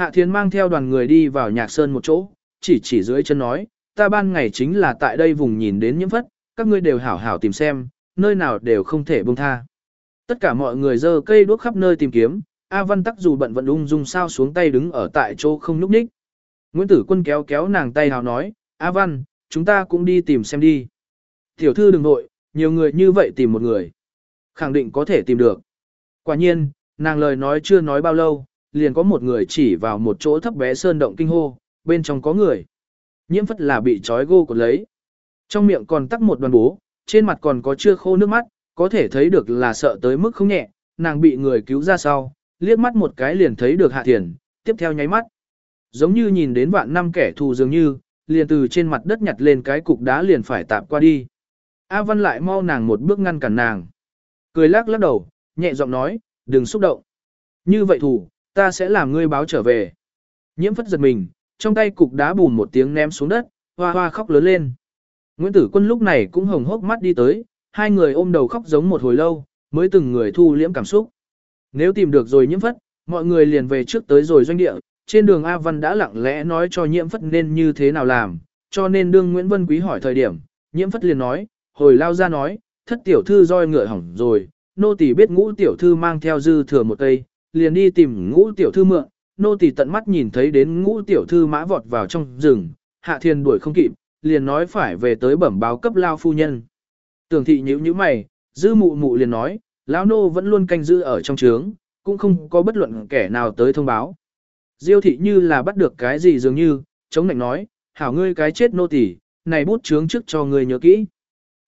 Hạ Thiến mang theo đoàn người đi vào nhạc sơn một chỗ, chỉ chỉ dưới chân nói, ta ban ngày chính là tại đây vùng nhìn đến nhiễm phất, các ngươi đều hảo hảo tìm xem, nơi nào đều không thể buông tha. Tất cả mọi người dơ cây đuốc khắp nơi tìm kiếm, A Văn tắc dù bận vận ung dung sao xuống tay đứng ở tại chỗ không núp ních. Nguyễn Tử Quân kéo kéo nàng tay hào nói, A Văn, chúng ta cũng đi tìm xem đi. Tiểu thư đừng nội, nhiều người như vậy tìm một người. Khẳng định có thể tìm được. Quả nhiên, nàng lời nói chưa nói bao lâu, liền có một người chỉ vào một chỗ thấp bé sơn động kinh hô, bên trong có người. Nhiễm phất là bị trói gô cột lấy. Trong miệng còn tắc một đoàn bố, trên mặt còn có chưa khô nước mắt, có thể thấy được là sợ tới mức không nhẹ, nàng bị người cứu ra sau, liếc mắt một cái liền thấy được hạ thiền, tiếp theo nháy mắt. Giống như nhìn đến vạn năm kẻ thù dường như, liền từ trên mặt đất nhặt lên cái cục đá liền phải tạp qua đi. A Văn lại mau nàng một bước ngăn cản nàng. Cười lắc lắc đầu, nhẹ giọng nói, đừng xúc động. Như vậy thủ, ta sẽ làm ngươi báo trở về. Nhiễm phất giật mình, trong tay cục đá bùn một tiếng ném xuống đất, hoa hoa khóc lớn lên. Nguyễn Tử Quân lúc này cũng hồng hốc mắt đi tới, hai người ôm đầu khóc giống một hồi lâu, mới từng người thu liễm cảm xúc. Nếu tìm được rồi nhiễm phất, mọi người liền về trước tới rồi doanh địa, trên đường A Văn đã lặng lẽ nói cho nhiễm phất nên như thế nào làm, cho nên đương Nguyễn Vân Quý hỏi thời điểm, nhiễm phất liền nói, hồi lao ra nói, thất tiểu thư roi ngựa hỏng rồi, nô tỳ biết ngũ tiểu thư mang theo dư thừa một cây, liền đi tìm ngũ tiểu thư mượn, nô tỳ tận mắt nhìn thấy đến ngũ tiểu thư mã vọt vào trong rừng, hạ thiên đuổi không kịp, liền nói phải về tới bẩm báo cấp lao phu nhân. Tưởng thị nhíu nhíu mày, dư mụ mụ liền nói, lão nô vẫn luôn canh giữ ở trong trướng, cũng không có bất luận kẻ nào tới thông báo. Diêu thị như là bắt được cái gì dường như, chống nạnh nói, hảo ngươi cái chết nô tỳ, này bút trướng trước cho ngươi nhớ kỹ.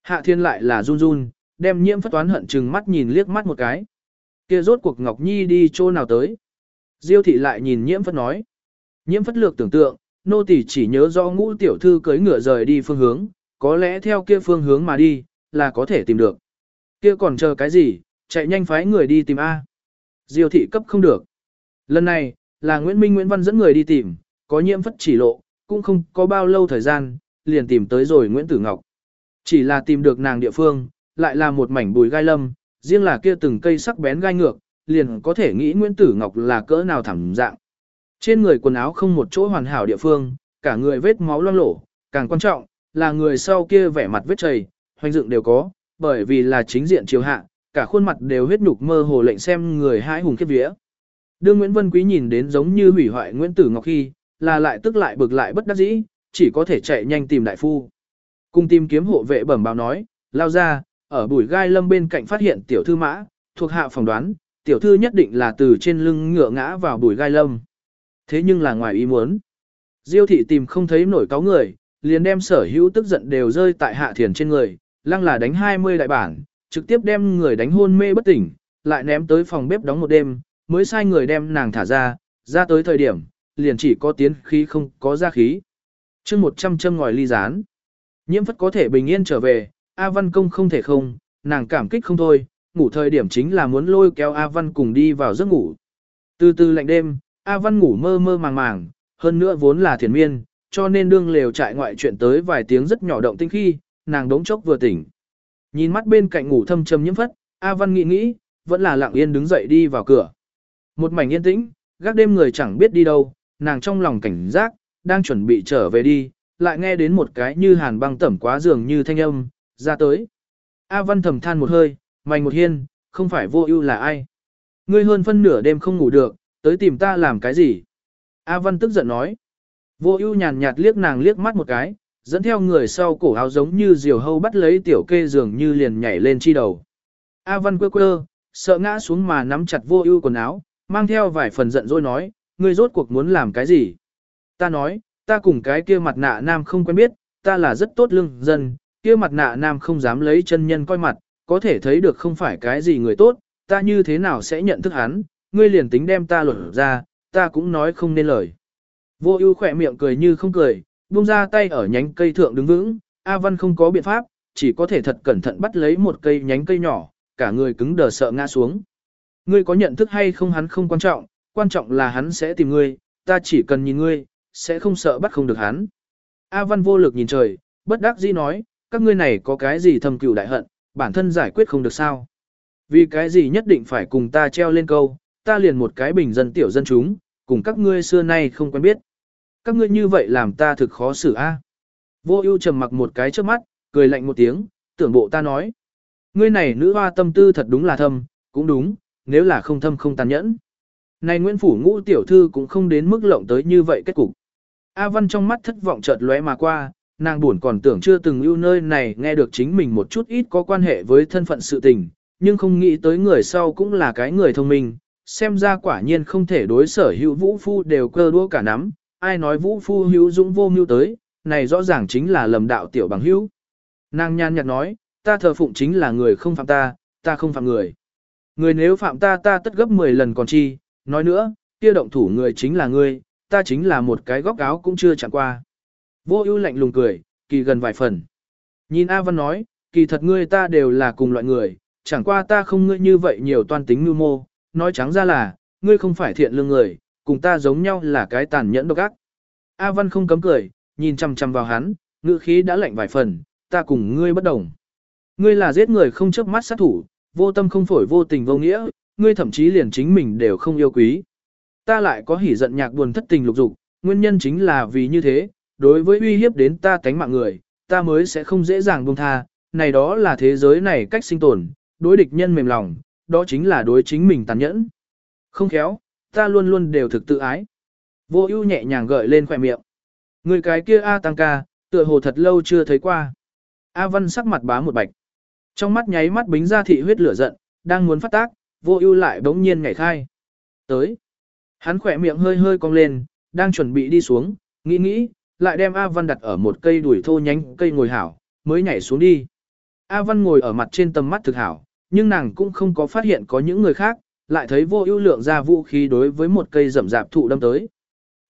Hạ thiên lại là run run, đem nhiễm phất toán hận chừng mắt nhìn liếc mắt một cái kia rốt cuộc Ngọc Nhi đi chỗ nào tới. Diêu thị lại nhìn nhiễm phất nói. Nhiễm phất lược tưởng tượng, nô tỳ chỉ nhớ do ngũ tiểu thư cưới ngựa rời đi phương hướng, có lẽ theo kia phương hướng mà đi, là có thể tìm được. Kia còn chờ cái gì, chạy nhanh phái người đi tìm A. Diêu thị cấp không được. Lần này, là Nguyễn Minh Nguyễn Văn dẫn người đi tìm, có nhiễm phất chỉ lộ, cũng không có bao lâu thời gian, liền tìm tới rồi Nguyễn Tử Ngọc. Chỉ là tìm được nàng địa phương, lại là một mảnh bùi gai lâm, riêng là kia từng cây sắc bén gai ngược, liền có thể nghĩ Nguyễn Tử Ngọc là cỡ nào thẳng dạng. Trên người quần áo không một chỗ hoàn hảo địa phương, cả người vết máu loang lổ, càng quan trọng, là người sau kia vẻ mặt vết chảy, hoành dựng đều có, bởi vì là chính diện chiếu hạ, cả khuôn mặt đều huyết nhục mơ hồ lệnh xem người hãi hùng khiếp vía. Đương Nguyễn Vân Quý nhìn đến giống như hủy hoại Nguyễn Tử Ngọc khi, là lại tức lại bực lại bất đắc dĩ, chỉ có thể chạy nhanh tìm đại phu. Cùng tìm kiếm hộ vệ bẩm báo nói, lao ra, ở bụi gai lâm bên cạnh phát hiện tiểu thư mã, thuộc hạ phỏng đoán, tiểu thư nhất định là từ trên lưng ngựa ngã vào bụi gai lâm. Thế nhưng là ngoài ý muốn. Diêu thị tìm không thấy nổi cáo người, liền đem sở hữu tức giận đều rơi tại hạ thiền trên người, lăng là đánh 20 đại bản, trực tiếp đem người đánh hôn mê bất tỉnh, lại ném tới phòng bếp đóng một đêm, mới sai người đem nàng thả ra, ra tới thời điểm, liền chỉ có tiến khí không có ra khí. chương 100 châm ngòi ly rán. Nhiễm phất có thể bình yên trở về, A Văn Công không thể không, nàng cảm kích không thôi, ngủ thời điểm chính là muốn lôi kéo A Văn cùng đi vào giấc ngủ. Từ từ lạnh đêm, A Văn ngủ mơ mơ màng màng, hơn nữa vốn là thiền miên, cho nên đương lều trại ngoại chuyện tới vài tiếng rất nhỏ động tinh khi, nàng đống chốc vừa tỉnh. Nhìn mắt bên cạnh ngủ thâm trầm nhiễm phất, A Văn nghĩ nghĩ, vẫn là lặng yên đứng dậy đi vào cửa. Một mảnh yên tĩnh, gác đêm người chẳng biết đi đâu, nàng trong lòng cảnh giác, đang chuẩn bị trở về đi, lại nghe đến một cái như hàn băng tẩm quá giường như thanh âm, ra tới. A Văn thầm than một hơi, mảnh một hiên, không phải vô ưu là ai. Ngươi hơn phân nửa đêm không ngủ được, tới tìm ta làm cái gì? A Văn tức giận nói. Vô ưu nhàn nhạt liếc nàng liếc mắt một cái, dẫn theo người sau cổ áo giống như diều hâu bắt lấy tiểu kê giường như liền nhảy lên chi đầu. A Văn quơ quơ, sợ ngã xuống mà nắm chặt vô ưu quần áo, mang theo vài phần giận dỗi nói, ngươi rốt cuộc muốn làm cái gì? Ta nói, ta cùng cái kia mặt nạ nam không quen biết, ta là rất tốt lương dân, kia mặt nạ nam không dám lấy chân nhân coi mặt, có thể thấy được không phải cái gì người tốt, ta như thế nào sẽ nhận thức hắn, ngươi liền tính đem ta lột ra, ta cũng nói không nên lời. Vô ưu khỏe miệng cười như không cười, buông ra tay ở nhánh cây thượng đứng vững, A Văn không có biện pháp, chỉ có thể thật cẩn thận bắt lấy một cây nhánh cây nhỏ, cả người cứng đờ sợ ngã xuống. Ngươi có nhận thức hay không hắn không quan trọng, quan trọng là hắn sẽ tìm ngươi, ta chỉ cần nhìn ngươi, sẽ không sợ bắt không được hắn. A Văn vô lực nhìn trời, bất đắc dĩ nói, các ngươi này có cái gì thầm cừu đại hận, bản thân giải quyết không được sao. Vì cái gì nhất định phải cùng ta treo lên câu, ta liền một cái bình dân tiểu dân chúng, cùng các ngươi xưa nay không quen biết. Các ngươi như vậy làm ta thực khó xử a. Vô ưu trầm mặc một cái trước mắt, cười lạnh một tiếng, tưởng bộ ta nói. Ngươi này nữ hoa tâm tư thật đúng là thâm, cũng đúng, nếu là không thâm không tàn nhẫn. Này Nguyễn Phủ ngũ tiểu thư cũng không đến mức lộng tới như vậy kết cục. A Văn trong mắt thất vọng chợt lóe mà qua, nàng buồn còn tưởng chưa từng ưu nơi này nghe được chính mình một chút ít có quan hệ với thân phận sự tình, nhưng không nghĩ tới người sau cũng là cái người thông minh, xem ra quả nhiên không thể đối sở hữu vũ phu đều cơ đua cả nắm, ai nói vũ phu hữu dũng vô mưu tới, này rõ ràng chính là lầm đạo tiểu bằng hữu. Nàng nhan nhạt nói, ta thờ phụng chính là người không phạm ta, ta không phạm người. Người nếu phạm ta ta tất gấp 10 lần còn chi, nói nữa, kia động thủ người chính là ngươi, ta chính là một cái góc áo cũng chưa chẳng qua. Vô ưu lạnh lùng cười, kỳ gần vài phần. Nhìn A Văn nói, kỳ thật ngươi ta đều là cùng loại người, chẳng qua ta không ngươi như vậy nhiều toan tính mưu mô, nói trắng ra là, ngươi không phải thiện lương người, cùng ta giống nhau là cái tàn nhẫn độc ác. A Văn không cấm cười, nhìn chăm chăm vào hắn, ngữ khí đã lạnh vài phần, ta cùng ngươi bất đồng. Ngươi là giết người không chớp mắt sát thủ, vô tâm không phổi vô tình vô nghĩa, ngươi thậm chí liền chính mình đều không yêu quý. Ta lại có hỉ giận nhạc buồn thất tình lục dục, nguyên nhân chính là vì như thế, đối với uy hiếp đến ta tánh mạng người, ta mới sẽ không dễ dàng buông tha, này đó là thế giới này cách sinh tồn, đối địch nhân mềm lòng, đó chính là đối chính mình tàn nhẫn. Không khéo, ta luôn luôn đều thực tự ái. Vô ưu nhẹ nhàng gợi lên khỏe miệng. Người cái kia A tăng ca, tựa hồ thật lâu chưa thấy qua. A văn sắc mặt bá một bạch. Trong mắt nháy mắt bính ra thị huyết lửa giận, đang muốn phát tác, vô ưu lại bỗng nhiên ngảy khai. Tới. Hắn khỏe miệng hơi hơi cong lên, đang chuẩn bị đi xuống, nghĩ nghĩ, lại đem A Văn đặt ở một cây đuổi thô nhánh cây ngồi hảo, mới nhảy xuống đi. A Văn ngồi ở mặt trên tầm mắt thực hảo, nhưng nàng cũng không có phát hiện có những người khác, lại thấy vô ưu lượng ra vũ khí đối với một cây rậm rạp thụ đâm tới.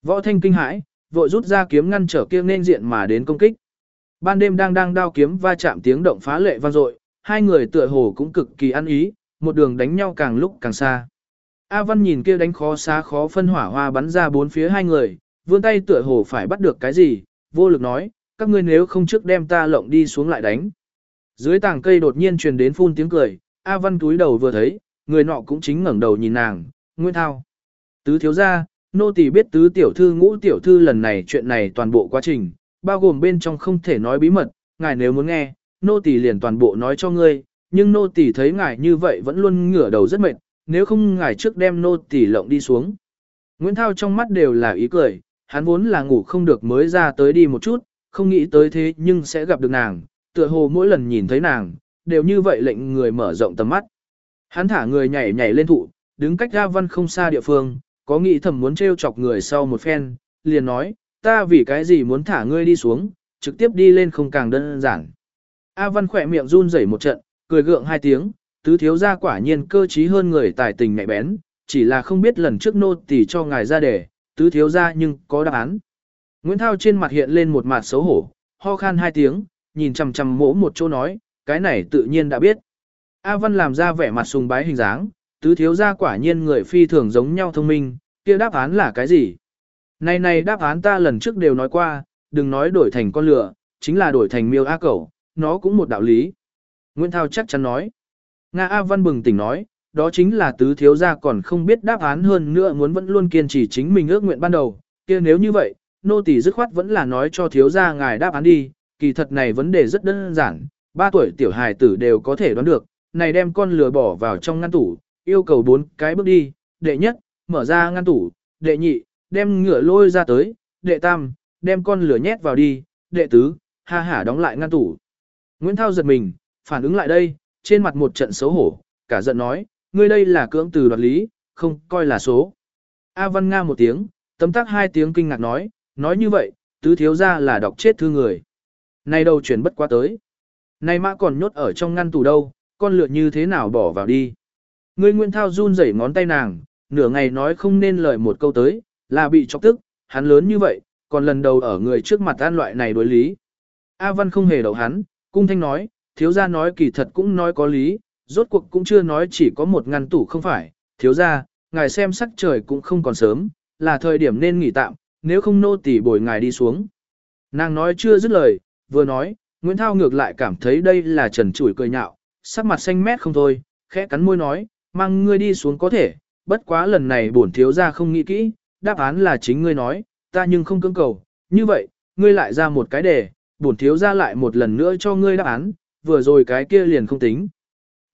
Võ thanh kinh hãi, vội rút ra kiếm ngăn trở kia nên diện mà đến công kích. Ban đêm đang đang đao kiếm va chạm tiếng động phá lệ vang dội, hai người tựa hồ cũng cực kỳ ăn ý, một đường đánh nhau càng lúc càng xa. A Văn nhìn kia đánh khó xa khó phân hỏa hoa bắn ra bốn phía hai người, vươn tay tựa hồ phải bắt được cái gì, vô lực nói, các ngươi nếu không trước đem ta lộng đi xuống lại đánh. Dưới tảng cây đột nhiên truyền đến phun tiếng cười, A Văn túi đầu vừa thấy, người nọ cũng chính ngẩng đầu nhìn nàng, nguyễn Thao. Tứ thiếu gia, nô tỳ biết tứ tiểu thư ngũ tiểu thư lần này chuyện này toàn bộ quá trình, bao gồm bên trong không thể nói bí mật, ngài nếu muốn nghe, nô tỳ liền toàn bộ nói cho ngươi, nhưng nô tỳ thấy ngài như vậy vẫn luôn ngửa đầu rất mệt, nếu không ngài trước đem nô tỳ lộng đi xuống. Nguyễn Thao trong mắt đều là ý cười, hắn vốn là ngủ không được mới ra tới đi một chút, không nghĩ tới thế nhưng sẽ gặp được nàng, tựa hồ mỗi lần nhìn thấy nàng, đều như vậy lệnh người mở rộng tầm mắt. Hắn thả người nhảy nhảy lên thụ, đứng cách ra văn không xa địa phương, có nghĩ thầm muốn trêu chọc người sau một phen, liền nói, ta vì cái gì muốn thả ngươi đi xuống, trực tiếp đi lên không càng đơn giản. A Văn khỏe miệng run rẩy một trận, cười gượng hai tiếng, tứ thiếu gia quả nhiên cơ trí hơn người tài tình mẹ bén, chỉ là không biết lần trước nô tỳ cho ngài ra đề, tứ thiếu gia nhưng có đáp án. Nguyễn Thao trên mặt hiện lên một mặt xấu hổ, ho khan hai tiếng, nhìn chằm chằm mỗ một chỗ nói, cái này tự nhiên đã biết. A Văn làm ra vẻ mặt sùng bái hình dáng, tứ thiếu gia quả nhiên người phi thường giống nhau thông minh, kia đáp án là cái gì? Này này đáp án ta lần trước đều nói qua, đừng nói đổi thành con lửa, chính là đổi thành miêu A cẩu, nó cũng một đạo lý. Nguyễn Thao chắc chắn nói. Nga A Văn bừng tỉnh nói, đó chính là tứ thiếu gia còn không biết đáp án hơn nữa muốn vẫn luôn kiên trì chính mình ước nguyện ban đầu, kia nếu như vậy, nô tỳ dứt khoát vẫn là nói cho thiếu gia ngài đáp án đi, kỳ thật này vấn đề rất đơn giản, ba tuổi tiểu hài tử đều có thể đoán được, này đem con lừa bỏ vào trong ngăn tủ, yêu cầu bốn cái bước đi, đệ nhất, mở ra ngăn tủ, đệ nhị, đem ngựa lôi ra tới, đệ tam, đem con lửa nhét vào đi, đệ tứ, ha hả đóng lại ngăn tủ. Nguyễn Thao giật mình, phản ứng lại đây, trên mặt một trận xấu hổ, cả giận nói, ngươi đây là cưỡng từ đoạt lý, không coi là số. A Văn Nga một tiếng, tấm tắc hai tiếng kinh ngạc nói, nói như vậy, tứ thiếu ra là đọc chết thư người. Này đầu chuyển bất quá tới. Này mã còn nhốt ở trong ngăn tủ đâu, con lựa như thế nào bỏ vào đi. Ngươi Nguyên Thao run rẩy ngón tay nàng, nửa ngày nói không nên lời một câu tới, là bị chọc tức, hắn lớn như vậy, còn lần đầu ở người trước mặt an loại này đối lý. A Văn không hề đậu hắn, cung thanh nói, thiếu gia nói kỳ thật cũng nói có lý, rốt cuộc cũng chưa nói chỉ có một ngăn tủ không phải, thiếu gia, ngài xem sắc trời cũng không còn sớm, là thời điểm nên nghỉ tạm, nếu không nô tỉ bồi ngài đi xuống. Nàng nói chưa dứt lời, vừa nói, Nguyễn Thao ngược lại cảm thấy đây là trần chủi cười nhạo, sắc mặt xanh mét không thôi, khẽ cắn môi nói, mang ngươi đi xuống có thể, bất quá lần này bổn thiếu gia không nghĩ kỹ, đáp án là chính ngươi nói, ta nhưng không cưỡng cầu, như vậy, ngươi lại ra một cái đề, bổn thiếu ra lại một lần nữa cho ngươi đáp án, vừa rồi cái kia liền không tính.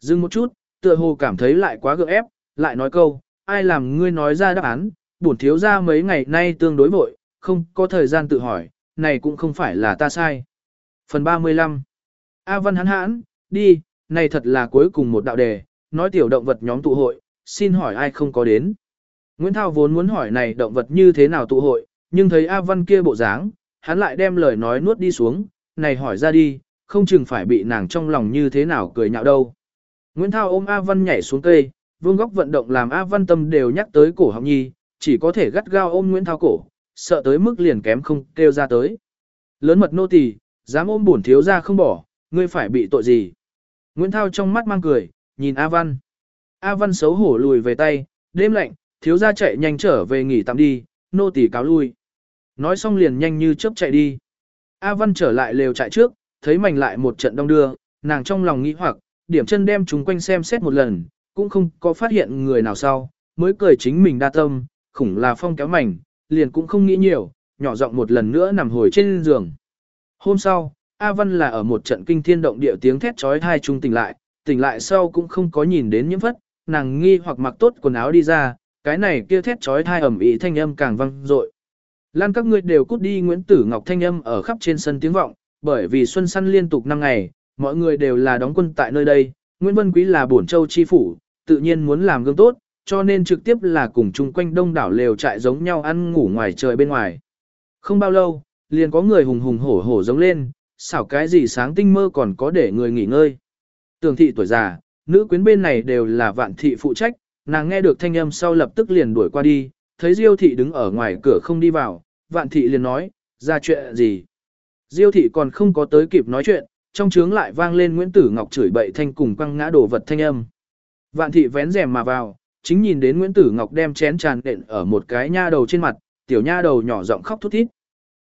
Dừng một chút, tựa hồ cảm thấy lại quá gượng ép, lại nói câu, ai làm ngươi nói ra đáp án, bổn thiếu ra mấy ngày nay tương đối vội, không có thời gian tự hỏi, này cũng không phải là ta sai. Phần 35 A Văn hán hãn, đi, này thật là cuối cùng một đạo đề, nói tiểu động vật nhóm tụ hội, xin hỏi ai không có đến. Nguyễn Thao vốn muốn hỏi này động vật như thế nào tụ hội, nhưng thấy A Văn kia bộ dáng, hắn lại đem lời nói nuốt đi xuống, này hỏi ra đi, không chừng phải bị nàng trong lòng như thế nào cười nhạo đâu. Nguyễn Thao ôm A Văn nhảy xuống cây, vương góc vận động làm A Văn tâm đều nhắc tới cổ học nhi, chỉ có thể gắt gao ôm Nguyễn Thao cổ, sợ tới mức liền kém không kêu ra tới. Lớn mật nô tỳ, dám ôm bổn thiếu ra không bỏ, ngươi phải bị tội gì? Nguyễn Thao trong mắt mang cười, nhìn A Văn. A Văn xấu hổ lùi về tay, đêm lạnh, thiếu ra chạy nhanh trở về nghỉ tạm đi, nô tỳ cáo lui. Nói xong liền nhanh như chớp chạy đi. A Văn trở lại lều chạy trước, thấy mảnh lại một trận đông đưa, nàng trong lòng nghĩ hoặc, điểm chân đem chúng quanh xem xét một lần, cũng không có phát hiện người nào sau, mới cười chính mình đa tâm, khủng là phong kéo mảnh, liền cũng không nghĩ nhiều, nhỏ giọng một lần nữa nằm hồi trên giường. Hôm sau, A Văn là ở một trận kinh thiên động địa tiếng thét trói thai trung tỉnh lại, tỉnh lại sau cũng không có nhìn đến nhiễm phất, nàng nghi hoặc mặc tốt quần áo đi ra, cái này kia thét trói thai ẩm ý thanh âm càng vang dội. Lan các ngươi đều cút đi Nguyễn Tử Ngọc thanh âm ở khắp trên sân tiếng vọng, bởi vì xuân săn liên tục 5 ngày, mọi người đều là đóng quân tại nơi đây, Nguyễn Vân Quý là bổn châu chi phủ, tự nhiên muốn làm gương tốt, cho nên trực tiếp là cùng chung quanh đông đảo lều trại giống nhau ăn ngủ ngoài trời bên ngoài. Không bao lâu, liền có người hùng hùng hổ hổ giống lên, xảo cái gì sáng tinh mơ còn có để người nghỉ ngơi. Tường thị tuổi già, nữ quyến bên này đều là vạn thị phụ trách, nàng nghe được thanh âm sau lập tức liền đuổi qua đi, thấy Diêu thị đứng ở ngoài cửa không đi vào, vạn thị liền nói, ra chuyện gì. Diêu thị còn không có tới kịp nói chuyện, trong trướng lại vang lên Nguyễn Tử Ngọc chửi bậy thanh cùng quăng ngã đổ vật thanh âm. Vạn thị vén rèm mà vào, chính nhìn đến Nguyễn Tử Ngọc đem chén tràn đện ở một cái nha đầu trên mặt, tiểu nha đầu nhỏ giọng khóc thút thít.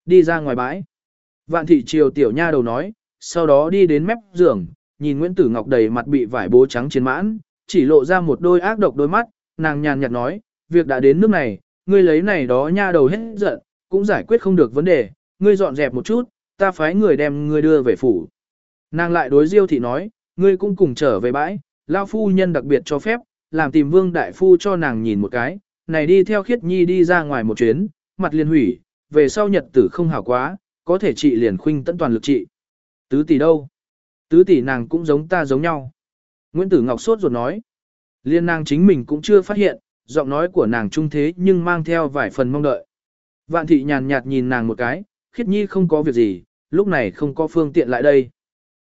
Đi ra ngoài bãi. Vạn thị chiều tiểu nha đầu nói, sau đó đi đến mép giường, nhìn Nguyễn Tử Ngọc đầy mặt bị vải bố trắng chiến mãn, chỉ lộ ra một đôi ác độc đôi mắt, nàng nhàn nhạt nói, việc đã đến nước này, ngươi lấy này đó nha đầu hết giận, cũng giải quyết không được vấn đề, ngươi dọn dẹp một chút, ta phái người đem ngươi đưa về phủ. Nàng lại đối Diêu thị nói, ngươi cũng cùng trở về bãi, lao phu nhân đặc biệt cho phép, làm tìm vương đại phu cho nàng nhìn một cái, này đi theo khiết nhi đi ra ngoài một chuyến, mặt liền hủy, về sau nhật tử không hảo quá, có thể trị liền khuynh tận toàn lực trị. Tứ tỷ đâu? Tứ tỷ nàng cũng giống ta giống nhau. Nguyễn Tử Ngọc sốt ruột nói. Liên nàng chính mình cũng chưa phát hiện, giọng nói của nàng trung thế nhưng mang theo vài phần mong đợi. Vạn thị nhàn nhạt nhìn nàng một cái, khiết nhi không có việc gì, lúc này không có phương tiện lại đây.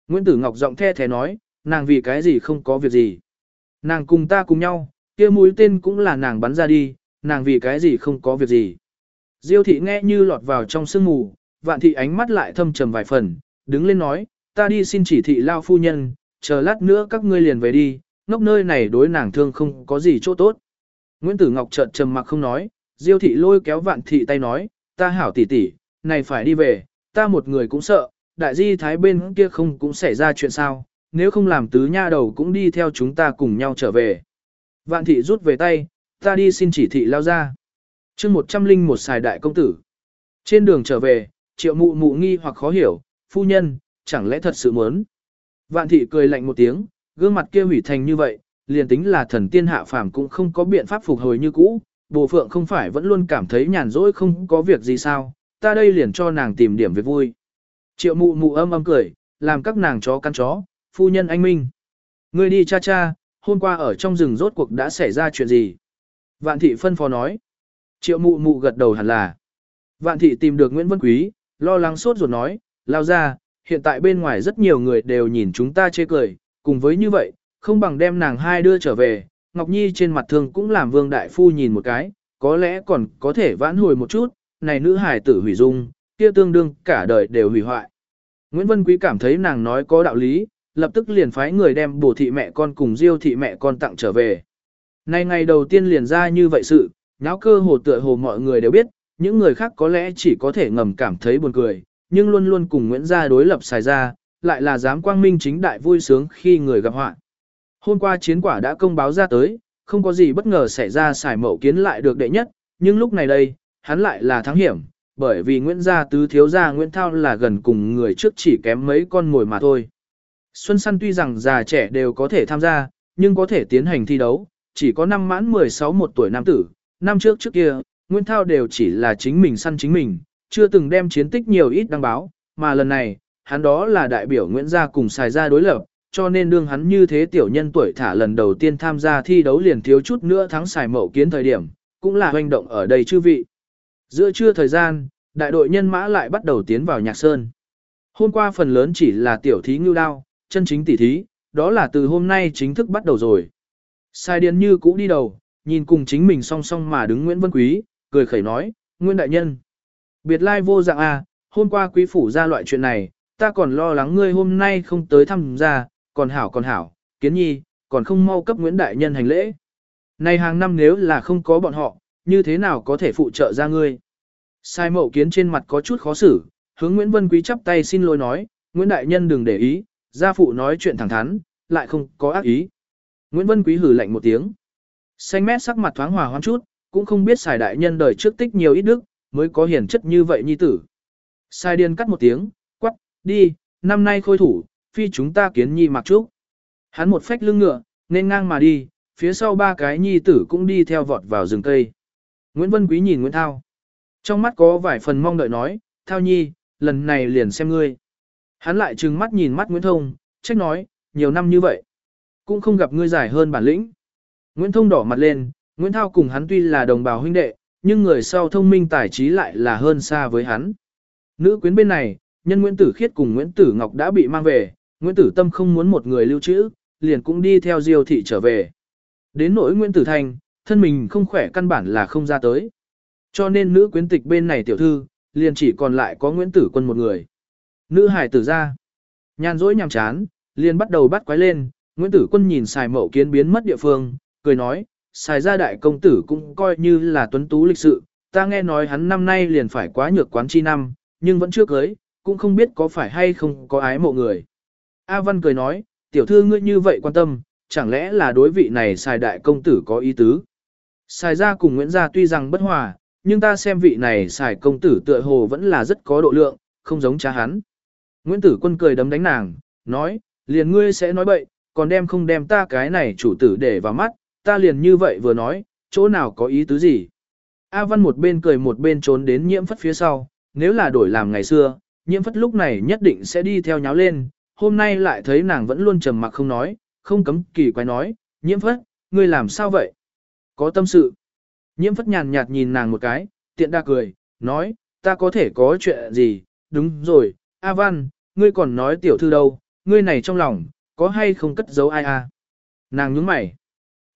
Nguyễn Tử Ngọc giọng the thế nói, nàng vì cái gì không có việc gì. Nàng cùng ta cùng nhau, kia mũi tên cũng là nàng bắn ra đi, nàng vì cái gì không có việc gì. Diêu thị nghe như lọt vào trong sương mù, vạn thị ánh mắt lại thâm trầm vài phần, đứng lên nói, ta đi xin chỉ thị lao phu nhân, chờ lát nữa các ngươi liền về đi, ngốc nơi này đối nàng thương không có gì chỗ tốt. Nguyễn Tử Ngọc chợt trầm mặc không nói, Diêu thị lôi kéo vạn thị tay nói, ta hảo tỷ tỷ, này phải đi về, ta một người cũng sợ, đại di thái bên kia không cũng xảy ra chuyện sao, nếu không làm tứ nha đầu cũng đi theo chúng ta cùng nhau trở về. Vạn thị rút về tay, ta đi xin chỉ thị lao ra. chương một trăm linh một xài đại công tử. Trên đường trở về, triệu mụ mụ nghi hoặc khó hiểu, phu nhân, chẳng lẽ thật sự muốn. Vạn thị cười lạnh một tiếng, gương mặt kia hủy thành như vậy, liền tính là thần tiên hạ phàm cũng không có biện pháp phục hồi như cũ. Bồ Phượng không phải vẫn luôn cảm thấy nhàn rỗi không có việc gì sao, ta đây liền cho nàng tìm điểm việc vui. Triệu mụ mụ âm âm cười, làm các nàng chó căn chó, phu nhân anh Minh. Ngươi đi cha cha, hôm qua ở trong rừng rốt cuộc đã xảy ra chuyện gì? Vạn thị phân phó nói. Triệu mụ mụ gật đầu hẳn là. Vạn thị tìm được Nguyễn Vân Quý, lo lắng sốt ruột nói, lao ra, hiện tại bên ngoài rất nhiều người đều nhìn chúng ta chê cười, cùng với như vậy, không bằng đem nàng hai đưa trở về, Ngọc Nhi trên mặt thường cũng làm vương đại phu nhìn một cái, có lẽ còn có thể vãn hồi một chút, này nữ hải tử hủy dung, kia tương đương cả đời đều hủy hoại. Nguyễn Vân Quý cảm thấy nàng nói có đạo lý, lập tức liền phái người đem bổ thị mẹ con cùng diêu thị mẹ con tặng trở về. Nay ngày đầu tiên liền ra như vậy sự, nháo cơ hồ tựa hồ mọi người đều biết, những người khác có lẽ chỉ có thể ngầm cảm thấy buồn cười, nhưng luôn luôn cùng Nguyễn Gia đối lập xài ra, lại là dám quang minh chính đại vui sướng khi người gặp họa. Hôm qua chiến quả đã công báo ra tới, không có gì bất ngờ xảy ra xài mậu kiến lại được đệ nhất, nhưng lúc này đây, hắn lại là thắng hiểm, bởi vì Nguyễn gia tứ thiếu gia Nguyễn Thao là gần cùng người trước chỉ kém mấy con ngồi mà thôi. Xuân săn tuy rằng già trẻ đều có thể tham gia, nhưng có thể tiến hành thi đấu, chỉ có năm mãn 16 một tuổi nam tử, năm trước trước kia, Nguyễn Thao đều chỉ là chính mình săn chính mình, chưa từng đem chiến tích nhiều ít đăng báo, mà lần này, hắn đó là đại biểu Nguyễn gia cùng xài ra đối lập, cho nên đương hắn như thế tiểu nhân tuổi thả lần đầu tiên tham gia thi đấu liền thiếu chút nữa thắng xài mậu kiến thời điểm, cũng là hoành động ở đây chư vị. Giữa trưa thời gian, đại đội nhân mã lại bắt đầu tiến vào nhạc sơn. Hôm qua phần lớn chỉ là tiểu thí ngưu đao, chân chính tỉ thí, đó là từ hôm nay chính thức bắt đầu rồi. Sai điền như cũ đi đầu, nhìn cùng chính mình song song mà đứng Nguyễn Vân Quý, cười khẩy nói, Nguyễn Đại Nhân. Biệt lai vô dạng à, hôm qua quý phủ ra loại chuyện này, ta còn lo lắng ngươi hôm nay không tới thăm gia, còn hảo còn hảo, kiến nhi, còn không mau cấp Nguyễn Đại Nhân hành lễ. Này hàng năm nếu là không có bọn họ, như thế nào có thể phụ trợ ra ngươi? Sai mậu kiến trên mặt có chút khó xử, hướng Nguyễn Vân Quý chắp tay xin lỗi nói, Nguyễn Đại Nhân đừng để ý, gia phụ nói chuyện thẳng thắn, lại không có ác ý. Nguyễn Vân Quý hử lạnh một tiếng. Xanh mét sắc mặt thoáng hòa hoan chút, cũng không biết xài đại nhân đời trước tích nhiều ít đức, mới có hiển chất như vậy nhi tử. Sai điên cắt một tiếng, quắc, đi, năm nay khôi thủ, phi chúng ta kiến nhi mặc trúc. Hắn một phách lưng ngựa, nên ngang mà đi, phía sau ba cái nhi tử cũng đi theo vọt vào rừng cây. Nguyễn Vân Quý nhìn Nguyễn Thao. Trong mắt có vài phần mong đợi nói, Thao nhi, lần này liền xem ngươi. Hắn lại trừng mắt nhìn mắt Nguyễn Thông, trách nói, nhiều năm như vậy. Cũng không gặp ngươi giải hơn bản lĩnh. Nguyễn Thông đỏ mặt lên, Nguyễn Thao cùng hắn tuy là đồng bào huynh đệ, nhưng người sau thông minh tài trí lại là hơn xa với hắn. Nữ quyến bên này, nhân Nguyễn Tử Khiết cùng Nguyễn Tử Ngọc đã bị mang về, Nguyễn Tử Tâm không muốn một người lưu trữ, liền cũng đi theo Diêu thị trở về. Đến nỗi Nguyễn Tử Thành, thân mình không khỏe căn bản là không ra tới. Cho nên nữ quyến tịch bên này tiểu thư, liền chỉ còn lại có Nguyễn Tử Quân một người. Nữ hải tử ra. Nhàn rỗi nhàm chán, liền bắt đầu bắt quái lên, Nguyễn Tử Quân nhìn xài mậu kiến biến mất địa phương, cười nói, xài gia đại công tử cũng coi như là tuấn tú lịch sự, ta nghe nói hắn năm nay liền phải quá nhược quán chi năm, nhưng vẫn chưa cưới, cũng không biết có phải hay không có ái mộ người. A Văn cười nói, tiểu thư ngươi như vậy quan tâm, chẳng lẽ là đối vị này xài đại công tử có ý tứ. Xài gia cùng Nguyễn gia tuy rằng bất hòa, nhưng ta xem vị này xài công tử tựa hồ vẫn là rất có độ lượng, không giống cha hắn. Nguyễn tử quân cười đấm đánh nàng, nói, liền ngươi sẽ nói bậy, còn đem không đem ta cái này chủ tử để vào mắt, ta liền như vậy vừa nói, chỗ nào có ý tứ gì. A Văn một bên cười một bên trốn đến nhiễm phất phía sau, nếu là đổi làm ngày xưa, nhiễm phất lúc này nhất định sẽ đi theo nháo lên, hôm nay lại thấy nàng vẫn luôn trầm mặc không nói, không cấm kỳ quái nói, nhiễm phất, ngươi làm sao vậy? Có tâm sự. Nhiễm phất nhàn nhạt nhìn nàng một cái, tiện đa cười, nói, ta có thể có chuyện gì, đúng rồi, A Văn, ngươi còn nói tiểu thư đâu, ngươi này trong lòng, có hay không cất giấu ai a? Nàng nhướng mày.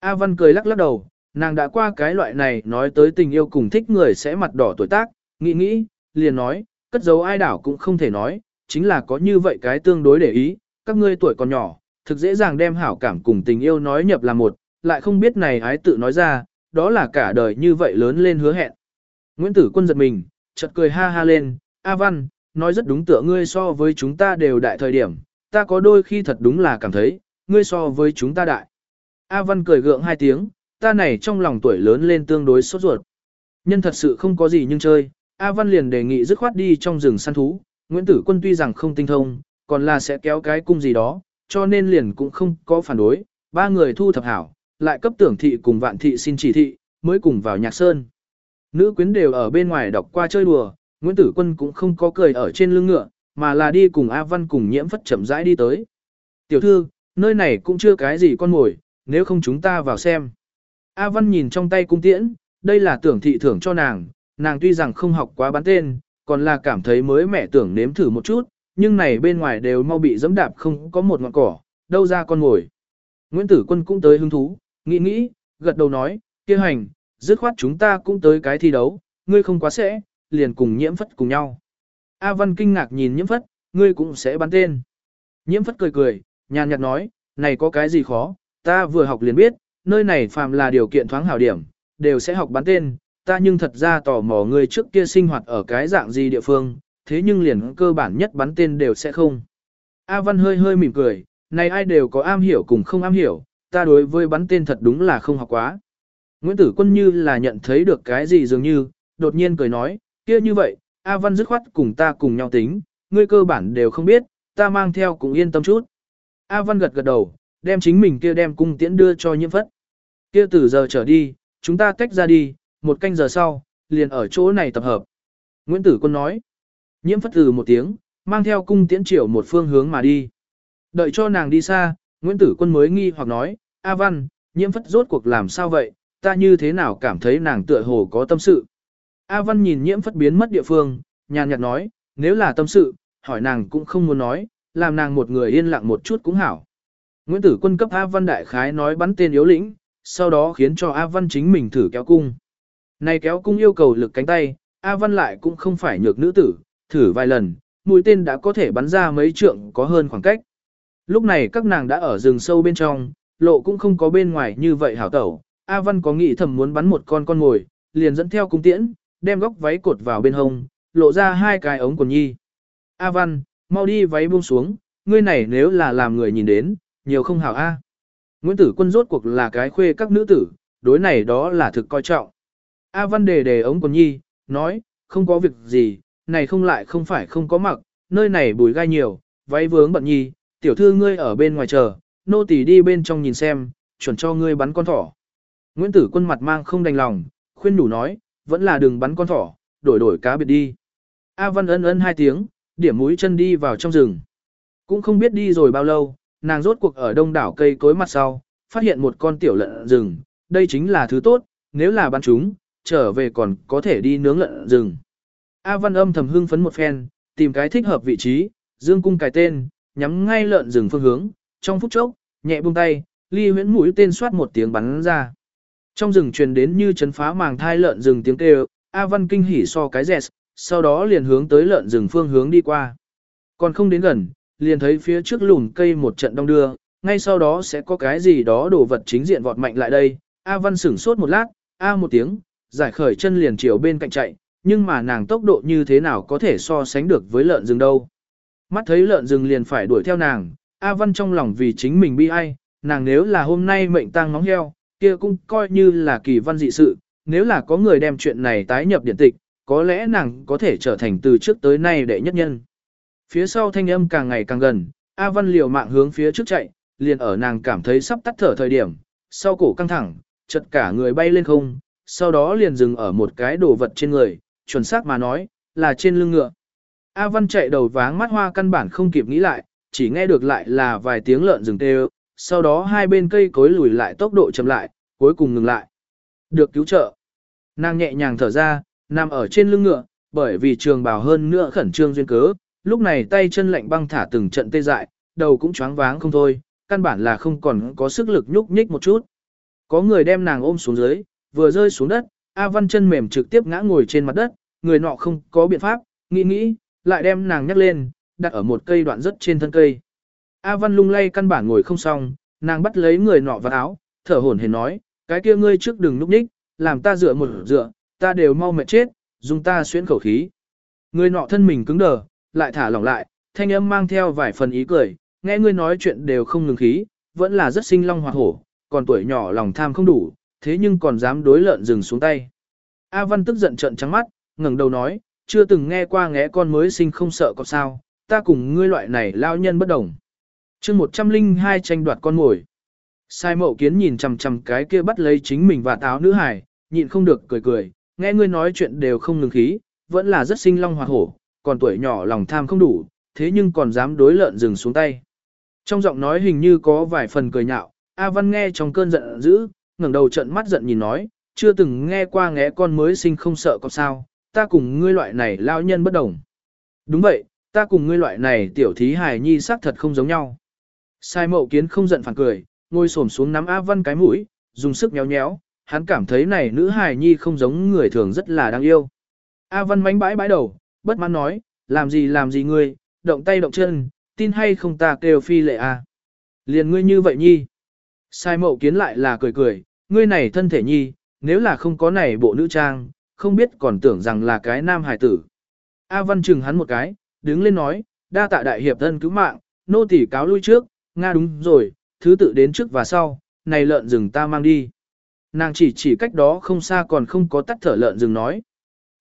A Văn cười lắc lắc đầu, nàng đã qua cái loại này nói tới tình yêu cùng thích người sẽ mặt đỏ tuổi tác, nghĩ nghĩ, liền nói, cất giấu ai đảo cũng không thể nói, chính là có như vậy cái tương đối để ý, các ngươi tuổi còn nhỏ, thực dễ dàng đem hảo cảm cùng tình yêu nói nhập là một, lại không biết này ái tự nói ra, đó là cả đời như vậy lớn lên hứa hẹn. Nguyễn Tử Quân giật mình, chợt cười ha ha lên, A Văn, nói rất đúng tựa ngươi so với chúng ta đều đại thời điểm, ta có đôi khi thật đúng là cảm thấy, ngươi so với chúng ta đại. A Văn cười gượng hai tiếng, ta này trong lòng tuổi lớn lên tương đối sốt ruột. Nhân thật sự không có gì nhưng chơi, A Văn liền đề nghị dứt khoát đi trong rừng săn thú, Nguyễn Tử Quân tuy rằng không tinh thông, còn là sẽ kéo cái cung gì đó, cho nên liền cũng không có phản đối, ba người thu thập hảo, lại cấp tưởng thị cùng vạn thị xin chỉ thị, mới cùng vào nhạc sơn. Nữ quyến đều ở bên ngoài đọc qua chơi đùa, Nguyễn Tử Quân cũng không có cười ở trên lưng ngựa, mà là đi cùng A Văn cùng nhiễm phất chậm rãi đi tới. Tiểu thư, nơi này cũng chưa cái gì con mồi, nếu không chúng ta vào xem. A Văn nhìn trong tay cung tiễn, đây là tưởng thị thưởng cho nàng, nàng tuy rằng không học quá bắn tên, còn là cảm thấy mới mẹ tưởng nếm thử một chút, nhưng này bên ngoài đều mau bị dẫm đạp không có một ngọn cỏ, đâu ra con ngồi. Nguyễn Tử Quân cũng tới hứng thú, nghĩ nghĩ, gật đầu nói, kia hành, dứt khoát chúng ta cũng tới cái thi đấu, ngươi không quá sẽ, liền cùng nhiễm phất cùng nhau. A Văn kinh ngạc nhìn nhiễm phất, ngươi cũng sẽ bắn tên. Nhiễm phất cười cười, nhàn nhạt nói, này có cái gì khó, ta vừa học liền biết, nơi này phàm là điều kiện thoáng hảo điểm, đều sẽ học bắn tên, ta nhưng thật ra tò mò ngươi trước kia sinh hoạt ở cái dạng gì địa phương, thế nhưng liền cơ bản nhất bắn tên đều sẽ không. A Văn hơi hơi mỉm cười, này ai đều có am hiểu cùng không am hiểu, ta đối với bắn tên thật đúng là không học quá. Nguyễn Tử Quân như là nhận thấy được cái gì dường như, đột nhiên cười nói, kia như vậy, A Văn dứt khoát cùng ta cùng nhau tính, ngươi cơ bản đều không biết, ta mang theo cũng yên tâm chút. A Văn gật gật đầu, đem chính mình kia đem cung tiễn đưa cho nhiễm phất. Kia từ giờ trở đi, chúng ta tách ra đi, một canh giờ sau, liền ở chỗ này tập hợp. Nguyễn Tử Quân nói, nhiễm phất từ một tiếng, mang theo cung tiễn triệu một phương hướng mà đi. Đợi cho nàng đi xa, Nguyễn Tử Quân mới nghi hoặc nói, A Văn, nhiễm phất rốt cuộc làm sao vậy, ta như thế nào cảm thấy nàng tựa hồ có tâm sự. A Văn nhìn nhiễm phất biến mất địa phương, nhàn nhạt nói, nếu là tâm sự, hỏi nàng cũng không muốn nói, làm nàng một người yên lặng một chút cũng hảo. Nguyễn Tử Quân cấp A Văn đại khái nói bắn tên yếu lĩnh, sau đó khiến cho A Văn chính mình thử kéo cung. Này kéo cung yêu cầu lực cánh tay, A Văn lại cũng không phải nhược nữ tử, thử vài lần, mũi tên đã có thể bắn ra mấy trượng có hơn khoảng cách. Lúc này các nàng đã ở rừng sâu bên trong, lộ cũng không có bên ngoài như vậy hảo tẩu. A Văn có nghĩ thầm muốn bắn một con con ngồi, liền dẫn theo cung tiễn, đem góc váy cột vào bên hông, lộ ra hai cái ống quần nhi. A Văn, mau đi váy buông xuống, ngươi này nếu là làm người nhìn đến, nhiều không hảo A. Nguyễn Tử Quân rốt cuộc là cái khuê các nữ tử, đối này đó là thực coi trọng. A Văn đề đề ống quần nhi, nói, không có việc gì, này không lại không phải không có mặc, nơi này bùi gai nhiều, váy vướng bận nhi, tiểu thư ngươi ở bên ngoài chờ, nô tỳ đi bên trong nhìn xem, chuẩn cho ngươi bắn con thỏ. Nguyễn Tử Quân mặt mang không đành lòng, khuyên đủ nói, vẫn là đừng bắn con thỏ, đổi đổi cá biệt đi. A Văn ân ân hai tiếng, điểm mũi chân đi vào trong rừng. Cũng không biết đi rồi bao lâu, nàng rốt cuộc ở đông đảo cây cối mặt sau, phát hiện một con tiểu lợn rừng, đây chính là thứ tốt, nếu là bắn chúng, trở về còn có thể đi nướng lợn rừng. A Văn âm thầm hưng phấn một phen, tìm cái thích hợp vị trí, dương cung cài tên, nhắm ngay lợn rừng phương hướng, trong phút chốc, nhẹ buông tay, ly huyễn mũi tên soát một tiếng bắn ra. Trong rừng truyền đến như chấn phá màng thai lợn rừng tiếng kêu, A Văn kinh hỉ so cái dẹt, sau đó liền hướng tới lợn rừng phương hướng đi qua. Còn không đến gần, liền thấy phía trước lùm cây một trận đông đưa, ngay sau đó sẽ có cái gì đó đổ vật chính diện vọt mạnh lại đây. A Văn sửng sốt một lát, A một tiếng, giải khởi chân liền chiều bên cạnh chạy, nhưng mà nàng tốc độ như thế nào có thể so sánh được với lợn rừng đâu. Mắt thấy lợn rừng liền phải đuổi theo nàng, A Văn trong lòng vì chính mình bi ai, nàng nếu là hôm nay mệnh tang nóng heo, kia cũng coi như là kỳ văn dị sự, nếu là có người đem chuyện này tái nhập điện tịch, có lẽ nàng có thể trở thành từ trước tới nay đệ nhất nhân. Phía sau thanh âm càng ngày càng gần, A Văn liều mạng hướng phía trước chạy, liền ở nàng cảm thấy sắp tắt thở thời điểm, sau cổ căng thẳng, chật cả người bay lên không, sau đó liền dừng ở một cái đồ vật trên người, chuẩn xác mà nói, là trên lưng ngựa. A Văn chạy đầu váng mắt hoa căn bản không kịp nghĩ lại, chỉ nghe được lại là vài tiếng lợn rừng tê sau đó hai bên cây cối lùi lại tốc độ chậm lại, cuối cùng ngừng lại. Được cứu trợ. Nàng nhẹ nhàng thở ra, nằm ở trên lưng ngựa, bởi vì trường bào hơn nữa khẩn trương duyên cớ, lúc này tay chân lạnh băng thả từng trận tê dại, đầu cũng choáng váng không thôi, căn bản là không còn có sức lực nhúc nhích một chút. Có người đem nàng ôm xuống dưới, vừa rơi xuống đất, A Văn chân mềm trực tiếp ngã ngồi trên mặt đất, người nọ không có biện pháp, nghĩ nghĩ, lại đem nàng nhắc lên, đặt ở một cây đoạn rất trên thân cây. A Văn lung lay căn bản ngồi không xong, nàng bắt lấy người nọ vào áo, thở hổn hển nói, cái kia ngươi trước đừng núp ních, làm ta dựa một dựa, ta đều mau mệt chết, dùng ta xuyên khẩu khí. Người nọ thân mình cứng đờ, lại thả lỏng lại, thanh âm mang theo vài phần ý cười, nghe ngươi nói chuyện đều không ngừng khí, vẫn là rất sinh long hoạt hổ, còn tuổi nhỏ lòng tham không đủ, thế nhưng còn dám đối lợn rừng xuống tay. A Văn tức giận trợn trắng mắt, ngẩng đầu nói, chưa từng nghe qua ngẽ con mới sinh không sợ có sao, ta cùng ngươi loại này lao nhân bất đồng. chương 102 tranh đoạt con mồi. Sai mậu kiến nhìn chằm chằm cái kia bắt lấy chính mình và táo nữ hải, nhịn không được cười cười, nghe ngươi nói chuyện đều không ngừng khí, vẫn là rất sinh long hoạt hổ, còn tuổi nhỏ lòng tham không đủ, thế nhưng còn dám đối lợn rừng xuống tay. Trong giọng nói hình như có vài phần cười nhạo, A Văn nghe trong cơn giận dữ, ngẩng đầu trận mắt giận nhìn nói, chưa từng nghe qua ngẽ con mới sinh không sợ có sao, ta cùng ngươi loại này lao nhân bất đồng. Đúng vậy, ta cùng ngươi loại này tiểu thí hài nhi xác thật không giống nhau. Sai mậu kiến không giận phản cười, ngồi xổm xuống nắm A Văn cái mũi, dùng sức nhéo nhéo, hắn cảm thấy này nữ hài nhi không giống người thường rất là đáng yêu. A Văn mánh bãi bãi đầu, bất mãn nói, làm gì làm gì ngươi, động tay động chân, tin hay không ta kêu phi lệ a. Liền ngươi như vậy nhi. Sai mậu kiến lại là cười cười, ngươi này thân thể nhi, nếu là không có này bộ nữ trang, không biết còn tưởng rằng là cái nam hải tử. A Văn chừng hắn một cái, đứng lên nói, đa tạ đại hiệp thân cứu mạng, nô tỉ cáo lui trước, Nga đúng rồi, thứ tự đến trước và sau, này lợn rừng ta mang đi. nàng chỉ chỉ cách đó không xa còn không có tắt thở lợn rừng nói.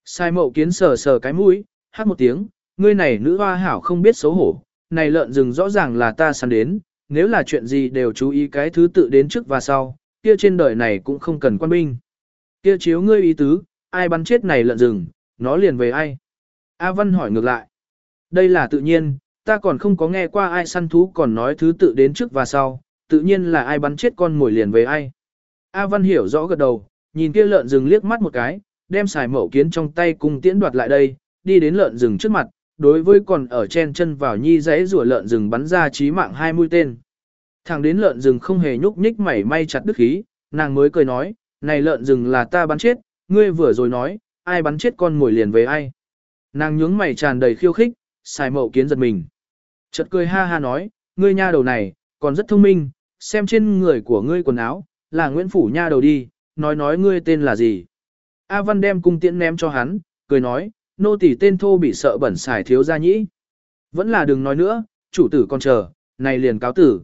Sai mậu kiến sờ sờ cái mũi, hát một tiếng, ngươi này nữ hoa hảo không biết xấu hổ, này lợn rừng rõ ràng là ta săn đến, nếu là chuyện gì đều chú ý cái thứ tự đến trước và sau, kia trên đời này cũng không cần quan binh. Kia chiếu ngươi ý tứ, ai bắn chết này lợn rừng, nó liền về ai? A Văn hỏi ngược lại. Đây là tự nhiên, ta còn không có nghe qua ai săn thú còn nói thứ tự đến trước và sau, tự nhiên là ai bắn chết con mồi liền về ai. A Văn hiểu rõ gật đầu, nhìn kia lợn rừng liếc mắt một cái, đem xài mẫu kiến trong tay cùng tiễn đoạt lại đây, đi đến lợn rừng trước mặt, đối với còn ở chen chân vào nhi giấy rùa lợn rừng bắn ra chí mạng hai mũi tên. Thằng đến lợn rừng không hề nhúc nhích mảy may chặt đứt khí, nàng mới cười nói, này lợn rừng là ta bắn chết, ngươi vừa rồi nói, ai bắn chết con mồi liền về ai. Nàng nhướng mày tràn đầy khiêu khích, xài mậu kiến giật mình. Chợt cười ha ha nói, ngươi nha đầu này, còn rất thông minh, xem trên người của ngươi quần áo, là Nguyễn Phủ nha đầu đi, nói nói ngươi tên là gì. A Văn đem cung tiễn ném cho hắn, cười nói, nô tỳ tên thô bị sợ bẩn xài thiếu gia nhĩ. Vẫn là đừng nói nữa, chủ tử còn chờ, này liền cáo tử.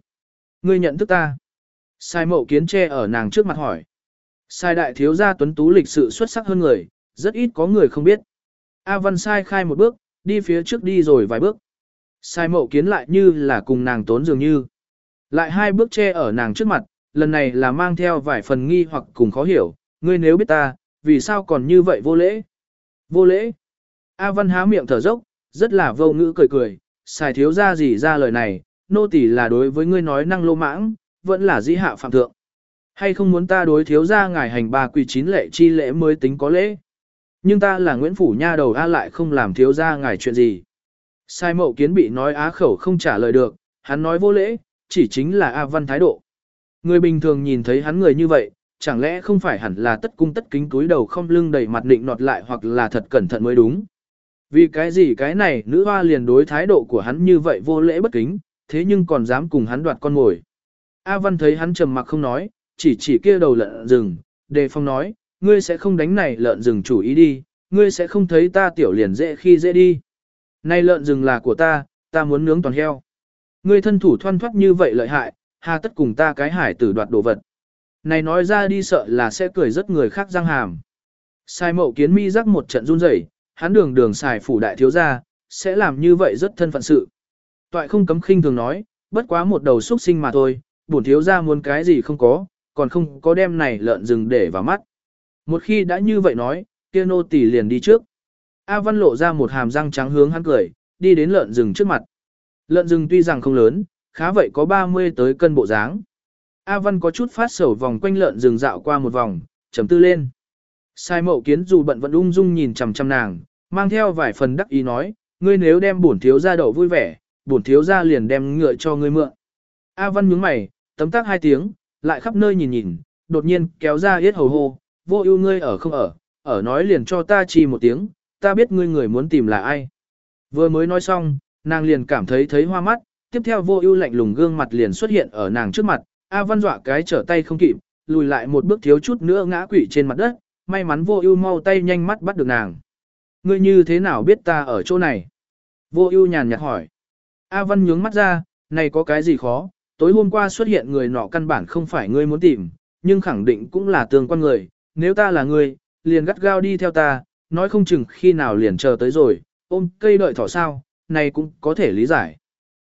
Ngươi nhận thức ta. Sai mậu kiến che ở nàng trước mặt hỏi. Sai đại thiếu gia tuấn tú lịch sự xuất sắc hơn người, rất ít có người không biết. A Văn sai khai một bước, đi phía trước đi rồi vài bước. Sai mậu kiến lại như là cùng nàng tốn dường như. Lại hai bước che ở nàng trước mặt, lần này là mang theo vài phần nghi hoặc cùng khó hiểu, ngươi nếu biết ta, vì sao còn như vậy vô lễ? Vô lễ? A Văn há miệng thở dốc, rất là vô ngữ cười cười, xài thiếu ra gì ra lời này, nô tỳ là đối với ngươi nói năng lô mãng, vẫn là dĩ hạ phạm thượng. Hay không muốn ta đối thiếu ra ngài hành ba quỳ chín lệ chi lễ mới tính có lễ? Nhưng ta là Nguyễn Phủ Nha đầu A lại không làm thiếu ra ngài chuyện gì. Sai mậu kiến bị nói á khẩu không trả lời được, hắn nói vô lễ, chỉ chính là A Văn thái độ. Người bình thường nhìn thấy hắn người như vậy, chẳng lẽ không phải hẳn là tất cung tất kính túi đầu không lưng đầy mặt định nọt lại hoặc là thật cẩn thận mới đúng. Vì cái gì cái này nữ hoa liền đối thái độ của hắn như vậy vô lễ bất kính, thế nhưng còn dám cùng hắn đoạt con ngồi. A Văn thấy hắn trầm mặc không nói, chỉ chỉ kia đầu lợn rừng, đề phong nói, ngươi sẽ không đánh này lợn rừng chủ ý đi, ngươi sẽ không thấy ta tiểu liền dễ khi dễ đi. Này lợn rừng là của ta, ta muốn nướng toàn heo. Ngươi thân thủ thoăn thoát như vậy lợi hại, hà tất cùng ta cái hải tử đoạt đồ vật. Này nói ra đi sợ là sẽ cười rất người khác răng hàm. Sai mậu kiến mi rắc một trận run rẩy, hắn đường đường xài phủ đại thiếu gia, sẽ làm như vậy rất thân phận sự. Toại không cấm khinh thường nói, bất quá một đầu xuất sinh mà thôi, bổn thiếu gia muốn cái gì không có, còn không có đem này lợn rừng để vào mắt. Một khi đã như vậy nói, kia nô tỳ liền đi trước. A Văn lộ ra một hàm răng trắng hướng hắn cười, đi đến lợn rừng trước mặt. Lợn rừng tuy rằng không lớn, khá vậy có 30 tới cân bộ dáng. A Văn có chút phát sầu vòng quanh lợn rừng dạo qua một vòng, chấm tư lên. Sai mậu kiến dù bận vẫn ung dung nhìn chằm chằm nàng, mang theo vài phần đắc ý nói, ngươi nếu đem bổn thiếu ra đậu vui vẻ, bổn thiếu ra liền đem ngựa cho ngươi mượn. A Văn nhướng mày, tấm tắc hai tiếng, lại khắp nơi nhìn nhìn, đột nhiên kéo ra yết hầu hô, vô ưu ngươi ở không ở, ở nói liền cho ta chi một tiếng, ta biết ngươi người muốn tìm là ai. Vừa mới nói xong, nàng liền cảm thấy thấy hoa mắt, tiếp theo vô ưu lạnh lùng gương mặt liền xuất hiện ở nàng trước mặt, A Văn dọa cái trở tay không kịp, lùi lại một bước thiếu chút nữa ngã quỵ trên mặt đất, may mắn vô ưu mau tay nhanh mắt bắt được nàng. Ngươi như thế nào biết ta ở chỗ này? Vô ưu nhàn nhạt hỏi. A Văn nhướng mắt ra, này có cái gì khó, tối hôm qua xuất hiện người nọ căn bản không phải ngươi muốn tìm, nhưng khẳng định cũng là tương quan người, nếu ta là ngươi, liền gắt gao đi theo ta, nói không chừng khi nào liền chờ tới rồi, ôm cây đợi thỏ sao, này cũng có thể lý giải.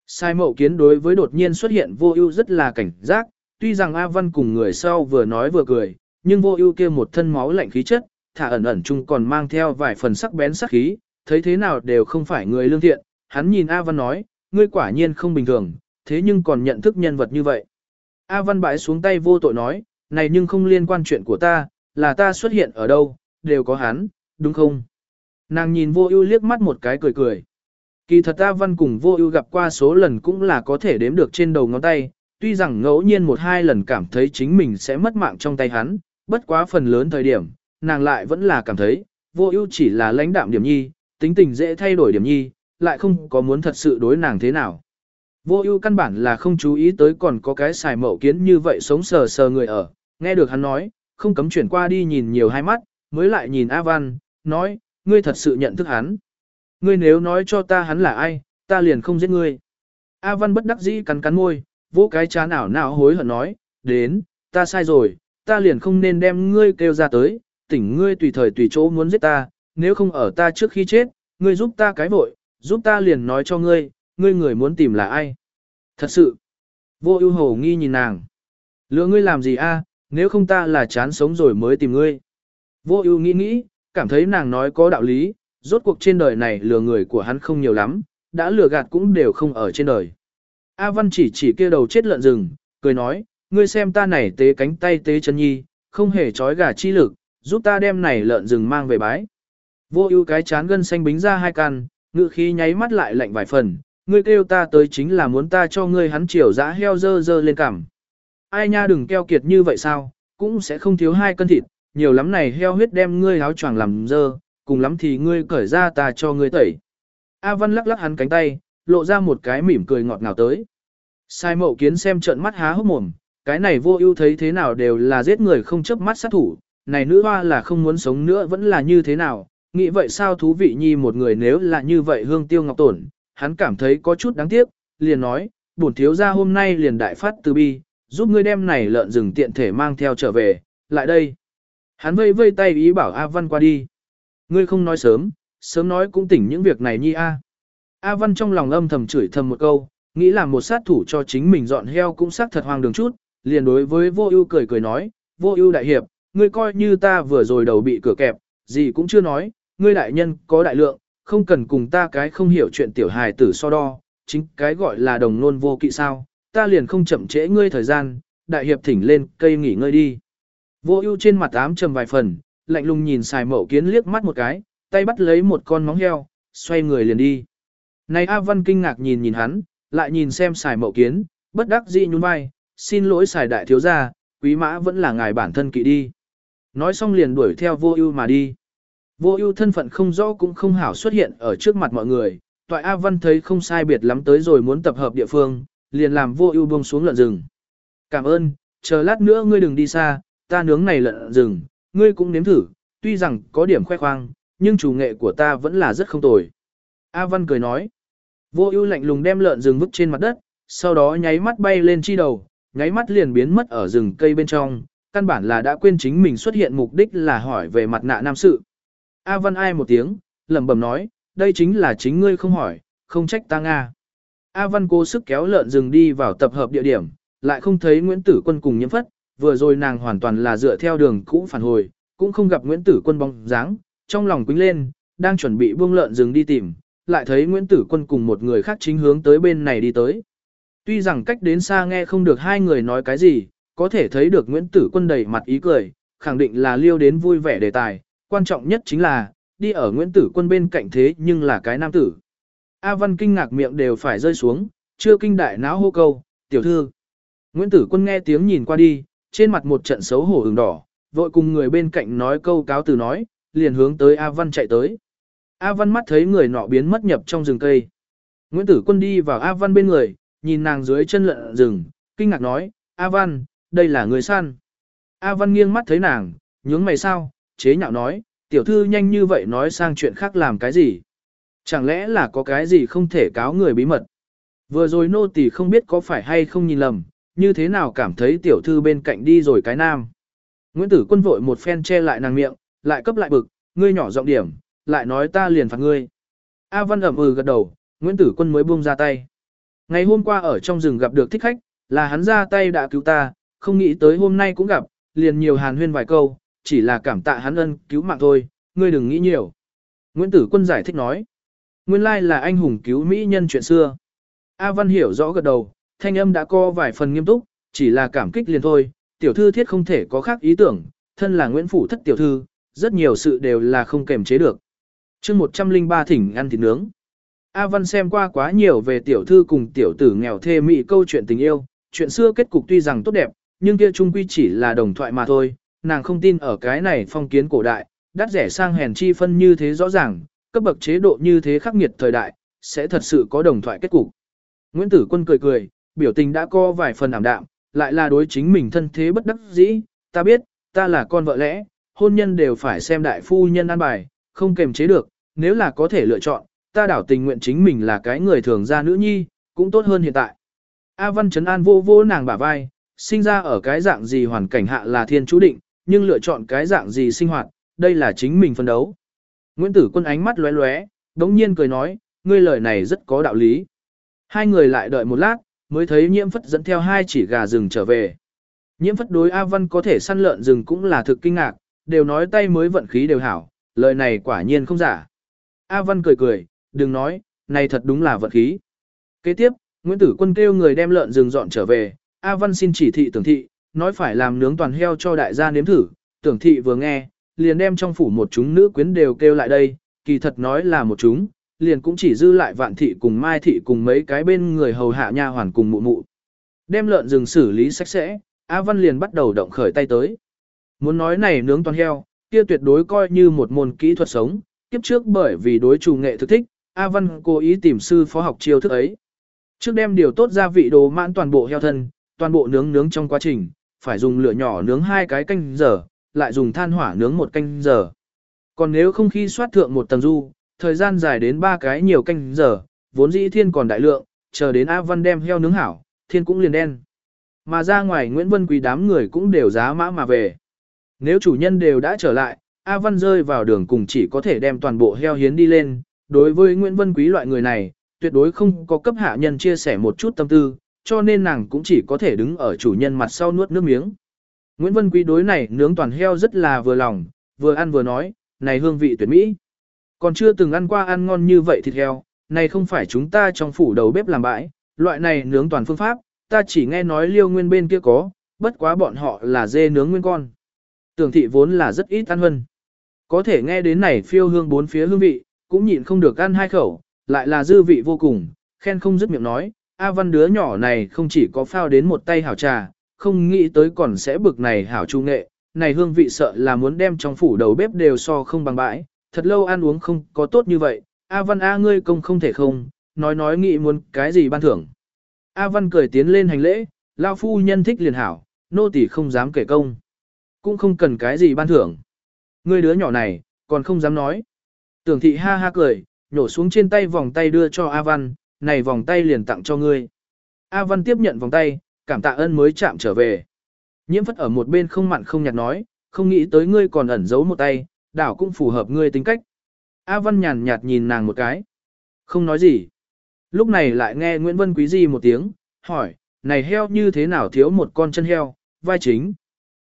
Sai mậu kiến đối với đột nhiên xuất hiện vô ưu rất là cảnh giác, tuy rằng A Văn cùng người sau vừa nói vừa cười, nhưng vô ưu kia một thân máu lạnh khí chất, thả ẩn ẩn chung còn mang theo vài phần sắc bén sắc khí, thấy thế nào đều không phải người lương thiện, hắn nhìn A Văn nói, ngươi quả nhiên không bình thường, thế nhưng còn nhận thức nhân vật như vậy. A Văn bãi xuống tay vô tội nói, này nhưng không liên quan chuyện của ta, là ta xuất hiện ở đâu, đều có hắn, đúng không? Nàng nhìn vô ưu liếc mắt một cái cười cười. Kỳ thật A Văn cùng vô ưu gặp qua số lần cũng là có thể đếm được trên đầu ngón tay, tuy rằng ngẫu nhiên một hai lần cảm thấy chính mình sẽ mất mạng trong tay hắn, bất quá phần lớn thời điểm, nàng lại vẫn là cảm thấy, vô ưu chỉ là lãnh đạm điểm nhi, tính tình dễ thay đổi điểm nhi, lại không có muốn thật sự đối nàng thế nào. Vô ưu căn bản là không chú ý tới còn có cái xài mậu kiến như vậy sống sờ sờ người ở, nghe được hắn nói, không cấm chuyển qua đi nhìn nhiều hai mắt, mới lại nhìn A Văn, nói, ngươi thật sự nhận thức hắn. Ngươi nếu nói cho ta hắn là ai, ta liền không giết ngươi. A Văn bất đắc dĩ cắn cắn môi, vỗ cái chán ảo nào hối hận nói, đến, ta sai rồi, ta liền không nên đem ngươi kêu ra tới, tỉnh ngươi tùy thời tùy chỗ muốn giết ta, nếu không ở ta trước khi chết, ngươi giúp ta cái vội, giúp ta liền nói cho ngươi, ngươi người muốn tìm là ai. Thật sự, vô ưu hồ nghi nhìn nàng. Lựa ngươi làm gì a? nếu không ta là chán sống rồi mới tìm ngươi. Vô ưu nghĩ nghĩ, cảm thấy nàng nói có đạo lý, rốt cuộc trên đời này lừa người của hắn không nhiều lắm, đã lừa gạt cũng đều không ở trên đời. A Văn chỉ chỉ kia đầu chết lợn rừng, cười nói, ngươi xem ta này tế cánh tay tế chân nhi, không hề trói gà chi lực, giúp ta đem này lợn rừng mang về bái. Vô ưu cái chán gân xanh bính ra hai căn, ngự khí nháy mắt lại lạnh vài phần, ngươi kêu ta tới chính là muốn ta cho ngươi hắn chiều dã heo dơ dơ lên cằm. Ai nha đừng keo kiệt như vậy sao, cũng sẽ không thiếu hai cân thịt, nhiều lắm này heo huyết đem ngươi áo choàng làm dơ, cùng lắm thì ngươi cởi ra ta cho ngươi tẩy. A Văn lắc lắc hắn cánh tay, lộ ra một cái mỉm cười ngọt ngào tới. Sai mậu kiến xem trợn mắt há hốc mồm, cái này vô ưu thấy thế nào đều là giết người không chớp mắt sát thủ, này nữ hoa là không muốn sống nữa vẫn là như thế nào, nghĩ vậy sao thú vị nhi một người nếu là như vậy hương tiêu ngọc tổn, hắn cảm thấy có chút đáng tiếc, liền nói, bổn thiếu gia hôm nay liền đại phát từ bi, giúp ngươi đem này lợn rừng tiện thể mang theo trở về, lại đây. Hắn vây vây tay ý bảo A Văn qua đi. Ngươi không nói sớm, sớm nói cũng tỉnh những việc này nhi A. A Văn trong lòng âm thầm chửi thầm một câu, nghĩ là một sát thủ cho chính mình dọn heo cũng xác thật hoang đường chút, liền đối với vô ưu cười cười nói, vô ưu đại hiệp, ngươi coi như ta vừa rồi đầu bị cửa kẹp, gì cũng chưa nói, ngươi đại nhân có đại lượng, không cần cùng ta cái không hiểu chuyện tiểu hài tử so đo, chính cái gọi là đồng nôn vô kỵ sao, ta liền không chậm trễ ngươi thời gian, đại hiệp thỉnh lên cây nghỉ ngơi đi. Vô ưu trên mặt ám trầm vài phần, lạnh lùng nhìn xài mậu kiến liếc mắt một cái, tay bắt lấy một con móng heo, xoay người liền đi. Này A Văn kinh ngạc nhìn nhìn hắn, lại nhìn xem xài mậu kiến, bất đắc dĩ nhún vai, xin lỗi xài đại thiếu gia, quý mã vẫn là ngài bản thân kỵ đi. Nói xong liền đuổi theo vô ưu mà đi. Vô ưu thân phận không rõ cũng không hảo xuất hiện ở trước mặt mọi người, toại A Văn thấy không sai biệt lắm tới rồi muốn tập hợp địa phương, liền làm vô ưu buông xuống lợn rừng. Cảm ơn, chờ lát nữa ngươi đừng đi xa, ta nướng này lợn rừng, ngươi cũng nếm thử, tuy rằng có điểm khoe khoang, nhưng chủ nghệ của ta vẫn là rất không tồi. A Văn cười nói, vô ưu lạnh lùng đem lợn rừng vứt trên mặt đất, sau đó nháy mắt bay lên chi đầu, nháy mắt liền biến mất ở rừng cây bên trong, căn bản là đã quên chính mình xuất hiện mục đích là hỏi về mặt nạ nam sự. A Văn ai một tiếng, lẩm bẩm nói, đây chính là chính ngươi không hỏi, không trách ta Nga. A Văn cố sức kéo lợn rừng đi vào tập hợp địa điểm, lại không thấy Nguyễn Tử Quân cùng nhiễm phất, vừa rồi nàng hoàn toàn là dựa theo đường cũ phản hồi, cũng không gặp Nguyễn Tử Quân bóng dáng, trong lòng quính lên, đang chuẩn bị buông lợn rừng đi tìm, lại thấy Nguyễn Tử Quân cùng một người khác chính hướng tới bên này đi tới. Tuy rằng cách đến xa nghe không được hai người nói cái gì, có thể thấy được Nguyễn Tử Quân đầy mặt ý cười, khẳng định là liêu đến vui vẻ đề tài, quan trọng nhất chính là, đi ở Nguyễn Tử Quân bên cạnh thế nhưng là cái nam tử. A Văn kinh ngạc miệng đều phải rơi xuống, chưa kinh đại não hô câu, tiểu thư. Nguyễn Tử Quân nghe tiếng nhìn qua đi, trên mặt một trận xấu hổ ửng đỏ, vội cùng người bên cạnh nói câu cáo từ nói, liền hướng tới A Văn chạy tới. A Văn mắt thấy người nọ biến mất nhập trong rừng cây. Nguyễn Tử Quân đi vào A Văn bên người, nhìn nàng dưới chân lợn rừng, kinh ngạc nói, A Văn, đây là người săn. A Văn nghiêng mắt thấy nàng, nhướng mày sao, chế nhạo nói, tiểu thư nhanh như vậy nói sang chuyện khác làm cái gì. Chẳng lẽ là có cái gì không thể cáo người bí mật. Vừa rồi nô tỳ không biết có phải hay không nhìn lầm, như thế nào cảm thấy tiểu thư bên cạnh đi rồi cái nam. Nguyễn Tử Quân vội một phen che lại nàng miệng, lại cấp lại bực, ngươi nhỏ giọng điểm, lại nói ta liền phạt ngươi. A Văn ẩm ừ gật đầu, Nguyễn Tử Quân mới buông ra tay. Ngày hôm qua ở trong rừng gặp được thích khách, là hắn ra tay đã cứu ta, không nghĩ tới hôm nay cũng gặp, liền nhiều hàn huyên vài câu, chỉ là cảm tạ hắn ân cứu mạng thôi, ngươi đừng nghĩ nhiều. Nguyễn Tử Quân giải thích nói, nguyên lai là anh hùng cứu mỹ nhân chuyện xưa. A Văn hiểu rõ gật đầu, thanh âm đã co vài phần nghiêm túc, chỉ là cảm kích liền thôi, tiểu thư thiết không thể có khác ý tưởng, thân là Nguyễn Phủ thất tiểu thư, rất nhiều sự đều là không kềm chế được. chương 103 thỉnh ăn thịt nướng. A Văn xem qua quá nhiều về tiểu thư cùng tiểu tử nghèo thê mị câu chuyện tình yêu, chuyện xưa kết cục tuy rằng tốt đẹp, nhưng kia chung quy chỉ là đồng thoại mà thôi, nàng không tin ở cái này phong kiến cổ đại, đắt rẻ sang hèn chi phân như thế rõ ràng, cấp bậc chế độ như thế khắc nghiệt thời đại, sẽ thật sự có đồng thoại kết cục. Nguyễn Tử Quân cười cười, biểu tình đã có vài phần ảm đạm, lại là đối chính mình thân thế bất đắc dĩ, ta biết, ta là con vợ lẽ, hôn nhân đều phải xem đại phu nhân an bài, không kềm chế được, nếu là có thể lựa chọn, ta đảo tình nguyện chính mình là cái người thường ra nữ nhi, cũng tốt hơn hiện tại. A Văn Trấn An vô vô nàng bả vai, sinh ra ở cái dạng gì hoàn cảnh hạ là thiên chú định, nhưng lựa chọn cái dạng gì sinh hoạt, đây là chính mình phân đấu. Nguyễn Tử Quân ánh mắt lóe lóe, đống nhiên cười nói, ngươi lời này rất có đạo lý. Hai người lại đợi một lát, mới thấy nhiễm phất dẫn theo hai chỉ gà rừng trở về. Nhiễm phất đối A Văn có thể săn lợn rừng cũng là thực kinh ngạc, đều nói tay mới vận khí đều hảo, lời này quả nhiên không giả. A Văn cười cười, đừng nói, này thật đúng là vận khí. Kế tiếp, Nguyễn Tử Quân kêu người đem lợn rừng dọn trở về, A Văn xin chỉ thị tưởng thị, nói phải làm nướng toàn heo cho đại gia nếm thử, tưởng thị vừa nghe, liền đem trong phủ một chúng nữ quyến đều kêu lại đây, kỳ thật nói là một chúng, liền cũng chỉ dư lại vạn thị cùng mai thị cùng mấy cái bên người hầu hạ nha hoàn cùng mụ mụ. Đem lợn rừng xử lý sạch sẽ, A Văn liền bắt đầu động khởi tay tới. Muốn nói này nướng toàn heo, kia tuyệt đối coi như một môn kỹ thuật sống, kiếp trước bởi vì đối chủ nghệ thực thích, A Văn cố ý tìm sư phó học chiêu thức ấy. Trước đem điều tốt gia vị đồ mãn toàn bộ heo thân, toàn bộ nướng nướng trong quá trình, phải dùng lửa nhỏ nướng hai cái canh giờ, lại dùng than hỏa nướng một canh giờ. Còn nếu không khi soát thượng một tầng du, thời gian dài đến ba cái nhiều canh giờ, vốn dĩ thiên còn đại lượng, chờ đến A Văn đem heo nướng hảo, thiên cũng liền đen. Mà ra ngoài Nguyễn Vân Quý đám người cũng đều giá mã mà về. Nếu chủ nhân đều đã trở lại, A Văn rơi vào đường cùng chỉ có thể đem toàn bộ heo hiến đi lên. Đối với Nguyễn Vân Quý loại người này, tuyệt đối không có cấp hạ nhân chia sẻ một chút tâm tư, cho nên nàng cũng chỉ có thể đứng ở chủ nhân mặt sau nuốt nước miếng. Nguyễn Vân Quý đối này nướng toàn heo rất là vừa lòng, vừa ăn vừa nói, này hương vị tuyệt mỹ. Còn chưa từng ăn qua ăn ngon như vậy thịt heo, này không phải chúng ta trong phủ đầu bếp làm bãi, loại này nướng toàn phương pháp, ta chỉ nghe nói liêu nguyên bên kia có, bất quá bọn họ là dê nướng nguyên con. Tưởng thị vốn là rất ít ăn hơn. Có thể nghe đến này phiêu hương bốn phía hương vị, cũng nhịn không được ăn hai khẩu, lại là dư vị vô cùng, khen không dứt miệng nói, A văn đứa nhỏ này không chỉ có phao đến một tay hảo trà, không nghĩ tới còn sẽ bực này hảo trung nghệ, này hương vị sợ là muốn đem trong phủ đầu bếp đều so không bằng bãi, thật lâu ăn uống không có tốt như vậy, A văn A ngươi công không thể không, nói nói nghĩ muốn cái gì ban thưởng. A văn cười tiến lên hành lễ, lao phu nhân thích liền hảo, nô tỳ không dám kể công. Cũng không cần cái gì ban thưởng. Ngươi đứa nhỏ này, còn không dám nói. Tưởng thị ha ha cười, nhổ xuống trên tay vòng tay đưa cho A Văn, này vòng tay liền tặng cho ngươi. A Văn tiếp nhận vòng tay, cảm tạ ơn mới chạm trở về. Nhiễm phất ở một bên không mặn không nhạt nói, không nghĩ tới ngươi còn ẩn giấu một tay, đảo cũng phù hợp ngươi tính cách. A Văn nhàn nhạt nhìn nàng một cái. Không nói gì. Lúc này lại nghe Nguyễn Vân Quý Di một tiếng, hỏi, này heo như thế nào thiếu một con chân heo, vai chính.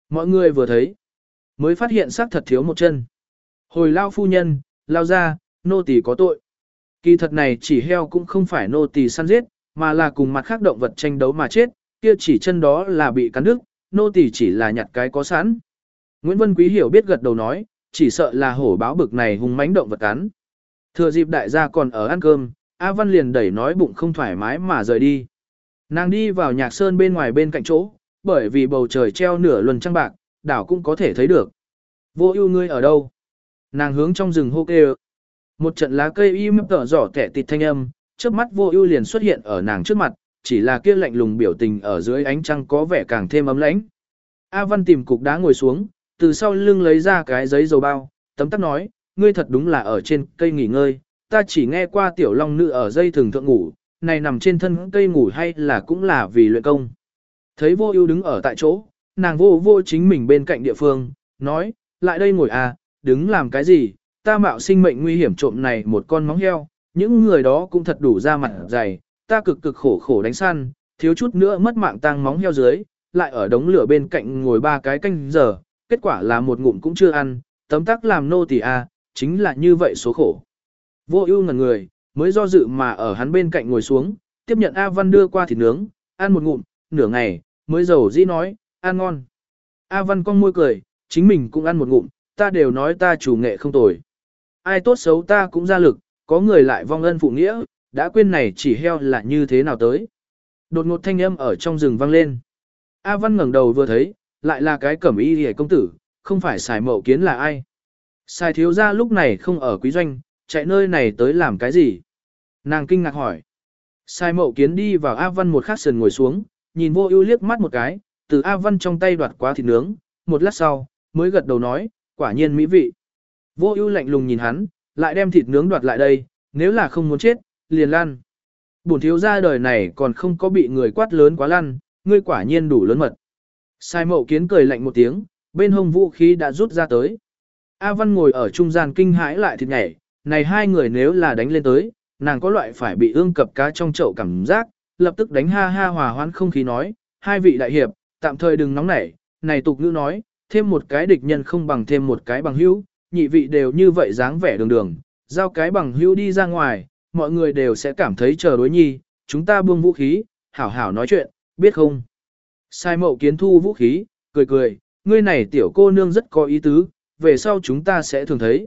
Mọi người vừa thấy, mới phát hiện xác thật thiếu một chân. Hồi lao phu nhân, lao ra, nô tỳ có tội. Kỳ thật này chỉ heo cũng không phải nô tỳ săn giết, mà là cùng mặt khác động vật tranh đấu mà chết, kia chỉ chân đó là bị cắn đứt, nô tỳ chỉ là nhặt cái có sẵn. Nguyễn Vân Quý hiểu biết gật đầu nói, chỉ sợ là hổ báo bực này hung mãnh động vật cắn. Thừa dịp đại gia còn ở ăn cơm, A Văn liền đẩy nói bụng không thoải mái mà rời đi. Nàng đi vào nhạc sơn bên ngoài bên cạnh chỗ, bởi vì bầu trời treo nửa luân trăng bạc, đảo cũng có thể thấy được. Vô ưu ngươi ở đâu? Nàng hướng trong rừng hô kêu. Một trận lá cây im tở giỏ kẻ tịt thanh âm, trước mắt vô ưu liền xuất hiện ở nàng trước mặt, chỉ là kia lạnh lùng biểu tình ở dưới ánh trăng có vẻ càng thêm ấm lãnh. A Văn tìm cục đá ngồi xuống, từ sau lưng lấy ra cái giấy dầu bao, tấm tắc nói, ngươi thật đúng là ở trên cây nghỉ ngơi, ta chỉ nghe qua tiểu long nữ ở dây thường thượng ngủ, này nằm trên thân cây ngủ hay là cũng là vì luyện công. Thấy vô ưu đứng ở tại chỗ, nàng vô vô chính mình bên cạnh địa phương, nói, lại đây ngồi à, đứng làm cái gì, ta mạo sinh mệnh nguy hiểm trộm này một con móng heo, những người đó cũng thật đủ ra mặt dày, ta cực cực khổ khổ đánh săn, thiếu chút nữa mất mạng tang móng heo dưới, lại ở đống lửa bên cạnh ngồi ba cái canh giờ, kết quả là một ngụm cũng chưa ăn, tấm tắc làm nô tỳ a, chính là như vậy số khổ. Vô ưu ngần người, mới do dự mà ở hắn bên cạnh ngồi xuống, tiếp nhận A Văn đưa qua thịt nướng, ăn một ngụm, nửa ngày, mới dầu dĩ nói, ăn ngon. A Văn cong môi cười, chính mình cũng ăn một ngụm, ta đều nói ta chủ nghệ không tồi. Ai tốt xấu ta cũng ra lực, có người lại vong ân phụ nghĩa, đã quên này chỉ heo là như thế nào tới. Đột ngột thanh âm ở trong rừng vang lên. A Văn ngẩng đầu vừa thấy, lại là cái cẩm y hề công tử, không phải xài mậu kiến là ai. Xài thiếu ra lúc này không ở quý doanh, chạy nơi này tới làm cái gì? Nàng kinh ngạc hỏi. Sai mậu kiến đi vào A Văn một khắc sườn ngồi xuống, nhìn vô ưu liếc mắt một cái, từ A Văn trong tay đoạt quá thịt nướng, một lát sau, mới gật đầu nói, quả nhiên mỹ vị. Vô ưu lạnh lùng nhìn hắn, lại đem thịt nướng đoạt lại đây, nếu là không muốn chết, liền lăn. Bổn thiếu gia đời này còn không có bị người quát lớn quá lăn, ngươi quả nhiên đủ lớn mật. Sai mậu kiến cười lạnh một tiếng, bên hông vũ khí đã rút ra tới. A Văn ngồi ở trung gian kinh hãi lại thịt nhảy, này hai người nếu là đánh lên tới, nàng có loại phải bị ương cập cá trong chậu cảm giác, lập tức đánh ha ha hòa hoãn không khí nói, hai vị đại hiệp, tạm thời đừng nóng nảy, này tục ngữ nói, thêm một cái địch nhân không bằng thêm một cái bằng hữu, nhị vị đều như vậy dáng vẻ đường đường, giao cái bằng hữu đi ra ngoài, mọi người đều sẽ cảm thấy chờ đối nhi, chúng ta buông vũ khí, hảo hảo nói chuyện, biết không? Sai mậu kiến thu vũ khí, cười cười, ngươi này tiểu cô nương rất có ý tứ, về sau chúng ta sẽ thường thấy.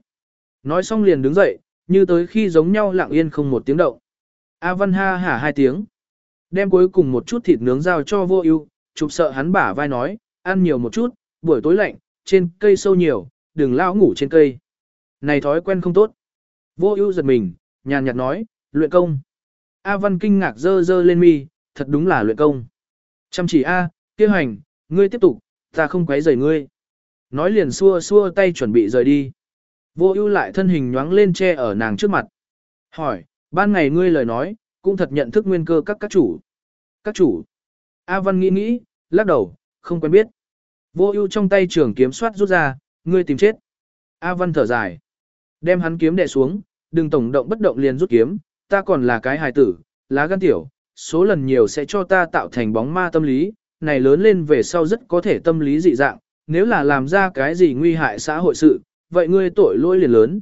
Nói xong liền đứng dậy, như tới khi giống nhau lặng yên không một tiếng động. A Văn ha hả hai tiếng. Đem cuối cùng một chút thịt nướng giao cho vô ưu, chụp sợ hắn bả vai nói, ăn nhiều một chút, buổi tối lạnh, trên cây sâu nhiều, đừng lao ngủ trên cây. Này thói quen không tốt. Vô ưu giật mình, nhàn nhạt nói, luyện công. A Văn kinh ngạc dơ dơ lên mi, thật đúng là luyện công. Chăm chỉ A, kia hành, ngươi tiếp tục, ta không quấy rầy ngươi. Nói liền xua xua tay chuẩn bị rời đi. Vô ưu lại thân hình nhoáng lên che ở nàng trước mặt. Hỏi, ban ngày ngươi lời nói, cũng thật nhận thức nguyên cơ các các chủ. Các chủ. A Văn nghĩ nghĩ, lắc đầu, không quen biết. Vô ưu trong tay trường kiếm soát rút ra, ngươi tìm chết. A Văn thở dài. Đem hắn kiếm đè xuống, đừng tổng động bất động liền rút kiếm, ta còn là cái hài tử, lá gan tiểu, số lần nhiều sẽ cho ta tạo thành bóng ma tâm lý, này lớn lên về sau rất có thể tâm lý dị dạng, nếu là làm ra cái gì nguy hại xã hội sự, vậy ngươi tội lỗi liền lớn.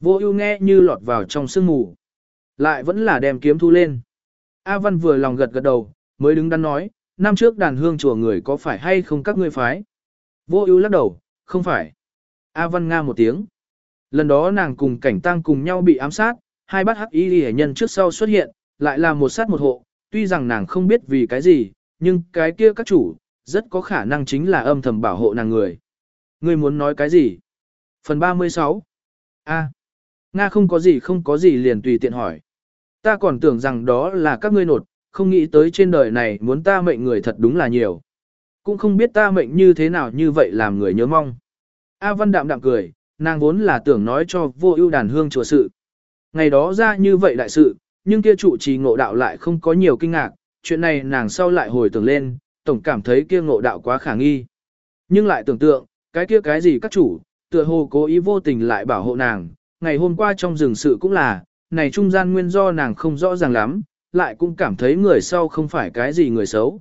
Vô ưu nghe như lọt vào trong sương mù. Lại vẫn là đem kiếm thu lên. A Văn vừa lòng gật gật đầu, mới đứng đắn nói, năm trước đàn hương chùa người có phải hay không các ngươi phái? Vô ưu lắc đầu, không phải. A Văn nga một tiếng. Lần đó nàng cùng cảnh tăng cùng nhau bị ám sát, hai bát hắc y hệ nhân trước sau xuất hiện, lại là một sát một hộ, tuy rằng nàng không biết vì cái gì, nhưng cái kia các chủ, rất có khả năng chính là âm thầm bảo hộ nàng người. Ngươi muốn nói cái gì? Phần 36 A. Nga không có gì không có gì liền tùy tiện hỏi. Ta còn tưởng rằng đó là các ngươi nột, không nghĩ tới trên đời này muốn ta mệnh người thật đúng là nhiều. Cũng không biết ta mệnh như thế nào như vậy làm người nhớ mong. A Văn đạm đạm cười, nàng vốn là tưởng nói cho vô ưu đàn hương chùa sự. Ngày đó ra như vậy đại sự, nhưng kia trụ trì ngộ đạo lại không có nhiều kinh ngạc, chuyện này nàng sau lại hồi tưởng lên, tổng cảm thấy kia ngộ đạo quá khả nghi. Nhưng lại tưởng tượng, cái kia cái gì các chủ, tựa hồ cố ý vô tình lại bảo hộ nàng, ngày hôm qua trong rừng sự cũng là, này trung gian nguyên do nàng không rõ ràng lắm, lại cũng cảm thấy người sau không phải cái gì người xấu.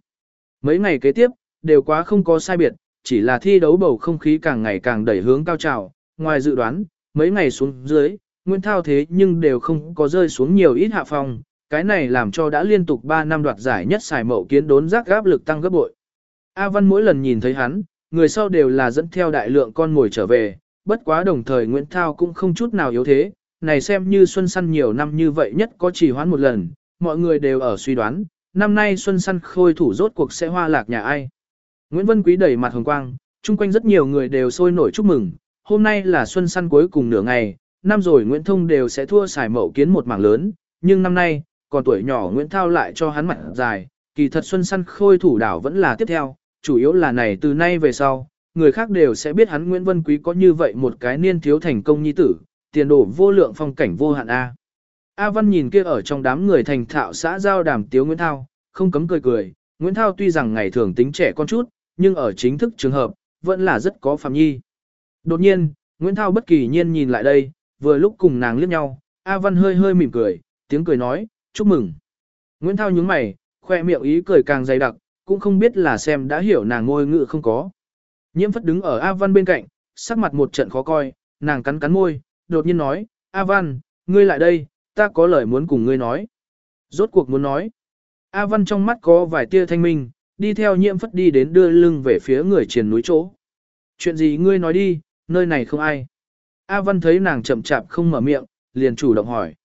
Mấy ngày kế tiếp, đều quá không có sai biệt, chỉ là thi đấu bầu không khí càng ngày càng đẩy hướng cao trào, ngoài dự đoán, mấy ngày xuống dưới, Nguyễn Thao thế nhưng đều không có rơi xuống nhiều ít hạ phong, cái này làm cho đã liên tục 3 năm đoạt giải nhất xài mậu kiến đốn giác gáp lực tăng gấp bội. A Văn mỗi lần nhìn thấy hắn, người sau đều là dẫn theo đại lượng con ngồi trở về, bất quá đồng thời Nguyễn Thao cũng không chút nào yếu thế, này xem như Xuân Săn nhiều năm như vậy nhất có chỉ hoán một lần, mọi người đều ở suy đoán, năm nay Xuân Săn khôi thủ rốt cuộc sẽ hoa lạc nhà ai. Nguyễn Vân Quý đẩy mặt hồng quang, chung quanh rất nhiều người đều sôi nổi chúc mừng, hôm nay là Xuân Săn cuối cùng nửa ngày, năm rồi Nguyễn Thông đều sẽ thua xài mậu kiến một mảng lớn, nhưng năm nay, còn tuổi nhỏ Nguyễn Thao lại cho hắn mặt dài, kỳ thật Xuân Săn khôi thủ đảo vẫn là tiếp theo, chủ yếu là này từ nay về sau, người khác đều sẽ biết hắn Nguyễn Vân Quý có như vậy một cái niên thiếu thành công nhi tử, tiền đồ vô lượng phong cảnh vô hạn A. A Văn nhìn kia ở trong đám người thành thạo xã giao đàm tiếu Nguyễn Thao, không cấm cười cười, Nguyễn Thao tuy rằng ngày thường tính trẻ con chút, nhưng ở chính thức trường hợp, vẫn là rất có phạm nhi. Đột nhiên, Nguyễn Thao bất kỳ nhiên nhìn lại đây, vừa lúc cùng nàng liếc nhau, A Văn hơi hơi mỉm cười, tiếng cười nói, chúc mừng. Nguyễn Thao nhướng mày, khoe miệng ý cười càng dày đặc, cũng không biết là xem đã hiểu nàng ngôi ngữ không có. Nhiễm phất đứng ở A Văn bên cạnh, sắc mặt một trận khó coi, nàng cắn cắn môi, đột nhiên nói, A Văn, ngươi lại đây, ta có lời muốn cùng ngươi nói. Rốt cuộc muốn nói. A Văn trong mắt có vài tia thanh minh, đi theo nhiễm phất đi đến đưa lưng về phía người triền núi chỗ. Chuyện gì ngươi nói đi, nơi này không ai. A Văn thấy nàng chậm chạp không mở miệng, liền chủ động hỏi.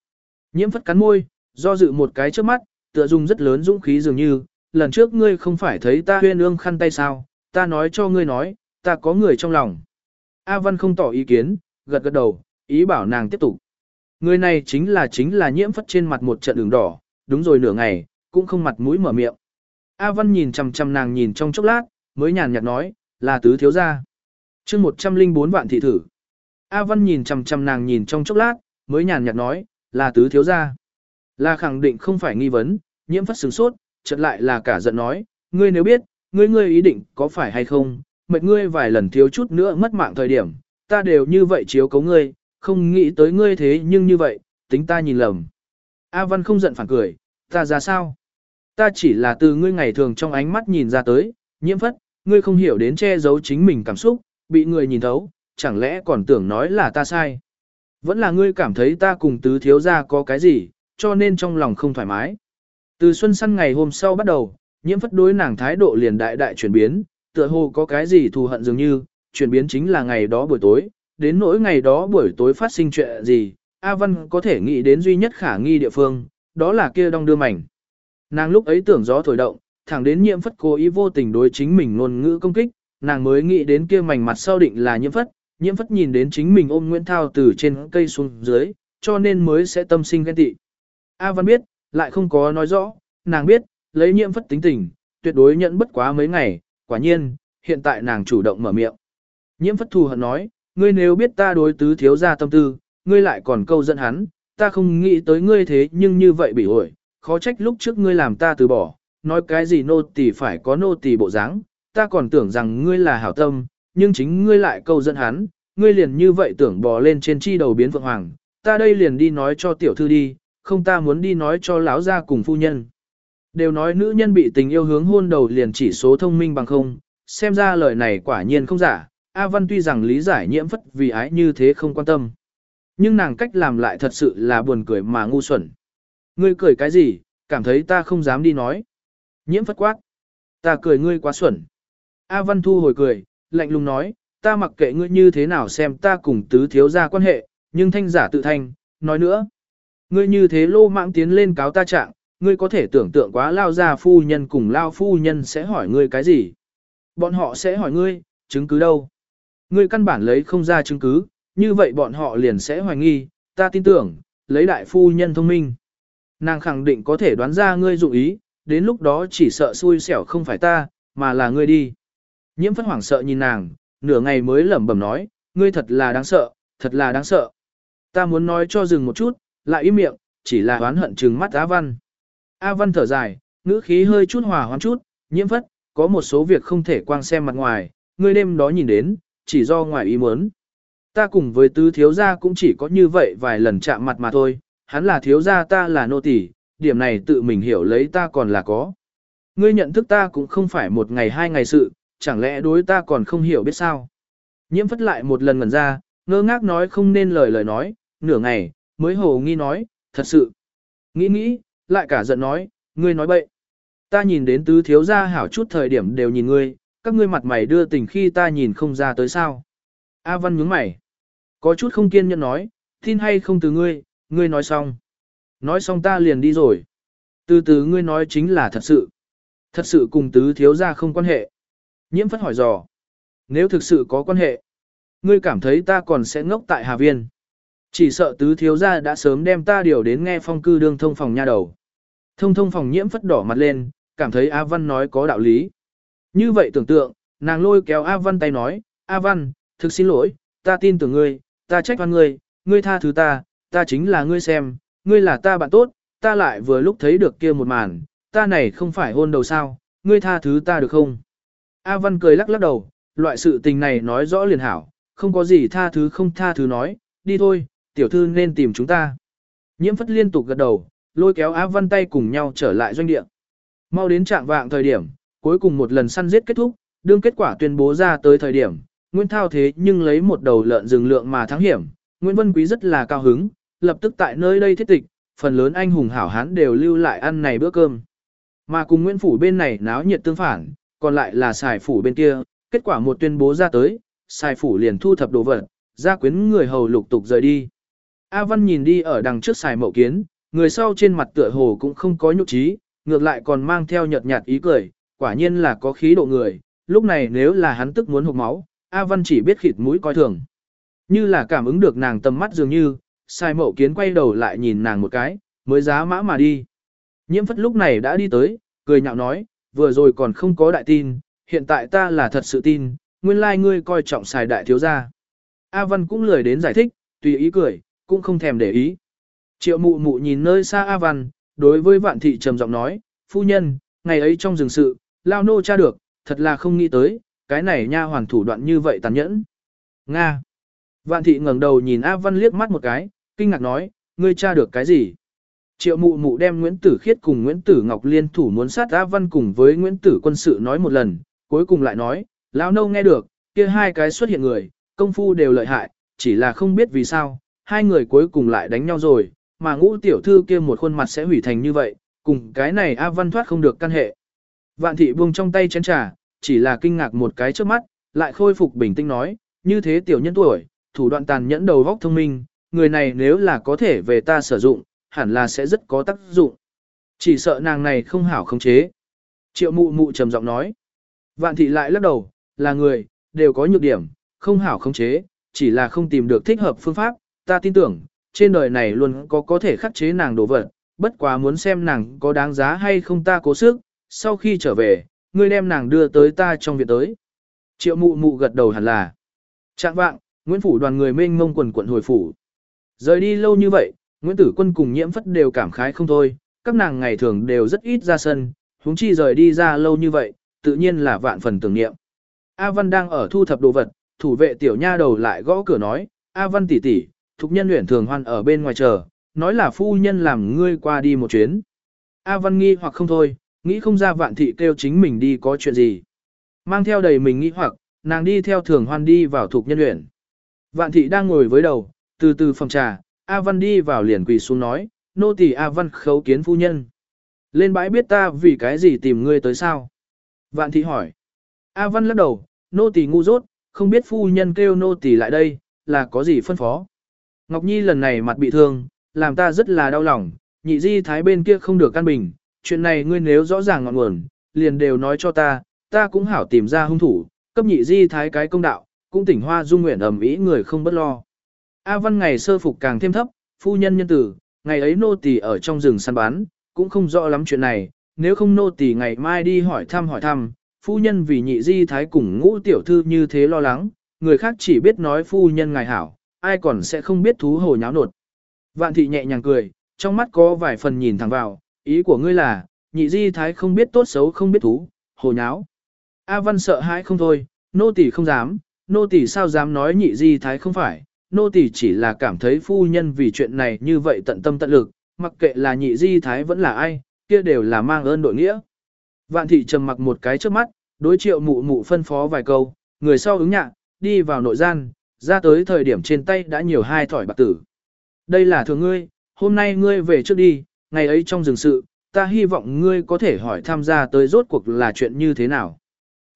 Nhiễm phất cắn môi, do dự một cái trước mắt, tựa dùng rất lớn dũng khí dường như, lần trước ngươi không phải thấy ta huyên ương khăn tay sao, ta nói cho ngươi nói, ta có người trong lòng. A Văn không tỏ ý kiến, gật gật đầu, ý bảo nàng tiếp tục. Người này chính là chính là nhiễm phất trên mặt một trận đường đỏ, đúng rồi nửa ngày, cũng không mặt mũi mở miệng. A Văn nhìn chằm chằm nàng nhìn trong chốc lát, mới nhàn nhạt nói, là tứ thiếu gia. chương 104 vạn thị thử. A Văn nhìn chằm chằm nàng nhìn trong chốc lát, mới nhàn nhạt nói, là tứ thiếu gia. Là khẳng định không phải nghi vấn, nhiễm phát sửng sốt, chợt lại là cả giận nói, ngươi nếu biết, ngươi ngươi ý định có phải hay không, mệt ngươi vài lần thiếu chút nữa mất mạng thời điểm, ta đều như vậy chiếu cấu ngươi, không nghĩ tới ngươi thế nhưng như vậy, tính ta nhìn lầm. A Văn không giận phản cười, ta ra sao? Ta chỉ là từ ngươi ngày thường trong ánh mắt nhìn ra tới, nhiễm phất, ngươi không hiểu đến che giấu chính mình cảm xúc, bị người nhìn thấu, chẳng lẽ còn tưởng nói là ta sai. Vẫn là ngươi cảm thấy ta cùng tứ thiếu gia có cái gì, cho nên trong lòng không thoải mái. Từ xuân săn ngày hôm sau bắt đầu, nhiễm phất đối nàng thái độ liền đại đại chuyển biến, tựa hồ có cái gì thù hận dường như, chuyển biến chính là ngày đó buổi tối, đến nỗi ngày đó buổi tối phát sinh chuyện gì, A Văn có thể nghĩ đến duy nhất khả nghi địa phương, đó là kia đong đưa mảnh. Nàng lúc ấy tưởng gió thổi động, thẳng đến nhiễm phất cố ý vô tình đối chính mình ngôn ngữ công kích, nàng mới nghĩ đến kia mảnh mặt sau định là nhiễm phất, nhiễm phất nhìn đến chính mình ôm Nguyễn Thao từ trên cây xuống dưới, cho nên mới sẽ tâm sinh ghen tị. A Văn biết, lại không có nói rõ, nàng biết, lấy nhiễm phất tính tình, tuyệt đối nhận bất quá mấy ngày, quả nhiên, hiện tại nàng chủ động mở miệng. Nhiễm phất thù hận nói, ngươi nếu biết ta đối tứ thiếu ra tâm tư, ngươi lại còn câu dẫn hắn, ta không nghĩ tới ngươi thế nhưng như vậy bị ổi, khó trách lúc trước ngươi làm ta từ bỏ, nói cái gì nô tỳ phải có nô tỳ bộ dáng, ta còn tưởng rằng ngươi là hảo tâm, nhưng chính ngươi lại câu dẫn hắn, ngươi liền như vậy tưởng bò lên trên chi đầu biến vượng hoàng, ta đây liền đi nói cho tiểu thư đi, không ta muốn đi nói cho lão gia cùng phu nhân. Đều nói nữ nhân bị tình yêu hướng hôn đầu liền chỉ số thông minh bằng không, xem ra lời này quả nhiên không giả, A Văn tuy rằng lý giải nhiễm phất vì ái như thế không quan tâm. Nhưng nàng cách làm lại thật sự là buồn cười mà ngu xuẩn. Ngươi cười cái gì, cảm thấy ta không dám đi nói. Nhiễm phất quát. Ta cười ngươi quá xuẩn. A Văn thu hồi cười, lạnh lùng nói, ta mặc kệ ngươi như thế nào xem ta cùng tứ thiếu gia quan hệ, nhưng thanh giả tự thanh, nói nữa. Ngươi như thế lô mạng tiến lên cáo ta trạng, ngươi có thể tưởng tượng quá lao gia phu nhân cùng lao phu nhân sẽ hỏi ngươi cái gì. Bọn họ sẽ hỏi ngươi, chứng cứ đâu? Ngươi căn bản lấy không ra chứng cứ, như vậy bọn họ liền sẽ hoài nghi, ta tin tưởng, lấy đại phu nhân thông minh. Nàng khẳng định có thể đoán ra ngươi dụng ý, đến lúc đó chỉ sợ xui xẻo không phải ta, mà là ngươi đi. Nhiễm phất hoảng sợ nhìn nàng, nửa ngày mới lẩm bẩm nói, ngươi thật là đáng sợ, thật là đáng sợ. Ta muốn nói cho dừng một chút, lại im miệng, chỉ là oán hận trừng mắt A Văn. A Văn thở dài, ngữ khí hơi chút hòa hoãn chút, nhiễm phất, có một số việc không thể quang xem mặt ngoài, ngươi đêm đó nhìn đến, chỉ do ngoài ý muốn. Ta cùng với tứ thiếu gia cũng chỉ có như vậy vài lần chạm mặt mà thôi, hắn là thiếu gia ta là nô tỳ, điểm này tự mình hiểu lấy ta còn là có. Ngươi nhận thức ta cũng không phải một ngày hai ngày sự, chẳng lẽ đối ta còn không hiểu biết sao. Nhiễm phất lại một lần ngẩn ra, ngơ ngác nói không nên lời lời nói, nửa ngày, mới hồ nghi nói, thật sự. Nghĩ nghĩ, lại cả giận nói, ngươi nói bậy. Ta nhìn đến tứ thiếu gia hảo chút thời điểm đều nhìn ngươi, các ngươi mặt mày đưa tình khi ta nhìn không ra tới sao. A Văn nhướng mày. Có chút không kiên nhẫn nói, tin hay không từ ngươi, ngươi nói xong. Nói xong ta liền đi rồi. Từ từ ngươi nói chính là thật sự. Thật sự cùng tứ thiếu gia không quan hệ. Nhiễm phất hỏi dò. Nếu thực sự có quan hệ, ngươi cảm thấy ta còn sẽ ngốc tại Hà Viên. Chỉ sợ tứ thiếu gia đã sớm đem ta điều đến nghe phong cư đương thông phòng nha đầu. Thông thông phòng nhiễm phất đỏ mặt lên, cảm thấy A Văn nói có đạo lý. Như vậy tưởng tượng, nàng lôi kéo A Văn tay nói, A Văn, thực xin lỗi, ta tin tưởng ngươi, ta trách văn ngươi, ngươi tha thứ ta, ta chính là ngươi xem, ngươi là ta bạn tốt, ta lại vừa lúc thấy được kia một màn, ta này không phải hôn đầu sao, ngươi tha thứ ta được không? A Văn cười lắc lắc đầu, loại sự tình này nói rõ liền hảo, không có gì tha thứ không tha thứ nói, đi thôi, tiểu thư nên tìm chúng ta. Nhiễm phất liên tục gật đầu, lôi kéo A Văn tay cùng nhau trở lại doanh địa. Mau đến trạng vạng thời điểm, cuối cùng một lần săn giết kết thúc, đương kết quả tuyên bố ra tới thời điểm, Nguyễn Thao thế nhưng lấy một đầu lợn rừng lượng mà thắng hiểm, Nguyễn Vân Quý rất là cao hứng, lập tức tại nơi đây thiết tịch, phần lớn anh hùng hảo hán đều lưu lại ăn này bữa cơm. Mà cùng Nguyễn Phủ bên này náo nhiệt tương phản, còn lại là xài phủ bên kia, kết quả một tuyên bố ra tới, xài phủ liền thu thập đồ vật, ra quyến người hầu lục tục rời đi. A Văn nhìn đi ở đằng trước xài mậu kiến, người sau trên mặt tựa hồ cũng không có nhục trí, ngược lại còn mang theo nhợt nhạt ý cười, quả nhiên là có khí độ người, lúc này nếu là hắn tức muốn hụt máu, A Văn chỉ biết khịt mũi coi thường. Như là cảm ứng được nàng tầm mắt dường như, sai mậu kiến quay đầu lại nhìn nàng một cái, mới giá mã mà đi. Nhiễm phất lúc này đã đi tới, cười nhạo nói, vừa rồi còn không có đại tin, hiện tại ta là thật sự tin, nguyên lai like ngươi coi trọng xài đại thiếu gia. A Văn cũng lười đến giải thích, tùy ý cười, cũng không thèm để ý. Triệu mụ mụ nhìn nơi xa A Văn, đối với vạn thị trầm giọng nói, phu nhân, ngày ấy trong rừng sự, lao nô cha được, thật là không nghĩ tới, cái này nha hoàn thủ đoạn như vậy tàn nhẫn. Nga. Vạn thị ngẩng đầu nhìn A Văn liếc mắt một cái, kinh ngạc nói, ngươi tra được cái gì? Triệu mụ mụ đem Nguyễn Tử Khiết cùng Nguyễn Tử Ngọc liên thủ muốn sát A Văn cùng với Nguyễn Tử quân sự nói một lần, cuối cùng lại nói, lão nâu nghe được, kia hai cái xuất hiện người, công phu đều lợi hại, chỉ là không biết vì sao, hai người cuối cùng lại đánh nhau rồi, mà ngũ tiểu thư kia một khuôn mặt sẽ hủy thành như vậy, cùng cái này A Văn thoát không được căn hệ. Vạn thị buông trong tay chén trà, chỉ là kinh ngạc một cái trước mắt, lại khôi phục bình tĩnh nói, như thế tiểu nhân tuổi, thủ đoạn tàn nhẫn đầu góc thông minh, người này nếu là có thể về ta sử dụng, hẳn là sẽ rất có tác dụng. Chỉ sợ nàng này không hảo khống chế. Triệu mụ mụ trầm giọng nói. Vạn thị lại lắc đầu, là người, đều có nhược điểm, không hảo khống chế, chỉ là không tìm được thích hợp phương pháp, ta tin tưởng, trên đời này luôn có có thể khắc chế nàng đồ vật, bất quá muốn xem nàng có đáng giá hay không ta cố sức, sau khi trở về, ngươi đem nàng đưa tới ta trong viện tới. Triệu mụ mụ gật đầu hẳn là. Trạng vạng, Nguyễn Phủ đoàn người mênh mông quần quận hồi phủ. Rời đi lâu như vậy, Nguyễn Tử Quân cùng nhiễm phất đều cảm khái không thôi, các nàng ngày thường đều rất ít ra sân, huống chi rời đi ra lâu như vậy, tự nhiên là vạn phần tưởng niệm. A Văn đang ở thu thập đồ vật, thủ vệ tiểu nha đầu lại gõ cửa nói, A Văn tỷ tỷ, thục nhân luyện thường hoan ở bên ngoài chờ, nói là phu nhân làm ngươi qua đi một chuyến. A Văn nghi hoặc không thôi, nghĩ không ra vạn thị kêu chính mình đi có chuyện gì. Mang theo đầy mình nghĩ hoặc, nàng đi theo thường hoan đi vào thuộc nhân luyện. Vạn thị đang ngồi với đầu, từ từ phòng trà, A Văn đi vào liền quỳ xuống nói, nô tỳ A Văn khấu kiến phu nhân. Lên bãi biết ta vì cái gì tìm ngươi tới sao? Vạn thị hỏi. A Văn lắc đầu, nô tỳ ngu dốt, không biết phu nhân kêu nô tỳ lại đây, là có gì phân phó. Ngọc Nhi lần này mặt bị thương, làm ta rất là đau lòng, nhị di thái bên kia không được căn bình, chuyện này ngươi nếu rõ ràng ngọn nguồn, liền đều nói cho ta, ta cũng hảo tìm ra hung thủ, cấp nhị di thái cái công đạo, cũng tỉnh hoa dung nguyện ẩm ý người không bất lo. A Văn ngày sơ phục càng thêm thấp, phu nhân nhân tử, ngày ấy nô tỳ ở trong rừng săn bán cũng không rõ lắm chuyện này, nếu không nô tỳ ngày mai đi hỏi thăm hỏi thăm, phu nhân vì nhị di thái cùng ngũ tiểu thư như thế lo lắng, người khác chỉ biết nói phu nhân ngài hảo, ai còn sẽ không biết thú hồ nháo nột. Vạn thị nhẹ nhàng cười, trong mắt có vài phần nhìn thẳng vào, ý của ngươi là, nhị di thái không biết tốt xấu không biết thú, hồ nháo. A văn sợ hãi không thôi, nô tỳ không dám, nô tỳ sao dám nói nhị di thái không phải, nô tỳ chỉ là cảm thấy phu nhân vì chuyện này như vậy tận tâm tận lực, mặc kệ là nhị di thái vẫn là ai, kia đều là mang ơn đội nghĩa. Vạn thị trầm mặc một cái trước mắt, đối triệu mụ mụ phân phó vài câu, người sau ứng nhạc, đi vào nội gian, ra tới thời điểm trên tay đã nhiều hai thỏi bạc tử. Đây là thường ngươi, hôm nay ngươi về trước đi, ngày ấy trong rừng sự, ta hy vọng ngươi có thể hỏi tham gia tới rốt cuộc là chuyện như thế nào.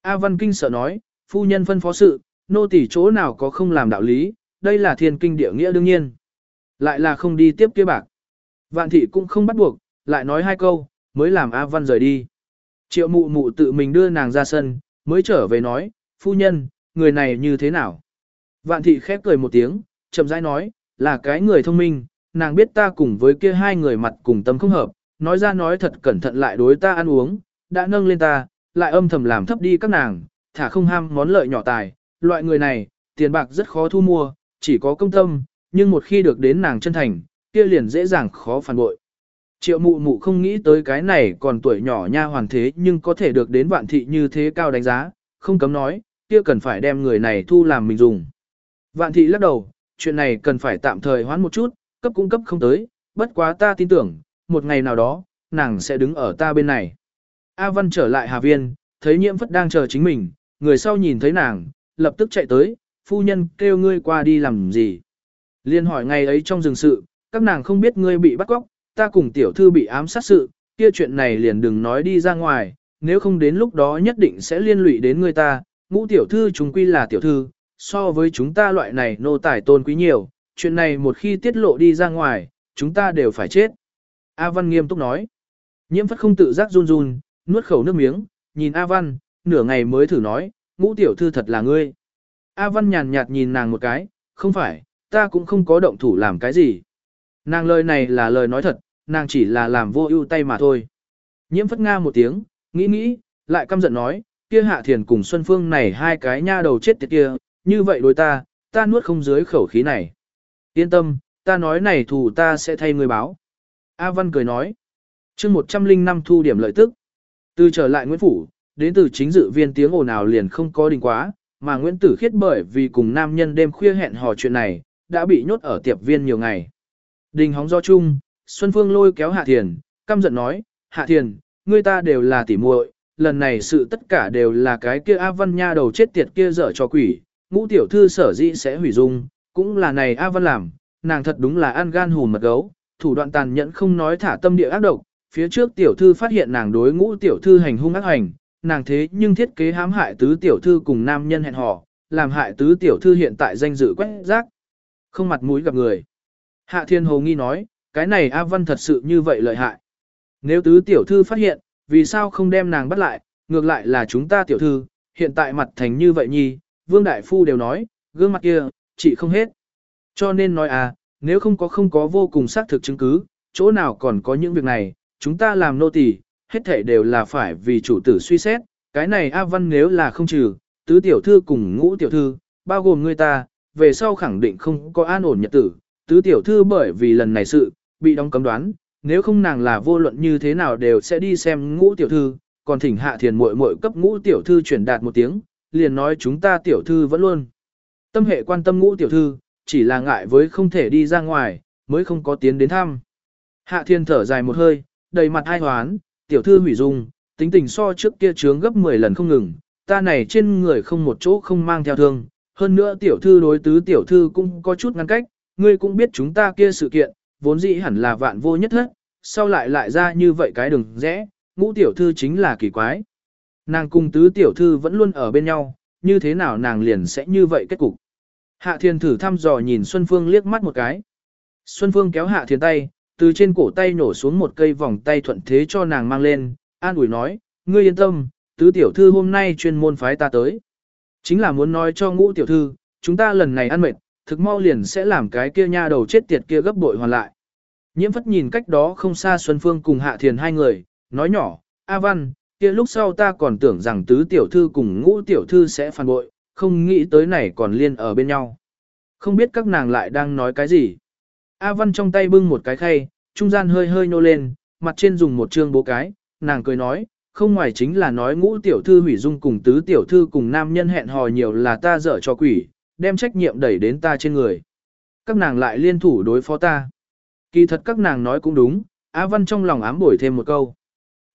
A Văn Kinh sợ nói, phu nhân phân phó sự, nô tỳ chỗ nào có không làm đạo lý, đây là thiên kinh địa nghĩa đương nhiên. Lại là không đi tiếp kia bạc. Vạn thị cũng không bắt buộc, lại nói hai câu, mới làm A Văn rời đi. Triệu mụ mụ tự mình đưa nàng ra sân, mới trở về nói, phu nhân, người này như thế nào? Vạn thị khép cười một tiếng, chậm rãi nói, là cái người thông minh, nàng biết ta cùng với kia hai người mặt cùng tâm không hợp, nói ra nói thật cẩn thận lại đối ta ăn uống, đã nâng lên ta, lại âm thầm làm thấp đi các nàng, thả không ham món lợi nhỏ tài, loại người này, tiền bạc rất khó thu mua, chỉ có công tâm, nhưng một khi được đến nàng chân thành, kia liền dễ dàng khó phản bội. Triệu mụ mụ không nghĩ tới cái này còn tuổi nhỏ nha hoàn thế nhưng có thể được đến vạn thị như thế cao đánh giá, không cấm nói, kia cần phải đem người này thu làm mình dùng. Vạn thị lắc đầu, chuyện này cần phải tạm thời hoãn một chút, cấp cung cấp không tới, bất quá ta tin tưởng, một ngày nào đó, nàng sẽ đứng ở ta bên này. A Văn trở lại Hà Viên, thấy nhiễm phất đang chờ chính mình, người sau nhìn thấy nàng, lập tức chạy tới, phu nhân kêu ngươi qua đi làm gì. Liên hỏi ngày ấy trong rừng sự, các nàng không biết ngươi bị bắt cóc, ta cùng tiểu thư bị ám sát sự, kia chuyện này liền đừng nói đi ra ngoài, nếu không đến lúc đó nhất định sẽ liên lụy đến ngươi ta, ngũ tiểu thư chúng quy là tiểu thư, so với chúng ta loại này nô tài tôn quý nhiều, chuyện này một khi tiết lộ đi ra ngoài, chúng ta đều phải chết. A Văn nghiêm túc nói. Nhiễm phất không tự giác run run, nuốt khẩu nước miếng, nhìn A Văn, nửa ngày mới thử nói, ngũ tiểu thư thật là ngươi. A Văn nhàn nhạt nhìn nàng một cái, không phải, ta cũng không có động thủ làm cái gì. Nàng lời này là lời nói thật, nàng chỉ là làm vô ưu tay mà thôi. Nhiễm phất nga một tiếng, nghĩ nghĩ, lại căm giận nói, kia hạ thiền cùng Xuân Phương này hai cái nha đầu chết tiệt kia, như vậy đối ta, ta nuốt không dưới khẩu khí này. Yên tâm, ta nói này thù ta sẽ thay người báo. A Văn cười nói, chương 105 thu điểm lợi tức. Từ trở lại Nguyễn Phủ, đến từ chính dự viên tiếng ồn ào liền không có đình quá, mà Nguyễn Tử Khiết bởi vì cùng nam nhân đêm khuya hẹn hò chuyện này, đã bị nhốt ở tiệp viên nhiều ngày. Đình hóng do chung, Xuân Phương lôi kéo Hạ Thiền, căm giận nói, Hạ Thiền, ngươi ta đều là tỉ muội, lần này sự tất cả đều là cái kia A Văn nha đầu chết tiệt kia dở cho quỷ, ngũ tiểu thư sở dĩ sẽ hủy dung, cũng là này A Văn làm, nàng thật đúng là ăn gan hùn mật gấu, thủ đoạn tàn nhẫn không nói thả tâm địa ác độc, phía trước tiểu thư phát hiện nàng đối ngũ tiểu thư hành hung ác hành, nàng thế nhưng thiết kế hãm hại tứ tiểu thư cùng nam nhân hẹn hò, làm hại tứ tiểu thư hiện tại danh dự quét rác. Không mặt mũi gặp người. Hạ Thiên Hồ nghi nói, cái này A Văn thật sự như vậy lợi hại. Nếu tứ tiểu thư phát hiện, vì sao không đem nàng bắt lại, ngược lại là chúng ta tiểu thư, hiện tại mặt thành như vậy nhi, Vương Đại Phu đều nói, gương mặt kia, chỉ không hết. Cho nên nói à, nếu không có không có vô cùng xác thực chứng cứ, chỗ nào còn có những việc này, chúng ta làm nô tỳ, hết thể đều là phải vì chủ tử suy xét, cái này A Văn nếu là không trừ, tứ tiểu thư cùng ngũ tiểu thư, bao gồm người ta, về sau khẳng định không có an ổn nhật tử, tứ tiểu thư bởi vì lần này sự, bị đóng cấm đoán, nếu không nàng là vô luận như thế nào đều sẽ đi xem ngũ tiểu thư, còn thỉnh hạ thiền muội muội cấp ngũ tiểu thư chuyển đạt một tiếng, liền nói chúng ta tiểu thư vẫn luôn. Tâm hệ quan tâm ngũ tiểu thư, chỉ là ngại với không thể đi ra ngoài, mới không có tiến đến thăm. Hạ thiên thở dài một hơi, đầy mặt hai hoán, tiểu thư hủy dung, tính tình so trước kia trướng gấp 10 lần không ngừng, ta này trên người không một chỗ không mang theo thương, hơn nữa tiểu thư đối tứ tiểu thư cũng có chút ngăn cách, ngươi cũng biết chúng ta kia sự kiện, vốn dĩ hẳn là vạn vô nhất hết, sau lại lại ra như vậy cái đường rẽ, ngũ tiểu thư chính là kỳ quái. Nàng cùng tứ tiểu thư vẫn luôn ở bên nhau, như thế nào nàng liền sẽ như vậy kết cục. Hạ thiên thử thăm dò nhìn Xuân Phương liếc mắt một cái. Xuân Phương kéo hạ thiên tay, từ trên cổ tay nổ xuống một cây vòng tay thuận thế cho nàng mang lên, an ủi nói, ngươi yên tâm, tứ tiểu thư hôm nay chuyên môn phái ta tới. Chính là muốn nói cho ngũ tiểu thư, chúng ta lần này ăn mệt, thực mau liền sẽ làm cái kia nha đầu chết tiệt kia gấp bội hoàn lại. Nhiễm phất nhìn cách đó không xa Xuân Phương cùng Hạ Thiền hai người, nói nhỏ, A Văn, kia lúc sau ta còn tưởng rằng tứ tiểu thư cùng ngũ tiểu thư sẽ phản bội, không nghĩ tới này còn liên ở bên nhau. Không biết các nàng lại đang nói cái gì. A Văn trong tay bưng một cái khay, trung gian hơi hơi nô lên, mặt trên dùng một trương bố cái, nàng cười nói, không ngoài chính là nói ngũ tiểu thư hủy dung cùng tứ tiểu thư cùng nam nhân hẹn hò nhiều là ta dở cho quỷ, đem trách nhiệm đẩy đến ta trên người. Các nàng lại liên thủ đối phó ta. Kỳ thật các nàng nói cũng đúng, A Văn trong lòng ám bổi thêm một câu.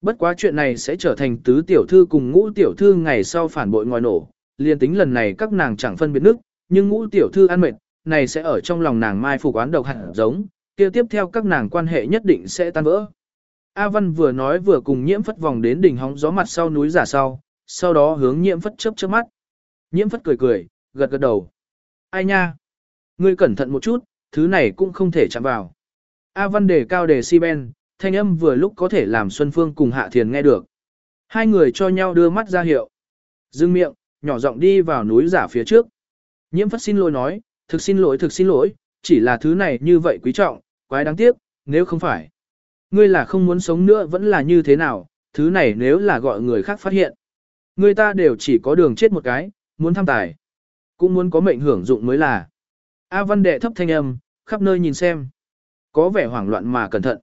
Bất quá chuyện này sẽ trở thành tứ tiểu thư cùng ngũ tiểu thư ngày sau phản bội ngoài nổ, liền tính lần này các nàng chẳng phân biệt nước, nhưng ngũ tiểu thư ăn mệt, này sẽ ở trong lòng nàng mai phục oán độc hẳn giống, kia tiếp theo các nàng quan hệ nhất định sẽ tan vỡ. A Văn vừa nói vừa cùng nhiễm phất vòng đến đỉnh hóng gió mặt sau núi giả sau, sau đó hướng nhiễm phất chớp chớp mắt. Nhiễm phất cười cười, gật gật đầu. Ai nha? Ngươi cẩn thận một chút, thứ này cũng không thể chạm vào. A Văn đề cao đề si ben, thanh âm vừa lúc có thể làm Xuân Phương cùng Hạ Thiền nghe được. Hai người cho nhau đưa mắt ra hiệu. Dương miệng, nhỏ giọng đi vào núi giả phía trước. Nhiễm phất xin lỗi nói, thực xin lỗi thực xin lỗi, chỉ là thứ này như vậy quý trọng, quái đáng tiếc, nếu không phải. Ngươi là không muốn sống nữa vẫn là như thế nào, thứ này nếu là gọi người khác phát hiện. Người ta đều chỉ có đường chết một cái, muốn tham tài. Cũng muốn có mệnh hưởng dụng mới là. A văn đệ thấp thanh âm, khắp nơi nhìn xem. Có vẻ hoảng loạn mà cẩn thận.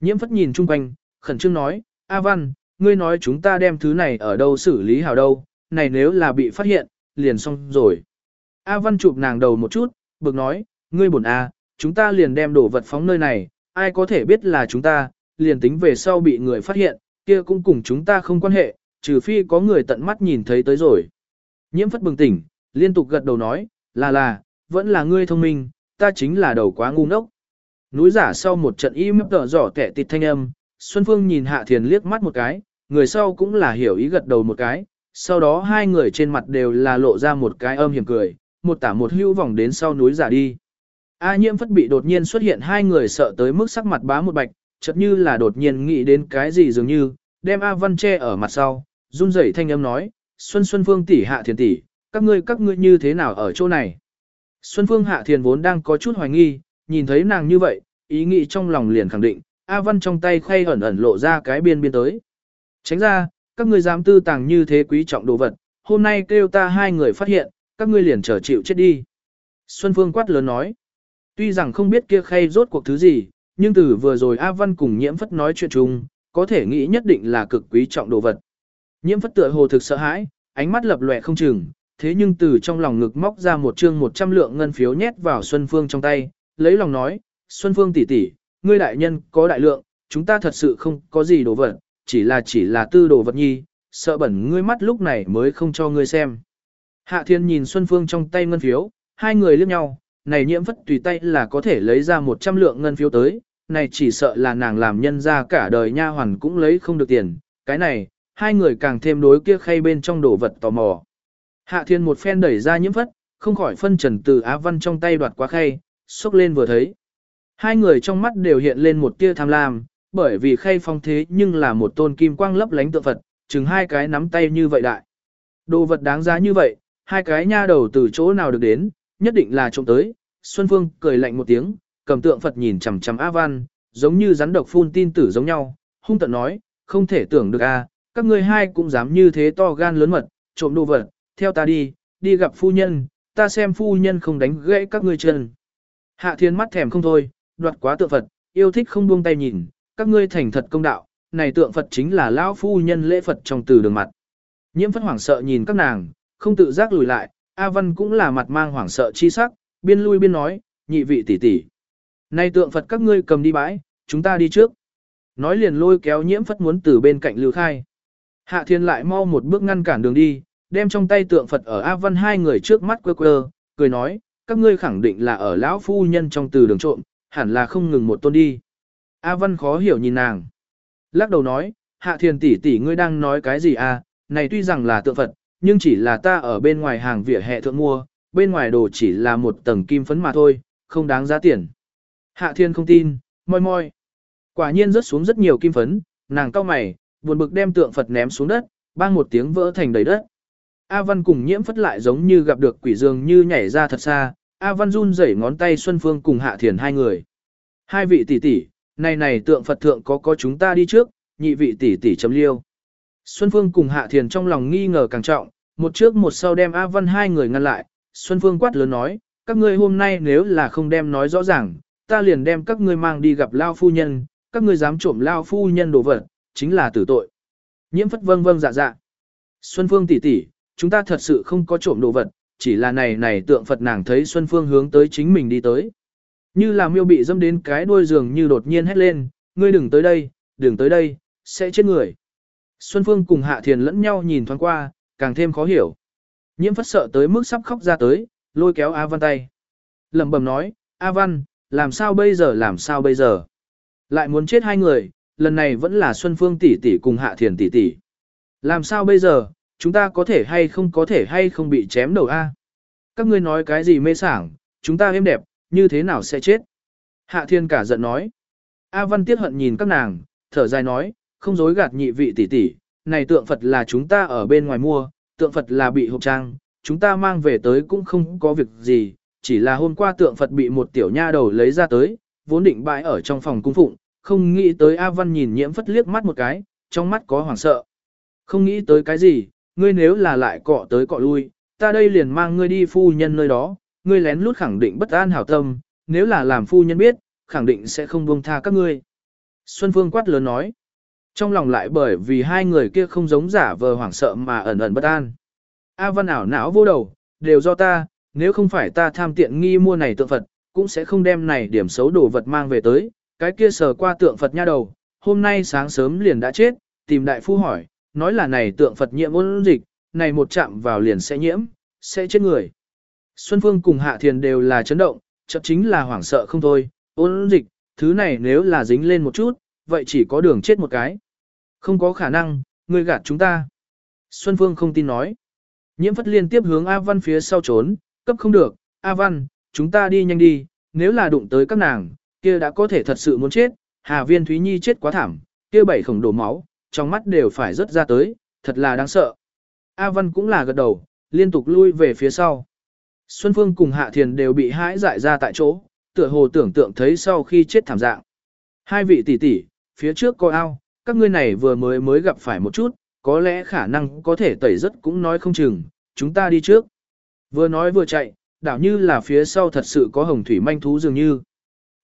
Nhiễm phất nhìn chung quanh, khẩn trương nói, A văn, ngươi nói chúng ta đem thứ này ở đâu xử lý hào đâu, này nếu là bị phát hiện, liền xong rồi. A văn chụp nàng đầu một chút, bực nói, ngươi buồn A, chúng ta liền đem đồ vật phóng nơi này, ai có thể biết là chúng ta, liền tính về sau bị người phát hiện, kia cũng cùng chúng ta không quan hệ, trừ phi có người tận mắt nhìn thấy tới rồi. Nhiễm phất bừng tỉnh, liên tục gật đầu nói, là là, vẫn là ngươi thông minh, ta chính là đầu quá ngu ngốc. Núi giả sau một trận im tở giỏ kẻ tịt thanh âm, Xuân Phương nhìn Hạ Thiền liếc mắt một cái, người sau cũng là hiểu ý gật đầu một cái, sau đó hai người trên mặt đều là lộ ra một cái âm hiểm cười, một tả một hưu vòng đến sau núi giả đi. A nhiễm phất bị đột nhiên xuất hiện hai người sợ tới mức sắc mặt bá một bạch, chợt như là đột nhiên nghĩ đến cái gì dường như, đem A Văn che ở mặt sau, run rẩy thanh âm nói, Xuân Xuân Phương tỷ hạ thiền tỷ, các ngươi các ngươi như thế nào ở chỗ này. Xuân Phương hạ thiền vốn đang có chút hoài nghi, nhìn thấy nàng như vậy, ý nghĩ trong lòng liền khẳng định, A Văn trong tay khay ẩn ẩn lộ ra cái biên biên tới. Tránh ra, các ngươi dám tư tàng như thế quý trọng đồ vật, hôm nay kêu ta hai người phát hiện, các ngươi liền trở chịu chết đi. Xuân Phương quát lớn nói, tuy rằng không biết kia khay rốt cuộc thứ gì, nhưng từ vừa rồi A Văn cùng nhiễm phất nói chuyện chung, có thể nghĩ nhất định là cực quý trọng đồ vật. Nhiễm phất tựa hồ thực sợ hãi, ánh mắt lập lòe không chừng, thế nhưng từ trong lòng ngực móc ra một chương 100 lượng ngân phiếu nhét vào Xuân Phương trong tay, lấy lòng nói, Xuân Phương tỷ tỷ, ngươi đại nhân có đại lượng, chúng ta thật sự không có gì đồ vật, chỉ là chỉ là tư đồ vật nhi, sợ bẩn ngươi mắt lúc này mới không cho ngươi xem. Hạ thiên nhìn Xuân Phương trong tay ngân phiếu, hai người liếc nhau, này nhiễm phất tùy tay là có thể lấy ra 100 lượng ngân phiếu tới, này chỉ sợ là nàng làm nhân ra cả đời nha hoàn cũng lấy không được tiền, cái này, hai người càng thêm đối kia khay bên trong đồ vật tò mò. Hạ thiên một phen đẩy ra nhiễm phất, không khỏi phân trần từ Á Văn trong tay đoạt qua khay, xúc lên vừa thấy. Hai người trong mắt đều hiện lên một tia tham lam, bởi vì khay phong thế nhưng là một tôn kim quang lấp lánh tượng Phật, chừng hai cái nắm tay như vậy đại. Đồ vật đáng giá như vậy, hai cái nha đầu từ chỗ nào được đến, nhất định là trộm tới. Xuân Phương cười lạnh một tiếng, cầm tượng Phật nhìn chằm chằm A Văn, giống như rắn độc phun tin tử giống nhau, hung tận nói, không thể tưởng được a, các ngươi hai cũng dám như thế to gan lớn mật, trộm đồ vật, theo ta đi, đi gặp phu nhân, ta xem phu nhân không đánh gãy các ngươi chân. Hạ thiên mắt thèm không thôi, đoạt quá tượng Phật, yêu thích không buông tay nhìn, các ngươi thành thật công đạo, này tượng Phật chính là lão phu nhân lễ Phật trong từ đường mặt. Nhiễm phất hoảng sợ nhìn các nàng, không tự giác lùi lại, A Văn cũng là mặt mang hoảng sợ chi sắc, biên lui biên nói, nhị vị tỷ tỷ. nay tượng Phật các ngươi cầm đi bãi, chúng ta đi trước. Nói liền lôi kéo nhiễm phất muốn từ bên cạnh lưu khai. Hạ thiên lại mau một bước ngăn cản đường đi, đem trong tay tượng Phật ở A Văn hai người trước mắt quơ quơ, cười nói, các ngươi khẳng định là ở lão phu nhân trong từ đường trộm, hẳn là không ngừng một tôn đi. A Văn khó hiểu nhìn nàng. Lắc đầu nói, hạ thiền tỷ tỷ ngươi đang nói cái gì à, này tuy rằng là tượng Phật, nhưng chỉ là ta ở bên ngoài hàng vỉa hè thượng mua, bên ngoài đồ chỉ là một tầng kim phấn mà thôi, không đáng giá tiền. Hạ thiên không tin, moi moi. Quả nhiên rớt xuống rất nhiều kim phấn, nàng cau mày, buồn bực đem tượng Phật ném xuống đất, bang một tiếng vỡ thành đầy đất. A Văn cùng nhiễm phất lại giống như gặp được quỷ dường như nhảy ra thật xa, A Văn run rẩy ngón tay Xuân Phương cùng Hạ Thiền hai người. Hai vị tỷ tỷ, này này tượng Phật thượng có có chúng ta đi trước, nhị vị tỷ tỷ chấm liêu. Xuân Phương cùng Hạ Thiền trong lòng nghi ngờ càng trọng, một trước một sau đem A Văn hai người ngăn lại, Xuân Phương quát lớn nói, các ngươi hôm nay nếu là không đem nói rõ ràng, ta liền đem các ngươi mang đi gặp Lao Phu Nhân, các ngươi dám trộm Lao Phu Nhân đồ vật, chính là tử tội. Nhiễm phất vâng vâng dạ dạ. Xuân Phương tỷ tỷ, chúng ta thật sự không có trộm đồ vật, chỉ là này này tượng Phật nàng thấy Xuân Phương hướng tới chính mình đi tới. Như là miêu bị dâm đến cái đuôi giường như đột nhiên hét lên, ngươi đừng tới đây, đừng tới đây, sẽ chết người. Xuân Phương cùng Hạ Thiền lẫn nhau nhìn thoáng qua, càng thêm khó hiểu. Nhiễm phất sợ tới mức sắp khóc ra tới, lôi kéo A Văn tay. lẩm bẩm nói, A Văn, làm sao bây giờ làm sao bây giờ. Lại muốn chết hai người, lần này vẫn là Xuân Phương tỷ tỷ cùng Hạ Thiền tỷ tỷ. Làm sao bây giờ, chúng ta có thể hay không có thể hay không bị chém đầu A. Các ngươi nói cái gì mê sảng, chúng ta êm đẹp, như thế nào sẽ chết. Hạ Thiên cả giận nói. A Văn tiết hận nhìn các nàng, thở dài nói, không dối gạt nhị vị tỷ tỷ, này tượng Phật là chúng ta ở bên ngoài mua, tượng Phật là bị hộp trang, chúng ta mang về tới cũng không có việc gì, chỉ là hôm qua tượng Phật bị một tiểu nha đầu lấy ra tới, vốn định bãi ở trong phòng cung phụng, không nghĩ tới A Văn nhìn nhiễm phất liếc mắt một cái, trong mắt có hoảng sợ. Không nghĩ tới cái gì, ngươi nếu là lại cọ tới cọ lui, ta đây liền mang ngươi đi phu nhân nơi đó, ngươi lén lút khẳng định bất an hảo tâm, nếu là làm phu nhân biết, khẳng định sẽ không buông tha các ngươi. Xuân Phương quát lớn nói. Trong lòng lại bởi vì hai người kia không giống giả vờ hoảng sợ mà ẩn ẩn bất an. A văn ảo não vô đầu, đều do ta, nếu không phải ta tham tiện nghi mua này tượng Phật, cũng sẽ không đem này điểm xấu đồ vật mang về tới, cái kia sờ qua tượng Phật nha đầu, hôm nay sáng sớm liền đã chết, tìm đại phu hỏi, nói là này tượng Phật nhiễm ôn dịch, này một chạm vào liền sẽ nhiễm, sẽ chết người. Xuân Phương cùng Hạ Thiền đều là chấn động, chợt chính là hoảng sợ không thôi, ôn dịch, thứ này nếu là dính lên một chút, vậy chỉ có đường chết một cái. Không có khả năng, ngươi gạt chúng ta. Xuân Phương không tin nói. Nhiễm phất liên tiếp hướng A Văn phía sau trốn, cấp không được, A Văn, chúng ta đi nhanh đi, nếu là đụng tới các nàng, kia đã có thể thật sự muốn chết, Hà Viên Thúy Nhi chết quá thảm, kia bảy khổng đổ máu, trong mắt đều phải rớt ra tới, thật là đáng sợ. A Văn cũng là gật đầu, liên tục lui về phía sau. Xuân Phương cùng Hạ Thiền đều bị hãi dại ra tại chỗ, tựa hồ tưởng tượng thấy sau khi chết thảm dạng. Hai vị tỷ tỷ, phía trước có ao, các ngươi này vừa mới mới gặp phải một chút, có lẽ khả năng có thể tẩy rất cũng nói không chừng, chúng ta đi trước. Vừa nói vừa chạy, đảo như là phía sau thật sự có hồng thủy manh thú dường như.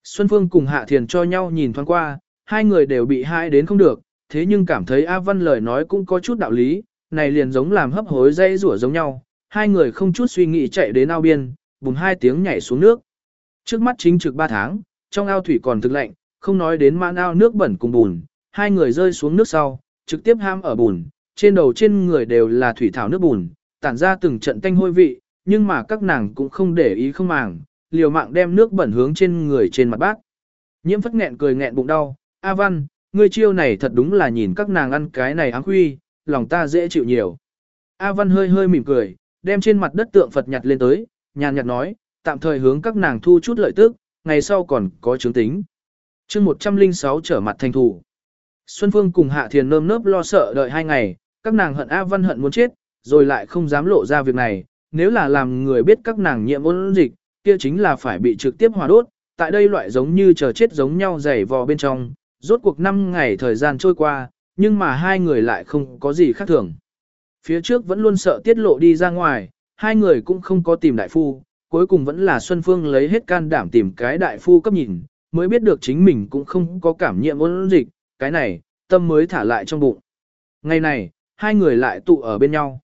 Xuân Phương cùng Hạ Thiền cho nhau nhìn thoáng qua, hai người đều bị hại đến không được, thế nhưng cảm thấy A Văn lời nói cũng có chút đạo lý, này liền giống làm hấp hối dây rủa giống nhau, hai người không chút suy nghĩ chạy đến ao biên, bùng hai tiếng nhảy xuống nước. Trước mắt chính trực ba tháng, trong ao thủy còn thực lạnh, không nói đến mãn ao nước bẩn cùng bùn, hai người rơi xuống nước sau, trực tiếp ham ở bùn, trên đầu trên người đều là thủy thảo nước bùn, tản ra từng trận tanh hôi vị, nhưng mà các nàng cũng không để ý không màng, liều mạng đem nước bẩn hướng trên người trên mặt bát. Nhiễm phất nghẹn cười nghẹn bụng đau, A Văn, ngươi chiêu này thật đúng là nhìn các nàng ăn cái này áng huy, lòng ta dễ chịu nhiều. A Văn hơi hơi mỉm cười, đem trên mặt đất tượng Phật nhặt lên tới, nhàn nhạt nói, tạm thời hướng các nàng thu chút lợi tức, ngày sau còn có chứng tính chương 106 trở mặt thành thủ. Xuân Phương cùng Hạ Thiền nơm nớp lo sợ đợi hai ngày, các nàng hận A Văn hận muốn chết, rồi lại không dám lộ ra việc này, nếu là làm người biết các nàng nhiễm ôn dịch, kia chính là phải bị trực tiếp hòa đốt, tại đây loại giống như chờ chết giống nhau dày vò bên trong, rốt cuộc 5 ngày thời gian trôi qua, nhưng mà hai người lại không có gì khác thường. Phía trước vẫn luôn sợ tiết lộ đi ra ngoài, hai người cũng không có tìm đại phu, cuối cùng vẫn là Xuân Phương lấy hết can đảm tìm cái đại phu cấp nhìn, mới biết được chính mình cũng không có cảm nhiễm ôn dịch, cái này, tâm mới thả lại trong bụng. Ngày này, hai người lại tụ ở bên nhau.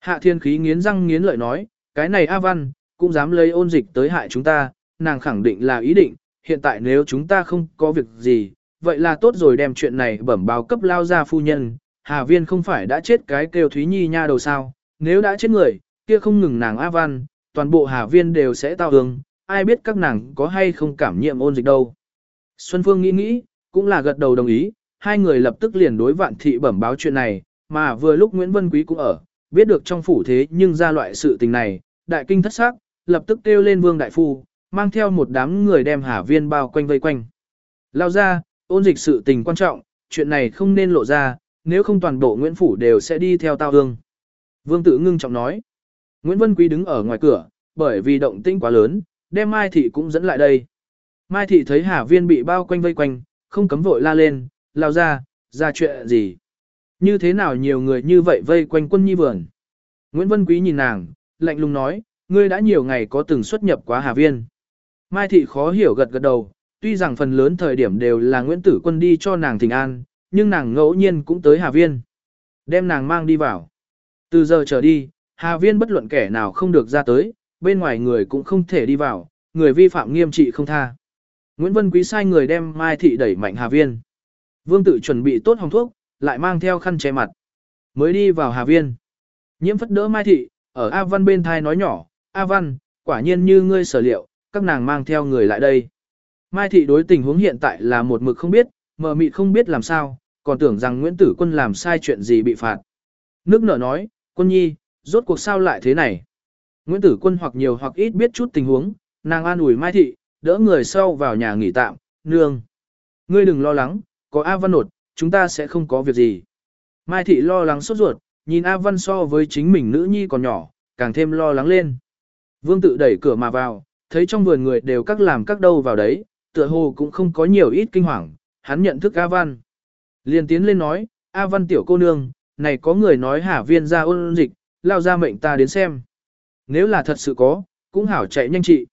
Hạ thiên khí nghiến răng nghiến lợi nói, cái này A Văn, cũng dám lấy ôn dịch tới hại chúng ta, nàng khẳng định là ý định, hiện tại nếu chúng ta không có việc gì, vậy là tốt rồi đem chuyện này bẩm báo cấp lao ra phu nhân, Hà Viên không phải đã chết cái kêu Thúy Nhi nha đầu sao, nếu đã chết người, kia không ngừng nàng A Văn, toàn bộ Hà Viên đều sẽ tao hương, ai biết các nàng có hay không cảm nhiệm ôn dịch đâu. Xuân Phương nghĩ nghĩ, cũng là gật đầu đồng ý, hai người lập tức liền đối vạn thị bẩm báo chuyện này, mà vừa lúc Nguyễn Vân Quý cũng ở, biết được trong phủ thế nhưng ra loại sự tình này, đại kinh thất xác, lập tức kêu lên vương đại phu, mang theo một đám người đem Hà Viên bao quanh vây quanh. Lao ra, ôn dịch sự tình quan trọng, chuyện này không nên lộ ra, nếu không toàn bộ Nguyễn Phủ đều sẽ đi theo tao hương. Vương tự ngưng trọng nói. Nguyễn Vân Quý đứng ở ngoài cửa, bởi vì động tĩnh quá lớn, đem Mai Thị cũng dẫn lại đây. Mai Thị thấy Hà Viên bị bao quanh vây quanh, không cấm vội la lên, lao ra, ra chuyện gì. Như thế nào nhiều người như vậy vây quanh quân nhi vườn. Nguyễn Vân Quý nhìn nàng, lạnh lùng nói, ngươi đã nhiều ngày có từng xuất nhập quá Hà Viên. Mai Thị khó hiểu gật gật đầu, tuy rằng phần lớn thời điểm đều là Nguyễn Tử Quân đi cho nàng thỉnh an, nhưng nàng ngẫu nhiên cũng tới Hà Viên. Đem nàng mang đi vào. Từ giờ trở đi, Hà Viên bất luận kẻ nào không được ra tới, bên ngoài người cũng không thể đi vào, người vi phạm nghiêm trị không tha. Nguyễn Vân Quý sai người đem Mai Thị đẩy mạnh Hà Viên. Vương tự chuẩn bị tốt hồng thuốc, lại mang theo khăn che mặt. Mới đi vào Hà Viên. Nhiễm phất đỡ Mai Thị, ở A Văn bên thai nói nhỏ, A Văn, quả nhiên như ngươi sở liệu, các nàng mang theo người lại đây. Mai Thị đối tình huống hiện tại là một mực không biết, mờ mịt không biết làm sao, còn tưởng rằng Nguyễn Tử Quân làm sai chuyện gì bị phạt. Nước nở nói, quân nhi, rốt cuộc sao lại thế này. Nguyễn Tử Quân hoặc nhiều hoặc ít biết chút tình huống, nàng an ủi Mai Thị, đỡ người sau vào nhà nghỉ tạm, nương. Ngươi đừng lo lắng, có A Văn nột, chúng ta sẽ không có việc gì. Mai Thị lo lắng sốt ruột, nhìn A Văn so với chính mình nữ nhi còn nhỏ, càng thêm lo lắng lên. Vương tự đẩy cửa mà vào, thấy trong vườn người đều các làm các đâu vào đấy, tựa hồ cũng không có nhiều ít kinh hoàng, hắn nhận thức A Văn. Liền tiến lên nói, A Văn tiểu cô nương, này có người nói hả viên ra ôn dịch, lao ra mệnh ta đến xem. Nếu là thật sự có, cũng hảo chạy nhanh trị.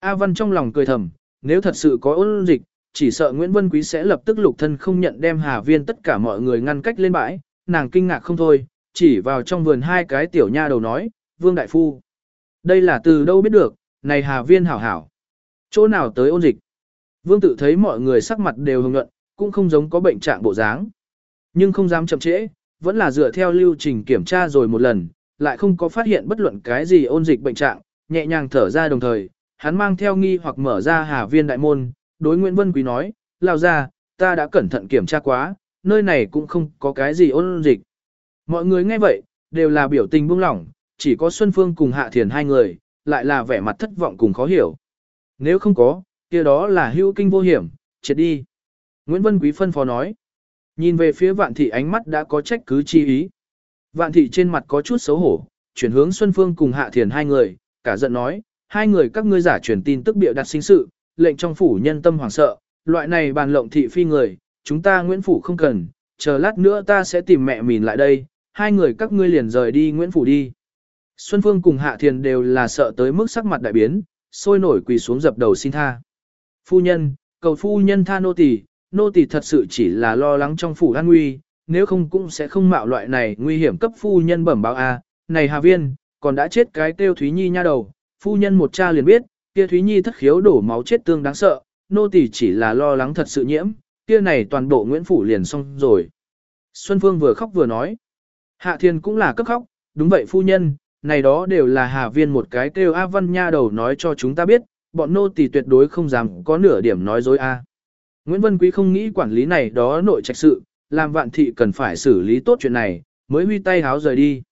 A Văn trong lòng cười thầm, nếu thật sự có ôn dịch, chỉ sợ Nguyễn Vân Quý sẽ lập tức lục thân không nhận đem Hà Viên tất cả mọi người ngăn cách lên bãi, nàng kinh ngạc không thôi, chỉ vào trong vườn hai cái tiểu nha đầu nói, Vương Đại Phu. Đây là từ đâu biết được, này Hà Viên hảo hảo. Chỗ nào tới ôn dịch? Vương tự thấy mọi người sắc mặt đều hồng nhuận, cũng không giống có bệnh trạng bộ dáng. Nhưng không dám chậm trễ, vẫn là dựa theo lưu trình kiểm tra rồi một lần, lại không có phát hiện bất luận cái gì ôn dịch bệnh trạng, nhẹ nhàng thở ra đồng thời, hắn mang theo nghi hoặc mở ra hà viên đại môn, đối Nguyễn Vân Quý nói, lao ra, ta đã cẩn thận kiểm tra quá, nơi này cũng không có cái gì ôn dịch. Mọi người nghe vậy, đều là biểu tình buông lỏng, chỉ có Xuân Phương cùng Hạ Thiền hai người, lại là vẻ mặt thất vọng cùng khó hiểu. Nếu không có, kia đó là hữu kinh vô hiểm, chết đi. Nguyễn Vân Quý phân phó nói. Nhìn về phía vạn thị ánh mắt đã có trách cứ chi ý. Vạn thị trên mặt có chút xấu hổ, chuyển hướng Xuân Phương cùng Hạ Thiền hai người, cả giận nói, hai người các ngươi giả truyền tin tức bịa đặt sinh sự, lệnh trong phủ nhân tâm hoảng sợ, loại này bàn lộng thị phi người, chúng ta Nguyễn Phủ không cần, chờ lát nữa ta sẽ tìm mẹ mình lại đây, hai người các ngươi liền rời đi Nguyễn Phủ đi. Xuân Phương cùng Hạ Thiền đều là sợ tới mức sắc mặt đại biến, sôi nổi quỳ xuống dập đầu xin tha. Phu nhân, cầu phu nhân tha nô tỳ, nô tỳ thật sự chỉ là lo lắng trong phủ an nguy, nếu không cũng sẽ không mạo loại này nguy hiểm cấp phu nhân bẩm báo a. Này Hà Viên, còn đã chết cái tiêu Thúy Nhi nha đầu, phu nhân một cha liền biết, kia Thúy Nhi thất khiếu đổ máu chết tương đáng sợ, nô tỳ chỉ là lo lắng thật sự nhiễm, kia này toàn bộ Nguyễn Phủ liền xong rồi. Xuân Phương vừa khóc vừa nói, Hạ Thiên cũng là cấp khóc, đúng vậy phu nhân, này đó đều là Hà Viên một cái kêu A Văn nha đầu nói cho chúng ta biết, bọn nô tỳ tuyệt đối không dám có nửa điểm nói dối A. Nguyễn Vân Quý không nghĩ quản lý này đó nội trạch sự, làm vạn thị cần phải xử lý tốt chuyện này, mới huy tay háo rời đi.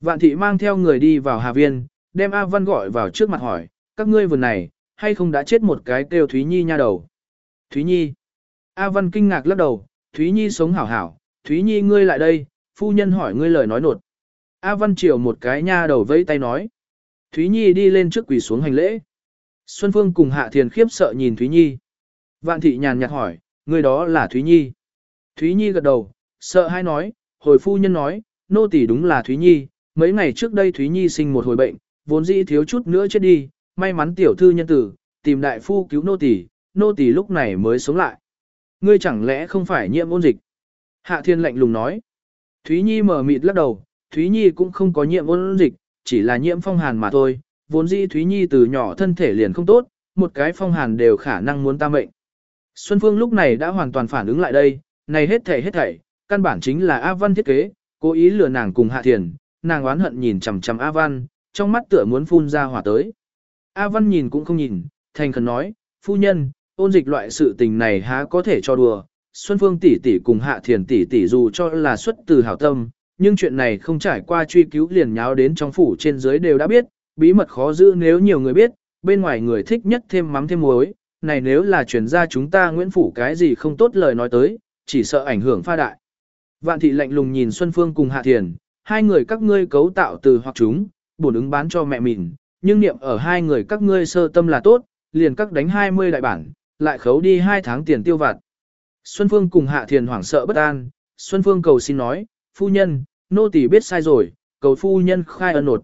Vạn thị mang theo người đi vào Hà Viên, đem A Văn gọi vào trước mặt hỏi, các ngươi vườn này, hay không đã chết một cái kêu Thúy Nhi nha đầu. Thúy Nhi. A Văn kinh ngạc lắc đầu, Thúy Nhi sống hảo hảo, Thúy Nhi ngươi lại đây, phu nhân hỏi ngươi lời nói nột. A Văn chiều một cái nha đầu vẫy tay nói. Thúy Nhi đi lên trước quỳ xuống hành lễ. Xuân Phương cùng Hạ Thiền khiếp sợ nhìn Thúy Nhi. Vạn thị nhàn nhạt hỏi, người đó là Thúy Nhi. Thúy Nhi gật đầu, sợ hai nói, hồi phu nhân nói, nô tỳ đúng là Thúy Nhi, mấy ngày trước đây Thúy Nhi sinh một hồi bệnh, vốn dĩ thiếu chút nữa chết đi, may mắn tiểu thư nhân tử, tìm đại phu cứu nô tỳ, nô tỳ lúc này mới sống lại. Ngươi chẳng lẽ không phải nhiễm ôn dịch? Hạ Thiên lạnh lùng nói. Thúy Nhi mở mịt lắc đầu, Thúy Nhi cũng không có nhiễm ôn dịch, chỉ là nhiễm phong hàn mà thôi, vốn dĩ Thúy Nhi từ nhỏ thân thể liền không tốt, một cái phong hàn đều khả năng muốn ta mệnh. Xuân Phương lúc này đã hoàn toàn phản ứng lại đây, này hết thảy hết thảy, căn bản chính là A Văn thiết kế, cố ý lừa nàng cùng Hạ Thiền, nàng oán hận nhìn chằm chằm A Văn, trong mắt tựa muốn phun ra hỏa tới. A Văn nhìn cũng không nhìn, thành khẩn nói, phu nhân, ôn dịch loại sự tình này há có thể cho đùa. Xuân Phương tỷ tỷ cùng Hạ Thiền tỷ tỷ dù cho là xuất từ hảo tâm, nhưng chuyện này không trải qua truy cứu liền nháo đến trong phủ trên dưới đều đã biết, bí mật khó giữ nếu nhiều người biết, bên ngoài người thích nhất thêm mắm thêm muối, này nếu là truyền ra chúng ta Nguyễn Phủ cái gì không tốt lời nói tới, chỉ sợ ảnh hưởng pha đại. Vạn thị lạnh lùng nhìn Xuân Phương cùng Hạ Thiền, hai người các ngươi cấu tạo từ hoặc chúng, bổn ứng bán cho mẹ mình, nhưng niệm ở hai người các ngươi sơ tâm là tốt, liền các đánh 20 đại bản, lại khấu đi hai tháng tiền tiêu vặt. Xuân Phương cùng Hạ Thiền hoảng sợ bất an, Xuân Phương cầu xin nói, phu nhân, nô tỳ biết sai rồi, cầu phu nhân khai ân nột.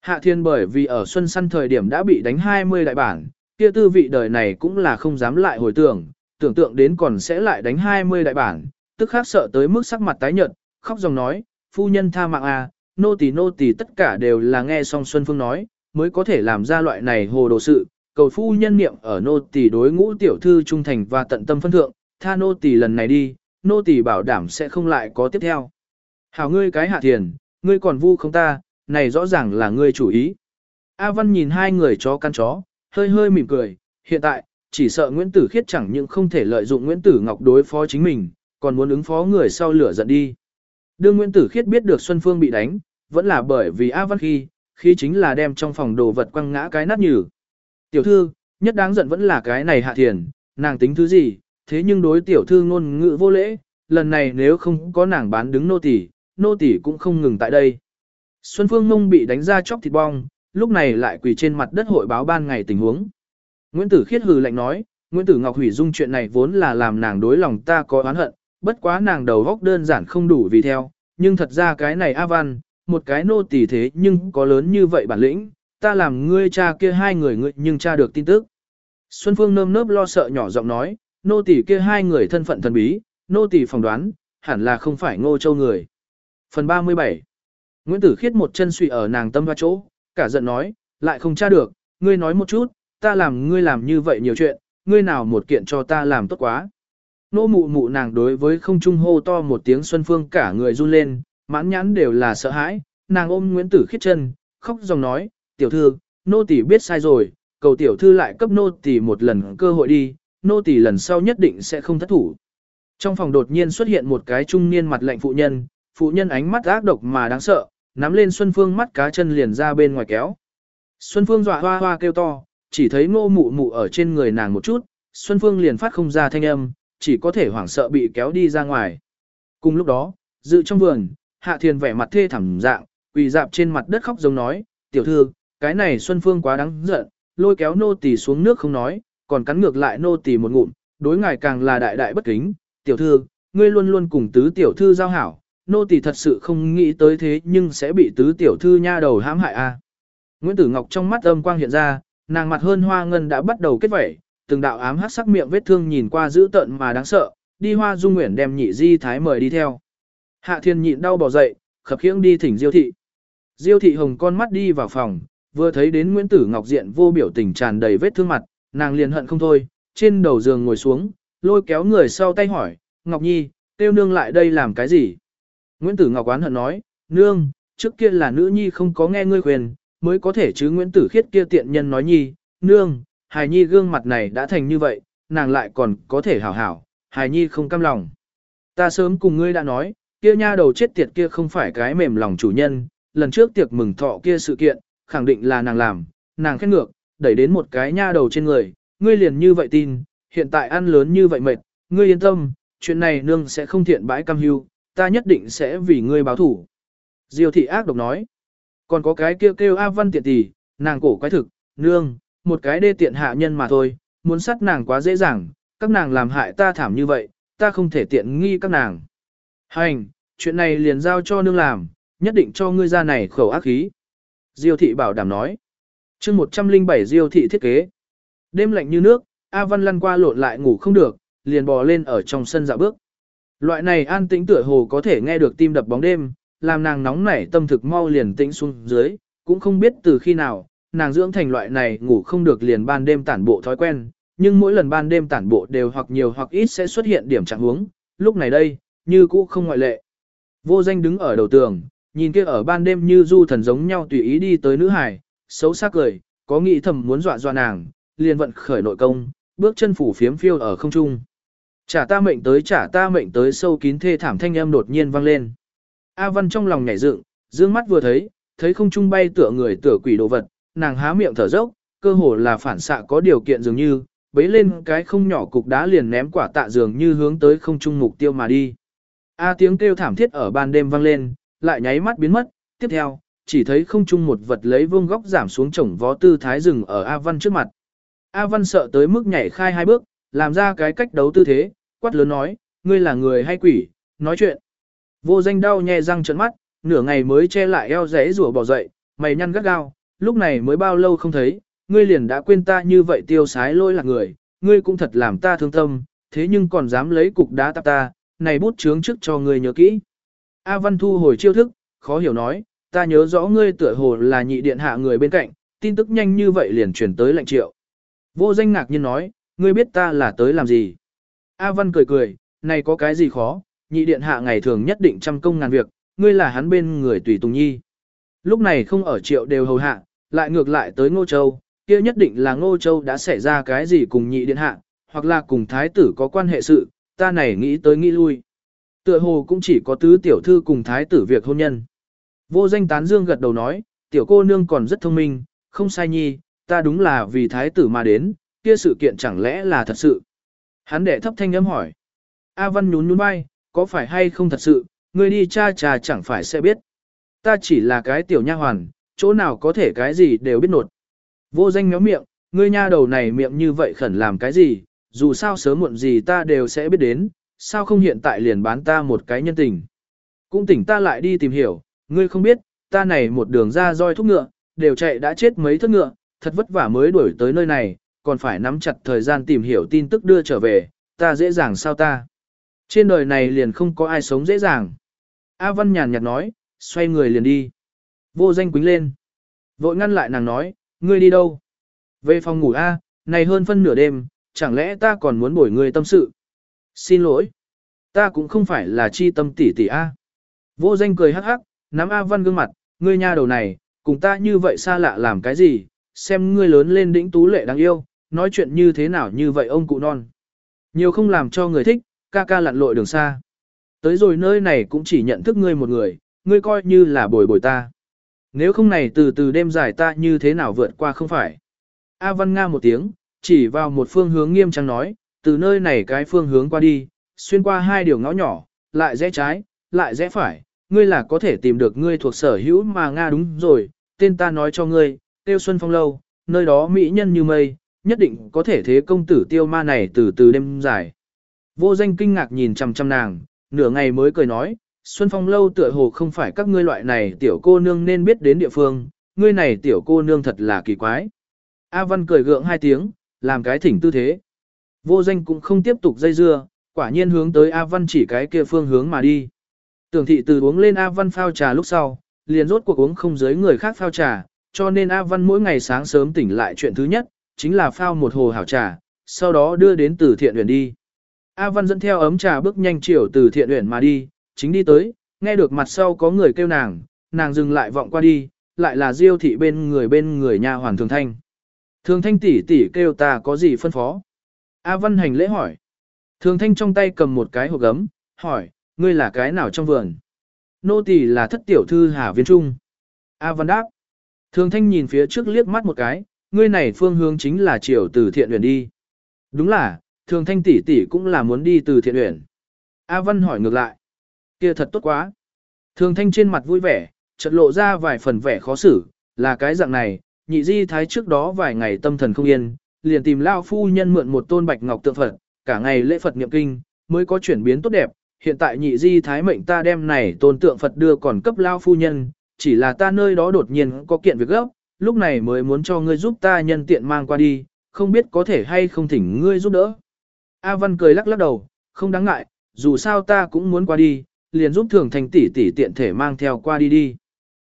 Hạ Thiên bởi vì ở xuân săn thời điểm đã bị đánh 20 đại bản, kia tư vị đời này cũng là không dám lại hồi tưởng, tưởng tượng đến còn sẽ lại đánh 20 đại bản, tức khác sợ tới mức sắc mặt tái nhợt, khóc dòng nói, phu nhân tha mạng à, nô tỳ nô tỳ tất cả đều là nghe xong Xuân Phương nói, mới có thể làm ra loại này hồ đồ sự, cầu phu nhân niệm ở nô tỳ đối ngũ tiểu thư trung thành và tận tâm phân thượng, tha nô tỳ lần này đi, nô tỳ bảo đảm sẽ không lại có tiếp theo. Hảo ngươi cái hạ thiền, ngươi còn vu không ta, này rõ ràng là ngươi chủ ý. A Văn nhìn hai người chó căn chó, hơi hơi mỉm cười, hiện tại, chỉ sợ Nguyễn Tử Khiết chẳng những không thể lợi dụng Nguyễn Tử Ngọc đối phó chính mình, còn muốn ứng phó người sau lửa giận đi. Đương Nguyễn Tử Khiết biết được Xuân Phương bị đánh, vẫn là bởi vì A Văn khi, khi chính là đem trong phòng đồ vật quăng ngã cái nát nhừ. Tiểu thư, nhất đáng giận vẫn là cái này hạ thiền, nàng tính thứ gì, thế nhưng đối tiểu thư ngôn ngữ vô lễ, lần này nếu không có nàng bán đứng nô tỷ, nô tỷ cũng không ngừng tại đây. Xuân Phương Mông bị đánh ra chóc thịt bong, lúc này lại quỳ trên mặt đất hội báo ban ngày tình huống. Nguyễn Tử Khiết hừ lạnh nói, Nguyễn Tử Ngọc hủy dung chuyện này vốn là làm nàng đối lòng ta có oán hận, bất quá nàng đầu góc đơn giản không đủ vì theo, nhưng thật ra cái này A Văn, một cái nô tỳ thế nhưng có lớn như vậy bản lĩnh, ta làm ngươi cha kia hai người ngươi nhưng cha được tin tức. Xuân Phương nơm nớp lo sợ nhỏ giọng nói, nô tỳ kia hai người thân phận thần bí, nô tỳ phỏng đoán, hẳn là không phải ngô châu người. Phần 37 Nguyễn Tử Khiết một chân suy ở nàng tâm hoa chỗ, cả giận nói, lại không tra được, ngươi nói một chút, ta làm ngươi làm như vậy nhiều chuyện, ngươi nào một kiện cho ta làm tốt quá. Nô mụ mụ nàng đối với không trung hô to một tiếng Xuân Phương cả người run lên, mãn nhãn đều là sợ hãi, nàng ôm Nguyễn Tử Khiết chân, khóc dòng nói, tiểu thư, nô tỷ biết sai rồi, cầu tiểu thư lại cấp nô tỷ một lần cơ hội đi, nô tỷ lần sau nhất định sẽ không thất thủ. Trong phòng đột nhiên xuất hiện một cái trung niên mặt lạnh phụ nhân, phụ nhân ánh mắt ác độc mà đáng sợ, nắm lên Xuân Phương mắt cá chân liền ra bên ngoài kéo. Xuân Phương dọa hoa hoa kêu to, chỉ thấy ngô mụ mụ ở trên người nàng một chút, Xuân Phương liền phát không ra thanh âm, chỉ có thể hoảng sợ bị kéo đi ra ngoài. Cùng lúc đó, dự trong vườn, Hạ Thiền vẻ mặt thê thảm dạng, quỳ dạp trên mặt đất khóc giống nói, tiểu thư, cái này Xuân Phương quá đáng giận, lôi kéo nô tỳ xuống nước không nói, còn cắn ngược lại nô tỳ một ngụm, đối ngài càng là đại đại bất kính, tiểu thư, ngươi luôn luôn cùng tứ tiểu thư giao hảo, nô tỳ thật sự không nghĩ tới thế nhưng sẽ bị tứ tiểu thư nha đầu hãm hại a. Nguyễn Tử Ngọc trong mắt âm quang hiện ra, nàng mặt hơn hoa ngân đã bắt đầu kết vẩy, từng đạo ám hắc sắc miệng vết thương nhìn qua dữ tợn mà đáng sợ, đi hoa dung nguyện đem nhị di thái mời đi theo. Hạ thiên nhịn đau bỏ dậy, khập khiễng đi thỉnh Diêu thị. Diêu thị hồng con mắt đi vào phòng, vừa thấy đến Nguyễn Tử Ngọc diện vô biểu tình tràn đầy vết thương mặt, nàng liền hận không thôi, trên đầu giường ngồi xuống, lôi kéo người sau tay hỏi, Ngọc Nhi, tiêu nương lại đây làm cái gì? Nguyễn Tử Ngọc oán hận nói, nương, trước kia là nữ nhi không có nghe ngươi khuyên, mới có thể chứ Nguyễn Tử khiết kia tiện nhân nói nhi, nương, hài nhi gương mặt này đã thành như vậy, nàng lại còn có thể hảo hảo, hài nhi không cam lòng. Ta sớm cùng ngươi đã nói, kia nha đầu chết tiệt kia không phải cái mềm lòng chủ nhân, lần trước tiệc mừng thọ kia sự kiện, khẳng định là nàng làm, nàng khét ngược, đẩy đến một cái nha đầu trên người, ngươi liền như vậy tin, hiện tại ăn lớn như vậy mệt, ngươi yên tâm, chuyện này nương sẽ không thiện bãi cam hưu, ta nhất định sẽ vì ngươi báo thủ. Diêu thị ác độc nói, còn có cái kêu kêu A Văn tiện tỷ, nàng cổ quái thực, nương, một cái đê tiện hạ nhân mà thôi, muốn sát nàng quá dễ dàng, các nàng làm hại ta thảm như vậy, ta không thể tiện nghi các nàng. Hành, chuyện này liền giao cho nương làm, nhất định cho ngươi ra này khẩu ác khí. Diêu thị bảo đảm nói. chương 107 Diêu thị thiết kế. Đêm lạnh như nước, A Văn lăn qua lộn lại ngủ không được, liền bò lên ở trong sân dạo bước. Loại này an tĩnh tựa hồ có thể nghe được tim đập bóng đêm, làm nàng nóng nảy tâm thực mau liền tĩnh xuống dưới, cũng không biết từ khi nào, nàng dưỡng thành loại này ngủ không được liền ban đêm tản bộ thói quen, nhưng mỗi lần ban đêm tản bộ đều hoặc nhiều hoặc ít sẽ xuất hiện điểm trạng huống, lúc này đây, như cũ không ngoại lệ. Vô danh đứng ở đầu tường, nhìn kia ở ban đêm như du thần giống nhau tùy ý đi tới nữ hải, xấu xác cười, có nghĩ thầm muốn dọa dọa nàng, liền vận khởi nội công, bước chân phủ phiếm phiêu ở không trung. Trả ta mệnh tới trả ta mệnh tới sâu kín thê thảm thanh âm đột nhiên vang lên. A Văn trong lòng nhảy dựng, dương mắt vừa thấy, thấy không trung bay tựa người tựa quỷ đồ vật, nàng há miệng thở dốc, cơ hồ là phản xạ có điều kiện dường như, bấy lên cái không nhỏ cục đá liền ném quả tạ dường như hướng tới không trung mục tiêu mà đi. A tiếng kêu thảm thiết ở ban đêm vang lên, lại nháy mắt biến mất, tiếp theo, chỉ thấy không trung một vật lấy vương góc giảm xuống chổng vó tư thái rừng ở A Văn trước mặt. A Văn sợ tới mức nhảy khai hai bước, làm ra cái cách đấu tư thế, quát lớn nói, ngươi là người hay quỷ, nói chuyện. Vô danh đau nhè răng trợn mắt, nửa ngày mới che lại eo rẽ rủa bỏ dậy, mày nhăn gắt gao, lúc này mới bao lâu không thấy, ngươi liền đã quên ta như vậy tiêu sái lôi lạc người, ngươi cũng thật làm ta thương tâm, thế nhưng còn dám lấy cục đá tạp ta, này bút chướng trước cho ngươi nhớ kỹ. A Văn thu hồi chiêu thức, khó hiểu nói, ta nhớ rõ ngươi tựa hồ là nhị điện hạ người bên cạnh, tin tức nhanh như vậy liền truyền tới lệnh triệu. Vô danh ngạc nhiên nói, ngươi biết ta là tới làm gì? A Văn cười cười, này có cái gì khó, nhị điện hạ ngày thường nhất định trăm công ngàn việc, ngươi là hắn bên người tùy tùng nhi. Lúc này không ở triệu đều hầu hạ, lại ngược lại tới Ngô Châu, kia nhất định là Ngô Châu đã xảy ra cái gì cùng nhị điện hạ, hoặc là cùng thái tử có quan hệ sự, ta này nghĩ tới nghĩ lui. Tựa hồ cũng chỉ có tứ tiểu thư cùng thái tử việc hôn nhân. Vô danh tán dương gật đầu nói, tiểu cô nương còn rất thông minh, không sai nhi, ta đúng là vì thái tử mà đến, kia sự kiện chẳng lẽ là thật sự. Hắn đệ thấp thanh âm hỏi. A Văn nhún nhún vai, có phải hay không thật sự, ngươi đi cha trà chẳng phải sẽ biết. Ta chỉ là cái tiểu nha hoàn, chỗ nào có thể cái gì đều biết nột. Vô danh méo miệng, ngươi nha đầu này miệng như vậy khẩn làm cái gì, dù sao sớm muộn gì ta đều sẽ biết đến, sao không hiện tại liền bán ta một cái nhân tình. Cũng tỉnh ta lại đi tìm hiểu, ngươi không biết, ta này một đường ra roi thúc ngựa, đều chạy đã chết mấy thất ngựa, thật vất vả mới đuổi tới nơi này, còn phải nắm chặt thời gian tìm hiểu tin tức đưa trở về, ta dễ dàng sao ta. Trên đời này liền không có ai sống dễ dàng. A Văn nhàn nhạt nói, xoay người liền đi. Vô danh quính lên. Vội ngăn lại nàng nói, ngươi đi đâu? Về phòng ngủ A, này hơn phân nửa đêm, chẳng lẽ ta còn muốn bổi ngươi tâm sự? Xin lỗi. Ta cũng không phải là chi tâm tỷ tỷ A. Vô danh cười hắc hắc, nắm A Văn gương mặt, ngươi nha đầu này, cùng ta như vậy xa lạ làm cái gì, xem ngươi lớn lên đĩnh tú lệ đáng yêu, nói chuyện như thế nào như vậy ông cụ non. Nhiều không làm cho người thích, ca ca lặn lội đường xa. Tới rồi nơi này cũng chỉ nhận thức ngươi một người, ngươi coi như là bồi bồi ta. Nếu không này từ từ đêm dài ta như thế nào vượt qua không phải. A Văn Nga một tiếng, chỉ vào một phương hướng nghiêm trang nói, từ nơi này cái phương hướng qua đi, xuyên qua hai điều ngõ nhỏ, lại rẽ trái, lại rẽ phải, ngươi là có thể tìm được ngươi thuộc sở hữu mà Nga đúng rồi, tên ta nói cho ngươi, tiêu xuân phong lâu, nơi đó mỹ nhân như mây, nhất định có thể thế công tử tiêu ma này từ từ đêm dài. Vô danh kinh ngạc nhìn chằm chằm nàng, nửa ngày mới cười nói, Xuân Phong lâu tựa hồ không phải các ngươi loại này tiểu cô nương nên biết đến địa phương, ngươi này tiểu cô nương thật là kỳ quái. A Văn cười gượng hai tiếng, làm cái thỉnh tư thế. Vô danh cũng không tiếp tục dây dưa, quả nhiên hướng tới A Văn chỉ cái kia phương hướng mà đi. Tưởng thị từ uống lên A Văn phao trà lúc sau, liền rốt cuộc uống không dưới người khác phao trà, cho nên A Văn mỗi ngày sáng sớm tỉnh lại chuyện thứ nhất, chính là phao một hồ hảo trà, sau đó đưa đến từ thiện huyền đi. A Văn dẫn theo ấm trà bước nhanh chiều từ thiện uyển mà đi, chính đi tới, nghe được mặt sau có người kêu nàng, nàng dừng lại vọng qua đi, lại là Diêu thị bên người bên người nhà hoàn thường thanh. Thường thanh tỷ tỷ kêu ta có gì phân phó? A Văn hành lễ hỏi. Thường thanh trong tay cầm một cái hộp gấm, hỏi, ngươi là cái nào trong vườn? Nô tỷ là thất tiểu thư Hà Viên Trung. A Văn đáp. Thường thanh nhìn phía trước liếc mắt một cái, ngươi này phương hướng chính là chiều từ thiện uyển đi. Đúng là, thường thanh tỷ tỷ cũng là muốn đi từ thiện uyển. A Văn hỏi ngược lại. kia thật tốt quá. Thường thanh trên mặt vui vẻ, chợt lộ ra vài phần vẻ khó xử, là cái dạng này, nhị di thái trước đó vài ngày tâm thần không yên, liền tìm lao phu nhân mượn một tôn bạch ngọc tượng Phật, cả ngày lễ Phật niệm kinh, mới có chuyển biến tốt đẹp. Hiện tại nhị di thái mệnh ta đem này tôn tượng Phật đưa còn cấp lao phu nhân, chỉ là ta nơi đó đột nhiên có kiện việc gấp, lúc này mới muốn cho ngươi giúp ta nhân tiện mang qua đi, không biết có thể hay không thỉnh ngươi giúp đỡ. A Văn cười lắc lắc đầu, không đáng ngại, dù sao ta cũng muốn qua đi, liền giúp Thường Thanh tỷ tỷ tiện thể mang theo qua đi đi.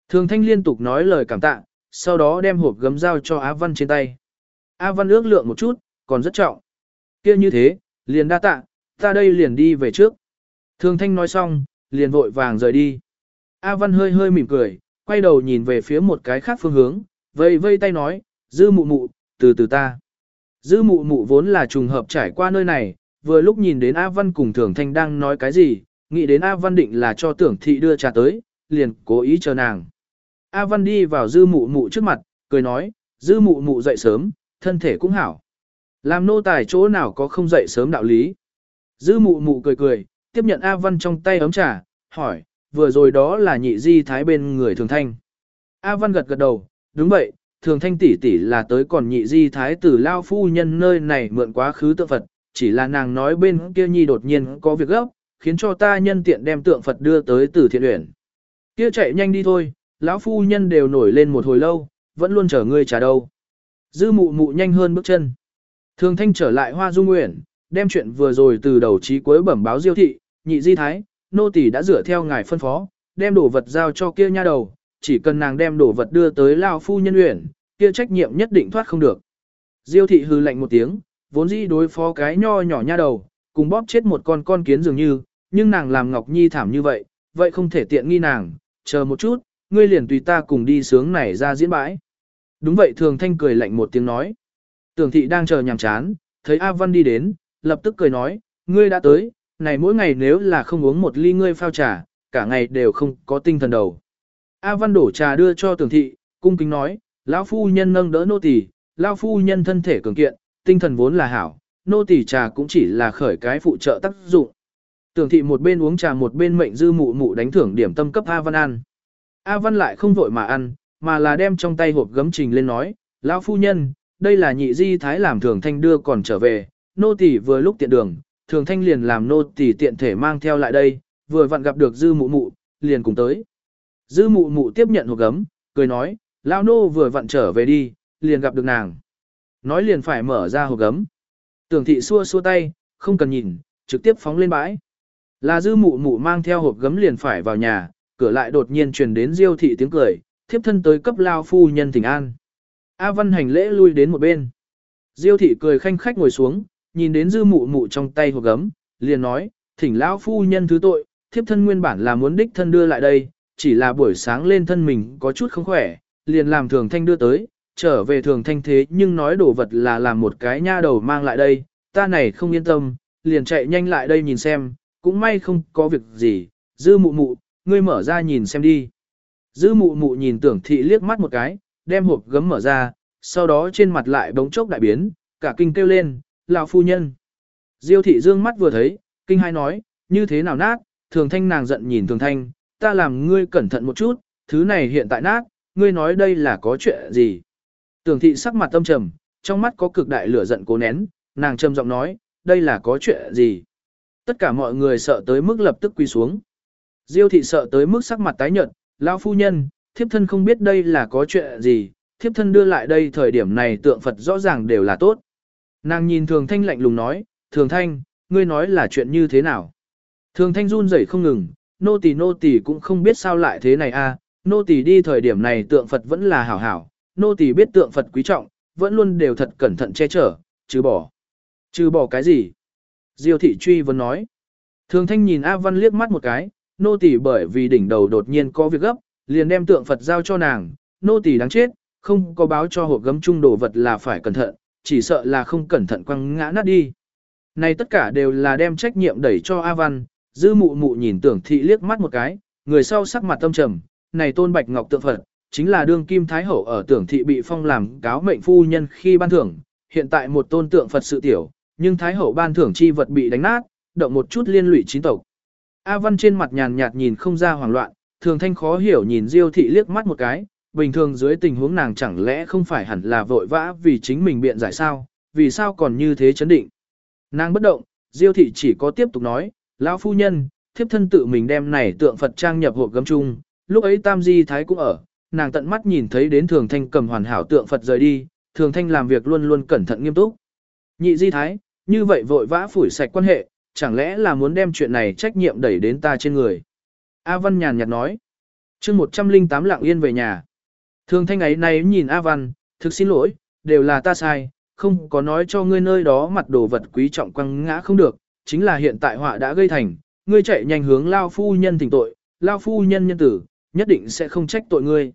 Thường Thanh liên tục nói lời cảm tạ, sau đó đem hộp gấm dao cho A Văn trên tay. A Văn ước lượng một chút, còn rất trọng. kia như thế, liền đa tạ, ta đây liền đi về trước. Thường Thanh nói xong, liền vội vàng rời đi. A Văn hơi hơi mỉm cười, quay đầu nhìn về phía một cái khác phương hướng, vây vây tay nói, dư mụ mụ, từ từ ta. Dư mụ mụ vốn là trùng hợp trải qua nơi này, vừa lúc nhìn đến A Văn cùng Thường Thanh đang nói cái gì, nghĩ đến A Văn định là cho tưởng thị đưa trà tới, liền cố ý chờ nàng. A Văn đi vào dư mụ mụ trước mặt, cười nói, dư mụ mụ dậy sớm, thân thể cũng hảo. Làm nô tài chỗ nào có không dậy sớm đạo lý. Dư mụ mụ cười cười, tiếp nhận A Văn trong tay ấm trà, hỏi, vừa rồi đó là nhị di thái bên người thường thanh. A Văn gật gật đầu, đúng vậy, thường thanh tỷ tỷ là tới còn nhị di thái tử lao phu nhân nơi này mượn quá khứ tượng Phật, chỉ là nàng nói bên kia nhi đột nhiên có việc gấp, khiến cho ta nhân tiện đem tượng Phật đưa tới từ thiện uyển. Kia chạy nhanh đi thôi, lão phu nhân đều nổi lên một hồi lâu, vẫn luôn chờ ngươi trả đâu. Dư mụ mụ nhanh hơn bước chân. Thường thanh trở lại hoa dung nguyện, đem chuyện vừa rồi từ đầu chí cuối bẩm báo diêu thị, nhị di thái, nô tỳ đã rửa theo ngài phân phó, đem đồ vật giao cho kia nha đầu, chỉ cần nàng đem đồ vật đưa tới lao phu nhân uyển, kia trách nhiệm nhất định thoát không được. Diêu thị hư lạnh một tiếng, vốn dĩ đối phó cái nho nhỏ nha đầu, cùng bóp chết một con con kiến dường như, nhưng nàng làm Ngọc Nhi thảm như vậy, vậy không thể tiện nghi nàng, chờ một chút, ngươi liền tùy ta cùng đi sướng này ra diễn bãi. Đúng vậy thường thanh cười lạnh một tiếng nói. Tưởng thị đang chờ nhàm chán, thấy A Văn đi đến, lập tức cười nói, ngươi đã tới, này mỗi ngày nếu là không uống một ly ngươi phao trà, cả ngày đều không có tinh thần đầu. A Văn đổ trà đưa cho tưởng thị, cung kính nói, lão phu nhân nâng đỡ nô tỳ, lão phu nhân thân thể cường kiện, tinh thần vốn là hảo, nô tỳ trà cũng chỉ là khởi cái phụ trợ tác dụng. Tưởng thị một bên uống trà một bên mệnh dư mụ mụ đánh thưởng điểm tâm cấp A Văn ăn. A Văn lại không vội mà ăn, mà là đem trong tay hộp gấm trình lên nói, lão phu nhân, đây là nhị di thái làm thường thanh đưa còn trở về, nô tỳ vừa lúc tiện đường, thường thanh liền làm nô tỳ tiện thể mang theo lại đây, vừa vặn gặp được dư mụ mụ, liền cùng tới. Dư mụ mụ tiếp nhận hộp gấm, cười nói, lão nô vừa vặn trở về đi, liền gặp được nàng. Nói liền phải mở ra hộp gấm. Tưởng thị xua xua tay, không cần nhìn, trực tiếp phóng lên bãi. Là dư mụ mụ mang theo hộp gấm liền phải vào nhà, cửa lại đột nhiên truyền đến diêu thị tiếng cười, thiếp thân tới cấp lao phu nhân thỉnh an. A văn hành lễ lui đến một bên. Diêu thị cười khanh khách ngồi xuống, nhìn đến dư mụ mụ trong tay hộp gấm, liền nói, thỉnh lão phu nhân thứ tội, thiếp thân nguyên bản là muốn đích thân đưa lại đây, chỉ là buổi sáng lên thân mình có chút không khỏe, liền làm thường thanh đưa tới, trở về thường thanh thế nhưng nói đồ vật là làm một cái nha đầu mang lại đây, ta này không yên tâm, liền chạy nhanh lại đây nhìn xem, cũng may không có việc gì, dư mụ mụ, ngươi mở ra nhìn xem đi. Dư mụ mụ nhìn tưởng thị liếc mắt một cái, đem hộp gấm mở ra, sau đó trên mặt lại bóng chốc đại biến, cả kinh kêu lên, lão phu nhân. Diêu thị dương mắt vừa thấy, kinh hai nói, như thế nào nát, thường thanh nàng giận nhìn thường thanh, ta làm ngươi cẩn thận một chút, thứ này hiện tại nát, ngươi nói đây là có chuyện gì. Tưởng thị sắc mặt tâm trầm, trong mắt có cực đại lửa giận cố nén, nàng trầm giọng nói, đây là có chuyện gì. Tất cả mọi người sợ tới mức lập tức quy xuống. Diêu thị sợ tới mức sắc mặt tái nhợt, lão phu nhân, thiếp thân không biết đây là có chuyện gì, thiếp thân đưa lại đây thời điểm này tượng Phật rõ ràng đều là tốt. Nàng nhìn thường thanh lạnh lùng nói, thường thanh, ngươi nói là chuyện như thế nào. Thường thanh run rẩy không ngừng, nô tỳ nô tỳ cũng không biết sao lại thế này a, nô tỳ đi thời điểm này tượng Phật vẫn là hảo hảo, nô tỳ biết tượng Phật quý trọng, vẫn luôn đều thật cẩn thận che chở, trừ bỏ. Trừ bỏ cái gì? Diêu thị truy vấn nói. Thường thanh nhìn A Văn liếc mắt một cái, nô tỳ bởi vì đỉnh đầu đột nhiên có việc gấp, liền đem tượng Phật giao cho nàng, nô tỳ đáng chết, không có báo cho hộp gấm chung đồ vật là phải cẩn thận, chỉ sợ là không cẩn thận quăng ngã nát đi. Này tất cả đều là đem trách nhiệm đẩy cho A Văn, dư mụ mụ nhìn tưởng thị liếc mắt một cái, người sau sắc mặt tâm trầm, này tôn bạch ngọc tượng Phật, chính là đương kim thái hậu ở tưởng thị bị phong làm cáo mệnh phu nhân khi ban thưởng, hiện tại một tôn tượng Phật sự tiểu, nhưng thái hậu ban thưởng chi vật bị đánh nát, động một chút liên lụy chính tộc. A Văn trên mặt nhàn nhạt nhìn không ra hoảng loạn, thường thanh khó hiểu nhìn Diêu thị liếc mắt một cái, bình thường dưới tình huống nàng chẳng lẽ không phải hẳn là vội vã vì chính mình biện giải sao, vì sao còn như thế chấn định. Nàng bất động, Diêu thị chỉ có tiếp tục nói, lão phu nhân, thiếp thân tự mình đem này tượng Phật trang nhập hộp gấm chung, lúc ấy Tam Di Thái cũng ở, nàng tận mắt nhìn thấy đến Thường Thanh cầm hoàn hảo tượng Phật rời đi, Thường Thanh làm việc luôn luôn cẩn thận nghiêm túc. Nhị Di Thái, như vậy vội vã phủi sạch quan hệ, chẳng lẽ là muốn đem chuyện này trách nhiệm đẩy đến ta trên người. A Văn nhàn nhạt nói, chương 108 lặng yên về nhà. Thường Thanh ấy này nhìn A Văn, thực xin lỗi, đều là ta sai, không có nói cho ngươi nơi đó mặt đồ vật quý trọng quăng ngã không được, chính là hiện tại họa đã gây thành, ngươi chạy nhanh hướng lao phu nhân thỉnh tội, lao phu nhân nhân tử, nhất định sẽ không trách tội ngươi.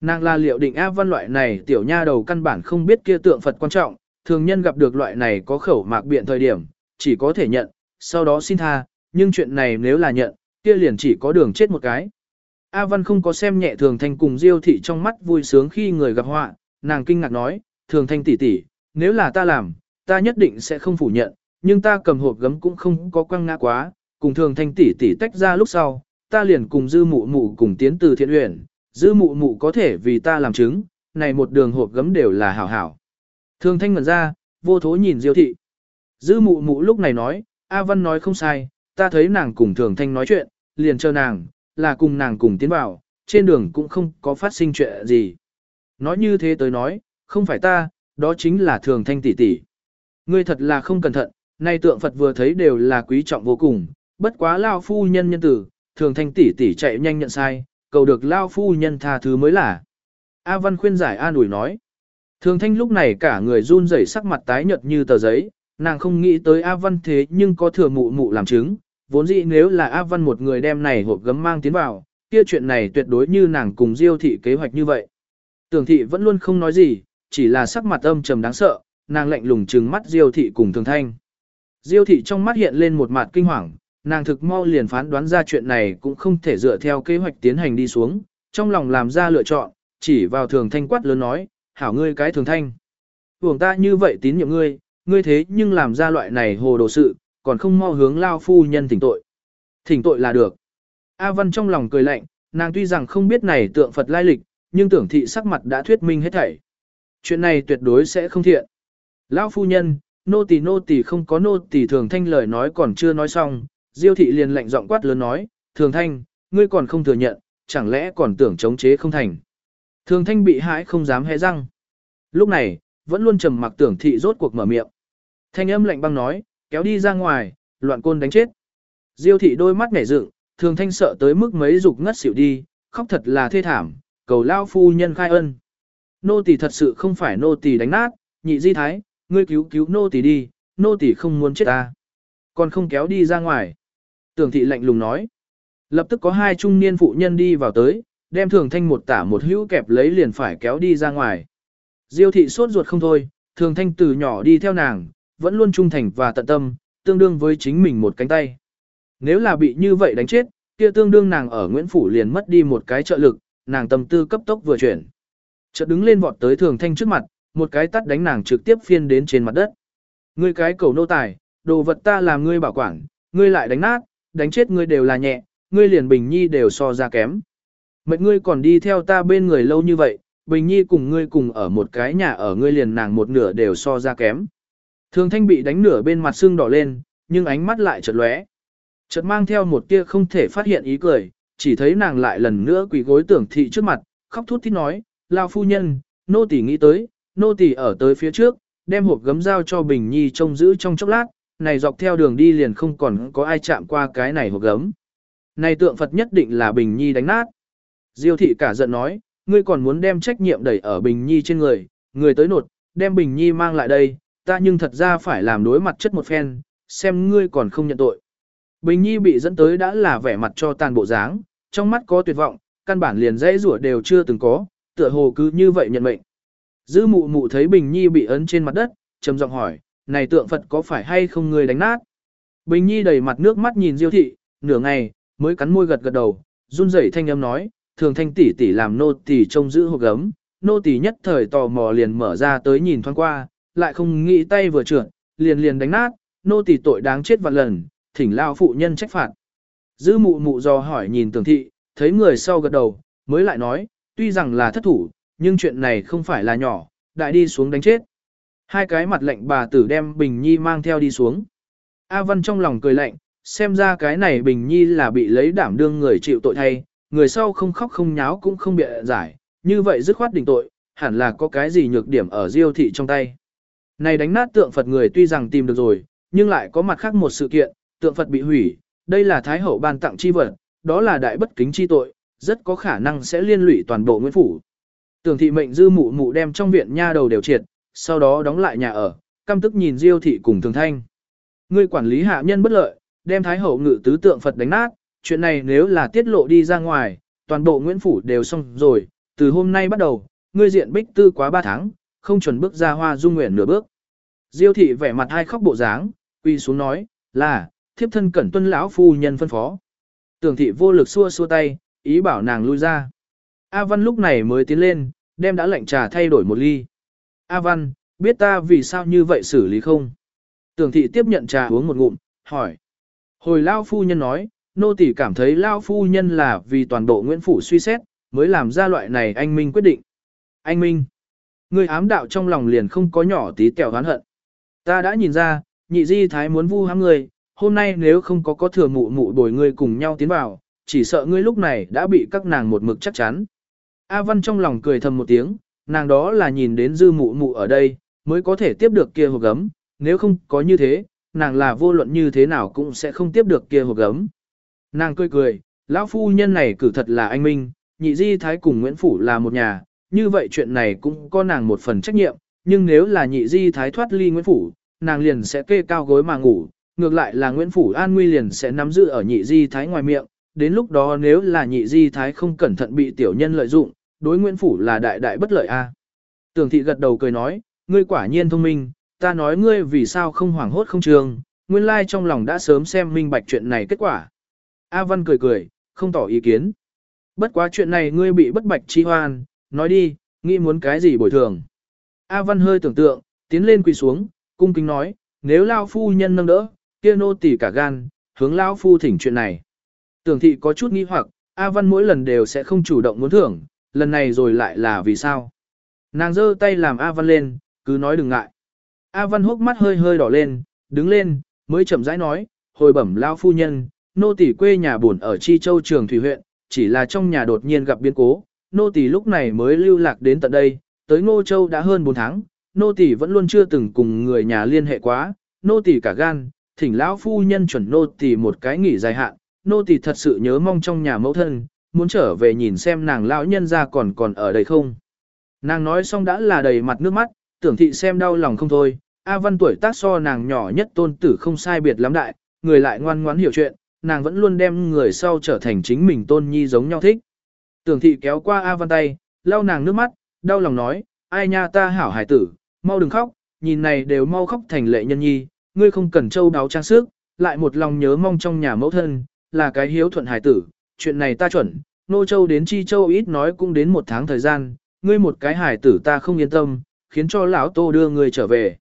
Nàng là liệu định A Văn loại này tiểu nha đầu căn bản không biết kia tượng Phật quan trọng, thường nhân gặp được loại này có khẩu mạc biện thời điểm, chỉ có thể nhận, sau đó xin tha, nhưng chuyện này nếu là nhận, kia liền chỉ có đường chết một cái. A Văn không có xem nhẹ thường thanh cùng Diêu thị trong mắt vui sướng khi người gặp họa, nàng kinh ngạc nói, thường thanh tỷ tỷ, nếu là ta làm, ta nhất định sẽ không phủ nhận, nhưng ta cầm hộp gấm cũng không có quăng ngã quá, cùng thường thanh tỷ tỷ tách ra lúc sau, ta liền cùng dư mụ mụ cùng tiến từ thiện huyện, dư mụ mụ có thể vì ta làm chứng, này một đường hộp gấm đều là hảo hảo. Thường thanh ngẩn ra, vô thố nhìn diêu thị. Dư mụ mụ lúc này nói, A Văn nói không sai, ta thấy nàng cùng thường thanh nói chuyện, liền chờ nàng, là cùng nàng cùng tiến vào, trên đường cũng không có phát sinh chuyện gì. Nói như thế tới nói, không phải ta, đó chính là thường thanh tỷ tỷ. Ngươi thật là không cẩn thận, nay tượng Phật vừa thấy đều là quý trọng vô cùng, bất quá lao phu nhân nhân tử, thường thanh tỷ tỷ chạy nhanh nhận sai, cầu được lao phu nhân tha thứ mới là. A Văn khuyên giải an ủi nói. Thường thanh lúc này cả người run rẩy sắc mặt tái nhợt như tờ giấy, nàng không nghĩ tới A Văn thế nhưng có thừa mụ mụ làm chứng, vốn dĩ nếu là A Văn một người đem này hộp gấm mang tiến vào, kia chuyện này tuyệt đối như nàng cùng Diêu thị kế hoạch như vậy. Tưởng thị vẫn luôn không nói gì, chỉ là sắc mặt âm trầm đáng sợ, nàng lạnh lùng trừng mắt Diêu thị cùng Thường Thanh. Diêu thị trong mắt hiện lên một mặt kinh hoàng, nàng thực mau liền phán đoán ra chuyện này cũng không thể dựa theo kế hoạch tiến hành đi xuống, trong lòng làm ra lựa chọn, chỉ vào Thường Thanh quát lớn nói, hảo ngươi cái Thường Thanh. Hưởng ta như vậy tín nhiệm ngươi, ngươi thế nhưng làm ra loại này hồ đồ sự, còn không mau hướng lao phu nhân thỉnh tội. Thỉnh tội là được. A Văn trong lòng cười lạnh, nàng tuy rằng không biết này tượng Phật lai lịch, nhưng tưởng thị sắc mặt đã thuyết minh hết thảy. Chuyện này tuyệt đối sẽ không thiện. Lão phu nhân, nô tỳ nô tỳ không có nô tỳ thường thanh lời nói còn chưa nói xong, Diêu thị liền lạnh giọng quát lớn nói, thường thanh, ngươi còn không thừa nhận, chẳng lẽ còn tưởng chống chế không thành. Thường thanh bị hãi không dám hé răng. Lúc này, vẫn luôn trầm mặc tưởng thị rốt cuộc mở miệng. Thanh âm lạnh băng nói, kéo đi ra ngoài, loạn côn đánh chết. Diêu thị đôi mắt nhảy dựng, thường thanh sợ tới mức mấy dục ngất xỉu đi, khóc thật là thê thảm, cầu lao phu nhân khai ân. Nô tỳ thật sự không phải nô tỳ đánh nát, nhị di thái, ngươi cứu cứu nô tỳ đi, nô tỳ không muốn chết ta. Còn không kéo đi ra ngoài. Tưởng thị lạnh lùng nói. Lập tức có hai trung niên phụ nhân đi vào tới, đem thường thanh một tả một hữu kẹp lấy liền phải kéo đi ra ngoài. Diêu thị sốt ruột không thôi, thường thanh từ nhỏ đi theo nàng, vẫn luôn trung thành và tận tâm, tương đương với chính mình một cánh tay. Nếu là bị như vậy đánh chết, kia tương đương nàng ở Nguyễn Phủ liền mất đi một cái trợ lực, nàng tâm tư cấp tốc vừa chuyển. Chợt đứng lên vọt tới thường thanh trước mặt, một cái tắt đánh nàng trực tiếp phiên đến trên mặt đất. Ngươi cái cầu nô tài, đồ vật ta làm ngươi bảo quản, ngươi lại đánh nát, đánh chết ngươi đều là nhẹ, ngươi liền Bình Nhi đều so ra kém. Mệt ngươi còn đi theo ta bên người lâu như vậy, Bình Nhi cùng ngươi cùng ở một cái nhà ở ngươi liền nàng một nửa đều so ra kém. Thường thanh bị đánh nửa bên mặt xương đỏ lên, nhưng ánh mắt lại chợt lóe. Chợt mang theo một tia không thể phát hiện ý cười, chỉ thấy nàng lại lần nữa quỳ gối tưởng thị trước mặt, khóc thút thít nói, lao phu nhân, nô tỳ nghĩ tới, nô tỳ ở tới phía trước, đem hộp gấm dao cho Bình Nhi trông giữ trong chốc lát, này dọc theo đường đi liền không còn có ai chạm qua cái này hộp gấm. Này tượng Phật nhất định là Bình Nhi đánh nát. Diêu thị cả giận nói, ngươi còn muốn đem trách nhiệm đẩy ở Bình Nhi trên người, người tới nột, đem Bình Nhi mang lại đây, ta nhưng thật ra phải làm đối mặt chất một phen, xem ngươi còn không nhận tội. Bình Nhi bị dẫn tới đã là vẻ mặt cho tàn bộ dáng, trong mắt có tuyệt vọng, căn bản liền dãy rủa đều chưa từng có, tựa hồ cứ như vậy nhận mệnh. Dư mụ mụ thấy Bình Nhi bị ấn trên mặt đất, trầm giọng hỏi, này tượng Phật có phải hay không người đánh nát? Bình Nhi đầy mặt nước mắt nhìn Diêu thị, nửa ngày, mới cắn môi gật gật đầu, run rẩy thanh âm nói, thường thanh tỷ tỷ làm nô tỷ trông giữ hộp gấm, nô tỷ nhất thời tò mò liền mở ra tới nhìn thoáng qua, lại không nghĩ tay vừa trượt, liền liền đánh nát, nô tỷ tội đáng chết vạn lần, thỉnh lao phụ nhân trách phạt. Dư mụ mụ do hỏi nhìn tường thị, thấy người sau gật đầu, mới lại nói, tuy rằng là thất thủ, nhưng chuyện này không phải là nhỏ, đại đi xuống đánh chết. Hai cái mặt lạnh bà tử đem Bình Nhi mang theo đi xuống. A Văn trong lòng cười lạnh, xem ra cái này Bình Nhi là bị lấy đảm đương người chịu tội thay, người sau không khóc không nháo cũng không bị giải, như vậy dứt khoát đỉnh tội, hẳn là có cái gì nhược điểm ở diêu thị trong tay. Này đánh nát tượng Phật người tuy rằng tìm được rồi, nhưng lại có mặt khác một sự kiện, tượng Phật bị hủy, đây là Thái Hậu ban tặng chi vật, đó là đại bất kính chi tội, rất có khả năng sẽ liên lụy toàn bộ Nguyễn Phủ. Tưởng thị mệnh dư mụ mụ đem trong viện nha đầu đều triệt, sau đó đóng lại nhà ở, căm tức nhìn Diêu thị cùng Thường Thanh. Ngươi quản lý hạ nhân bất lợi, đem Thái Hậu ngự tứ tượng Phật đánh nát, chuyện này nếu là tiết lộ đi ra ngoài, toàn bộ Nguyễn Phủ đều xong rồi, từ hôm nay bắt đầu, ngươi diện bích tư quá 3 tháng, không chuẩn bước ra hoa dung nguyện nửa bước. Diêu thị vẻ mặt hai khóc bộ dáng, quy xuống nói, là, thiếp thân cẩn tuân lão phu nhân phân phó. Tưởng thị vô lực xua xua tay, ý bảo nàng lui ra. A Văn lúc này mới tiến lên, đem đã lệnh trà thay đổi một ly. A Văn, biết ta vì sao như vậy xử lý không? Tưởng thị tiếp nhận trà uống một ngụm, hỏi. Hồi Lao Phu Nhân nói, nô tỷ cảm thấy Lao Phu Nhân là vì toàn bộ Nguyễn Phủ suy xét, mới làm ra loại này anh Minh quyết định. Anh Minh, người ám đạo trong lòng liền không có nhỏ tí kẹo oán hận. Ta đã nhìn ra, nhị di thái muốn vu hãm người, hôm nay nếu không có có thừa mụ mụ bồi ngươi cùng nhau tiến vào, chỉ sợ ngươi lúc này đã bị các nàng một mực chắc chắn. A Văn trong lòng cười thầm một tiếng, nàng đó là nhìn đến dư mụ mụ ở đây, mới có thể tiếp được kia hộp gấm, nếu không có như thế, nàng là vô luận như thế nào cũng sẽ không tiếp được kia hộp gấm. Nàng cười cười, lão phu nhân này cử thật là anh minh, nhị di thái cùng Nguyễn Phủ là một nhà, như vậy chuyện này cũng có nàng một phần trách nhiệm, nhưng nếu là nhị di thái thoát ly Nguyễn Phủ, nàng liền sẽ kê cao gối mà ngủ, ngược lại là Nguyễn Phủ An Nguy liền sẽ nắm giữ ở nhị di thái ngoài miệng, đến lúc đó nếu là nhị di thái không cẩn thận bị tiểu nhân lợi dụng, đối Nguyễn Phủ là đại đại bất lợi a. Tưởng thị gật đầu cười nói, ngươi quả nhiên thông minh, ta nói ngươi vì sao không hoảng hốt không trường, nguyên lai trong lòng đã sớm xem minh bạch chuyện này kết quả. A Văn cười cười, không tỏ ý kiến. Bất quá chuyện này ngươi bị bất bạch chi hoan, nói đi, nghĩ muốn cái gì bồi thường. A Văn hơi tưởng tượng, tiến lên quỳ xuống, cung kính nói, nếu Lao Phu nhân nâng đỡ, kia nô tỉ cả gan, hướng Lao Phu thỉnh chuyện này. Tưởng thị có chút nghi hoặc, A Văn mỗi lần đều sẽ không chủ động muốn thưởng, lần này rồi lại là vì sao? Nàng giơ tay làm A Văn lên, cứ nói đừng ngại. A Văn hốc mắt hơi hơi đỏ lên, đứng lên, mới chậm rãi nói, hồi bẩm lao phu nhân, nô tỷ quê nhà buồn ở Chi Châu Trường Thủy huyện, chỉ là trong nhà đột nhiên gặp biến cố, nô tỷ lúc này mới lưu lạc đến tận đây, tới Ngô Châu đã hơn 4 tháng, nô tỷ vẫn luôn chưa từng cùng người nhà liên hệ quá, nô tỷ cả gan, thỉnh lão phu nhân chuẩn nô tỷ một cái nghỉ dài hạn, nô tỷ thật sự nhớ mong trong nhà mẫu thân, muốn trở về nhìn xem nàng lão nhân ra còn còn ở đây không. Nàng nói xong đã là đầy mặt nước mắt, tưởng thị xem đau lòng không thôi, A Văn tuổi tác so nàng nhỏ nhất tôn tử không sai biệt lắm đại, người lại ngoan ngoãn hiểu chuyện, nàng vẫn luôn đem người sau trở thành chính mình tôn nhi giống nhau thích. Tưởng thị kéo qua A Văn tay, lau nàng nước mắt, đau lòng nói, ai nha ta hảo hải tử, mau đừng khóc, nhìn này đều mau khóc thành lệ nhân nhi, ngươi không cần châu đáo trang sức, lại một lòng nhớ mong trong nhà mẫu thân, là cái hiếu thuận hải tử, chuyện này ta chuẩn, nô châu đến chi châu ít nói cũng đến một tháng thời gian, ngươi một cái hải tử ta không yên tâm, khiến cho lão tô đưa ngươi trở về.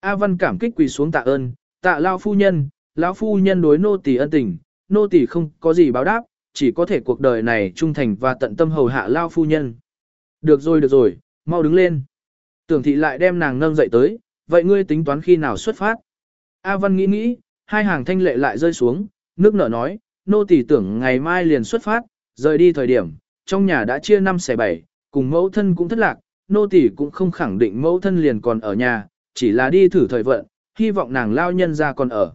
A Văn cảm kích quỳ xuống tạ ơn, tạ lao phu nhân, lão phu nhân đối nô tỳ ân tình, nô tỳ không có gì báo đáp, chỉ có thể cuộc đời này trung thành và tận tâm hầu hạ lao phu nhân. Được rồi được rồi, mau đứng lên. Tưởng thị lại đem nàng nâng dậy tới, vậy ngươi tính toán khi nào xuất phát? A Văn nghĩ nghĩ, hai hàng thanh lệ lại rơi xuống, nước nở nói, nô tỷ tưởng ngày mai liền xuất phát, rời đi thời điểm, trong nhà đã chia năm xẻ bảy, cùng mẫu thân cũng thất lạc, nô tỷ cũng không khẳng định mẫu thân liền còn ở nhà, chỉ là đi thử thời vận, hy vọng nàng lao nhân ra còn ở.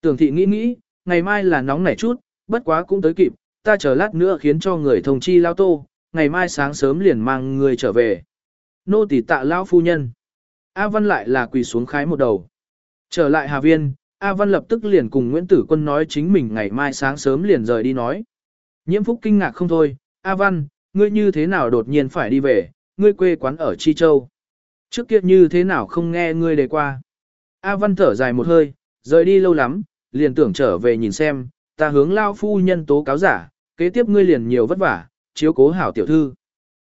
Tưởng thị nghĩ nghĩ, ngày mai là nóng nảy chút, bất quá cũng tới kịp, ta chờ lát nữa khiến cho người thông chi lao tô, ngày mai sáng sớm liền mang người trở về. Nô tỷ tạ lao phu nhân. A Văn lại là quỳ xuống khái một đầu. Trở lại Hà Viên, A Văn lập tức liền cùng Nguyễn Tử Quân nói chính mình ngày mai sáng sớm liền rời đi nói. Nhiễm Phúc kinh ngạc không thôi, A Văn, ngươi như thế nào đột nhiên phải đi về, ngươi quê quán ở Chi Châu. Trước kia như thế nào không nghe ngươi đề qua. A Văn thở dài một hơi, rời đi lâu lắm, liền tưởng trở về nhìn xem, ta hướng lao phu nhân tố cáo giả, kế tiếp ngươi liền nhiều vất vả, chiếu cố hảo tiểu thư.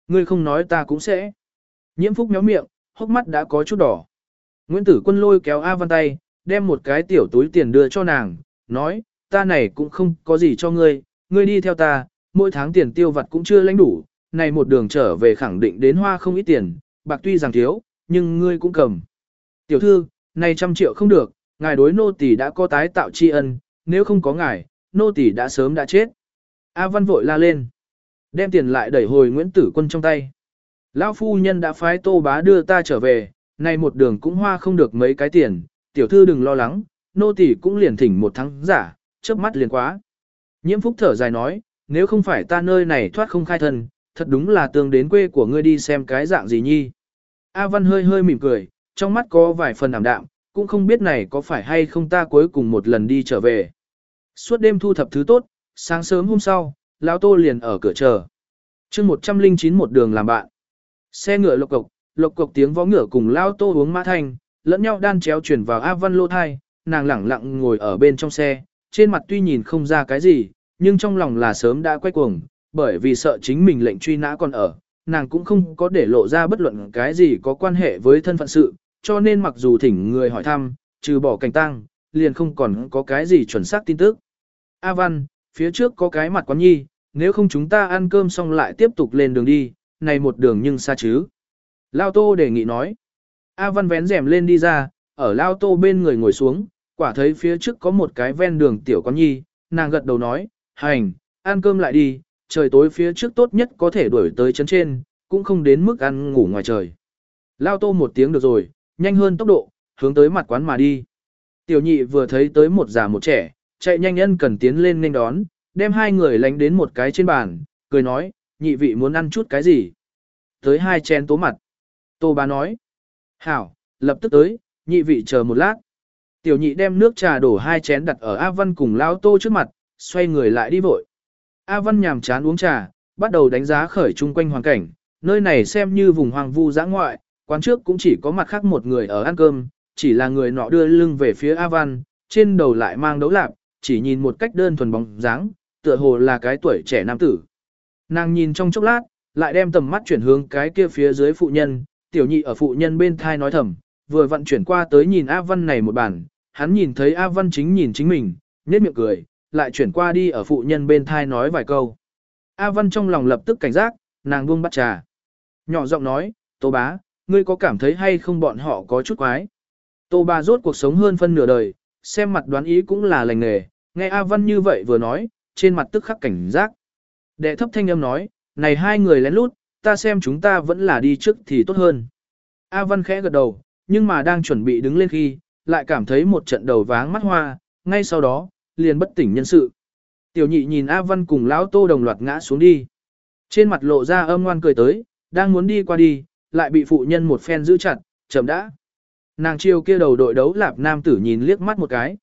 Ngươi không nói ta cũng sẽ. Nhiễm Phúc méo miệng, hốc mắt đã có chút đỏ. Nguyễn Tử Quân lôi kéo A Văn tay, đem một cái tiểu túi tiền đưa cho nàng, nói, ta này cũng không có gì cho ngươi, ngươi đi theo ta, mỗi tháng tiền tiêu vặt cũng chưa lãnh đủ, này một đường trở về khẳng định đến hoa không ít tiền, bạc tuy rằng thiếu, nhưng ngươi cũng cầm. Tiểu thư, này trăm triệu không được, ngài đối nô tỳ đã có tái tạo tri ân, nếu không có ngài, nô tỳ đã sớm đã chết. A Văn vội la lên, đem tiền lại đẩy hồi Nguyễn Tử Quân trong tay. Lão phu nhân đã phái tô bá đưa ta trở về, nay một đường cũng hoa không được mấy cái tiền, tiểu thư đừng lo lắng, nô tỳ cũng liền thỉnh một tháng giả, chớp mắt liền quá. Nhiễm phúc thở dài nói, nếu không phải ta nơi này thoát không khai thân, thật đúng là tương đến quê của ngươi đi xem cái dạng gì nhi. A Văn hơi hơi mỉm cười, trong mắt có vài phần ảm đạm, cũng không biết này có phải hay không ta cuối cùng một lần đi trở về. Suốt đêm thu thập thứ tốt, sáng sớm hôm sau, lão Tô liền ở cửa chờ. chương 109 một đường làm bạn. Xe ngựa lộc cộc, lộc cộc tiếng vó ngựa cùng Lão tô uống mã thanh, lẫn nhau đan chéo chuyển vào A Văn lô thai, nàng lẳng lặng ngồi ở bên trong xe, trên mặt tuy nhìn không ra cái gì, nhưng trong lòng là sớm đã quay cuồng, bởi vì sợ chính mình lệnh truy nã còn ở, nàng cũng không có để lộ ra bất luận cái gì có quan hệ với thân phận sự, cho nên mặc dù thỉnh người hỏi thăm, trừ bỏ cảnh tăng, liền không còn có cái gì chuẩn xác tin tức. A Văn, phía trước có cái mặt quán nhi, nếu không chúng ta ăn cơm xong lại tiếp tục lên đường đi, này một đường nhưng xa chứ. Lao Tô đề nghị nói. A Văn vén rèm lên đi ra, ở Lao Tô bên người ngồi xuống, quả thấy phía trước có một cái ven đường tiểu con nhi, nàng gật đầu nói, hành, ăn cơm lại đi, trời tối phía trước tốt nhất có thể đuổi tới chấn trên, cũng không đến mức ăn ngủ ngoài trời. Lao Tô một tiếng được rồi, nhanh hơn tốc độ, hướng tới mặt quán mà đi. Tiểu nhị vừa thấy tới một già một trẻ, chạy nhanh nhân cần tiến lên nên đón, đem hai người lánh đến một cái trên bàn, cười nói, nhị vị muốn ăn chút cái gì? Tới hai chén tố mặt. Tô bá nói. Hảo, lập tức tới, nhị vị chờ một lát. Tiểu nhị đem nước trà đổ hai chén đặt ở A Văn cùng Lão Tô trước mặt, xoay người lại đi vội. A Văn nhàm chán uống trà, bắt đầu đánh giá khởi chung quanh hoàn cảnh, nơi này xem như vùng hoàng vu giã ngoại, quán trước cũng chỉ có mặt khác một người ở ăn cơm, chỉ là người nọ đưa lưng về phía A Văn, trên đầu lại mang đấu lạp, chỉ nhìn một cách đơn thuần bóng dáng, tựa hồ là cái tuổi trẻ nam tử. Nàng nhìn trong chốc lát, lại đem tầm mắt chuyển hướng cái kia phía dưới phụ nhân, tiểu nhị ở phụ nhân bên thai nói thầm, vừa vận chuyển qua tới nhìn A Văn này một bản, hắn nhìn thấy A Văn chính nhìn chính mình, nét miệng cười, lại chuyển qua đi ở phụ nhân bên thai nói vài câu. A Văn trong lòng lập tức cảnh giác, nàng buông bắt trà. Nhỏ giọng nói, Tô bá, ngươi có cảm thấy hay không bọn họ có chút quái. Tô bá rốt cuộc sống hơn phân nửa đời, xem mặt đoán ý cũng là lành nghề, nghe A Văn như vậy vừa nói, trên mặt tức khắc cảnh giác. Đệ thấp thanh âm nói, này hai người lén lút, ta xem chúng ta vẫn là đi trước thì tốt hơn. A Văn khẽ gật đầu, nhưng mà đang chuẩn bị đứng lên khi, lại cảm thấy một trận đầu váng mắt hoa, ngay sau đó, liền bất tỉnh nhân sự. Tiểu nhị nhìn A Văn cùng lão tô đồng loạt ngã xuống đi. Trên mặt lộ ra âm ngoan cười tới, đang muốn đi qua đi, lại bị phụ nhân một phen giữ chặt, chậm đã. Nàng chiêu kia đầu đội đấu lạp nam tử nhìn liếc mắt một cái.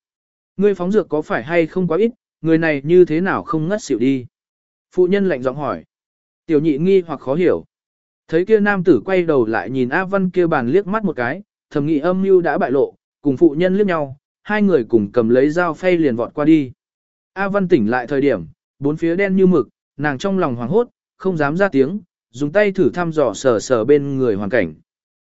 Ngươi phóng dược có phải hay không quá ít, người này như thế nào không ngất xỉu đi. Phụ nhân lạnh giọng hỏi. Tiểu nhị nghi hoặc khó hiểu. Thấy kia nam tử quay đầu lại nhìn A Văn kia bàn liếc mắt một cái, thầm nghĩ âm mưu đã bại lộ, cùng phụ nhân liếc nhau, hai người cùng cầm lấy dao phay liền vọt qua đi. A Văn tỉnh lại thời điểm, bốn phía đen như mực, nàng trong lòng hoảng hốt, không dám ra tiếng, dùng tay thử thăm dò sờ sờ bên người hoàn cảnh.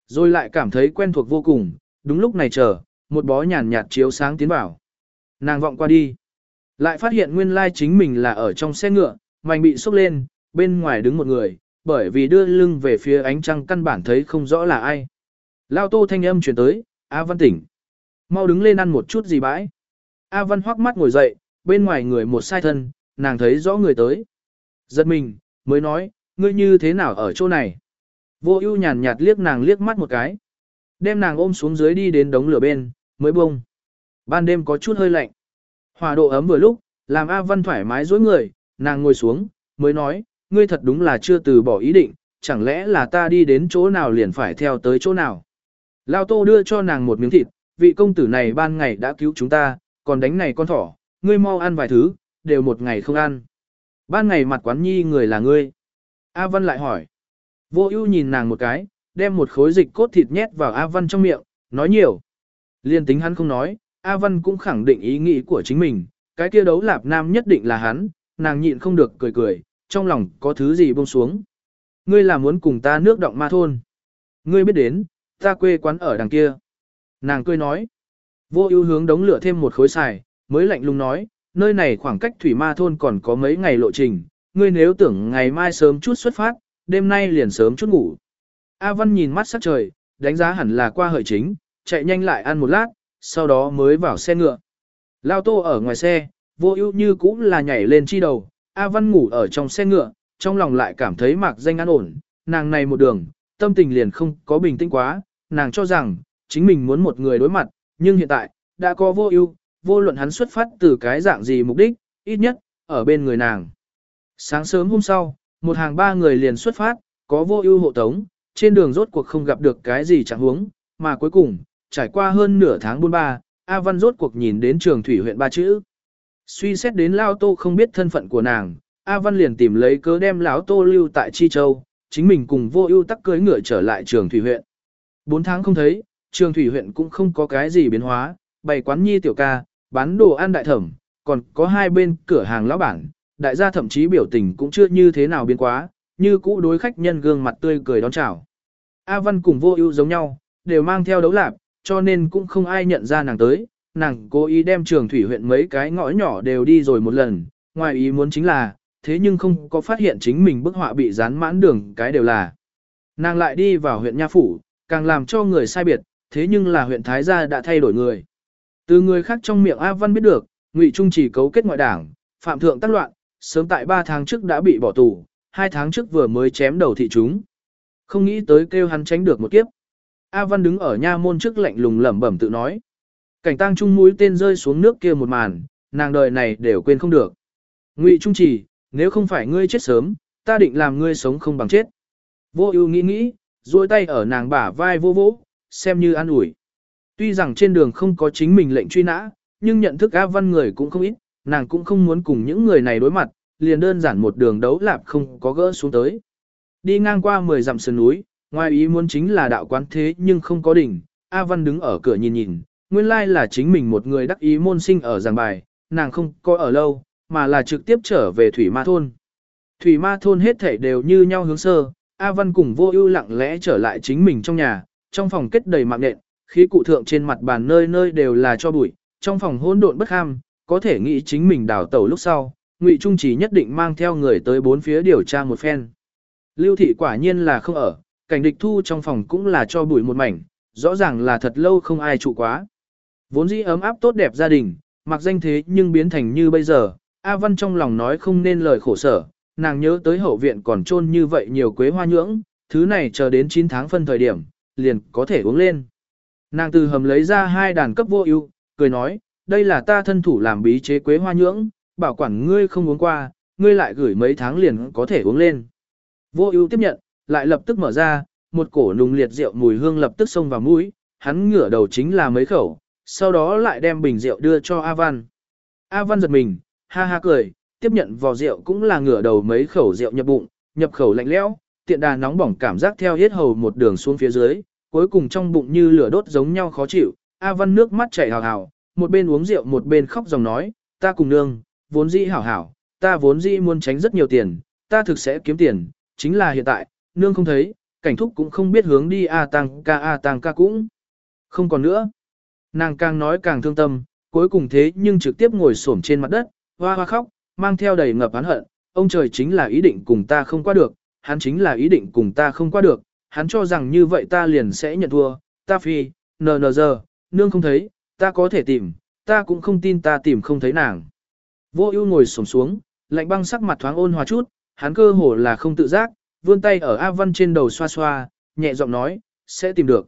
Rồi lại cảm thấy quen thuộc vô cùng, đúng lúc này chờ, một bó nhàn nhạt chiếu sáng tiến vào. Nàng vọng qua đi. Lại phát hiện nguyên lai chính mình là ở trong xe ngựa, mảnh bị xúc lên, bên ngoài đứng một người, bởi vì đưa lưng về phía ánh trăng căn bản thấy không rõ là ai. Lao tô thanh âm chuyển tới, A Văn tỉnh. Mau đứng lên ăn một chút gì bãi. A Văn hoắc mắt ngồi dậy, bên ngoài người một sai thân, nàng thấy rõ người tới. Giật mình, mới nói, ngươi như thế nào ở chỗ này. Vô ưu nhàn nhạt liếc nàng liếc mắt một cái. Đem nàng ôm xuống dưới đi đến đống lửa bên, mới bông. Ban đêm có chút hơi lạnh. Hòa độ ấm vừa lúc, Làm A Văn thoải mái dối người, nàng ngồi xuống, mới nói, ngươi thật đúng là chưa từ bỏ ý định, chẳng lẽ là ta đi đến chỗ nào liền phải theo tới chỗ nào. Lao Tô đưa cho nàng một miếng thịt, vị công tử này ban ngày đã cứu chúng ta, còn đánh này con thỏ, ngươi mau ăn vài thứ, đều một ngày không ăn. Ban ngày mặt quán nhi người là ngươi. A Văn lại hỏi. Vô ưu nhìn nàng một cái, đem một khối dịch cốt thịt nhét vào A Văn trong miệng, nói nhiều. Liên tính hắn không nói, A Văn cũng khẳng định ý nghĩ của chính mình, cái kia đấu lạp nam nhất định là hắn, nàng nhịn không được cười cười, trong lòng có thứ gì buông xuống. Ngươi là muốn cùng ta nước động ma thôn. Ngươi biết đến, ta quê quán ở đằng kia. Nàng cười nói. Vô ưu hướng đống lửa thêm một khối xài, mới lạnh lùng nói, nơi này khoảng cách thủy ma thôn còn có mấy ngày lộ trình, ngươi nếu tưởng ngày mai sớm chút xuất phát, đêm nay liền sớm chút ngủ. A Văn nhìn mắt sắc trời, đánh giá hẳn là qua hợi chính, chạy nhanh lại ăn một lát, sau đó mới vào xe ngựa. Lao tô ở ngoài xe, vô ưu như cũng là nhảy lên chi đầu, A Văn ngủ ở trong xe ngựa, trong lòng lại cảm thấy mạc danh an ổn, nàng này một đường, tâm tình liền không có bình tĩnh quá, nàng cho rằng, chính mình muốn một người đối mặt, nhưng hiện tại, đã có vô ưu, vô luận hắn xuất phát từ cái dạng gì mục đích, ít nhất, ở bên người nàng. Sáng sớm hôm sau, một hàng ba người liền xuất phát, có vô ưu hộ tống, trên đường rốt cuộc không gặp được cái gì chẳng huống, mà cuối cùng, trải qua hơn nửa tháng buôn ba, A Văn rốt cuộc nhìn đến trường thủy huyện ba chữ. Suy xét đến Lao Tô không biết thân phận của nàng, A Văn liền tìm lấy cớ đem Lão Tô lưu tại Chi Châu, chính mình cùng vô ưu tắc cưới ngựa trở lại trường thủy huyện. Bốn tháng không thấy, trường thủy huyện cũng không có cái gì biến hóa, bày quán nhi tiểu ca, bán đồ ăn đại thẩm, còn có hai bên cửa hàng lão bản, đại gia thậm chí biểu tình cũng chưa như thế nào biến quá, như cũ đối khách nhân gương mặt tươi cười đón chào. A Văn cùng vô ưu giống nhau, đều mang theo đấu lạp, cho nên cũng không ai nhận ra nàng tới, nàng cố ý đem trường thủy huyện mấy cái ngõ nhỏ đều đi rồi một lần, ngoài ý muốn chính là, thế nhưng không có phát hiện chính mình bức họa bị dán mãn đường cái đều là. Nàng lại đi vào huyện Nha Phủ, càng làm cho người sai biệt, thế nhưng là huyện Thái Gia đã thay đổi người. Từ người khác trong miệng A Văn biết được, Ngụy Trung chỉ cấu kết ngoại đảng, phạm thượng tác loạn, sớm tại 3 tháng trước đã bị bỏ tù, 2 tháng trước vừa mới chém đầu thị chúng. Không nghĩ tới kêu hắn tránh được một kiếp. A Văn đứng ở nha môn trước lạnh lùng lẩm bẩm tự nói. Cảnh tang trung mũi tên rơi xuống nước kia một màn, nàng đời này đều quên không được. Ngụy Trung trì nếu không phải ngươi chết sớm, ta định làm ngươi sống không bằng chết. Vô ưu nghĩ nghĩ, duỗi tay ở nàng bả vai vô vỗ, xem như an ủi. Tuy rằng trên đường không có chính mình lệnh truy nã, nhưng nhận thức A Văn người cũng không ít, nàng cũng không muốn cùng những người này đối mặt, liền đơn giản một đường đấu lạp không có gỡ xuống tới. Đi ngang qua 10 dặm sườn núi, ngoài ý muốn chính là đạo quán thế nhưng không có đỉnh, A Văn đứng ở cửa nhìn nhìn, nguyên lai là chính mình một người đắc ý môn sinh ở giảng bài, nàng không có ở lâu, mà là trực tiếp trở về Thủy Ma Thôn. Thủy Ma Thôn hết thảy đều như nhau hướng sơ, A Văn cùng vô ưu lặng lẽ trở lại chính mình trong nhà, trong phòng kết đầy mạng nện, khí cụ thượng trên mặt bàn nơi nơi đều là cho bụi, trong phòng hỗn độn bất ham, có thể nghĩ chính mình đào tẩu lúc sau, Ngụy Trung chỉ nhất định mang theo người tới bốn phía điều tra một phen. Lưu thị quả nhiên là không ở, cảnh địch thu trong phòng cũng là cho bụi một mảnh, rõ ràng là thật lâu không ai trụ quá. Vốn dĩ ấm áp tốt đẹp gia đình, mặc danh thế nhưng biến thành như bây giờ, A Văn trong lòng nói không nên lời khổ sở, nàng nhớ tới hậu viện còn trôn như vậy nhiều quế hoa nhưỡng, thứ này chờ đến 9 tháng phân thời điểm, liền có thể uống lên. Nàng từ hầm lấy ra hai đàn cấp vô ưu, cười nói, đây là ta thân thủ làm bí chế quế hoa nhưỡng, bảo quản ngươi không uống qua, ngươi lại gửi mấy tháng liền có thể uống lên. Vô ưu tiếp nhận, lại lập tức mở ra, một cổ nùng liệt rượu mùi hương lập tức xông vào mũi, hắn ngửa đầu chính là mấy khẩu, sau đó lại đem bình rượu đưa cho A Văn. A Văn giật mình, ha ha cười, tiếp nhận vò rượu cũng là ngửa đầu mấy khẩu rượu nhập bụng, nhập khẩu lạnh lẽo, tiện đà nóng bỏng cảm giác theo hết hầu một đường xuống phía dưới, cuối cùng trong bụng như lửa đốt giống nhau khó chịu, A Văn nước mắt chảy hào hào, một bên uống rượu một bên khóc dòng nói, ta cùng nương, vốn dĩ hảo hảo, ta vốn dĩ muốn tránh rất nhiều tiền, ta thực sẽ kiếm tiền, chính là hiện tại, nương không thấy, cảnh thúc cũng không biết hướng đi A tăng ca A tăng ca cũng. Không còn nữa. Nàng càng nói càng thương tâm, cuối cùng thế nhưng trực tiếp ngồi xổm trên mặt đất, hoa hoa khóc, mang theo đầy ngập oán hận, ông trời chính là ý định cùng ta không qua được, hắn chính là ý định cùng ta không qua được, hắn cho rằng như vậy ta liền sẽ nhận thua, ta phi, nờ nờ giờ, nương không thấy, ta có thể tìm, ta cũng không tin ta tìm không thấy nàng. Vô ưu ngồi xổm xuống, lạnh băng sắc mặt thoáng ôn hòa chút, hắn cơ hồ là không tự giác, vươn tay ở A Văn trên đầu xoa xoa, nhẹ giọng nói, sẽ tìm được.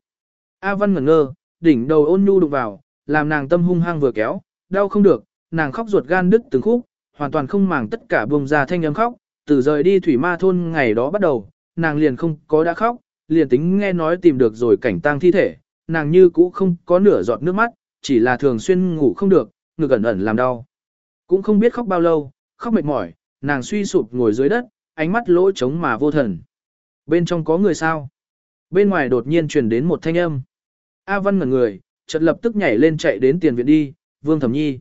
A Văn ngẩn ngơ, đỉnh đầu ôn nhu đụng vào, làm nàng tâm hung hăng vừa kéo, đau không được, nàng khóc ruột gan đứt từng khúc, hoàn toàn không màng tất cả buông ra thanh âm khóc, từ rời đi thủy ma thôn ngày đó bắt đầu, nàng liền không có đã khóc, liền tính nghe nói tìm được rồi cảnh tang thi thể, nàng như cũ không có nửa giọt nước mắt, chỉ là thường xuyên ngủ không được, ngực ẩn ẩn làm đau. Cũng không biết khóc bao lâu, khóc mệt mỏi, nàng suy sụp ngồi dưới đất, ánh mắt lỗ trống mà vô thần. Bên trong có người sao? Bên ngoài đột nhiên truyền đến một thanh âm. A Văn ngẩn người, chợt lập tức nhảy lên chạy đến tiền viện đi, Vương Thẩm Nhi.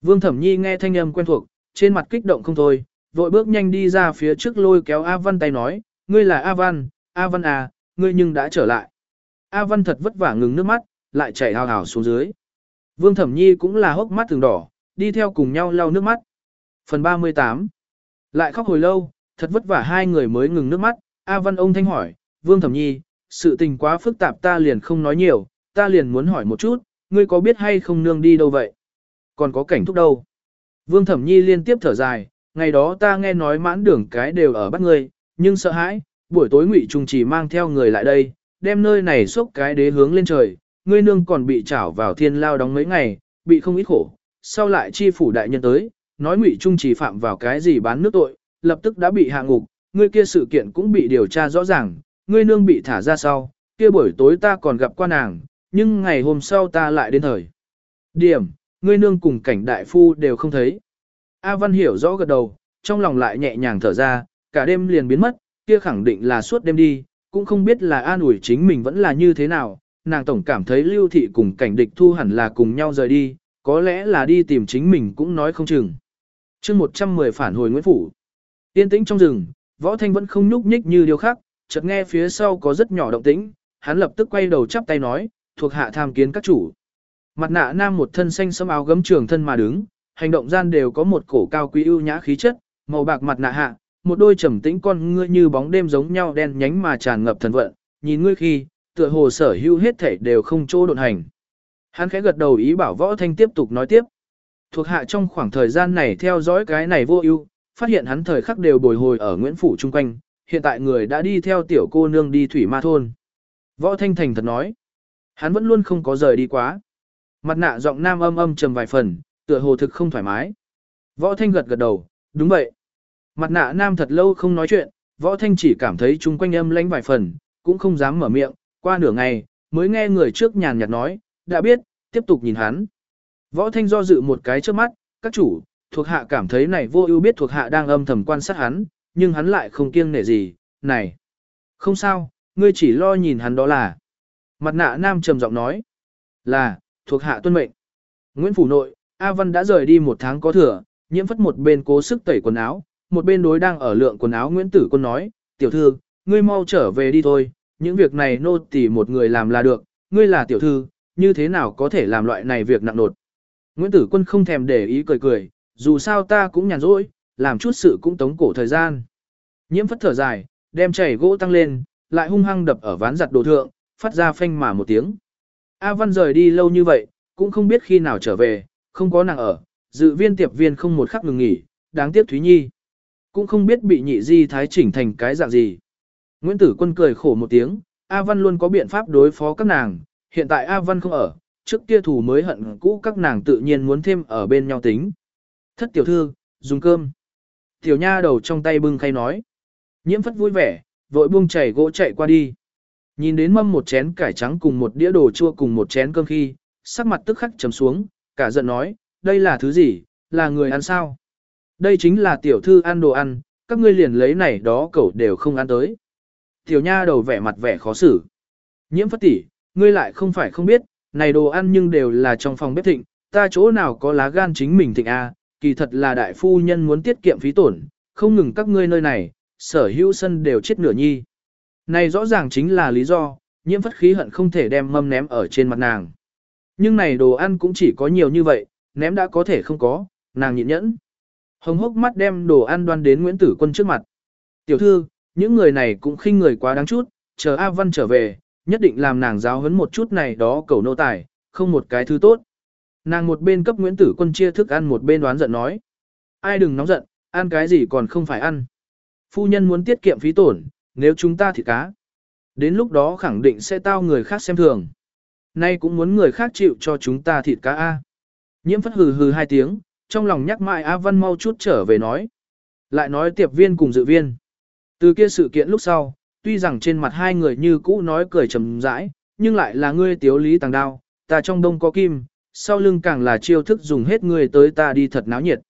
Vương Thẩm Nhi nghe thanh âm quen thuộc, trên mặt kích động không thôi, vội bước nhanh đi ra phía trước lôi kéo A Văn tay nói, ngươi là A Văn, A Văn à, ngươi nhưng đã trở lại. A Văn thật vất vả ngừng nước mắt, lại chảy hào hào xuống dưới. Vương Thẩm Nhi cũng là hốc mắt từng đỏ, đi theo cùng nhau lau nước mắt. Phần 38 Lại khóc hồi lâu, thật vất vả hai người mới ngừng nước mắt, A Văn ông thanh hỏi, Vương Thẩm Nhi, sự tình quá phức tạp ta liền không nói nhiều, ta liền muốn hỏi một chút, ngươi có biết hay không nương đi đâu vậy? Còn có cảnh thúc đâu? Vương Thẩm Nhi liên tiếp thở dài, ngày đó ta nghe nói mãn đường cái đều ở bắt ngươi, nhưng sợ hãi, buổi tối ngụy trùng chỉ mang theo người lại đây, đem nơi này xúc cái đế hướng lên trời, ngươi nương còn bị trảo vào thiên lao đóng mấy ngày, bị không ít khổ, sau lại chi phủ đại nhân tới, nói ngụy trung chỉ phạm vào cái gì bán nước tội, lập tức đã bị hạ ngục, ngươi kia sự kiện cũng bị điều tra rõ ràng, ngươi nương bị thả ra sau, kia buổi tối ta còn gặp qua nàng, nhưng ngày hôm sau ta lại đến thời. Điểm, ngươi nương cùng cảnh đại phu đều không thấy. A Văn hiểu rõ gật đầu, trong lòng lại nhẹ nhàng thở ra, cả đêm liền biến mất, kia khẳng định là suốt đêm đi, cũng không biết là an ủi chính mình vẫn là như thế nào, nàng tổng cảm thấy lưu thị cùng cảnh địch thu hẳn là cùng nhau rời đi, có lẽ là đi tìm chính mình cũng nói không chừng. chương 110 phản hồi Nguyễn Phủ. Yên tĩnh trong rừng, võ thanh vẫn không nhúc nhích như điều khác, chợt nghe phía sau có rất nhỏ động tĩnh, hắn lập tức quay đầu chắp tay nói, thuộc hạ tham kiến các chủ. Mặt nạ nam một thân xanh sẫm áo gấm trường thân mà đứng, hành động gian đều có một cổ cao quý ưu nhã khí chất, màu bạc mặt nạ hạ, một đôi trầm tĩnh con ngươi như bóng đêm giống nhau đen nhánh mà tràn ngập thần vận, nhìn ngươi khi, tựa hồ sở hữu hết thảy đều không chỗ độn hành. Hắn khẽ gật đầu ý bảo võ thanh tiếp tục nói tiếp. Thuộc hạ trong khoảng thời gian này theo dõi cái này vô ưu, phát hiện hắn thời khắc đều bồi hồi ở Nguyễn Phủ chung quanh, hiện tại người đã đi theo tiểu cô nương đi thủy ma thôn. Võ thanh thành thật nói. Hắn vẫn luôn không có rời đi quá. Mặt nạ giọng nam âm âm trầm vài phần, tựa hồ thực không thoải mái. Võ thanh gật gật đầu, đúng vậy. Mặt nạ nam thật lâu không nói chuyện, võ thanh chỉ cảm thấy chung quanh âm lãnh vài phần, cũng không dám mở miệng, qua nửa ngày, mới nghe người trước nhàn nhạt nói, đã biết, tiếp tục nhìn hắn. Võ thanh do dự một cái trước mắt, các chủ, thuộc hạ cảm thấy này vô ưu biết thuộc hạ đang âm thầm quan sát hắn, nhưng hắn lại không kiêng nể gì, này. Không sao, ngươi chỉ lo nhìn hắn đó là. Mặt nạ nam trầm giọng nói, là, thuộc hạ tuân mệnh. Nguyễn Phủ Nội, A Văn đã rời đi một tháng có thừa, nhiễm phất một bên cố sức tẩy quần áo, một bên đối đang ở lượng quần áo Nguyễn Tử Quân nói, tiểu thư, ngươi mau trở về đi thôi, những việc này nô tỳ một người làm là được, ngươi là tiểu thư, như thế nào có thể làm loại này việc nặng nột. Nguyễn Tử Quân không thèm để ý cười cười, dù sao ta cũng nhàn rỗi, làm chút sự cũng tống cổ thời gian. Nhiễm phất thở dài, đem chảy gỗ tăng lên, lại hung hăng đập ở ván giặt đồ thượng, phát ra phanh mà một tiếng. A Văn rời đi lâu như vậy, cũng không biết khi nào trở về, không có nàng ở, dự viên tiệp viên không một khắc ngừng nghỉ, đáng tiếc Thúy Nhi. Cũng không biết bị nhị di thái chỉnh thành cái dạng gì. Nguyễn Tử Quân cười khổ một tiếng, A Văn luôn có biện pháp đối phó các nàng, hiện tại A Văn không ở, trước kia thù mới hận cũ các nàng tự nhiên muốn thêm ở bên nhau tính. Thất tiểu thư, dùng cơm. Tiểu nha đầu trong tay bưng khay nói. Nhiễm phất vui vẻ, vội buông chảy gỗ chạy qua đi. Nhìn đến mâm một chén cải trắng cùng một đĩa đồ chua cùng một chén cơm khi, sắc mặt tức khắc trầm xuống, cả giận nói, đây là thứ gì, là người ăn sao? Đây chính là tiểu thư ăn đồ ăn, các ngươi liền lấy này đó cậu đều không ăn tới. Tiểu nha đầu vẻ mặt vẻ khó xử. Nhiễm phất tỷ, ngươi lại không phải không biết, này đồ ăn nhưng đều là trong phòng bếp thịnh, ta chỗ nào có lá gan chính mình thịnh a, kỳ thật là đại phu nhân muốn tiết kiệm phí tổn, không ngừng các ngươi nơi này, sở hữu sân đều chết nửa nhi. Này rõ ràng chính là lý do, nhiễm phất khí hận không thể đem mâm ném ở trên mặt nàng. Nhưng này đồ ăn cũng chỉ có nhiều như vậy, ném đã có thể không có, nàng nhịn nhẫn. Hồng hốc mắt đem đồ ăn đoan đến Nguyễn Tử Quân trước mặt. Tiểu thư, những người này cũng khinh người quá đáng chút, chờ A Văn trở về, nhất định làm nàng giáo huấn một chút này đó cầu nô tài, không một cái thứ tốt. Nàng một bên cấp Nguyễn Tử Quân chia thức ăn một bên đoán giận nói. Ai đừng nóng giận, ăn cái gì còn không phải ăn. Phu nhân muốn tiết kiệm phí tổn, nếu chúng ta thì cá. Đến lúc đó khẳng định sẽ tao người khác xem thường. Nay cũng muốn người khác chịu cho chúng ta thịt cá A. Nhiễm phất hừ hừ hai tiếng, trong lòng nhắc mãi A Văn mau chút trở về nói. Lại nói tiệp viên cùng dự viên. Từ kia sự kiện lúc sau, tuy rằng trên mặt hai người như cũ nói cười trầm rãi, nhưng lại là ngươi tiếu lý tàng đao, ta trong đông có kim, sau lưng càng là chiêu thức dùng hết người tới ta đi thật náo nhiệt.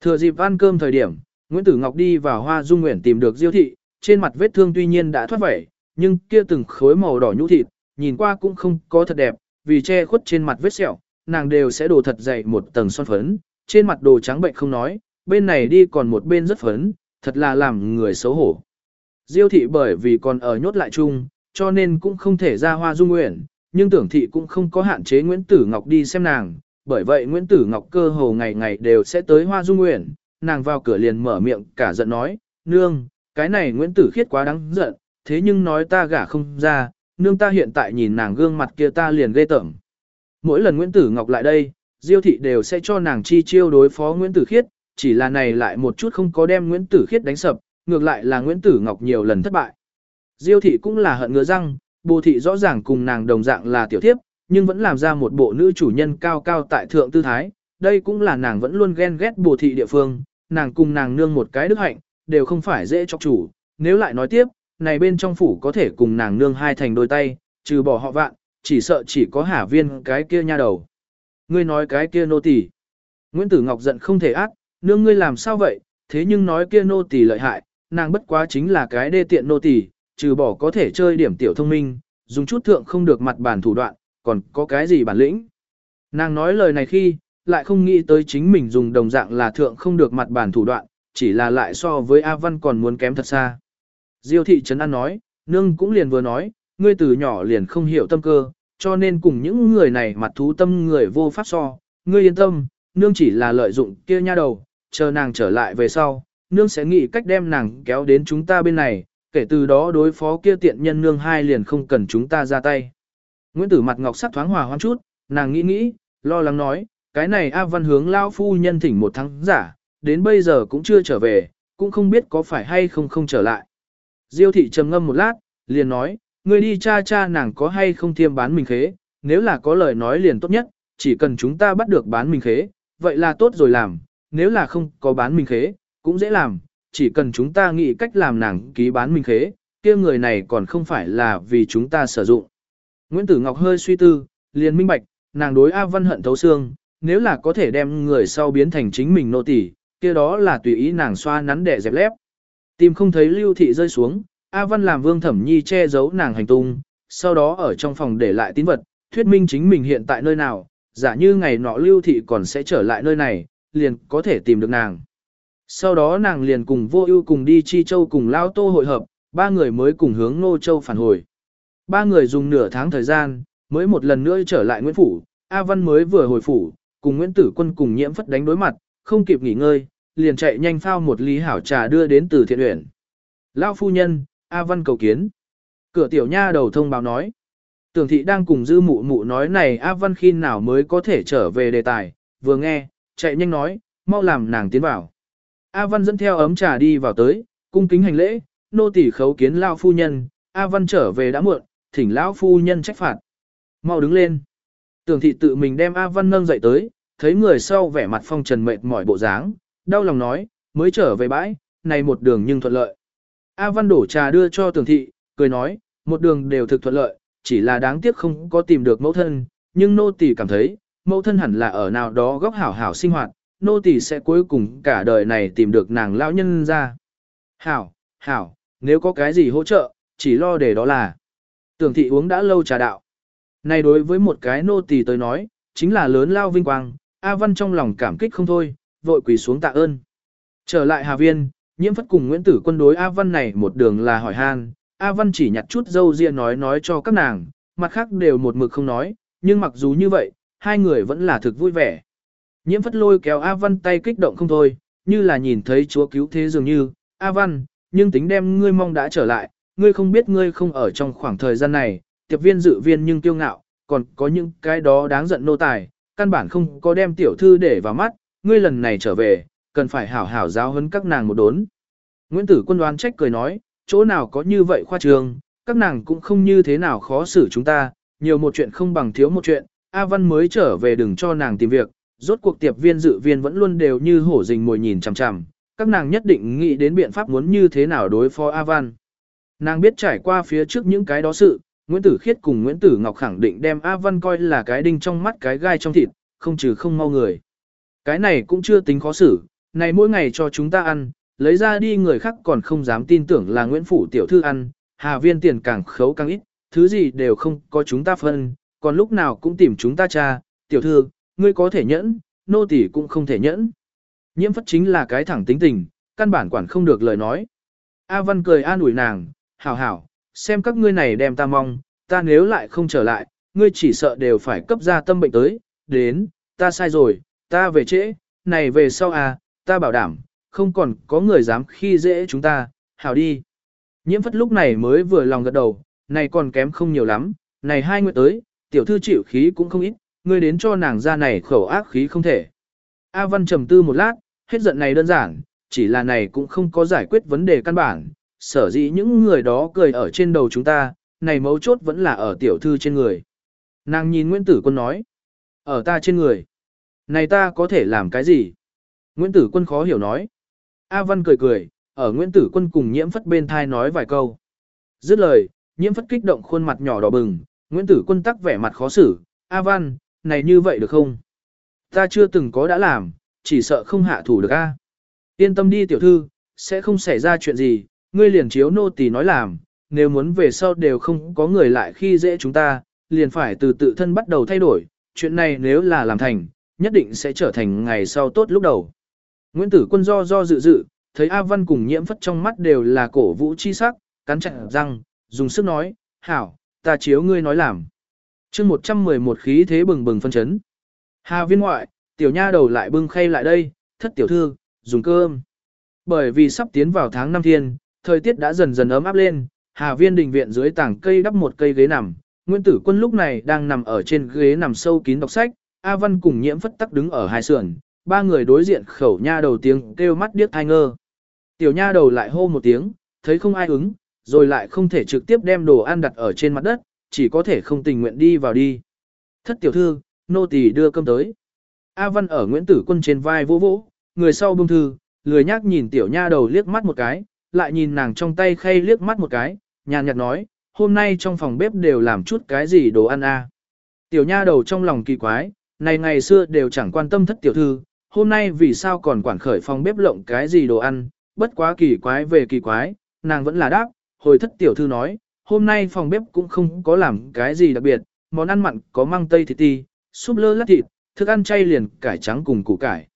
Thừa dịp ăn cơm thời điểm, Nguyễn Tử Ngọc đi vào hoa dung nguyện tìm được diêu thị, trên mặt vết thương tuy nhiên đã thoát vẩy, nhưng kia từng khối màu đỏ nhũ thịt, nhìn qua cũng không có thật đẹp, vì che khuất trên mặt vết sẹo, nàng đều sẽ đổ thật dày một tầng son phấn, trên mặt đồ trắng bệnh không nói, bên này đi còn một bên rất phấn, thật là làm người xấu hổ. Diêu thị bởi vì còn ở nhốt lại chung, cho nên cũng không thể ra hoa dung nguyện, nhưng tưởng thị cũng không có hạn chế Nguyễn Tử Ngọc đi xem nàng, bởi vậy Nguyễn Tử Ngọc cơ hồ ngày ngày đều sẽ tới hoa dung nguyện, nàng vào cửa liền mở miệng cả giận nói, nương, cái này Nguyễn Tử khiết quá đáng giận, thế nhưng nói ta gả không ra, nương ta hiện tại nhìn nàng gương mặt kia ta liền ghê tởm. Mỗi lần Nguyễn Tử Ngọc lại đây, Diêu thị đều sẽ cho nàng chi chiêu đối phó Nguyễn Tử Khiết, chỉ là này lại một chút không có đem Nguyễn Tử Khiết đánh sập, ngược lại là Nguyễn Tử Ngọc nhiều lần thất bại. Diêu thị cũng là hận ngứa răng, bồ thị rõ ràng cùng nàng đồng dạng là tiểu thiếp, nhưng vẫn làm ra một bộ nữ chủ nhân cao cao tại thượng tư thái, đây cũng là nàng vẫn luôn ghen ghét bồ thị địa phương, nàng cùng nàng nương một cái đức hạnh, đều không phải dễ cho chủ, nếu lại nói tiếp, này bên trong phủ có thể cùng nàng nương hai thành đôi tay, trừ bỏ họ vạn, chỉ sợ chỉ có hả viên cái kia nha đầu. Ngươi nói cái kia nô tỳ. Nguyễn Tử Ngọc giận không thể ác, nương ngươi làm sao vậy, thế nhưng nói kia nô tỳ lợi hại, nàng bất quá chính là cái đê tiện nô tỳ, trừ bỏ có thể chơi điểm tiểu thông minh, dùng chút thượng không được mặt bản thủ đoạn, còn có cái gì bản lĩnh. Nàng nói lời này khi, lại không nghĩ tới chính mình dùng đồng dạng là thượng không được mặt bản thủ đoạn, chỉ là lại so với A Văn còn muốn kém thật xa. Diêu thị trấn an nói, nương cũng liền vừa nói, ngươi từ nhỏ liền không hiểu tâm cơ, cho nên cùng những người này mặt thú tâm người vô pháp so, ngươi yên tâm, nương chỉ là lợi dụng kia nha đầu, chờ nàng trở lại về sau, nương sẽ nghĩ cách đem nàng kéo đến chúng ta bên này, kể từ đó đối phó kia tiện nhân nương hai liền không cần chúng ta ra tay. Nguyễn Tử mặt ngọc sắc thoáng hòa hoang chút, nàng nghĩ nghĩ, lo lắng nói, cái này A Văn hướng lao phu nhân thỉnh một tháng giả, đến bây giờ cũng chưa trở về, cũng không biết có phải hay không không trở lại. Diêu thị trầm ngâm một lát, liền nói, người đi cha cha nàng có hay không thiêm bán mình khế, nếu là có lời nói liền tốt nhất, chỉ cần chúng ta bắt được bán mình khế, vậy là tốt rồi làm, nếu là không có bán mình khế, cũng dễ làm, chỉ cần chúng ta nghĩ cách làm nàng ký bán mình khế, kia người này còn không phải là vì chúng ta sử dụng. Nguyễn Tử Ngọc hơi suy tư, liền minh bạch, nàng đối A Văn hận thấu xương, nếu là có thể đem người sau biến thành chính mình nô tỳ, kia đó là tùy ý nàng xoa nắn để dẹp lép. Tìm không thấy lưu thị rơi xuống, A Văn làm vương thẩm nhi che giấu nàng hành tung, sau đó ở trong phòng để lại tín vật, thuyết minh chính mình hiện tại nơi nào, giả như ngày nọ lưu thị còn sẽ trở lại nơi này, liền có thể tìm được nàng. Sau đó nàng liền cùng vô ưu cùng đi Chi Châu cùng Lao Tô hội hợp, ba người mới cùng hướng Nô Châu phản hồi. Ba người dùng nửa tháng thời gian, mới một lần nữa trở lại Nguyễn Phủ, A Văn mới vừa hồi phủ, cùng Nguyễn Tử Quân cùng nhiễm phất đánh đối mặt, không kịp nghỉ ngơi, liền chạy nhanh phao một ly hảo trà đưa đến từ thiện uyển. Lao phu nhân, A Văn cầu kiến. Cửa tiểu nha đầu thông báo nói. Tưởng thị đang cùng dư mụ mụ nói này A Văn khi nào mới có thể trở về đề tài, vừa nghe, chạy nhanh nói, mau làm nàng tiến vào. A Văn dẫn theo ấm trà đi vào tới, cung kính hành lễ, nô tỳ khấu kiến Lao phu nhân, A Văn trở về đã muộn, thỉnh Lão phu nhân trách phạt. Mau đứng lên. Tưởng thị tự mình đem A Văn nâng dậy tới, thấy người sau vẻ mặt phong trần mệt mỏi bộ dáng, đau lòng nói, mới trở về bãi, này một đường nhưng thuận lợi. A Văn đổ trà đưa cho tường thị, cười nói, một đường đều thực thuận lợi, chỉ là đáng tiếc không có tìm được mẫu thân, nhưng nô tỳ cảm thấy, mẫu thân hẳn là ở nào đó góc hảo hảo sinh hoạt, nô tỳ sẽ cuối cùng cả đời này tìm được nàng lão nhân ra. Hảo, hảo, nếu có cái gì hỗ trợ, chỉ lo để đó là. Tưởng thị uống đã lâu trà đạo. Này đối với một cái nô tỳ tới nói, chính là lớn lao vinh quang, A Văn trong lòng cảm kích không thôi, vội quỳ xuống tạ ơn. Trở lại Hà Viên, nhiễm phất cùng Nguyễn Tử quân đối A Văn này một đường là hỏi han, A Văn chỉ nhặt chút dâu ria nói nói cho các nàng, mặt khác đều một mực không nói, nhưng mặc dù như vậy, hai người vẫn là thực vui vẻ. Nhiễm phất lôi kéo A Văn tay kích động không thôi, như là nhìn thấy chúa cứu thế dường như, A Văn, nhưng tính đem ngươi mong đã trở lại, ngươi không biết ngươi không ở trong khoảng thời gian này, tiệp viên dự viên nhưng kiêu ngạo, còn có những cái đó đáng giận nô tài, căn bản không có đem tiểu thư để vào mắt, ngươi lần này trở về, cần phải hảo hảo giáo huấn các nàng một đốn. Nguyễn Tử Quân đoán trách cười nói, chỗ nào có như vậy khoa trường, các nàng cũng không như thế nào khó xử chúng ta, nhiều một chuyện không bằng thiếu một chuyện, A Văn mới trở về đừng cho nàng tìm việc, Rốt cuộc tiệp viên dự viên vẫn luôn đều như hổ rình mồi nhìn chằm chằm, các nàng nhất định nghĩ đến biện pháp muốn như thế nào đối phó A Văn. Nàng biết trải qua phía trước những cái đó sự, Nguyễn Tử Khiết cùng Nguyễn Tử Ngọc khẳng định đem A Văn coi là cái đinh trong mắt cái gai trong thịt, không trừ không mau người. Cái này cũng chưa tính khó xử, này mỗi ngày cho chúng ta ăn, lấy ra đi người khác còn không dám tin tưởng là Nguyễn Phủ tiểu thư ăn, Hà Viên tiền càng khấu càng ít, thứ gì đều không có chúng ta phân, còn lúc nào cũng tìm chúng ta cha, tiểu thư, ngươi có thể nhẫn, nô tỳ cũng không thể nhẫn. Nhiễm phất chính là cái thẳng tính tình, căn bản quản không được lời nói. A Văn cười an ủi nàng, hảo hảo, xem các ngươi này đem ta mong, ta nếu lại không trở lại, ngươi chỉ sợ đều phải cấp ra tâm bệnh tới, đến, ta sai rồi, ta về trễ, này về sau à, ta bảo đảm, không còn có người dám khi dễ chúng ta, hảo đi. Nhiễm phất lúc này mới vừa lòng gật đầu, này còn kém không nhiều lắm, này hai nguyện tới, tiểu thư chịu khí cũng không ít, ngươi đến cho nàng ra này khẩu ác khí không thể. A Văn trầm tư một lát, hết giận này đơn giản, chỉ là này cũng không có giải quyết vấn đề căn bản, sở dĩ những người đó cười ở trên đầu chúng ta, này mấu chốt vẫn là ở tiểu thư trên người. Nàng nhìn Nguyễn Tử Quân nói, ở ta trên người, này ta có thể làm cái gì? Nguyễn Tử Quân khó hiểu nói. A Văn cười cười, ở Nguyễn Tử Quân cùng nhiễm phất bên thai nói vài câu. Dứt lời, nhiễm phất kích động khuôn mặt nhỏ đỏ bừng, Nguyễn Tử Quân tắc vẻ mặt khó xử, A Văn, này như vậy được không? Ta chưa từng có đã làm, chỉ sợ không hạ thủ được A. Yên tâm đi tiểu thư, sẽ không xảy ra chuyện gì, ngươi liền chiếu nô tỳ nói làm, nếu muốn về sau đều không có người lại khi dễ chúng ta, liền phải từ tự thân bắt đầu thay đổi, chuyện này nếu là làm thành, nhất định sẽ trở thành ngày sau tốt lúc đầu. Nguyễn Tử Quân do do dự dự, thấy A Văn cùng nhiễm phất trong mắt đều là cổ vũ chi sắc, cắn chặt răng, dùng sức nói, hảo, ta chiếu ngươi nói làm. chương 111 khí thế bừng bừng phân chấn. Hà viên ngoại, tiểu nha đầu lại bưng khay lại đây, thất tiểu thư, dùng cơm. Bởi vì sắp tiến vào tháng năm thiên, thời tiết đã dần dần ấm áp lên, Hà viên đình viện dưới tảng cây đắp một cây ghế nằm. Nguyễn tử quân lúc này đang nằm ở trên ghế nằm sâu kín đọc sách, A Văn cùng nhiễm phất tắc đứng ở hai sườn, ba người đối diện khẩu nha đầu tiếng kêu mắt điếc thai ngơ. Tiểu nha đầu lại hô một tiếng, thấy không ai ứng, rồi lại không thể trực tiếp đem đồ ăn đặt ở trên mặt đất, chỉ có thể không tình nguyện đi vào đi. Thất tiểu thư, nô tỳ đưa cơm tới. A Văn ở Nguyễn Tử Quân trên vai vỗ vỗ, người sau bông thư, lười nhác nhìn tiểu nha đầu liếc mắt một cái, lại nhìn nàng trong tay khay liếc mắt một cái, nhàn nhạt nói, hôm nay trong phòng bếp đều làm chút cái gì đồ ăn a. Tiểu nha đầu trong lòng kỳ quái, này ngày xưa đều chẳng quan tâm thất tiểu thư, hôm nay vì sao còn quản khởi phòng bếp lộng cái gì đồ ăn, bất quá kỳ quái về kỳ quái, nàng vẫn là đáp, hồi thất tiểu thư nói, hôm nay phòng bếp cũng không có làm cái gì đặc biệt, món ăn mặn có măng tây thịt ti, súp lơ lát thịt, thức ăn chay liền cải trắng cùng củ cải.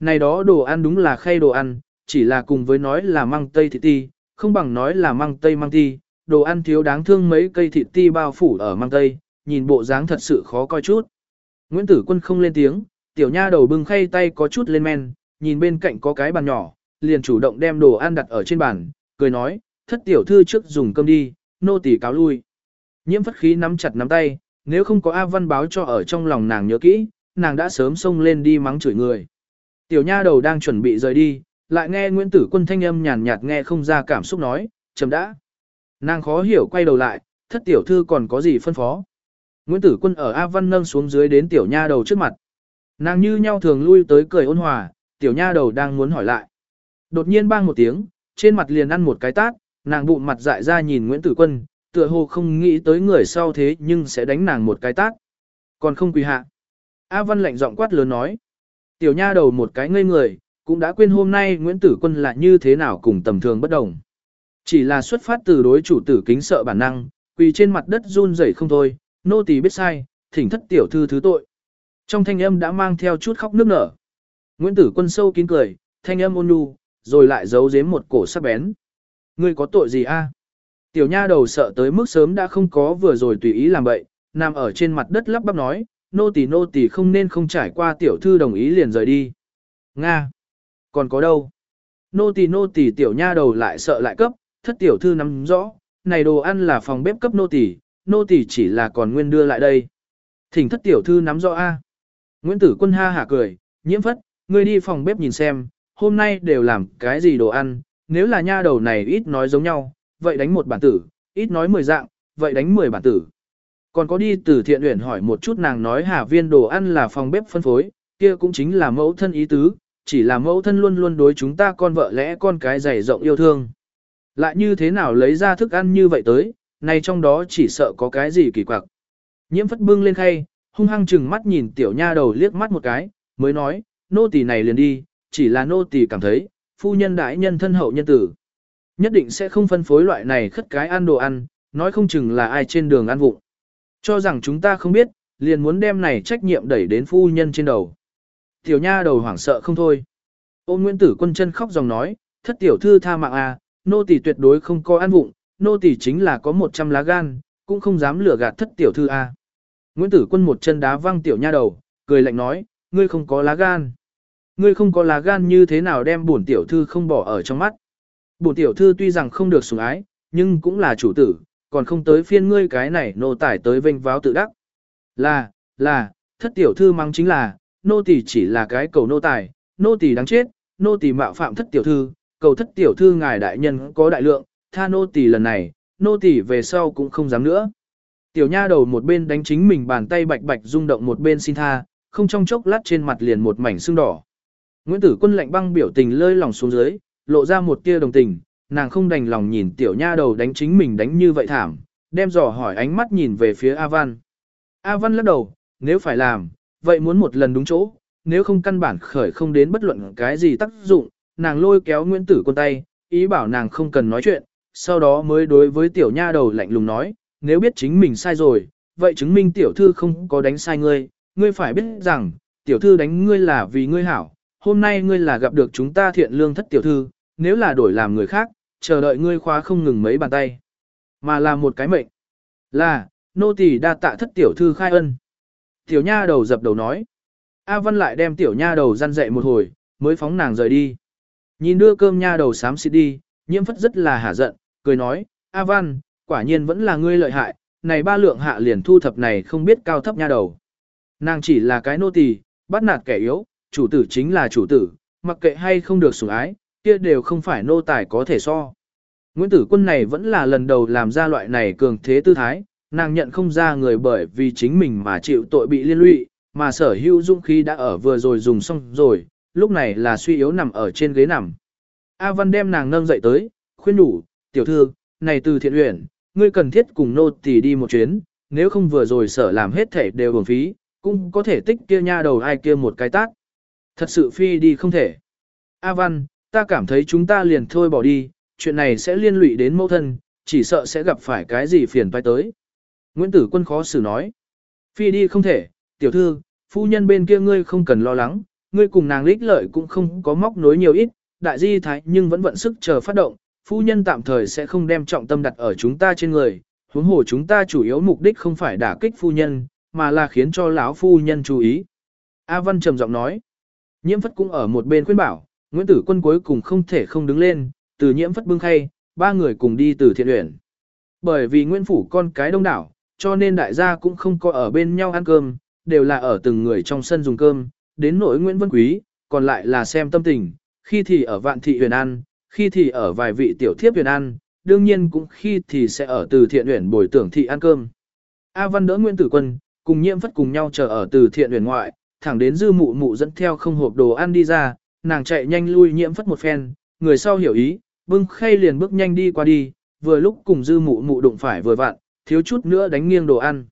Này đó đồ ăn đúng là khay đồ ăn, chỉ là cùng với nói là măng tây thịt ti, không bằng nói là măng tây măng ti, đồ ăn thiếu đáng thương mấy cây thịt ti bao phủ ở măng tây, nhìn bộ dáng thật sự khó coi chút. Nguyễn Tử Quân không lên tiếng, tiểu nha đầu bưng khay tay có chút lên men, nhìn bên cạnh có cái bàn nhỏ, liền chủ động đem đồ ăn đặt ở trên bàn, cười nói, thất tiểu thư trước dùng cơm đi, nô tỳ cáo lui. Nhiễm phất khí nắm chặt nắm tay, nếu không có A Văn báo cho ở trong lòng nàng nhớ kỹ, nàng đã sớm xông lên đi mắng chửi người. Tiểu nha đầu đang chuẩn bị rời đi, lại nghe Nguyễn Tử Quân thanh âm nhàn nhạt nghe không ra cảm xúc nói, chấm đã. Nàng khó hiểu quay đầu lại, thất tiểu thư còn có gì phân phó. Nguyễn Tử Quân ở A Văn nâng xuống dưới đến tiểu nha đầu trước mặt. Nàng như nhau thường lui tới cười ôn hòa, tiểu nha đầu đang muốn hỏi lại. Đột nhiên bang một tiếng, trên mặt liền ăn một cái tát, nàng bụng mặt dại ra nhìn Nguyễn Tử Quân, tựa hồ không nghĩ tới người sau thế nhưng sẽ đánh nàng một cái tát. Còn không quỳ hạ. A Văn lạnh giọng quát lớn nói. Tiểu nha đầu một cái ngây người, cũng đã quên hôm nay Nguyễn Tử Quân là như thế nào cùng tầm thường bất đồng. Chỉ là xuất phát từ đối chủ tử kính sợ bản năng, quỳ trên mặt đất run rẩy không thôi, nô tỳ biết sai, thỉnh thất tiểu thư thứ tội. Trong thanh âm đã mang theo chút khóc nước nở. Nguyễn Tử Quân sâu kín cười, thanh âm ôn nhu, rồi lại giấu giếm một cổ sắc bén. Ngươi có tội gì a? Tiểu nha đầu sợ tới mức sớm đã không có vừa rồi tùy ý làm bậy, nằm ở trên mặt đất lắp bắp nói, nô tỳ nô tỳ không nên không trải qua tiểu thư đồng ý liền rời đi. Nga! Còn có đâu? Nô tỳ nô tỳ tiểu nha đầu lại sợ lại cấp, thất tiểu thư nắm rõ, này đồ ăn là phòng bếp cấp nô tỳ, nô tỳ chỉ là còn nguyên đưa lại đây. Thỉnh thất tiểu thư nắm rõ a. Nguyễn Tử Quân ha hả cười, nhiễm phất, ngươi đi phòng bếp nhìn xem, hôm nay đều làm cái gì đồ ăn, nếu là nha đầu này ít nói giống nhau, vậy đánh một bản tử, ít nói mười dạng, vậy đánh mười bản tử. Còn có đi từ thiện uyển hỏi một chút nàng nói hà viên đồ ăn là phòng bếp phân phối, kia cũng chính là mẫu thân ý tứ, chỉ là mẫu thân luôn luôn đối chúng ta con vợ lẽ con cái dày rộng yêu thương. Lại như thế nào lấy ra thức ăn như vậy tới, này trong đó chỉ sợ có cái gì kỳ quặc. Nhiễm phất bưng lên khay, hung hăng chừng mắt nhìn tiểu nha đầu liếc mắt một cái, mới nói, nô tỳ này liền đi, chỉ là nô tỳ cảm thấy, phu nhân đại nhân thân hậu nhân tử. Nhất định sẽ không phân phối loại này khất cái ăn đồ ăn, nói không chừng là ai trên đường ăn vụng. Cho rằng chúng ta không biết, liền muốn đem này trách nhiệm đẩy đến phu nhân trên đầu. Tiểu nha đầu hoảng sợ không thôi. Ôn Nguyễn Tử quân chân khóc dòng nói, thất tiểu thư tha mạng à, nô tỳ tuyệt đối không có ăn vụng, nô tỳ chính là có 100 lá gan, cũng không dám lừa gạt thất tiểu thư à. Nguyễn Tử quân một chân đá văng tiểu nha đầu, cười lạnh nói, ngươi không có lá gan. Ngươi không có lá gan như thế nào đem bổn tiểu thư không bỏ ở trong mắt. Bổn tiểu thư tuy rằng không được sủng ái, nhưng cũng là chủ tử, còn không tới phiên ngươi cái này nô tải tới vênh váo tự đắc. Là, là, thất tiểu thư mang chính là, nô tỳ chỉ là cái cầu nô tài, nô tỳ đáng chết, nô tỳ mạo phạm thất tiểu thư, cầu thất tiểu thư ngài đại nhân có đại lượng, tha nô tỳ lần này, nô tỳ về sau cũng không dám nữa. Tiểu nha đầu một bên đánh chính mình bàn tay bạch bạch rung động một bên xin tha, không trong chốc lát trên mặt liền một mảnh sưng đỏ. Nguyễn Tử Quân lạnh băng biểu tình lơi lòng xuống dưới, lộ ra một tia đồng tình, nàng không đành lòng nhìn tiểu nha đầu đánh chính mình đánh như vậy thảm, đem dò hỏi ánh mắt nhìn về phía A Văn. A Văn lắc đầu, nếu phải làm, vậy muốn một lần đúng chỗ, nếu không căn bản khởi không đến bất luận cái gì tác dụng, nàng lôi kéo Nguyễn Tử Quân tay, ý bảo nàng không cần nói chuyện, sau đó mới đối với tiểu nha đầu lạnh lùng nói, nếu biết chính mình sai rồi, vậy chứng minh tiểu thư không có đánh sai ngươi, ngươi phải biết rằng, tiểu thư đánh ngươi là vì ngươi hảo, hôm nay ngươi là gặp được chúng ta thiện lương thất tiểu thư, nếu là đổi làm người khác, chờ đợi ngươi khóa không ngừng mấy bàn tay, mà là một cái mệnh. Là, nô tỳ đa tạ thất tiểu thư khai ân. Tiểu nha đầu dập đầu nói. A Văn lại đem tiểu nha đầu răn dậy một hồi, mới phóng nàng rời đi. Nhìn đưa cơm nha đầu sám xịt đi, nhiễm phất rất là hả giận, cười nói, A Văn, quả nhiên vẫn là ngươi lợi hại, này ba lượng hạ liền thu thập này không biết cao thấp nha đầu. Nàng chỉ là cái nô tỳ, bắt nạt kẻ yếu, chủ tử chính là chủ tử, mặc kệ hay không được sủng ái, kia đều không phải nô tài có thể so. Nguyễn Tử Quân này vẫn là lần đầu làm ra loại này cường thế tư thái, nàng nhận không ra người bởi vì chính mình mà chịu tội bị liên lụy, mà sở hữu dung khí đã ở vừa rồi dùng xong rồi, lúc này là suy yếu nằm ở trên ghế nằm. A Văn đem nàng nâng dậy tới, khuyên đủ, tiểu thư, này từ thiện uyển, ngươi cần thiết cùng nô tỳ đi một chuyến, nếu không vừa rồi sở làm hết thể đều uổng phí, cũng có thể tích kia nha đầu ai kia một cái tác. Thật sự phi đi không thể. A Văn, ta cảm thấy chúng ta liền thôi bỏ đi, chuyện này sẽ liên lụy đến mẫu thân, chỉ sợ sẽ gặp phải cái gì phiền phải tới. Nguyễn Tử Quân khó xử nói. Phi đi không thể, tiểu thư, phu nhân bên kia ngươi không cần lo lắng, ngươi cùng nàng lích lợi cũng không có móc nối nhiều ít, đại di thái nhưng vẫn vận sức chờ phát động, phu nhân tạm thời sẽ không đem trọng tâm đặt ở chúng ta trên người, huống hồ chúng ta chủ yếu mục đích không phải đả kích phu nhân, mà là khiến cho lão phu nhân chú ý. A Văn trầm giọng nói. Nhiễm phất cũng ở một bên khuyên bảo, Nguyễn Tử Quân cuối cùng không thể không đứng lên, từ nhiễm phất bưng khay, ba người cùng đi từ thiện luyện. Bởi vì Nguyễn Phủ con cái đông đảo, cho nên đại gia cũng không có ở bên nhau ăn cơm, đều là ở từng người trong sân dùng cơm, đến nỗi Nguyễn Vân Quý, còn lại là xem tâm tình, khi thì ở vạn thị huyền ăn, khi thì ở vài vị tiểu thiếp huyền ăn, đương nhiên cũng khi thì sẽ ở từ thiện huyền bồi tưởng thị ăn cơm. A Văn đỡ Nguyễn Tử Quân, cùng nhiễm phất cùng nhau chờ ở từ thiện huyền ngoại, thẳng đến dư mụ mụ dẫn theo không hộp đồ ăn đi ra, nàng chạy nhanh lui nhiễm phất một phen, người sau hiểu ý, bưng khay liền bước nhanh đi qua đi, vừa lúc cùng dư mụ mụ đụng phải vừa vặn, thiếu chút nữa đánh nghiêng đồ ăn.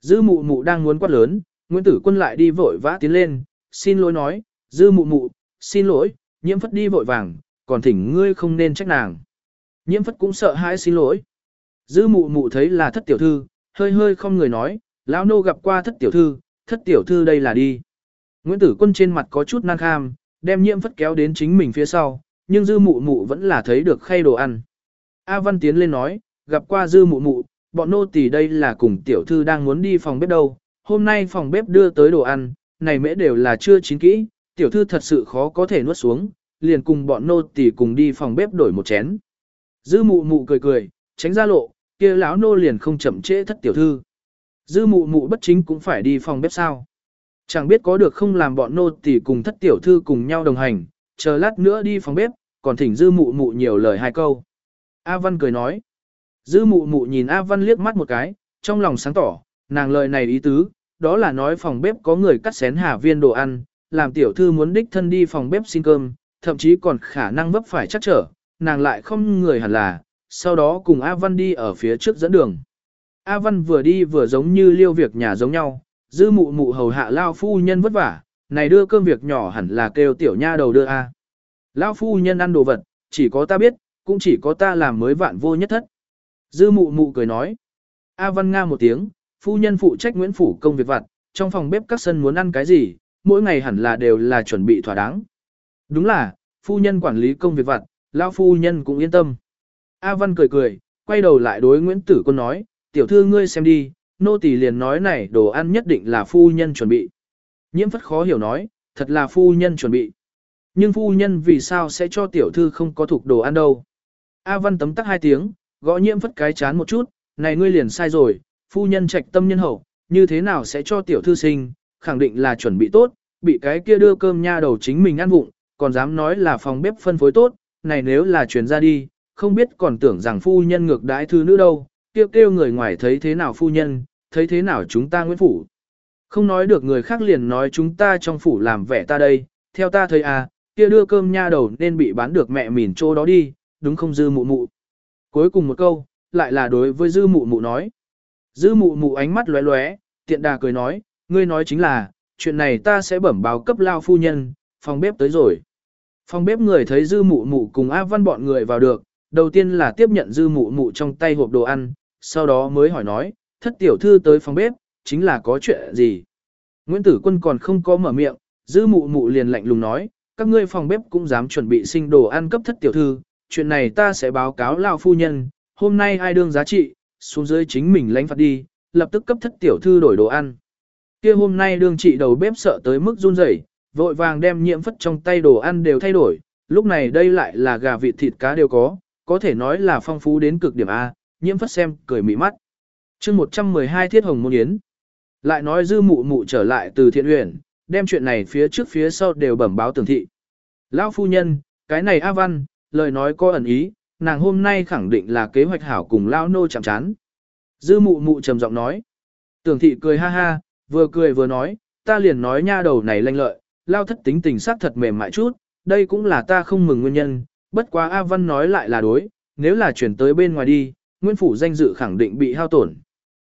Dư mụ mụ đang muốn quát lớn, Nguyễn Tử Quân lại đi vội vã tiến lên, xin lỗi nói, dư mụ mụ, xin lỗi, nhiễm phất đi vội vàng, còn thỉnh ngươi không nên trách nàng. Nhiễm phất cũng sợ hãi xin lỗi. Dư mụ mụ thấy là thất tiểu thư, hơi hơi không người nói, lão nô gặp qua thất tiểu thư, thất tiểu thư đây là đi. Nguyễn Tử Quân trên mặt có chút nan kham, đem nhiễm phất kéo đến chính mình phía sau, nhưng dư mụ mụ vẫn là thấy được khay đồ ăn. A Văn tiến lên nói, gặp qua dư mụ mụ, bọn nô tỳ đây là cùng tiểu thư đang muốn đi phòng bếp đâu, hôm nay phòng bếp đưa tới đồ ăn, này mễ đều là chưa chín kỹ, tiểu thư thật sự khó có thể nuốt xuống, liền cùng bọn nô tỳ cùng đi phòng bếp đổi một chén. Dư mụ mụ cười cười, tránh ra lộ, kia lão nô liền không chậm trễ thất tiểu thư. Dư mụ mụ bất chính cũng phải đi phòng bếp sao. Chẳng biết có được không làm bọn nô tỳ cùng thất tiểu thư cùng nhau đồng hành, chờ lát nữa đi phòng bếp, còn thỉnh dư mụ mụ nhiều lời hai câu. A Văn cười nói. Dư mụ mụ nhìn A Văn liếc mắt một cái, trong lòng sáng tỏ, nàng lời này ý tứ, đó là nói phòng bếp có người cắt xén hà viên đồ ăn, làm tiểu thư muốn đích thân đi phòng bếp xin cơm, thậm chí còn khả năng vấp phải chắc trở, nàng lại không người hẳn là, sau đó cùng A Văn đi ở phía trước dẫn đường. A Văn vừa đi vừa giống như liêu việc nhà giống nhau, dư mụ mụ hầu hạ lao phu nhân vất vả, này đưa cơm việc nhỏ hẳn là kêu tiểu nha đầu đưa A. Lao phu nhân ăn đồ vật, chỉ có ta biết, cũng chỉ có ta làm mới vạn vô nhất thất. Dư mụ mụ cười nói. A Văn Nga một tiếng, phu nhân phụ trách Nguyễn Phủ công việc vặt, trong phòng bếp các sân muốn ăn cái gì, mỗi ngày hẳn là đều là chuẩn bị thỏa đáng. Đúng là, phu nhân quản lý công việc vặt, lão phu nhân cũng yên tâm. A Văn cười cười, quay đầu lại đối Nguyễn Tử Quân nói, tiểu thư ngươi xem đi, nô tỳ liền nói này đồ ăn nhất định là phu nhân chuẩn bị. Nhiễm phất khó hiểu nói, thật là phu nhân chuẩn bị. Nhưng phu nhân vì sao sẽ cho tiểu thư không có thuộc đồ ăn đâu. A Văn tấm tắc hai tiếng, gõ nhiễm phất cái chán một chút, này ngươi liền sai rồi, phu nhân trạch tâm nhân hậu, như thế nào sẽ cho tiểu thư sinh, khẳng định là chuẩn bị tốt, bị cái kia đưa cơm nha đầu chính mình ăn vụng, còn dám nói là phòng bếp phân phối tốt, này nếu là truyền ra đi, không biết còn tưởng rằng phu nhân ngược đãi thư nữ đâu, kêu kêu người ngoài thấy thế nào phu nhân, thấy thế nào chúng ta nguyễn phủ. Không nói được người khác liền nói chúng ta trong phủ làm vẻ ta đây, theo ta thấy à, kia đưa cơm nha đầu nên bị bán được mẹ mìn chỗ đó đi, đúng không dư mụ mụ. Cuối cùng một câu, lại là đối với dư mụ mụ nói. Dư mụ mụ ánh mắt lóe lóe, tiện đà cười nói, ngươi nói chính là, chuyện này ta sẽ bẩm báo cấp lao phu nhân, phòng bếp tới rồi. Phòng bếp người thấy dư mụ mụ cùng A Văn bọn người vào được, đầu tiên là tiếp nhận dư mụ mụ trong tay hộp đồ ăn, sau đó mới hỏi nói, thất tiểu thư tới phòng bếp, chính là có chuyện gì. Nguyễn Tử Quân còn không có mở miệng, dư mụ mụ liền lạnh lùng nói, các ngươi phòng bếp cũng dám chuẩn bị sinh đồ ăn cấp thất tiểu thư, chuyện này ta sẽ báo cáo lao phu nhân, hôm nay ai đương giá trị, xuống dưới chính mình lãnh phạt đi, lập tức cấp thất tiểu thư đổi đồ ăn. Kia hôm nay đương trị đầu bếp sợ tới mức run rẩy, vội vàng đem nhiễm phất trong tay đồ ăn đều thay đổi, lúc này đây lại là gà vịt thịt cá đều có, có thể nói là phong phú đến cực điểm A, nhiễm phất xem, cười mị mắt. chương 112 thiết hồng môn yến. Lại nói dư mụ mụ trở lại từ thiện huyền, đem chuyện này phía trước phía sau đều bẩm báo tường thị. Lão phu nhân, cái này A Văn, lời nói có ẩn ý, nàng hôm nay khẳng định là kế hoạch hảo cùng Lão nô chạm chán. Dư mụ mụ trầm giọng nói. Tưởng thị cười ha ha, vừa cười vừa nói, ta liền nói nha đầu này lanh lợi, lao thất tính tình sắc thật mềm mại chút, đây cũng là ta không mừng nguyên nhân, bất quá A Văn nói lại là đối, nếu là chuyển tới bên ngoài đi, nguyên phủ danh dự khẳng định bị hao tổn.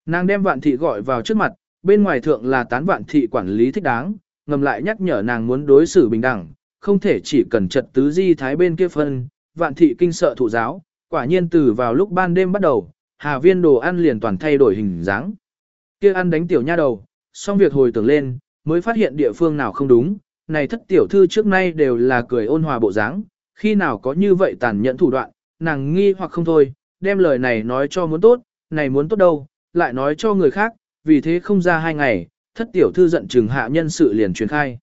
Nàng đem vạn thị gọi vào trước mặt, bên ngoài thượng là tán vạn thị quản lý thích đáng, ngầm lại nhắc nhở nàng muốn đối xử bình đẳng, không thể chỉ cần trật tứ di thái bên kia phân, vạn thị kinh sợ thụ giáo, quả nhiên từ vào lúc ban đêm bắt đầu, hà viên đồ ăn liền toàn thay đổi hình dáng. Kia ăn đánh tiểu nha đầu, xong việc hồi tưởng lên, mới phát hiện địa phương nào không đúng, này thất tiểu thư trước nay đều là cười ôn hòa bộ dáng, khi nào có như vậy tàn nhẫn thủ đoạn, nàng nghi hoặc không thôi, đem lời này nói cho muốn tốt, này muốn tốt đâu, lại nói cho người khác, vì thế không ra hai ngày, thất tiểu thư giận chừng hạ nhân sự liền truyền khai.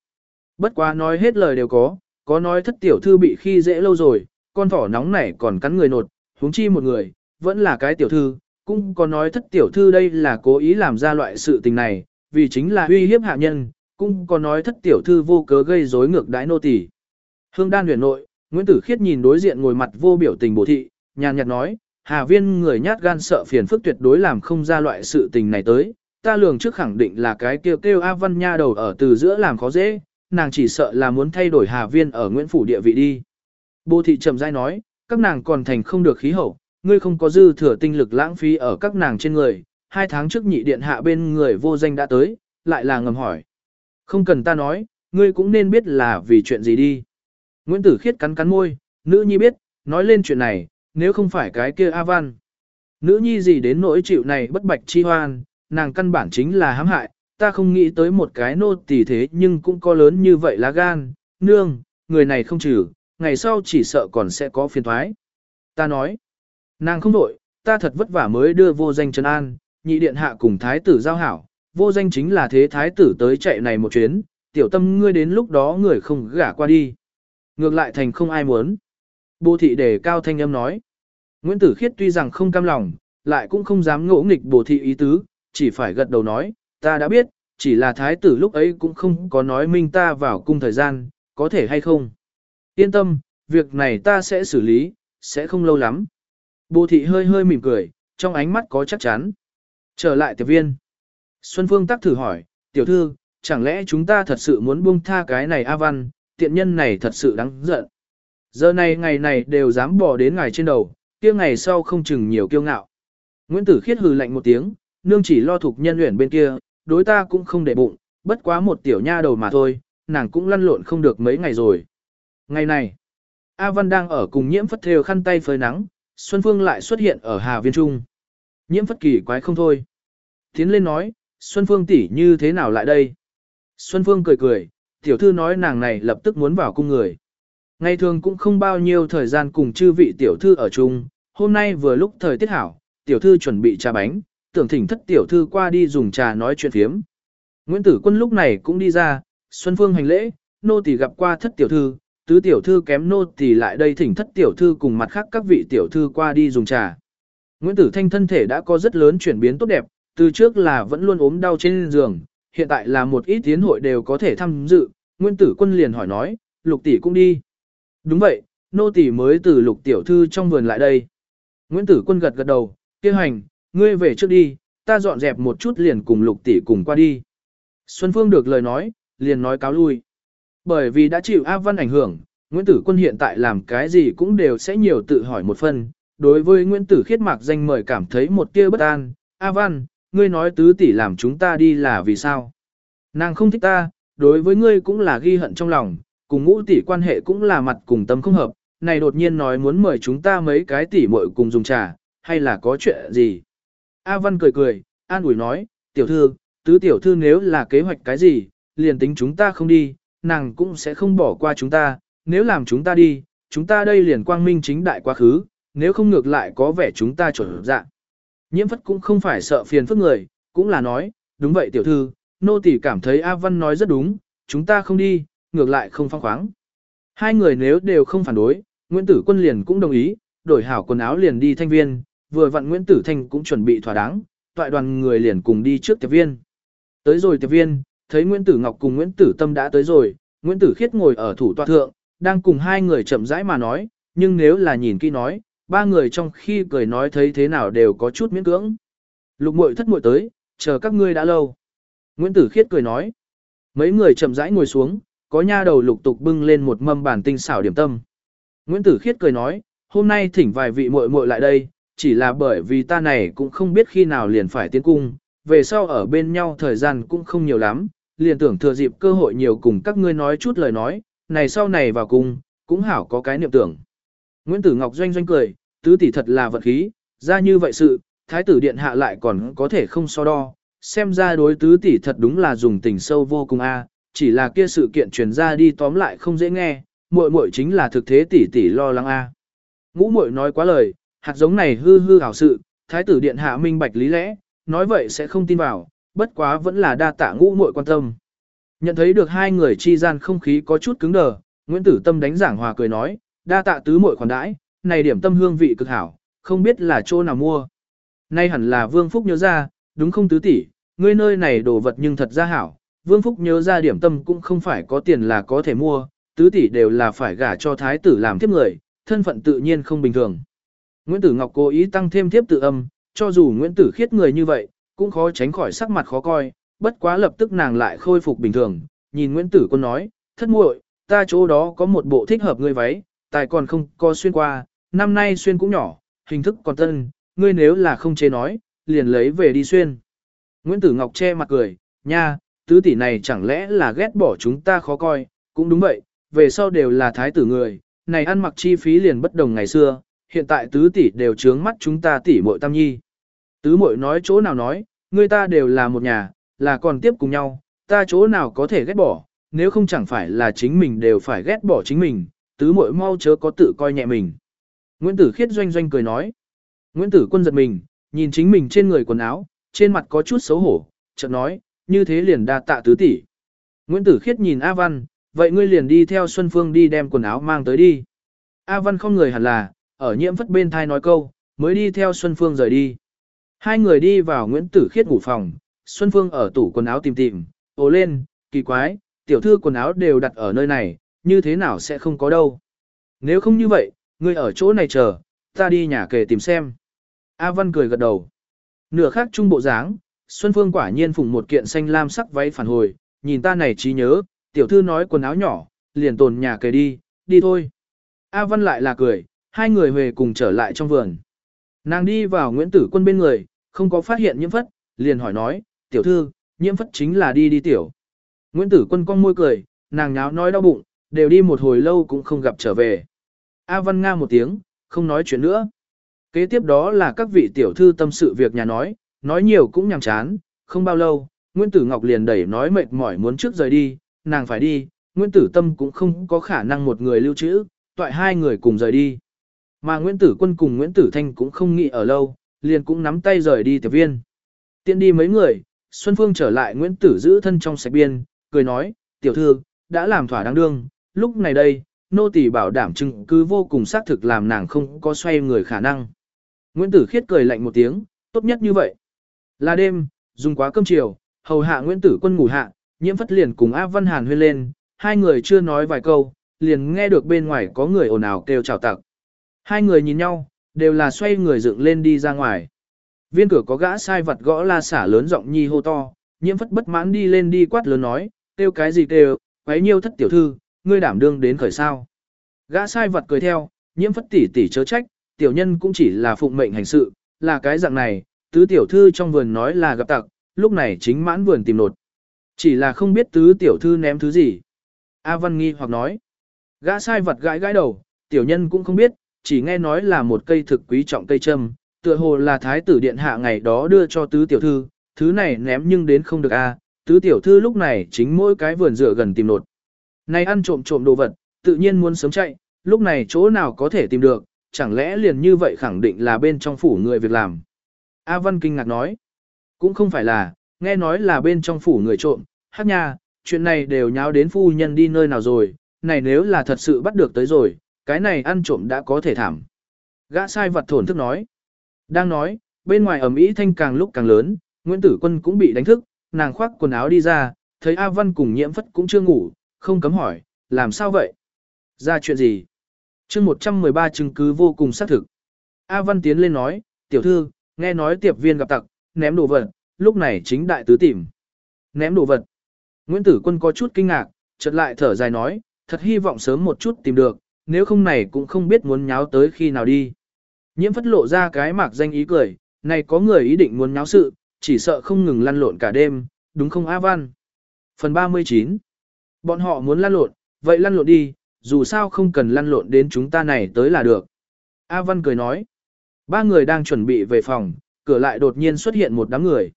Bất quá nói hết lời đều có, có nói thất tiểu thư bị khi dễ lâu rồi, con thỏ nóng này còn cắn người nột, huống chi một người, vẫn là cái tiểu thư, cũng có nói thất tiểu thư đây là cố ý làm ra loại sự tình này, vì chính là uy hiếp hạ nhân, cũng có nói thất tiểu thư vô cớ gây rối ngược đãi nô tỳ. Hương đan huyền nội, Nguyễn Tử Khiết nhìn đối diện ngồi mặt vô biểu tình bổ thị, nhàn nhạt nói, Hà Viên người nhát gan sợ phiền phức tuyệt đối làm không ra loại sự tình này tới, ta lường trước khẳng định là cái kêu kêu A Văn Nha đầu ở từ giữa làm khó dễ, nàng chỉ sợ là muốn thay đổi Hà Viên ở Nguyễn Phủ địa vị đi. Bồ thị trầm dai nói, các nàng còn thành không được khí hậu, ngươi không có dư thừa tinh lực lãng phí ở các nàng trên người, hai tháng trước nhị điện hạ bên người vô danh đã tới, lại là ngầm hỏi. Không cần ta nói, ngươi cũng nên biết là vì chuyện gì đi. Nguyễn Tử Khiết cắn cắn môi, nữ nhi biết, nói lên chuyện này, nếu không phải cái kia A Văn. Nữ nhi gì đến nỗi chịu này bất bạch chi hoan, nàng căn bản chính là hãm hại, ta không nghĩ tới một cái nô tỳ thế nhưng cũng có lớn như vậy lá gan, nương, người này không trừ, ngày sau chỉ sợ còn sẽ có phiền thoái. Ta nói, nàng không đổi, ta thật vất vả mới đưa vô danh Trần an, nhị điện hạ cùng thái tử giao hảo, vô danh chính là thế thái tử tới chạy này một chuyến, tiểu tâm ngươi đến lúc đó người không gả qua đi. Ngược lại thành không ai muốn. Bồ thị đề cao thanh âm nói. Nguyễn Tử Khiết tuy rằng không cam lòng, lại cũng không dám ngỗ nghịch bồ thị ý tứ, chỉ phải gật đầu nói, ta đã biết, chỉ là thái tử lúc ấy cũng không có nói minh ta vào cung thời gian, có thể hay không. Yên tâm, việc này ta sẽ xử lý, sẽ không lâu lắm. Bồ thị hơi hơi mỉm cười, trong ánh mắt có chắc chắn. Trở lại tiệp viên. Xuân Phương tắc thử hỏi, tiểu thư, chẳng lẽ chúng ta thật sự muốn buông tha cái này A Văn, tiện nhân này thật sự đáng giận. Giờ này ngày này đều dám bỏ đến ngài trên đầu, kia ngày sau không chừng nhiều kiêu ngạo. Nguyễn Tử Khiết hừ lạnh một tiếng, nương chỉ lo thuộc nhân luyện bên kia, đối ta cũng không để bụng, bất quá một tiểu nha đầu mà thôi, nàng cũng lăn lộn không được mấy ngày rồi. Ngày này, A Văn đang ở cùng nhiễm phất thêu khăn tay phơi nắng, Xuân Phương lại xuất hiện ở Hà Viên Trung. Nhiễm phất kỳ quái không thôi. Tiến lên nói, Xuân Phương tỷ như thế nào lại đây? Xuân Phương cười cười, tiểu thư nói nàng này lập tức muốn vào cung người. Ngày thường cũng không bao nhiêu thời gian cùng chư vị tiểu thư ở chung, hôm nay vừa lúc thời tiết hảo, tiểu thư chuẩn bị trà bánh, tưởng thỉnh thất tiểu thư qua đi dùng trà nói chuyện phiếm. Nguyễn Tử Quân lúc này cũng đi ra, Xuân Phương hành lễ, nô tỳ gặp qua thất tiểu thư, tứ tiểu thư kém nô tỳ lại đây thỉnh thất tiểu thư cùng mặt khác các vị tiểu thư qua đi dùng trà. Nguyễn Tử Thanh thân thể đã có rất lớn chuyển biến tốt đẹp, từ trước là vẫn luôn ốm đau trên giường, hiện tại là một ít tiến hội đều có thể tham dự, Nguyễn Tử Quân liền hỏi nói, lục tỷ cũng đi. Đúng vậy, nô tỷ mới từ lục tiểu thư trong vườn lại đây. Nguyễn Tử Quân gật gật đầu, kia hành, ngươi về trước đi, ta dọn dẹp một chút liền cùng lục tỷ cùng qua đi. Xuân Phương được lời nói, liền nói cáo lui. Bởi vì đã chịu A Văn ảnh hưởng, Nguyễn Tử Quân hiện tại làm cái gì cũng đều sẽ nhiều tự hỏi một phần. Đối với Nguyễn Tử khiết mạc danh mời cảm thấy một tia bất an, A Văn, ngươi nói tứ tỷ làm chúng ta đi là vì sao? Nàng không thích ta, đối với ngươi cũng là ghi hận trong lòng, cùng ngũ tỷ quan hệ cũng là mặt cùng tâm không hợp, này đột nhiên nói muốn mời chúng ta mấy cái tỷ muội cùng dùng trà, hay là có chuyện gì? A Văn cười cười, an ủi nói, tiểu thư, tứ tiểu thư nếu là kế hoạch cái gì, liền tính chúng ta không đi, nàng cũng sẽ không bỏ qua chúng ta, nếu làm chúng ta đi, chúng ta đây liền quang minh chính đại quá khứ, nếu không ngược lại có vẻ chúng ta chuẩn dạng. Nhiễm phất cũng không phải sợ phiền phức người, cũng là nói, đúng vậy tiểu thư, nô tỳ cảm thấy A Văn nói rất đúng, chúng ta không đi, ngược lại không phong khoáng. Hai người nếu đều không phản đối, Nguyễn Tử Quân liền cũng đồng ý, đổi hảo quần áo liền đi thanh viên, vừa vặn Nguyễn Tử Thanh cũng chuẩn bị thỏa đáng, toại đoàn người liền cùng đi trước tiệp viên. Tới rồi tiệp viên, thấy Nguyễn Tử Ngọc cùng Nguyễn Tử Tâm đã tới rồi, Nguyễn Tử Khiết ngồi ở thủ tọa thượng, đang cùng hai người chậm rãi mà nói, nhưng nếu là nhìn kỹ nói, ba người trong khi cười nói thấy thế nào đều có chút miễn cưỡng. Lục muội thất muội tới, chờ các ngươi đã lâu. Nguyễn Tử Khiết cười nói. Mấy người chậm rãi ngồi xuống, có nha đầu lục tục bưng lên một mâm bản tinh xảo điểm tâm. Nguyễn Tử Khiết cười nói, hôm nay thỉnh vài vị muội muội lại đây, chỉ là bởi vì ta này cũng không biết khi nào liền phải tiến cung, về sau ở bên nhau thời gian cũng không nhiều lắm, liền tưởng thừa dịp cơ hội nhiều cùng các ngươi nói chút lời nói, này sau này vào cung, cũng hảo có cái niệm tưởng. Nguyễn Tử Ngọc doanh doanh cười, tứ tỷ thật là vật khí, ra như vậy sự, thái tử điện hạ lại còn có thể không so đo, xem ra đối tứ tỷ thật đúng là dùng tình sâu vô cùng a, à. chỉ là kia sự kiện truyền ra đi tóm lại không dễ nghe, muội muội chính là thực thế tỷ tỷ lo lắng a. Ngũ muội nói quá lời, hạt giống này hư hư hảo sự, thái tử điện hạ minh bạch lý lẽ, nói vậy sẽ không tin vào, bất quá vẫn là đa tạ ngũ muội quan tâm. Nhận thấy được hai người chi gian không khí có chút cứng đờ, Nguyễn Tử Tâm đánh giảng hòa cười nói, đa tạ tứ muội khoản đãi, này điểm tâm hương vị cực hảo, không biết là chỗ nào mua. Nay hẳn là Vương Phúc nhớ ra, đúng không tứ tỷ, ngươi nơi này đồ vật nhưng thật ra hảo, Vương Phúc nhớ ra điểm tâm cũng không phải có tiền là có thể mua, tứ tỷ đều là phải gả cho thái tử làm tiếp người, thân phận tự nhiên không bình thường. Nguyễn Tử Ngọc cố ý tăng thêm tiếp tự âm, cho dù Nguyễn Tử khiết người như vậy, cũng khó tránh khỏi sắc mặt khó coi, bất quá lập tức nàng lại khôi phục bình thường, nhìn Nguyễn Tử Quân nói, thất muội, ta chỗ đó có một bộ thích hợp ngươi váy, tài còn không có xuyên qua, năm nay xuyên cũng nhỏ, hình thức còn tân, ngươi nếu là không chế nói, liền lấy về đi xuyên. Nguyễn Tử Ngọc che mặt cười, nha, tứ tỷ này chẳng lẽ là ghét bỏ chúng ta khó coi, cũng đúng vậy, về sau đều là thái tử người, này ăn mặc chi phí liền bất đồng ngày xưa, hiện tại tứ tỷ đều trướng mắt chúng ta tỷ muội tam nhi. Tứ muội nói chỗ nào nói, người ta đều là một nhà, là còn tiếp cùng nhau, ta chỗ nào có thể ghét bỏ, nếu không chẳng phải là chính mình đều phải ghét bỏ chính mình, tứ muội mau chớ có tự coi nhẹ mình. Nguyễn Tử Khiết doanh doanh cười nói. Nguyễn Tử Quân giật mình, nhìn chính mình trên người quần áo, trên mặt có chút xấu hổ, chợt nói, như thế liền đa tạ tứ tỷ. Nguyễn Tử Khiết nhìn A Văn, vậy ngươi liền đi theo Xuân Phương đi đem quần áo mang tới đi. A Văn không người hẳn là, ở nhiễm phất bên thai nói câu, mới đi theo Xuân Phương rời đi. Hai người đi vào Nguyễn Tử Khiết ngủ phòng, Xuân Phương ở tủ quần áo tìm tìm, ồ lên, kỳ quái, tiểu thư quần áo đều đặt ở nơi này, như thế nào sẽ không có đâu. Nếu không như vậy, ngươi ở chỗ này chờ, ta đi nhà kề tìm xem. A Văn cười gật đầu. Nửa khác trung bộ dáng, Xuân Phương quả nhiên phùng một kiện xanh lam sắc váy phản hồi, nhìn ta này trí nhớ, tiểu thư nói quần áo nhỏ, liền tồn nhà kề đi, đi thôi. A Văn lại là cười, hai người về cùng trở lại trong vườn. Nàng đi vào Nguyễn Tử Quân bên người, không có phát hiện nhiễm phất, liền hỏi nói, tiểu thư, nhiễm phất chính là đi đi tiểu. Nguyễn Tử Quân cong môi cười, nàng nháo nói đau bụng, đều đi một hồi lâu cũng không gặp trở về. A Văn Nga một tiếng, không nói chuyện nữa. Kế tiếp đó là các vị tiểu thư tâm sự việc nhà nói, nói nhiều cũng nhàm chán, không bao lâu, Nguyễn Tử Ngọc liền đẩy nói mệt mỏi muốn trước rời đi, nàng phải đi, Nguyễn Tử Tâm cũng không có khả năng một người lưu trữ, toại hai người cùng rời đi. Mà Nguyễn Tử Quân cùng Nguyễn Tử Thanh cũng không nghĩ ở lâu, liền cũng nắm tay rời đi tiểu viên. Tiện đi mấy người, Xuân Phương trở lại Nguyễn Tử giữ thân trong sạch biên, cười nói, tiểu thư, đã làm thỏa đáng đương, lúc này đây, nô tỳ bảo đảm chứng cứ vô cùng xác thực làm nàng không có xoay người khả năng. Nguyễn Tử Khiết cười lạnh một tiếng, tốt nhất như vậy. Là đêm, dùng quá cơm chiều, hầu hạ Nguyễn Tử Quân ngủ hạ, nhiễm phất liền cùng A Văn Hàn huyên lên, hai người chưa nói vài câu, liền nghe được bên ngoài có người ồn ào kêu chào tặc. Hai người nhìn nhau, đều là xoay người dựng lên đi ra ngoài. Viên cửa có gã sai vật gõ la xả lớn giọng nhi hô to, nhiễm phất bất mãn đi lên đi quát lớn nói, kêu cái gì kêu, quấy nhiêu thất tiểu thư, ngươi đảm đương đến khởi sao. Gã sai vật cười theo, nhiễm phất tỉ tỉ chớ trách, tiểu nhân cũng chỉ là phụng mệnh hành sự, là cái dạng này, tứ tiểu thư trong vườn nói là gặp tặc, lúc này chính mãn vườn tìm nột. Chỉ là không biết tứ tiểu thư ném thứ gì. A Văn nghi hoặc nói, gã sai vật gãi gãi đầu, tiểu nhân cũng không biết, chỉ nghe nói là một cây thực quý trọng cây châm, tựa hồ là thái tử điện hạ ngày đó đưa cho tứ tiểu thư, thứ này ném nhưng đến không được a. Tứ tiểu thư lúc này chính mỗi cái vườn rửa gần tìm nột. Này ăn trộm trộm đồ vật, tự nhiên muốn sớm chạy, lúc này chỗ nào có thể tìm được, chẳng lẽ liền như vậy khẳng định là bên trong phủ người việc làm. A Văn kinh ngạc nói, cũng không phải là, nghe nói là bên trong phủ người trộm, hát nha, chuyện này đều nháo đến phu nhân đi nơi nào rồi, này nếu là thật sự bắt được tới rồi, cái này ăn trộm đã có thể thảm. Gã sai vật thổn thức nói, đang nói, bên ngoài ẩm ý thanh càng lúc càng lớn, Nguyễn Tử Quân cũng bị đánh thức, nàng khoác quần áo đi ra, thấy A Văn cùng nhiễm phất cũng chưa ngủ, không cấm hỏi, làm sao vậy? Ra chuyện gì? chương 113 chứng cứ vô cùng xác thực. A Văn tiến lên nói, tiểu thư, nghe nói tiệp viên gặp tặc, ném đồ vật, lúc này chính đại tứ tìm. Ném đồ vật. Nguyễn Tử Quân có chút kinh ngạc, chợt lại thở dài nói, thật hy vọng sớm một chút tìm được, nếu không này cũng không biết muốn nháo tới khi nào đi. Nhiễm phất lộ ra cái mạc danh ý cười, này có người ý định muốn nháo sự, chỉ sợ không ngừng lăn lộn cả đêm, đúng không A Văn? Phần 39 Bọn họ muốn lăn lộn, vậy lăn lộn đi, dù sao không cần lăn lộn đến chúng ta này tới là được. A Văn cười nói. Ba người đang chuẩn bị về phòng, cửa lại đột nhiên xuất hiện một đám người.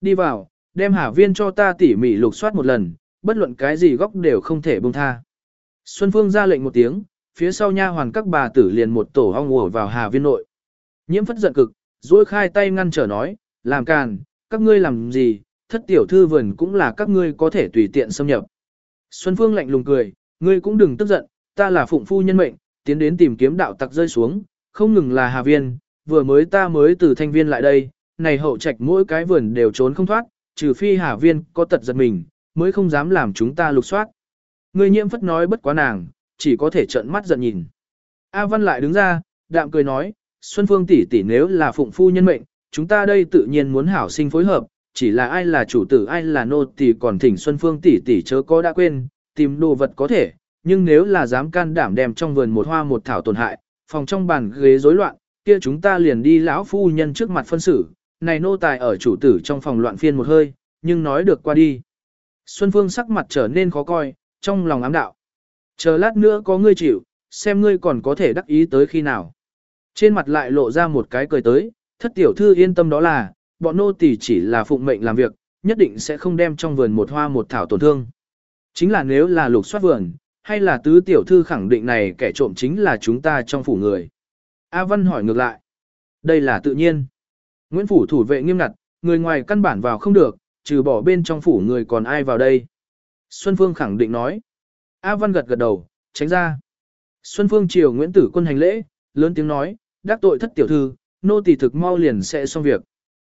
Đi vào, đem hà viên cho ta tỉ mỉ lục soát một lần, bất luận cái gì góc đều không thể buông tha. Xuân Phương ra lệnh một tiếng, phía sau nha hoàn các bà tử liền một tổ ong ùa vào hà viên nội. Nhiễm phất giận cực, duỗi khai tay ngăn trở nói, làm càn, các ngươi làm gì, thất tiểu thư vườn cũng là các ngươi có thể tùy tiện xâm nhập. Xuân Phương lạnh lùng cười, ngươi cũng đừng tức giận, ta là phụng phu nhân mệnh, tiến đến tìm kiếm đạo tặc rơi xuống, không ngừng là hà viên, vừa mới ta mới từ thanh viên lại đây, này hậu trạch mỗi cái vườn đều trốn không thoát, trừ phi hà viên có tật giật mình, mới không dám làm chúng ta lục soát. Ngươi nhiễm phất nói bất quá nàng, chỉ có thể trợn mắt giận nhìn. A Văn lại đứng ra, đạm cười nói, Xuân Phương tỷ tỷ nếu là phụng phu nhân mệnh, chúng ta đây tự nhiên muốn hảo sinh phối hợp, chỉ là ai là chủ tử ai là nô thì còn thỉnh Xuân Phương tỷ tỷ chớ có đã quên, tìm đồ vật có thể, nhưng nếu là dám can đảm đem trong vườn một hoa một thảo tổn hại, phòng trong bàn ghế rối loạn, kia chúng ta liền đi lão phu nhân trước mặt phân xử, này nô tài ở chủ tử trong phòng loạn phiên một hơi, nhưng nói được qua đi. Xuân Phương sắc mặt trở nên khó coi, trong lòng ám đạo. Chờ lát nữa có ngươi chịu, xem ngươi còn có thể đắc ý tới khi nào. Trên mặt lại lộ ra một cái cười tới, thất tiểu thư yên tâm đó là, bọn nô tỳ chỉ là phụng mệnh làm việc, nhất định sẽ không đem trong vườn một hoa một thảo tổn thương. Chính là nếu là lục soát vườn, hay là tứ tiểu thư khẳng định này kẻ trộm chính là chúng ta trong phủ người. A Văn hỏi ngược lại. Đây là tự nhiên. Nguyễn Phủ thủ vệ nghiêm ngặt, người ngoài căn bản vào không được, trừ bỏ bên trong phủ người còn ai vào đây. Xuân Phương khẳng định nói. A Văn gật gật đầu, tránh ra. Xuân Phương chiều Nguyễn Tử quân hành lễ, lớn tiếng nói, đắc tội thất tiểu thư, nô tỳ thực mau liền sẽ xong việc.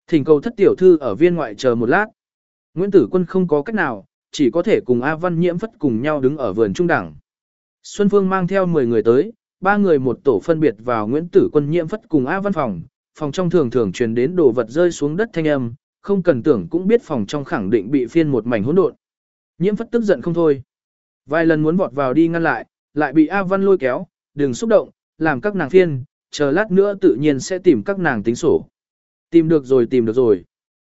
Thỉnh cầu thất tiểu thư ở viên ngoại chờ một lát. Nguyễn Tử quân không có cách nào, chỉ có thể cùng A Văn nhiễm phất cùng nhau đứng ở vườn trung đẳng. Xuân Phương mang theo 10 người tới, ba người một tổ phân biệt vào Nguyễn Tử quân nhiễm phất cùng A Văn phòng, phòng trong thường thường truyền đến đồ vật rơi xuống đất thanh âm, không cần tưởng cũng biết phòng trong khẳng định bị phiên một mảnh hỗn độn. Nhiễm phất tức giận không thôi. Vài lần muốn vọt vào đi ngăn lại, lại bị A Văn lôi kéo, đừng xúc động, làm các nàng phiên, chờ lát nữa tự nhiên sẽ tìm các nàng tính sổ. Tìm được rồi tìm được rồi.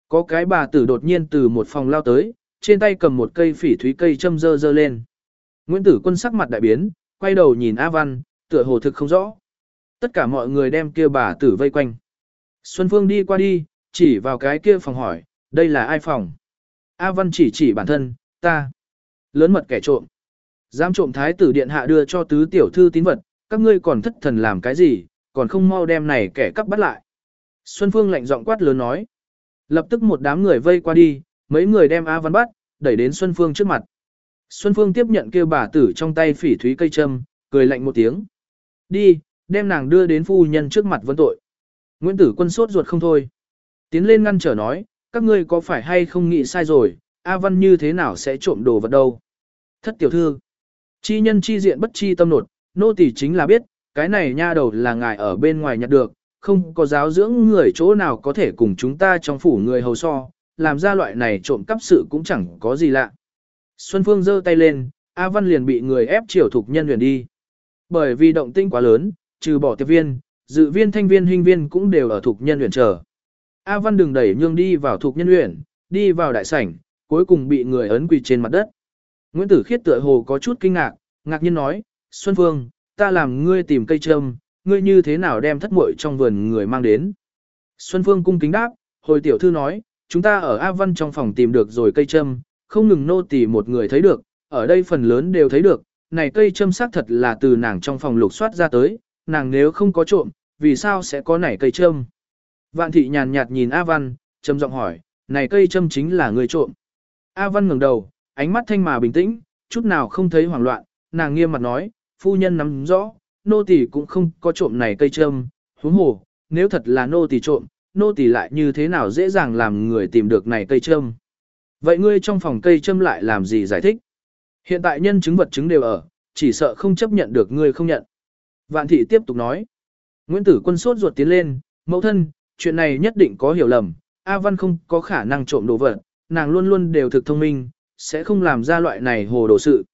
Có cái bà tử đột nhiên từ một phòng lao tới, trên tay cầm một cây phỉ thúy cây châm dơ dơ lên. Nguyễn Tử Quân sắc mặt đại biến, quay đầu nhìn A Văn, tựa hồ thực không rõ. Tất cả mọi người đem kia bà tử vây quanh. Xuân Phương đi qua đi, chỉ vào cái kia phòng hỏi, đây là ai phòng? A Văn chỉ chỉ bản thân, ta. Lớn mật kẻ trộm. Dám trộm thái tử điện hạ đưa cho tứ tiểu thư tín vật, các ngươi còn thất thần làm cái gì, còn không mau đem này kẻ cắp bắt lại. Xuân Phương lạnh giọng quát lớn nói. Lập tức một đám người vây qua đi, mấy người đem A Văn bắt, đẩy đến Xuân Phương trước mặt. Xuân Phương tiếp nhận kêu bà tử trong tay phỉ thúy cây châm, cười lạnh một tiếng. Đi, đem nàng đưa đến phu nhân trước mặt vấn tội. Nguyễn Tử Quân sốt ruột không thôi. Tiến lên ngăn trở nói, các ngươi có phải hay không nghĩ sai rồi, A Văn như thế nào sẽ trộm đồ vật đâu. Thất tiểu thư. Chi nhân chi diện bất chi tâm nột, nô tỳ chính là biết, cái này nha đầu là ngài ở bên ngoài nhặt được, không có giáo dưỡng người chỗ nào có thể cùng chúng ta trong phủ người hầu so, làm ra loại này trộm cắp sự cũng chẳng có gì lạ. Xuân Phương giơ tay lên, A Văn liền bị người ép triều thục nhân huyền đi. Bởi vì động tinh quá lớn, trừ bỏ tiếp viên, dự viên thanh viên huynh viên cũng đều ở thục nhân huyền chờ. A Văn đừng đẩy nhương đi vào thục nhân huyền, đi vào đại sảnh, cuối cùng bị người ấn quỳ trên mặt đất. Nguyễn Tử Khiết tựa hồ có chút kinh ngạc, ngạc nhiên nói, Xuân Phương, ta làm ngươi tìm cây trâm, ngươi như thế nào đem thất muội trong vườn người mang đến. Xuân Phương cung kính đáp, hồi tiểu thư nói, chúng ta ở A Văn trong phòng tìm được rồi cây trâm, không ngừng nô tỳ một người thấy được, ở đây phần lớn đều thấy được, này cây châm xác thật là từ nàng trong phòng lục soát ra tới, nàng nếu không có trộm, vì sao sẽ có nảy cây châm? Vạn thị nhàn nhạt nhìn A Văn, trầm giọng hỏi, này cây châm chính là người trộm. A Văn ngẩng đầu, ánh mắt thanh mà bình tĩnh, chút nào không thấy hoảng loạn, nàng nghiêm mặt nói, phu nhân nắm rõ, nô tỳ cũng không có trộm này cây châm, huống hồ, nếu thật là nô tỳ trộm, nô tỳ lại như thế nào dễ dàng làm người tìm được này cây châm. Vậy ngươi trong phòng cây châm lại làm gì giải thích? Hiện tại nhân chứng vật chứng đều ở, chỉ sợ không chấp nhận được ngươi không nhận. Vạn thị tiếp tục nói. Nguyễn Tử quân sốt ruột tiến lên, mẫu thân, chuyện này nhất định có hiểu lầm, A Văn không có khả năng trộm đồ vật, nàng luôn luôn đều thực thông minh, sẽ không làm ra loại này hồ đồ sự.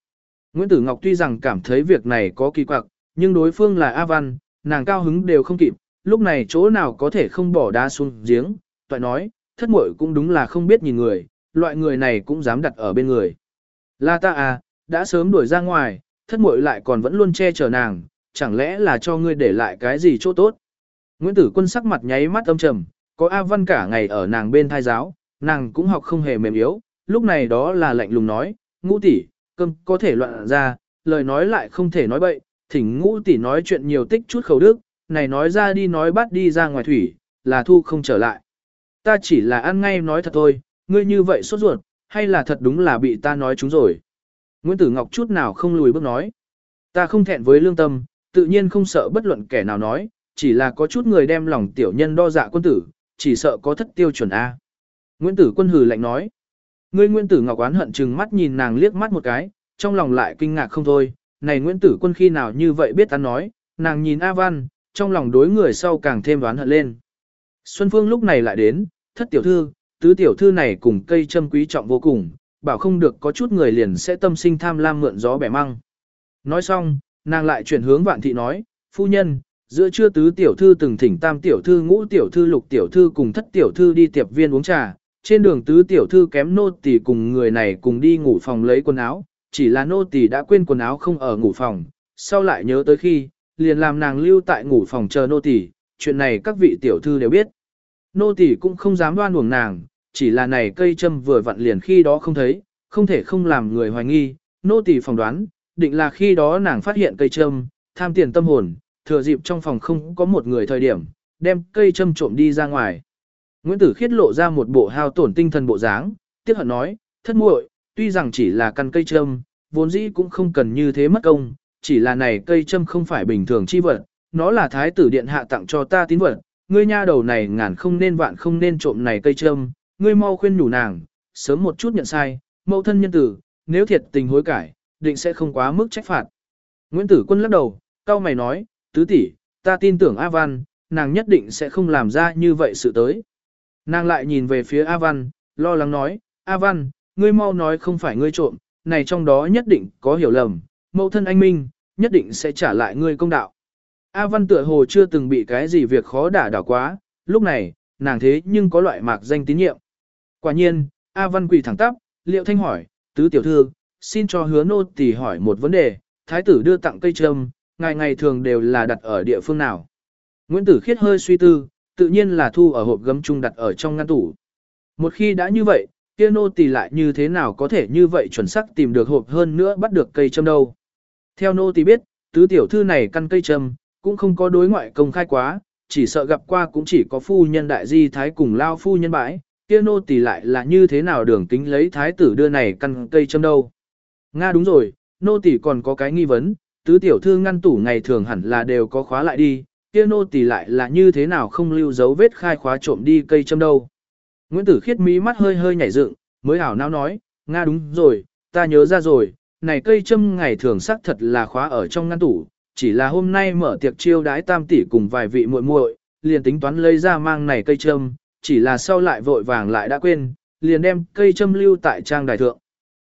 Nguyễn Tử Ngọc tuy rằng cảm thấy việc này có kỳ quặc, nhưng đối phương là A Văn, nàng cao hứng đều không kịp, lúc này chỗ nào có thể không bỏ đá xuống giếng, toại nói, thất muội cũng đúng là không biết nhìn người, loại người này cũng dám đặt ở bên người. La ta à, đã sớm đuổi ra ngoài, thất muội lại còn vẫn luôn che chở nàng, chẳng lẽ là cho ngươi để lại cái gì chỗ tốt. Nguyễn Tử Quân sắc mặt nháy mắt âm trầm, có A Văn cả ngày ở nàng bên thai giáo, nàng cũng học không hề mềm yếu, lúc này đó là lạnh lùng nói, ngũ tỷ, cơm có thể loạn ra, lời nói lại không thể nói bậy, thỉnh ngũ tỷ nói chuyện nhiều tích chút khẩu đức, này nói ra đi nói bắt đi ra ngoài thủy, là thu không trở lại. Ta chỉ là ăn ngay nói thật thôi, ngươi như vậy sốt ruột, hay là thật đúng là bị ta nói chúng rồi. Nguyễn Tử Ngọc chút nào không lùi bước nói. Ta không thẹn với lương tâm, tự nhiên không sợ bất luận kẻ nào nói, chỉ là có chút người đem lòng tiểu nhân đo dạ quân tử, chỉ sợ có thất tiêu chuẩn A. Nguyễn Tử quân hừ lạnh nói. Ngươi Nguyễn Tử Ngọc oán hận chừng mắt nhìn nàng liếc mắt một cái, trong lòng lại kinh ngạc không thôi. Này Nguyễn Tử quân khi nào như vậy biết ta nói, nàng nhìn A Văn, trong lòng đối người sau càng thêm đoán hận lên. Xuân Phương lúc này lại đến, thất tiểu thư, tứ tiểu thư này cùng cây châm quý trọng vô cùng, bảo không được có chút người liền sẽ tâm sinh tham lam mượn gió bẻ măng. Nói xong, nàng lại chuyển hướng vạn thị nói, phu nhân, giữa trưa tứ tiểu thư từng thỉnh tam tiểu thư ngũ tiểu thư lục tiểu thư cùng thất tiểu thư đi tiệp viên uống trà, trên đường tứ tiểu thư kém nô tỳ cùng người này cùng đi ngủ phòng lấy quần áo, chỉ là nô tỳ đã quên quần áo không ở ngủ phòng, sau lại nhớ tới khi, liền làm nàng lưu tại ngủ phòng chờ nô tỳ, chuyện này các vị tiểu thư đều biết. Nô tỳ cũng không dám đoan uổng nàng, chỉ là này cây châm vừa vặn liền khi đó không thấy, không thể không làm người hoài nghi, nô tỳ phỏng đoán, định là khi đó nàng phát hiện cây châm, tham tiền tâm hồn, thừa dịp trong phòng không có một người thời điểm, đem cây châm trộm đi ra ngoài. Nguyễn Tử Khiết lộ ra một bộ hao tổn tinh thần bộ dáng, tiếc hận nói, thất muội, tuy rằng chỉ là căn cây châm, vốn dĩ cũng không cần như thế mất công, chỉ là này cây châm không phải bình thường chi vật, nó là thái tử điện hạ tặng cho ta tín vật, ngươi nha đầu này ngàn không nên vạn không nên trộm này cây châm, ngươi mau khuyên nhủ nàng, sớm một chút nhận sai, mẫu thân nhân tử, nếu thiệt tình hối cải, định sẽ không quá mức trách phạt. Nguyễn Tử Quân lắc đầu, cao mày nói, tứ tỷ, ta tin tưởng A Văn, nàng nhất định sẽ không làm ra như vậy sự tới. Nàng lại nhìn về phía A Văn, lo lắng nói, A Văn, ngươi mau nói không phải ngươi trộm, này trong đó nhất định có hiểu lầm, mẫu thân anh Minh, nhất định sẽ trả lại ngươi công đạo. A Văn tựa hồ chưa từng bị cái gì việc khó đả đảo quá, lúc này, nàng thế nhưng có loại mạc danh tín nhiệm. Quả nhiên, A Văn quỳ thẳng tắp, liệu thanh hỏi, tứ tiểu thư, xin cho hứa nô tỳ hỏi một vấn đề, thái tử đưa tặng cây trâm, ngày ngày thường đều là đặt ở địa phương nào. Nguyễn Tử Khiết hơi suy tư, tự nhiên là thu ở hộp gấm chung đặt ở trong ngăn tủ. Một khi đã như vậy, kia nô tỳ lại như thế nào có thể như vậy chuẩn xác tìm được hộp hơn nữa bắt được cây châm đâu. Theo nô tỳ biết, tứ tiểu thư này căn cây châm, cũng không có đối ngoại công khai quá, chỉ sợ gặp qua cũng chỉ có phu nhân đại di thái cùng lao phu nhân bãi, kia nô tỳ lại là như thế nào đường kính lấy thái tử đưa này căn cây châm đâu. Nga đúng rồi, nô tỳ còn có cái nghi vấn, tứ tiểu thư ngăn tủ ngày thường hẳn là đều có khóa lại đi, kia nô tỳ lại là như thế nào không lưu dấu vết khai khóa trộm đi cây châm đâu. Nguyễn Tử Khiết mí mắt hơi hơi nhảy dựng, mới ảo não nói, Nga đúng rồi, ta nhớ ra rồi, này cây châm ngày thường sắc thật là khóa ở trong ngăn tủ, chỉ là hôm nay mở tiệc chiêu đái tam tỷ cùng vài vị muội muội, liền tính toán lấy ra mang này cây châm, chỉ là sau lại vội vàng lại đã quên, liền đem cây châm lưu tại trang đài thượng.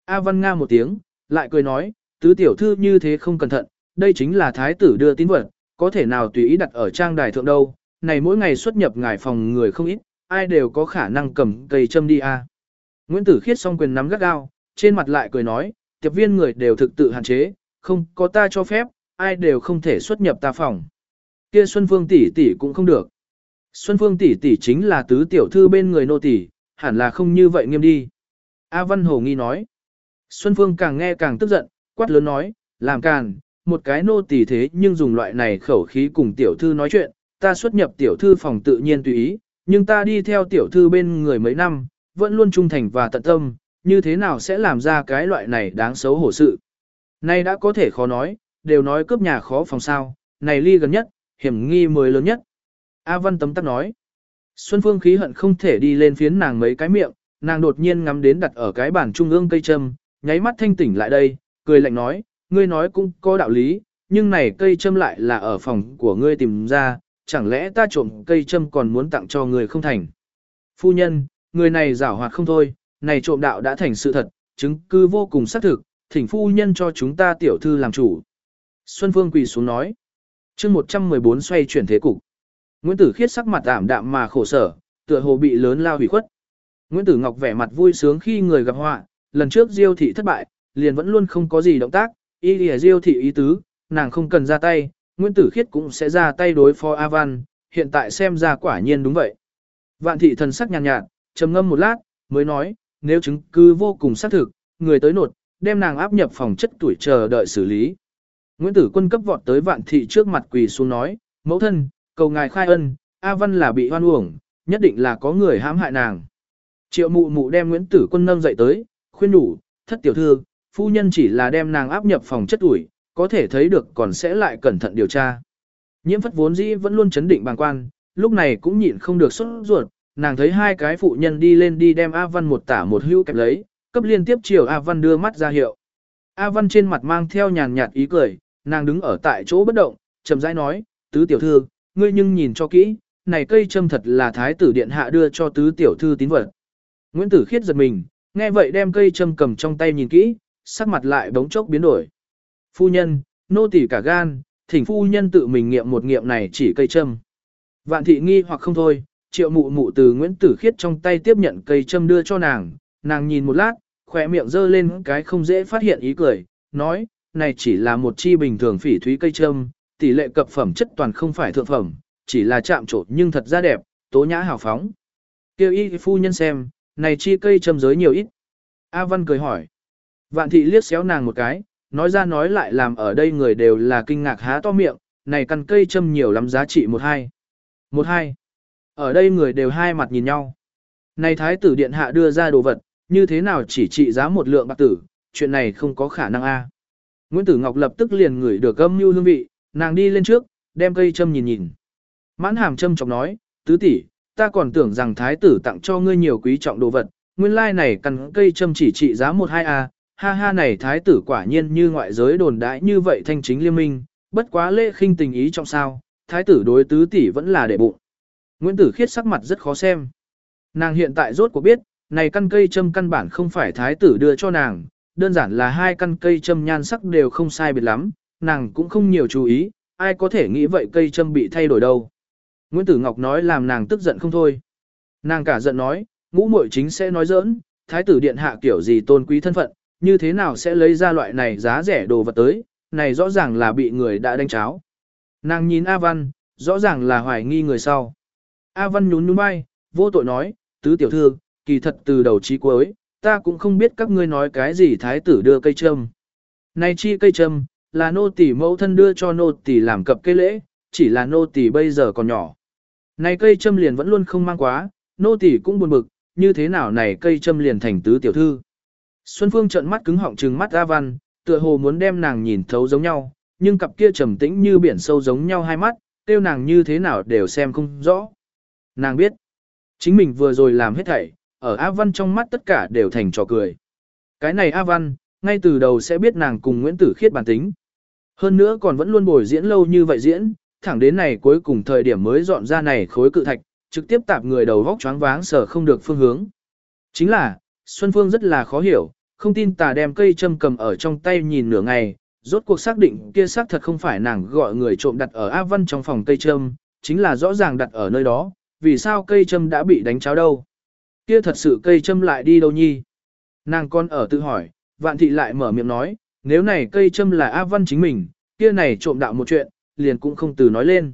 A Văn Nga một tiếng, lại cười nói, tứ tiểu thư như thế không cẩn thận, đây chính là thái tử đưa tín vật, có thể nào tùy ý đặt ở trang đài thượng đâu, này mỗi ngày xuất nhập ngài phòng người không ít, ai đều có khả năng cầm cây châm đi a. Nguyễn Tử Khiết song quyền nắm gắt gao, trên mặt lại cười nói, tiệp viên người đều thực tự hạn chế, không có ta cho phép, ai đều không thể xuất nhập ta phòng. Kia Xuân Phương tỷ tỷ cũng không được. Xuân Phương tỷ tỷ chính là tứ tiểu thư bên người nô tỷ, hẳn là không như vậy nghiêm đi. A Văn Hồ nghi nói. Xuân Phương càng nghe càng tức giận, quát lớn nói, làm càn, một cái nô tỷ thế nhưng dùng loại này khẩu khí cùng tiểu thư nói chuyện, ta xuất nhập tiểu thư phòng tự nhiên tùy ý, nhưng ta đi theo tiểu thư bên người mấy năm, vẫn luôn trung thành và tận tâm, như thế nào sẽ làm ra cái loại này đáng xấu hổ sự. Nay đã có thể khó nói, đều nói cướp nhà khó phòng sao, này ly gần nhất, hiểm nghi mới lớn nhất. A Văn tấm tắc nói. Xuân Phương khí hận không thể đi lên phiến nàng mấy cái miệng, nàng đột nhiên ngắm đến đặt ở cái bàn trung ương cây châm, nháy mắt thanh tỉnh lại đây, cười lạnh nói, ngươi nói cũng có đạo lý, nhưng này cây châm lại là ở phòng của ngươi tìm ra, chẳng lẽ ta trộm cây châm còn muốn tặng cho người không thành. Phu nhân, người này giảo hoạt không thôi, này trộm đạo đã thành sự thật, chứng cứ vô cùng xác thực, thỉnh phu nhân cho chúng ta tiểu thư làm chủ. Xuân Phương quỳ xuống nói. chương 114 xoay chuyển thế cục. Nguyễn Tử Khiết sắc mặt ảm đạm mà khổ sở, tựa hồ bị lớn lao hủy khuất. Nguyễn Tử Ngọc vẻ mặt vui sướng khi người gặp họa, lần trước Diêu thị thất bại, liền vẫn luôn không có gì động tác, ý lìa Diêu thị ý tứ, nàng không cần ra tay, Nguyễn Tử Khiết cũng sẽ ra tay đối phó A Văn, hiện tại xem ra quả nhiên đúng vậy. Vạn thị thần sắc nhàn nhạt, nhạt, trầm ngâm một lát, mới nói, nếu chứng cứ vô cùng xác thực, người tới nột, đem nàng áp nhập phòng chất tuổi chờ đợi xử lý. Nguyễn Tử Quân cấp vọt tới vạn thị trước mặt quỳ xuống nói, mẫu thân, cầu ngài khai ân, A Văn là bị hoan uổng, nhất định là có người hãm hại nàng. Triệu mụ mụ đem Nguyễn Tử Quân nâng dậy tới, khuyên đủ, thất tiểu thư, phu nhân chỉ là đem nàng áp nhập phòng chất tuổi, có thể thấy được còn sẽ lại cẩn thận điều tra. Nhiễm phất vốn dĩ vẫn luôn chấn định bàng quan, lúc này cũng nhịn không được xuất ruột, nàng thấy hai cái phụ nhân đi lên đi đem A Văn một tả một hữu kẹp lấy, cấp liên tiếp chiều A Văn đưa mắt ra hiệu. A Văn trên mặt mang theo nhàn nhạt ý cười, nàng đứng ở tại chỗ bất động, chậm rãi nói, tứ tiểu thư, ngươi nhưng nhìn cho kỹ, này cây châm thật là thái tử điện hạ đưa cho tứ tiểu thư tín vật. Nguyễn Tử Khiết giật mình, nghe vậy đem cây châm cầm trong tay nhìn kỹ, sắc mặt lại bóng chốc biến đổi. Phu nhân, nô tỳ cả gan, thỉnh phu nhân tự mình nghiệm một nghiệm này chỉ cây châm. Vạn thị nghi hoặc không thôi, triệu mụ mụ từ Nguyễn Tử Khiết trong tay tiếp nhận cây châm đưa cho nàng, nàng nhìn một lát, khỏe miệng dơ lên cái không dễ phát hiện ý cười, nói, này chỉ là một chi bình thường phỉ thúy cây châm, tỷ lệ cập phẩm chất toàn không phải thượng phẩm, chỉ là chạm trộn nhưng thật ra đẹp, tố nhã hào phóng. Kêu y phu nhân xem, này chi cây châm giới nhiều ít. A Văn cười hỏi. Vạn thị liếc xéo nàng một cái, nói ra nói lại làm ở đây người đều là kinh ngạc há to miệng, này căn cây châm nhiều lắm giá trị một hai. Một hai. Ở đây người đều hai mặt nhìn nhau. Này thái tử điện hạ đưa ra đồ vật, như thế nào chỉ trị giá một lượng bạc tử, chuyện này không có khả năng a. Nguyễn Tử Ngọc lập tức liền ngửi được âm mưu hương vị, nàng đi lên trước, đem cây châm nhìn nhìn. Mãn hàm châm chọc nói, tứ tỷ, ta còn tưởng rằng thái tử tặng cho ngươi nhiều quý trọng đồ vật, nguyên lai này căn cây châm chỉ trị giá một hai a, ha ha này thái tử quả nhiên như ngoại giới đồn đãi như vậy thanh chính liên minh, bất quá lễ khinh tình ý trong sao, thái tử đối tứ tỷ vẫn là để bụng. Nguyễn Tử Khiết sắc mặt rất khó xem. Nàng hiện tại rốt cuộc biết, này căn cây châm căn bản không phải thái tử đưa cho nàng, đơn giản là hai căn cây châm nhan sắc đều không sai biệt lắm, nàng cũng không nhiều chú ý, ai có thể nghĩ vậy cây châm bị thay đổi đâu. Nguyễn Tử Ngọc nói làm nàng tức giận không thôi. Nàng cả giận nói, ngũ muội chính sẽ nói giỡn, thái tử điện hạ kiểu gì tôn quý thân phận, như thế nào sẽ lấy ra loại này giá rẻ đồ vật tới, này rõ ràng là bị người đã đánh cháo. Nàng nhìn A Văn, rõ ràng là hoài nghi người sau. A Văn nhún nhún bay, vô tội nói, tứ tiểu thư, kỳ thật từ đầu chí cuối, ta cũng không biết các ngươi nói cái gì thái tử đưa cây trâm. Này chi cây trâm là nô tỷ mẫu thân đưa cho nô tỷ làm cập cây lễ, chỉ là nô tỷ bây giờ còn nhỏ. Này cây châm liền vẫn luôn không mang quá, nô tỷ cũng buồn bực, như thế nào này cây châm liền thành tứ tiểu thư. Xuân Phương trợn mắt cứng họng trừng mắt A Văn, tựa hồ muốn đem nàng nhìn thấu giống nhau, nhưng cặp kia trầm tĩnh như biển sâu giống nhau hai mắt, tiêu nàng như thế nào đều xem không rõ. Nàng biết, chính mình vừa rồi làm hết thảy, ở A Văn trong mắt tất cả đều thành trò cười. Cái này A Văn, ngay từ đầu sẽ biết nàng cùng Nguyễn Tử Khiết bản tính. Hơn nữa còn vẫn luôn bồi diễn lâu như vậy diễn, thẳng đến này cuối cùng thời điểm mới dọn ra này khối cự thạch, trực tiếp tạp người đầu vóc choáng váng sở không được phương hướng. Chính là, Xuân Phương rất là khó hiểu, không tin tà đem cây châm cầm ở trong tay nhìn nửa ngày, rốt cuộc xác định kia xác thật không phải nàng gọi người trộm đặt ở A Văn trong phòng cây châm, chính là rõ ràng đặt ở nơi đó, vì sao cây châm đã bị đánh cháo đâu. Kia thật sự cây châm lại đi đâu nhi? Nàng con ở tự hỏi, vạn thị lại mở miệng nói, nếu này cây châm là A Văn chính mình, kia này trộm đạo một chuyện, liền cũng không từ nói lên.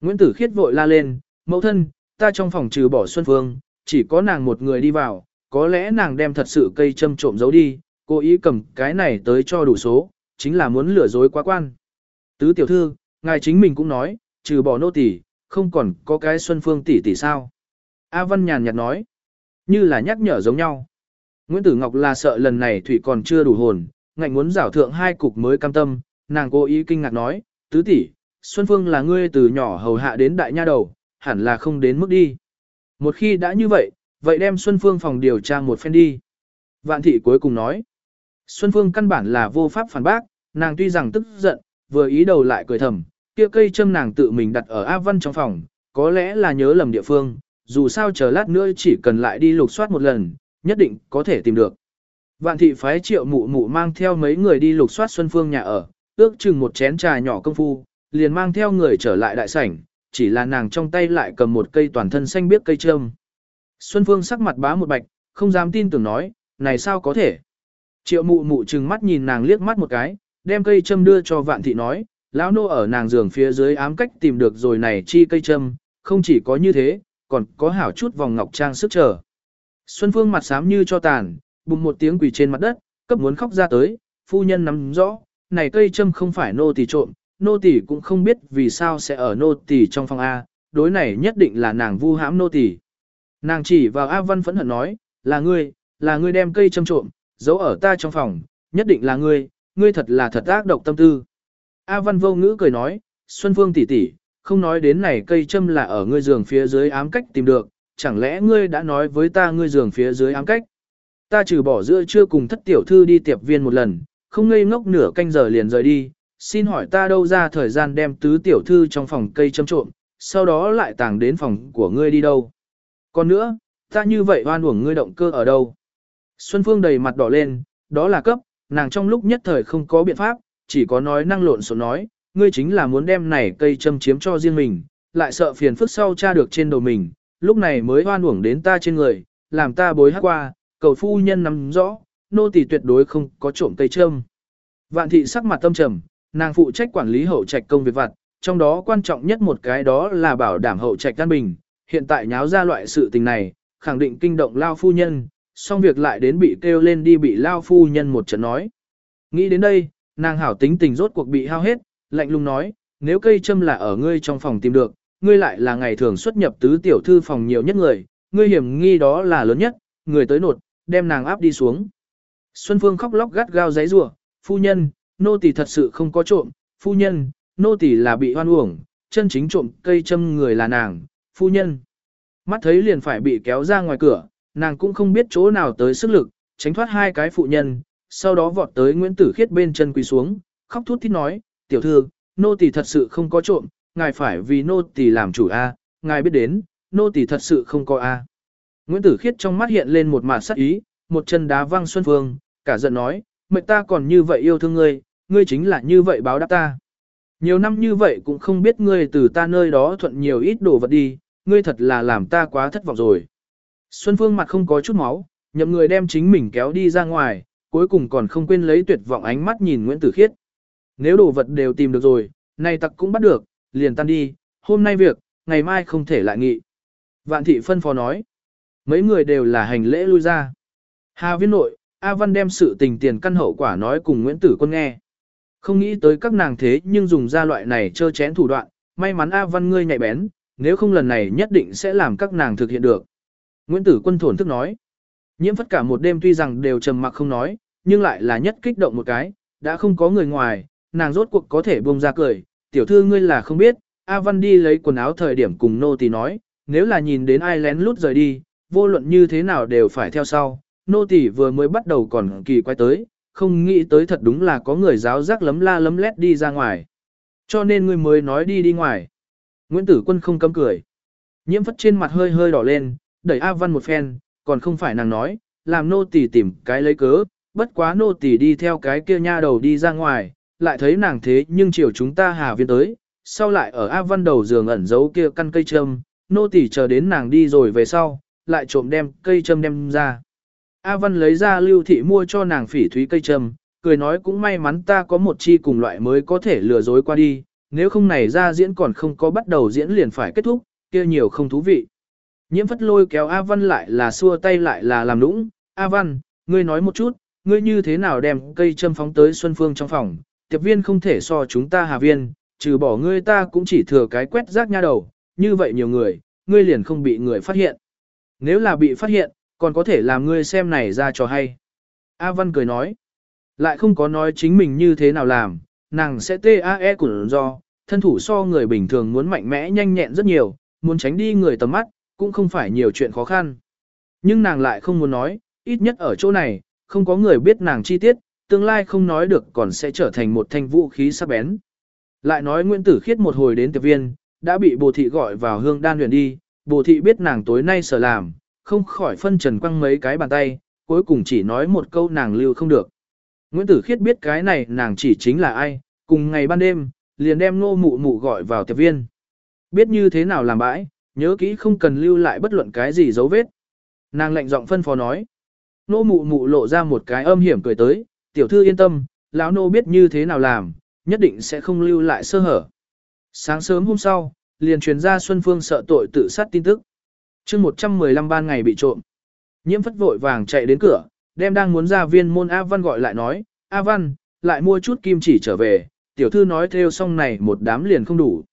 Nguyễn Tử Khiết vội la lên, mẫu thân, ta trong phòng trừ bỏ Xuân Phương, chỉ có nàng một người đi vào, có lẽ nàng đem thật sự cây châm trộm giấu đi, cố ý cầm cái này tới cho đủ số, chính là muốn lừa dối quá quan. Tứ tiểu thư, ngài chính mình cũng nói, trừ bỏ nô tỷ, không còn có cái Xuân Phương tỷ tỷ sao. A Văn nhàn nhạt nói, như là nhắc nhở giống nhau. Nguyễn Tử Ngọc là sợ lần này Thủy còn chưa đủ hồn, ngạnh muốn giảo thượng hai cục mới cam tâm, nàng cố ý kinh ngạc nói, tứ tỷ, Xuân Phương là ngươi từ nhỏ hầu hạ đến đại nha đầu, hẳn là không đến mức đi. Một khi đã như vậy, vậy đem Xuân Phương phòng điều tra một phen đi. Vạn thị cuối cùng nói, Xuân Phương căn bản là vô pháp phản bác, nàng tuy rằng tức giận, vừa ý đầu lại cười thầm, kia cây châm nàng tự mình đặt ở A Văn trong phòng, có lẽ là nhớ lầm địa phương, dù sao chờ lát nữa chỉ cần lại đi lục soát một lần, nhất định có thể tìm được. Vạn thị phái triệu mụ mụ mang theo mấy người đi lục soát Xuân Phương nhà ở, ước chừng một chén trà nhỏ công phu, liền mang theo người trở lại đại sảnh, chỉ là nàng trong tay lại cầm một cây toàn thân xanh biếc cây trâm. Xuân Phương sắc mặt bá một bạch, không dám tin tưởng nói, này sao có thể. Triệu mụ mụ trừng mắt nhìn nàng liếc mắt một cái, đem cây châm đưa cho vạn thị nói, lão nô ở nàng giường phía dưới ám cách tìm được rồi này chi cây châm, không chỉ có như thế, còn có hảo chút vòng ngọc trang sức trở. Xuân Phương mặt xám như cho tàn, bùng một tiếng quỳ trên mặt đất, cấp muốn khóc ra tới, phu nhân nắm rõ, này cây châm không phải nô tỳ trộm, nô tỳ cũng không biết vì sao sẽ ở nô tỳ trong phòng A, đối này nhất định là nàng vu hãm nô tỳ. Nàng chỉ vào A Văn phẫn hận nói, là ngươi, là ngươi đem cây châm trộm, giấu ở ta trong phòng, nhất định là ngươi, ngươi thật là thật ác độc tâm tư. A Văn vô ngữ cười nói, Xuân Phương tỷ tỷ, không nói đến này cây châm là ở ngươi giường phía dưới ám cách tìm được, chẳng lẽ ngươi đã nói với ta ngươi giường phía dưới ám cách? Ta trừ bỏ giữa chưa cùng thất tiểu thư đi tiệp viên một lần, không ngây ngốc nửa canh giờ liền rời đi, xin hỏi ta đâu ra thời gian đem tứ tiểu thư trong phòng cây châm trộm, sau đó lại tàng đến phòng của ngươi đi đâu. Còn nữa, ta như vậy oan uổng ngươi động cơ ở đâu? Xuân Phương đầy mặt đỏ lên, đó là cấp, nàng trong lúc nhất thời không có biện pháp, chỉ có nói năng lộn xộn nói, ngươi chính là muốn đem này cây châm chiếm cho riêng mình, lại sợ phiền phức sau tra được trên đầu mình, lúc này mới oan uổng đến ta trên người, làm ta bối hát qua, cầu phu nhân nắm rõ, nô tỳ tuyệt đối không có trộm cây châm. Vạn thị sắc mặt tâm trầm, nàng phụ trách quản lý hậu trạch công việc vặt, trong đó quan trọng nhất một cái đó là bảo đảm hậu trạch an bình, hiện tại nháo ra loại sự tình này, khẳng định kinh động lao phu nhân, xong việc lại đến bị kêu lên đi bị lao phu nhân một trận nói. Nghĩ đến đây, nàng hảo tính tình rốt cuộc bị hao hết, lạnh lùng nói, nếu cây châm là ở ngươi trong phòng tìm được, ngươi lại là ngày thường xuất nhập tứ tiểu thư phòng nhiều nhất người, ngươi hiểm nghi đó là lớn nhất, người tới nột, đem nàng áp đi xuống. Xuân Phương khóc lóc gắt gao giấy rủa, phu nhân, nô tỳ thật sự không có trộm, phu nhân, nô tỳ là bị hoan uổng, chân chính trộm cây châm người là nàng, phu nhân. Mắt thấy liền phải bị kéo ra ngoài cửa, nàng cũng không biết chỗ nào tới sức lực, tránh thoát hai cái phụ nhân, sau đó vọt tới Nguyễn Tử Khiết bên chân quỳ xuống, khóc thút thít nói, tiểu thư, nô tỳ thật sự không có trộm, ngài phải vì nô tỳ làm chủ a, ngài biết đến, nô tỳ thật sự không có a. Nguyễn Tử Khiết trong mắt hiện lên một mạt sắc ý, một chân đá văng Xuân Phương, cả giận nói, mệnh ta còn như vậy yêu thương ngươi, ngươi chính là như vậy báo đáp ta. Nhiều năm như vậy cũng không biết ngươi từ ta nơi đó thuận nhiều ít đồ vật đi, ngươi thật là làm ta quá thất vọng rồi. Xuân Phương mặt không có chút máu, nhậm người đem chính mình kéo đi ra ngoài, cuối cùng còn không quên lấy tuyệt vọng ánh mắt nhìn Nguyễn Tử Khiết. Nếu đồ vật đều tìm được rồi, nay tặc cũng bắt được, liền tan đi, hôm nay việc, ngày mai không thể lại nghị. Vạn thị phân phó nói, mấy người đều là hành lễ lui ra. Hà viên nội, A Văn đem sự tình tiền căn hậu quả nói cùng Nguyễn Tử Quân nghe. Không nghĩ tới các nàng thế nhưng dùng ra loại này chơ chén thủ đoạn, may mắn A Văn ngươi nhạy bén, nếu không lần này nhất định sẽ làm các nàng thực hiện được. Nguyễn Tử Quân thổn thức nói. Nhiễm phất cả một đêm tuy rằng đều trầm mặc không nói, nhưng lại là nhất kích động một cái, đã không có người ngoài, nàng rốt cuộc có thể buông ra cười. Tiểu thư ngươi là không biết, A Văn đi lấy quần áo thời điểm cùng nô tỳ nói, nếu là nhìn đến ai lén lút rời đi, vô luận như thế nào đều phải theo sau. Nô tỳ vừa mới bắt đầu còn kỳ quay tới, không nghĩ tới thật đúng là có người giáo giác lấm la lấm lét đi ra ngoài. Cho nên ngươi mới nói đi đi ngoài. Nguyễn Tử Quân không cấm cười. Nhiễm phất trên mặt hơi hơi đỏ lên, đẩy A Văn một phen, còn không phải nàng nói, làm nô tỳ tìm cái lấy cớ, bất quá nô tỳ đi theo cái kia nha đầu đi ra ngoài, lại thấy nàng thế nhưng chiều chúng ta hà viên tới, sau lại ở A Văn đầu giường ẩn giấu kia căn cây châm, nô tỳ chờ đến nàng đi rồi về sau, lại trộm đem cây châm đem ra. A Văn lấy ra lưu thị mua cho nàng phỉ thúy cây châm, cười nói cũng may mắn ta có một chi cùng loại mới có thể lừa dối qua đi, nếu không này ra diễn còn không có bắt đầu diễn liền phải kết thúc, kia nhiều không thú vị. Nhiễm phất lôi kéo A Văn lại là xua tay lại là làm nũng, A Văn, ngươi nói một chút, ngươi như thế nào đem cây châm phóng tới Xuân Phương trong phòng, tiệp viên không thể so chúng ta hà viên, trừ bỏ ngươi ta cũng chỉ thừa cái quét rác nha đầu, như vậy nhiều người, ngươi liền không bị người phát hiện. Nếu là bị phát hiện, còn có thể làm ngươi xem này ra cho hay. A Văn cười nói, lại không có nói chính mình như thế nào làm, nàng sẽ TAE của do, thân thủ so người bình thường muốn mạnh mẽ nhanh nhẹn rất nhiều, muốn tránh đi người tầm mắt, cũng không phải nhiều chuyện khó khăn. Nhưng nàng lại không muốn nói, ít nhất ở chỗ này, không có người biết nàng chi tiết, tương lai không nói được còn sẽ trở thành một thanh vũ khí sắc bén. Lại nói Nguyễn Tử Khiết một hồi đến tiệp viên, đã bị bồ thị gọi vào hương đan huyền đi, bồ thị biết nàng tối nay sở làm, không khỏi phân trần quăng mấy cái bàn tay, cuối cùng chỉ nói một câu nàng lưu không được. Nguyễn Tử Khiết biết cái này nàng chỉ chính là ai, cùng ngày ban đêm, liền đem nô mụ mụ gọi vào tiệp viên. Biết như thế nào làm bãi, nhớ kỹ không cần lưu lại bất luận cái gì dấu vết. Nàng lệnh giọng phân phó nói. Nô mụ mụ lộ ra một cái âm hiểm cười tới, tiểu thư yên tâm, lão nô biết như thế nào làm, nhất định sẽ không lưu lại sơ hở. Sáng sớm hôm sau, liền truyền ra Xuân Phương sợ tội tự sát tin tức. chương 115 ban ngày bị trộm. Nhiễm phất vội vàng chạy đến cửa, đem đang muốn ra viên môn A Văn gọi lại nói, A Văn, lại mua chút kim chỉ trở về, tiểu thư nói theo xong này một đám liền không đủ.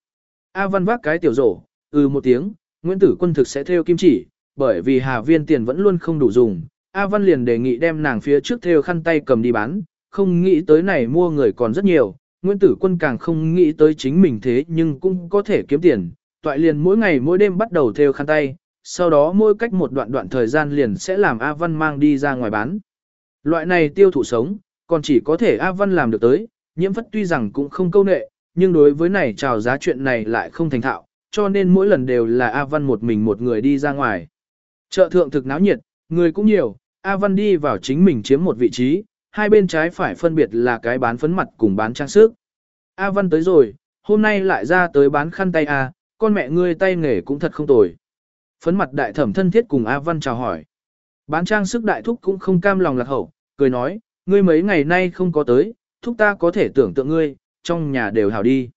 A Văn vác cái tiểu rổ, ừ một tiếng, Nguyễn Tử Quân thực sẽ theo kim chỉ, bởi vì Hà Viên tiền vẫn luôn không đủ dùng. A Văn liền đề nghị đem nàng phía trước theo khăn tay cầm đi bán, không nghĩ tới này mua người còn rất nhiều, Nguyễn Tử Quân càng không nghĩ tới chính mình thế nhưng cũng có thể kiếm tiền, toại liền mỗi ngày mỗi đêm bắt đầu theo khăn tay, sau đó mỗi cách một đoạn đoạn thời gian liền sẽ làm A Văn mang đi ra ngoài bán. Loại này tiêu thụ sống, còn chỉ có thể A Văn làm được tới, nhiễm phất tuy rằng cũng không câu nệ, nhưng đối với này chào giá chuyện này lại không thành thạo, cho nên mỗi lần đều là A Văn một mình một người đi ra ngoài. Chợ thượng thực náo nhiệt, người cũng nhiều, A Văn đi vào chính mình chiếm một vị trí, hai bên trái phải phân biệt là cái bán phấn mặt cùng bán trang sức. A Văn tới rồi, hôm nay lại ra tới bán khăn tay A, con mẹ ngươi tay nghề cũng thật không tồi. Phấn mặt đại thẩm thân thiết cùng A Văn chào hỏi. Bán trang sức đại thúc cũng không cam lòng lạc hậu, cười nói, ngươi mấy ngày nay không có tới, thúc ta có thể tưởng tượng ngươi, trong nhà đều hảo đi.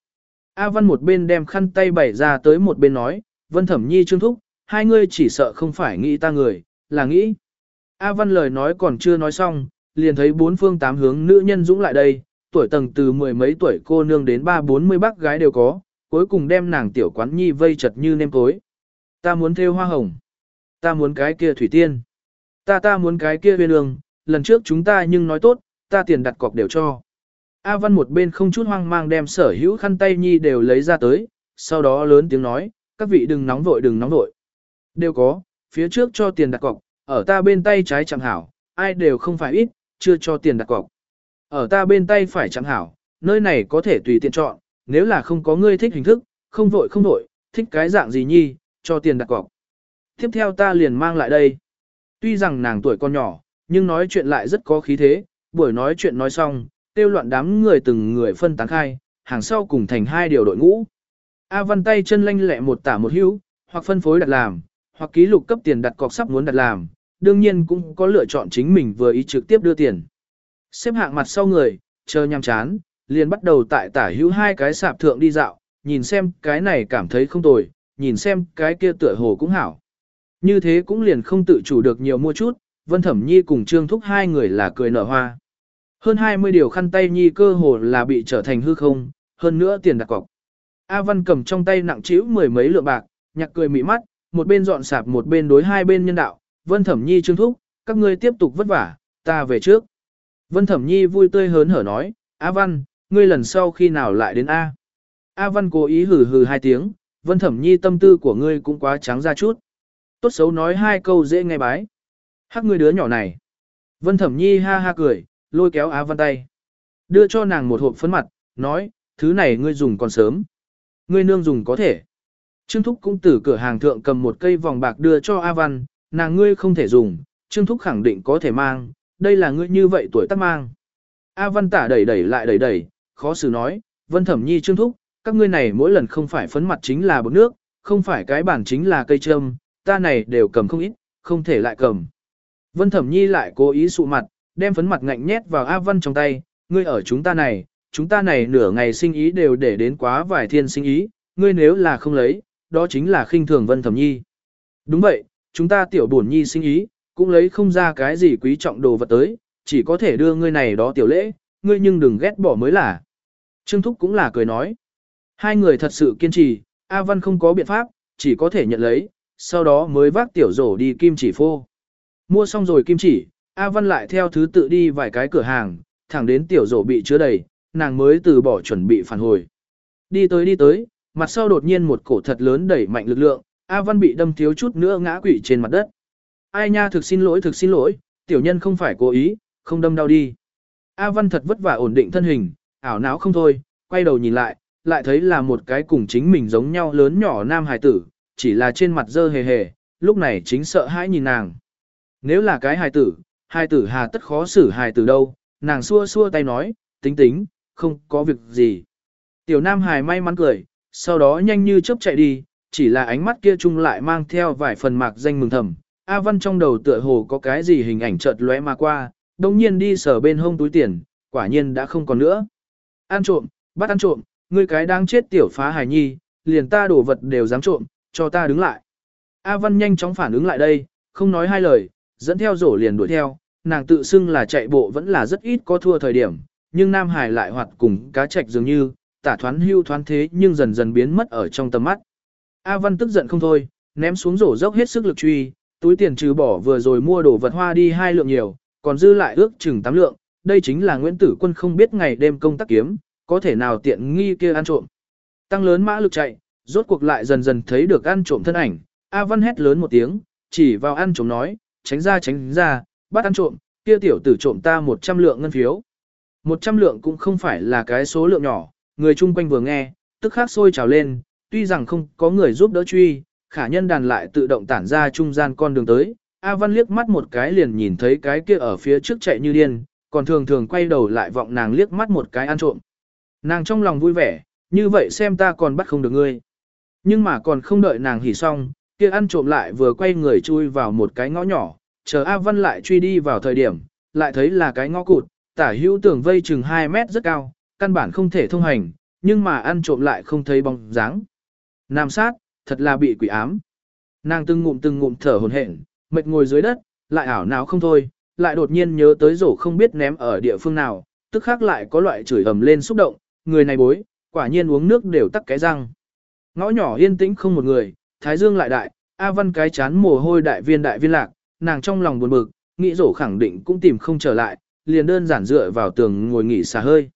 A Văn một bên đem khăn tay bày ra tới một bên nói, Vân Thẩm Nhi trương thúc, hai ngươi chỉ sợ không phải nghĩ ta người, là nghĩ. A Văn lời nói còn chưa nói xong, liền thấy bốn phương tám hướng nữ nhân dũng lại đây, tuổi tầng từ mười mấy tuổi cô nương đến ba bốn mươi bác gái đều có, cuối cùng đem nàng tiểu quán nhi vây chật như nêm cối. Ta muốn thêu hoa hồng. Ta muốn cái kia thủy tiên. Ta ta muốn cái kia viên ương, lần trước chúng ta nhưng nói tốt, ta tiền đặt cọc đều cho. A Văn một bên không chút hoang mang đem sở hữu khăn tay nhi đều lấy ra tới, sau đó lớn tiếng nói, các vị đừng nóng vội đừng nóng vội. Đều có, phía trước cho tiền đặt cọc, ở ta bên tay trái chẳng hảo, ai đều không phải ít, chưa cho tiền đặt cọc. Ở ta bên tay phải chẳng hảo, nơi này có thể tùy tiện chọn, nếu là không có ngươi thích hình thức, không vội không vội, thích cái dạng gì nhi, cho tiền đặt cọc. Tiếp theo ta liền mang lại đây. Tuy rằng nàng tuổi còn nhỏ, nhưng nói chuyện lại rất có khí thế, buổi nói chuyện nói xong, tiêu loạn đám người từng người phân tán khai, hàng sau cùng thành hai điều đội ngũ. A văn tay chân lanh lẹ một tả một hữu, hoặc phân phối đặt làm, hoặc ký lục cấp tiền đặt cọc sắp muốn đặt làm, đương nhiên cũng có lựa chọn chính mình vừa ý trực tiếp đưa tiền. Xếp hạng mặt sau người, chờ nhằm chán, liền bắt đầu tại tả hữu hai cái sạp thượng đi dạo, nhìn xem cái này cảm thấy không tồi, nhìn xem cái kia tựa hồ cũng hảo. Như thế cũng liền không tự chủ được nhiều mua chút, Vân Thẩm Nhi cùng Trương Thúc hai người là cười nở hoa. Hơn 20 điều khăn tay Nhi cơ hồ là bị trở thành hư không, hơn nữa tiền đặt cọc. A Văn cầm trong tay nặng trĩu mười mấy lượng bạc, nhạc cười mị mắt, một bên dọn sạp một bên đối hai bên nhân đạo, Vân Thẩm Nhi Trương Thúc, các ngươi tiếp tục vất vả, ta về trước. Vân Thẩm Nhi vui tươi hớn hở nói, A Văn, ngươi lần sau khi nào lại đến A. A Văn cố ý hừ hừ hai tiếng, Vân Thẩm Nhi tâm tư của ngươi cũng quá trắng ra chút. Tốt xấu nói hai câu dễ nghe bái. Hắc ngươi đứa nhỏ này. Vân Thẩm Nhi ha ha cười, lôi kéo Á Văn tay. Đưa cho nàng một hộp phấn mặt, nói, thứ này ngươi dùng còn sớm. Ngươi nương dùng có thể. Trương Thúc cũng từ cửa hàng thượng cầm một cây vòng bạc đưa cho A Văn, nàng ngươi không thể dùng, Trương Thúc khẳng định có thể mang, đây là ngươi như vậy tuổi tác mang. A Văn tả đẩy đẩy lại đẩy đẩy, khó xử nói, Vân Thẩm Nhi Trương Thúc, các ngươi này mỗi lần không phải phấn mặt chính là bột nước, không phải cái bản chính là cây trâm, ta này đều cầm không ít, không thể lại cầm. Vân Thẩm Nhi lại cố ý sụ mặt, đem phấn mặt ngạnh nhét vào A Văn trong tay, ngươi ở chúng ta này, chúng ta này nửa ngày sinh ý đều để đến quá vài thiên sinh ý, ngươi nếu là không lấy, đó chính là khinh thường Vân Thẩm Nhi. Đúng vậy, chúng ta tiểu buồn nhi sinh ý, cũng lấy không ra cái gì quý trọng đồ vật tới, chỉ có thể đưa ngươi này đó tiểu lễ, ngươi nhưng đừng ghét bỏ mới là. Trương Thúc cũng là cười nói. Hai người thật sự kiên trì, A Văn không có biện pháp, chỉ có thể nhận lấy, sau đó mới vác tiểu rổ đi kim chỉ phô. Mua xong rồi kim chỉ, A Văn lại theo thứ tự đi vài cái cửa hàng, thẳng đến tiểu rổ bị chứa đầy, nàng mới từ bỏ chuẩn bị phản hồi. Đi tới đi tới, mặt sau đột nhiên một cổ thật lớn đẩy mạnh lực lượng, A Văn bị đâm thiếu chút nữa ngã quỵ trên mặt đất. Ai nha thực xin lỗi thực xin lỗi, tiểu nhân không phải cố ý, không đâm đau đi. A Văn thật vất vả ổn định thân hình, ảo não không thôi, quay đầu nhìn lại, lại thấy là một cái cùng chính mình giống nhau lớn nhỏ nam hài tử, chỉ là trên mặt dơ hề hề, lúc này chính sợ hãi nhìn nàng. Nếu là cái hài tử, hài tử hà tất khó xử hài tử đâu, nàng xua xua tay nói, tính tính, không có việc gì. Tiểu nam hài may mắn cười, sau đó nhanh như chớp chạy đi, chỉ là ánh mắt kia chung lại mang theo vài phần mạc danh mừng thầm. A Văn trong đầu tựa hồ có cái gì hình ảnh chợt lóe mà qua, đồng nhiên đi sở bên hông túi tiền, quả nhiên đã không còn nữa. Ăn trộm, bắt ăn trộm, ngươi cái đang chết tiểu phá hài nhi, liền ta đổ vật đều dám trộm, cho ta đứng lại. A Văn nhanh chóng phản ứng lại đây, không nói hai lời, dẫn theo rổ liền đuổi theo, nàng tự xưng là chạy bộ vẫn là rất ít có thua thời điểm, nhưng Nam Hải lại hoạt cùng cá trạch dường như, tả thoán hưu thoán thế nhưng dần dần biến mất ở trong tầm mắt. A Văn tức giận không thôi, ném xuống rổ dốc hết sức lực truy, túi tiền trừ bỏ vừa rồi mua đồ vật hoa đi hai lượng nhiều, còn dư lại ước chừng tám lượng, đây chính là Nguyễn Tử Quân không biết ngày đêm công tác kiếm, có thể nào tiện nghi kia ăn trộm. Tăng lớn mã lực chạy, rốt cuộc lại dần dần thấy được ăn trộm thân ảnh, A Văn hét lớn một tiếng, chỉ vào ăn trộm nói, tránh ra tránh ra, bắt ăn trộm, kia tiểu tử trộm ta 100 lượng ngân phiếu. 100 lượng cũng không phải là cái số lượng nhỏ, người chung quanh vừa nghe, tức khắc sôi trào lên, tuy rằng không có người giúp đỡ truy, khả nhân đàn lại tự động tản ra trung gian con đường tới. A Văn liếc mắt một cái liền nhìn thấy cái kia ở phía trước chạy như điên, còn thường thường quay đầu lại vọng nàng liếc mắt một cái ăn trộm. Nàng trong lòng vui vẻ, như vậy xem ta còn bắt không được ngươi. Nhưng mà còn không đợi nàng hỉ xong, kia ăn trộm lại vừa quay người chui vào một cái ngõ nhỏ, chờ A Văn lại truy đi vào thời điểm, lại thấy là cái ngõ cụt, tả hữu tường vây chừng 2 mét rất cao, căn bản không thể thông hành, nhưng mà ăn trộm lại không thấy bóng dáng. Nam sát, thật là bị quỷ ám. Nàng từng ngụm từng ngụm thở hồn hển, mệt ngồi dưới đất, lại ảo não không thôi, lại đột nhiên nhớ tới rổ không biết ném ở địa phương nào, tức khác lại có loại chửi ầm lên xúc động, người này bối, quả nhiên uống nước đều tắc cái răng. Ngõ nhỏ yên tĩnh không một người, thái dương lại đại, A Văn cái chán mồ hôi đại viên đại viên lạc, nàng trong lòng buồn bực, nghĩ rổ khẳng định cũng tìm không trở lại, liền đơn giản dựa vào tường ngồi nghỉ xả hơi.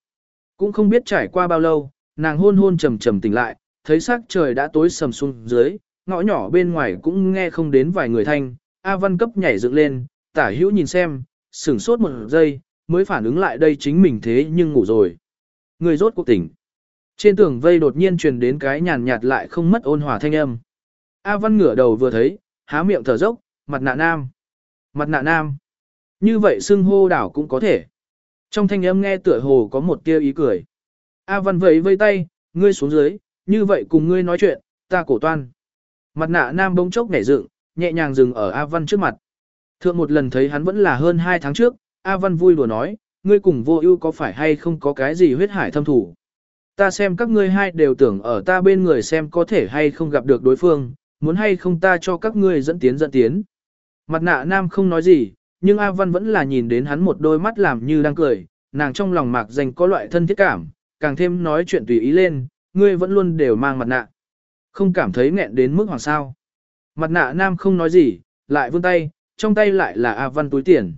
Cũng không biết trải qua bao lâu, nàng hôn hôn trầm trầm tỉnh lại, thấy sắc trời đã tối sầm xuống dưới, ngõ nhỏ bên ngoài cũng nghe không đến vài người thanh, A Văn cấp nhảy dựng lên, tả hữu nhìn xem, sửng sốt một giây, mới phản ứng lại đây chính mình thế nhưng ngủ rồi. Người rốt cuộc tỉnh. Trên tường vây đột nhiên truyền đến cái nhàn nhạt lại không mất ôn hòa thanh âm. A Văn ngửa đầu vừa thấy, há miệng thở dốc, mặt nạ nam. Mặt nạ nam. Như vậy xưng hô đảo cũng có thể. Trong thanh âm nghe tựa hồ có một tia ý cười. A Văn vẫy vây tay, ngươi xuống dưới, như vậy cùng ngươi nói chuyện, ta cổ toan. Mặt nạ nam bỗng chốc nhảy dựng, nhẹ nhàng dừng ở A Văn trước mặt. Thượng một lần thấy hắn vẫn là hơn 2 tháng trước, A Văn vui đùa nói, ngươi cùng vô ưu có phải hay không có cái gì huyết hải thâm thủ. Ta xem các ngươi hai đều tưởng ở ta bên người xem có thể hay không gặp được đối phương, muốn hay không ta cho các ngươi dẫn tiến dẫn tiến. Mặt nạ nam không nói gì, nhưng A Văn vẫn là nhìn đến hắn một đôi mắt làm như đang cười, nàng trong lòng mạc dành có loại thân thiết cảm, càng thêm nói chuyện tùy ý lên, ngươi vẫn luôn đều mang mặt nạ. Không cảm thấy nghẹn đến mức hoàng sao. Mặt nạ nam không nói gì, lại vươn tay, trong tay lại là A Văn túi tiền.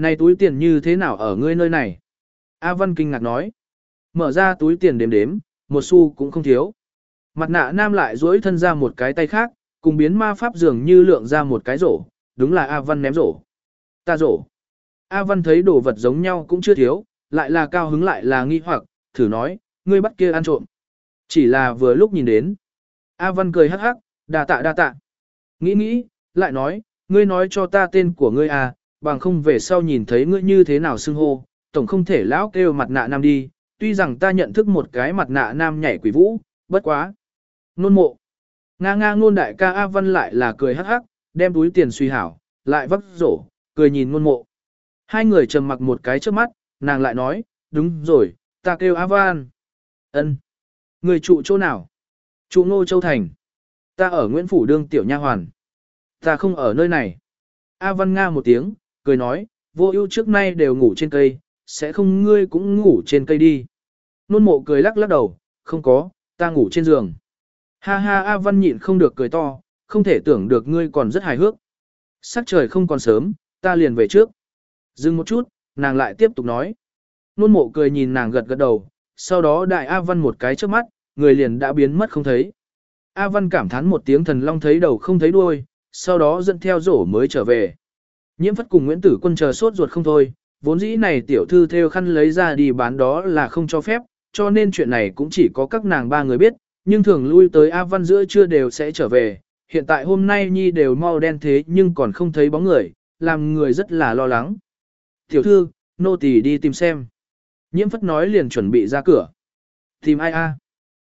Này túi tiền như thế nào ở ngươi nơi này? A Văn kinh ngạc nói. Mở ra túi tiền đếm đếm, một xu cũng không thiếu. Mặt nạ nam lại duỗi thân ra một cái tay khác, cùng biến ma pháp dường như lượng ra một cái rổ, đúng là A Văn ném rổ. Ta rổ. A Văn thấy đồ vật giống nhau cũng chưa thiếu, lại là cao hứng lại là nghi hoặc, thử nói, ngươi bắt kia ăn trộm. Chỉ là vừa lúc nhìn đến. A Văn cười hắc hắc, đa tạ đa tạ. Nghĩ nghĩ, lại nói, ngươi nói cho ta tên của ngươi à, bằng không về sau nhìn thấy ngươi như thế nào xưng hô, tổng không thể lão kêu mặt nạ nam đi, tuy rằng ta nhận thức một cái mặt nạ nam nhảy quỷ vũ, bất quá. Nôn mộ. Nga nga ngôn đại ca A Văn lại là cười hắc hắc, đem túi tiền suy hảo, lại vấp rổ, cười nhìn ngôn mộ. Hai người trầm mặc một cái trước mắt, nàng lại nói, đúng rồi, ta kêu A Văn. ân Người trụ chỗ nào? Trụ Ngô Châu Thành. Ta ở Nguyễn Phủ Đương Tiểu Nha Hoàn. Ta không ở nơi này. A Văn Nga một tiếng, cười nói, vô ưu trước nay đều ngủ trên cây, sẽ không ngươi cũng ngủ trên cây đi. Nôn mộ cười lắc lắc đầu, không có, ta ngủ trên giường. Ha ha A Văn nhịn không được cười to, không thể tưởng được ngươi còn rất hài hước. Sắc trời không còn sớm, ta liền về trước. Dừng một chút, nàng lại tiếp tục nói. Nôn mộ cười nhìn nàng gật gật đầu, sau đó đại A Văn một cái trước mắt, người liền đã biến mất không thấy. A Văn cảm thán một tiếng thần long thấy đầu không thấy đuôi, sau đó dẫn theo rổ mới trở về. Nhiễm phất cùng Nguyễn Tử Quân chờ sốt ruột không thôi, vốn dĩ này tiểu thư theo khăn lấy ra đi bán đó là không cho phép, cho nên chuyện này cũng chỉ có các nàng ba người biết, nhưng thường lui tới A Văn giữa trưa đều sẽ trở về. Hiện tại hôm nay Nhi đều mau đen thế nhưng còn không thấy bóng người, làm người rất là lo lắng. Tiểu thư, nô tỳ đi tìm xem. Nhiễm phất nói liền chuẩn bị ra cửa. Tìm ai a?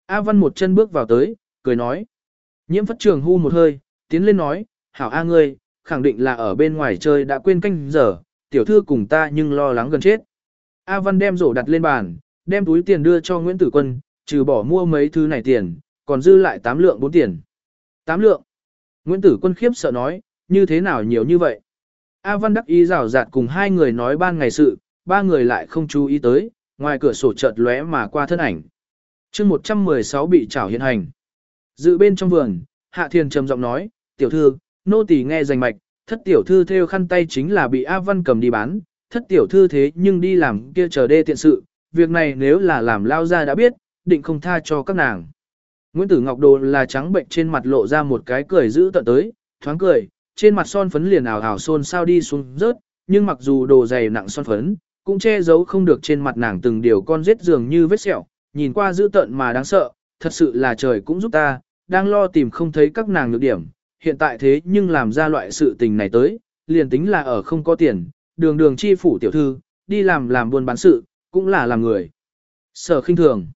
A Văn một chân bước vào tới, cười nói. Nhiễm phất trường hu một hơi, tiến lên nói, hảo A ngươi, khẳng định là ở bên ngoài chơi đã quên canh giờ, tiểu thư cùng ta nhưng lo lắng gần chết. A Văn đem rổ đặt lên bàn, đem túi tiền đưa cho Nguyễn Tử Quân, trừ bỏ mua mấy thứ này tiền, còn dư lại 8 lượng 4 tiền. 8 lượng. Nguyễn Tử Quân khiếp sợ nói, như thế nào nhiều như vậy? A Văn đắc ý rào rạt cùng hai người nói ban ngày sự, ba người lại không chú ý tới, ngoài cửa sổ chợt lóe mà qua thân ảnh. chương 116 bị trảo hiện hành. Dự bên trong vườn, Hạ Thiền trầm giọng nói, tiểu thư, nô tỳ nghe danh mạch, thất tiểu thư theo khăn tay chính là bị A Văn cầm đi bán, thất tiểu thư thế nhưng đi làm kia chờ đê tiện sự, việc này nếu là làm lao ra đã biết, định không tha cho các nàng. Nguyễn Tử Ngọc Đồ là trắng bệnh trên mặt lộ ra một cái cười giữ tận tới, thoáng cười, trên mặt son phấn liền ảo ảo xôn sao đi xuống rớt, nhưng mặc dù đồ dày nặng son phấn, cũng che giấu không được trên mặt nàng từng điều con rết dường như vết sẹo, nhìn qua giữ tận mà đáng sợ, thật sự là trời cũng giúp ta, đang lo tìm không thấy các nàng nhược điểm, hiện tại thế nhưng làm ra loại sự tình này tới, liền tính là ở không có tiền, đường đường chi phủ tiểu thư, đi làm làm buôn bán sự, cũng là làm người. Sở khinh thường.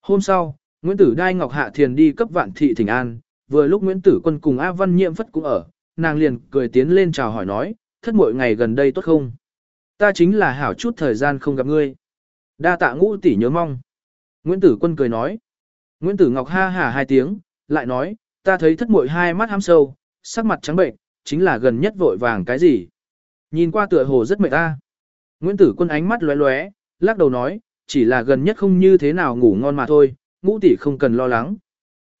Hôm sau, Nguyễn Tử Đai Ngọc Hạ Thiền đi cấp vạn thị thỉnh an, vừa lúc Nguyễn Tử Quân cùng A Văn Nhiệm Phất cũng ở, nàng liền cười tiến lên chào hỏi nói, thất mỗi ngày gần đây tốt không? Ta chính là hảo chút thời gian không gặp ngươi. Đa tạ ngũ tỷ nhớ mong. Nguyễn Tử Quân cười nói. Nguyễn Tử Ngọc ha hả hai tiếng, lại nói, ta thấy thất muội hai mắt ham sâu, sắc mặt trắng bệnh, chính là gần nhất vội vàng cái gì. Nhìn qua tựa hồ rất mệt ta. Nguyễn Tử Quân ánh mắt lóe lóe, lắc đầu nói, chỉ là gần nhất không như thế nào ngủ ngon mà thôi, ngũ tỷ không cần lo lắng.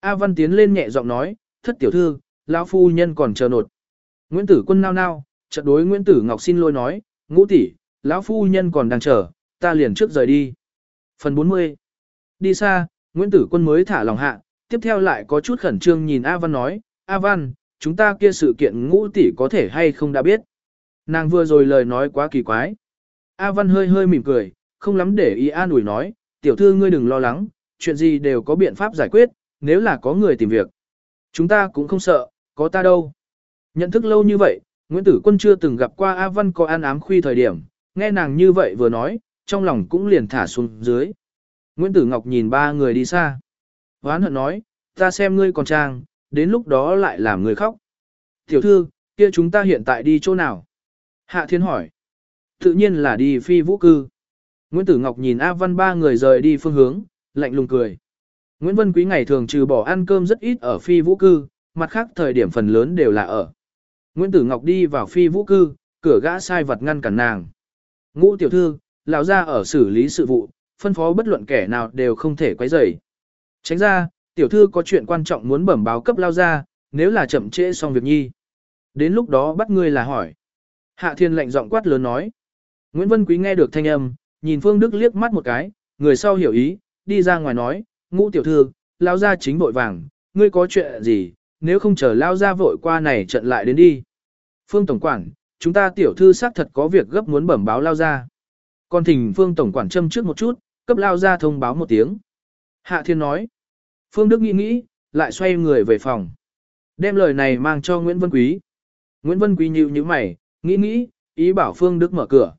A Văn tiến lên nhẹ giọng nói, thất tiểu thư, lão phu nhân còn chờ nột. Nguyễn Tử Quân nao nao, chợt đối Nguyễn Tử Ngọc xin lỗi nói, ngũ tỷ, lão phu nhân còn đang chờ, ta liền trước rời đi. Phần 40 Đi xa, Nguyễn Tử Quân mới thả lòng hạ, tiếp theo lại có chút khẩn trương nhìn A Văn nói, A Văn, chúng ta kia sự kiện ngũ tỷ có thể hay không đã biết. Nàng vừa rồi lời nói quá kỳ quái. A Văn hơi hơi mỉm cười, không lắm để ý an ủi nói, tiểu thư ngươi đừng lo lắng, chuyện gì đều có biện pháp giải quyết, nếu là có người tìm việc. Chúng ta cũng không sợ, có ta đâu. Nhận thức lâu như vậy, Nguyễn Tử Quân chưa từng gặp qua A Văn có ăn ám khuy thời điểm, nghe nàng như vậy vừa nói, trong lòng cũng liền thả xuống dưới. Nguyễn Tử Ngọc nhìn ba người đi xa. Hoán hận nói, ta xem ngươi còn trang, đến lúc đó lại làm người khóc. Tiểu thư, kia chúng ta hiện tại đi chỗ nào? Hạ Thiên hỏi. Tự nhiên là đi phi vũ cư. Nguyễn Tử Ngọc nhìn A Văn ba người rời đi phương hướng, lạnh lùng cười. Nguyễn Vân Quý ngày thường trừ bỏ ăn cơm rất ít ở phi vũ cư, mặt khác thời điểm phần lớn đều là ở. Nguyễn Tử Ngọc đi vào phi vũ cư, cửa gã sai vật ngăn cản nàng. Ngũ tiểu thư, lão gia ở xử lý sự vụ, phân phó bất luận kẻ nào đều không thể quấy rầy. Tránh ra, tiểu thư có chuyện quan trọng muốn bẩm báo cấp lao ra, nếu là chậm trễ xong việc nhi. Đến lúc đó bắt ngươi là hỏi. Hạ thiên lệnh giọng quát lớn nói. Nguyễn Vân Quý nghe được thanh âm, nhìn Phương Đức liếc mắt một cái, người sau hiểu ý, đi ra ngoài nói, ngũ tiểu thư, lao ra chính vội vàng, ngươi có chuyện gì, nếu không chờ lao ra vội qua này trận lại đến đi. Phương Tổng Quản, chúng ta tiểu thư xác thật có việc gấp muốn bẩm báo lao ra. Còn thỉnh Phương Tổng Quản châm trước một chút, cấp lao ra thông báo một tiếng. Hạ Thiên nói. Phương Đức nghĩ nghĩ, lại xoay người về phòng. Đem lời này mang cho Nguyễn Vân Quý. Nguyễn Vân Quý nhíu nhíu mày, nghĩ nghĩ, ý bảo Phương Đức mở cửa.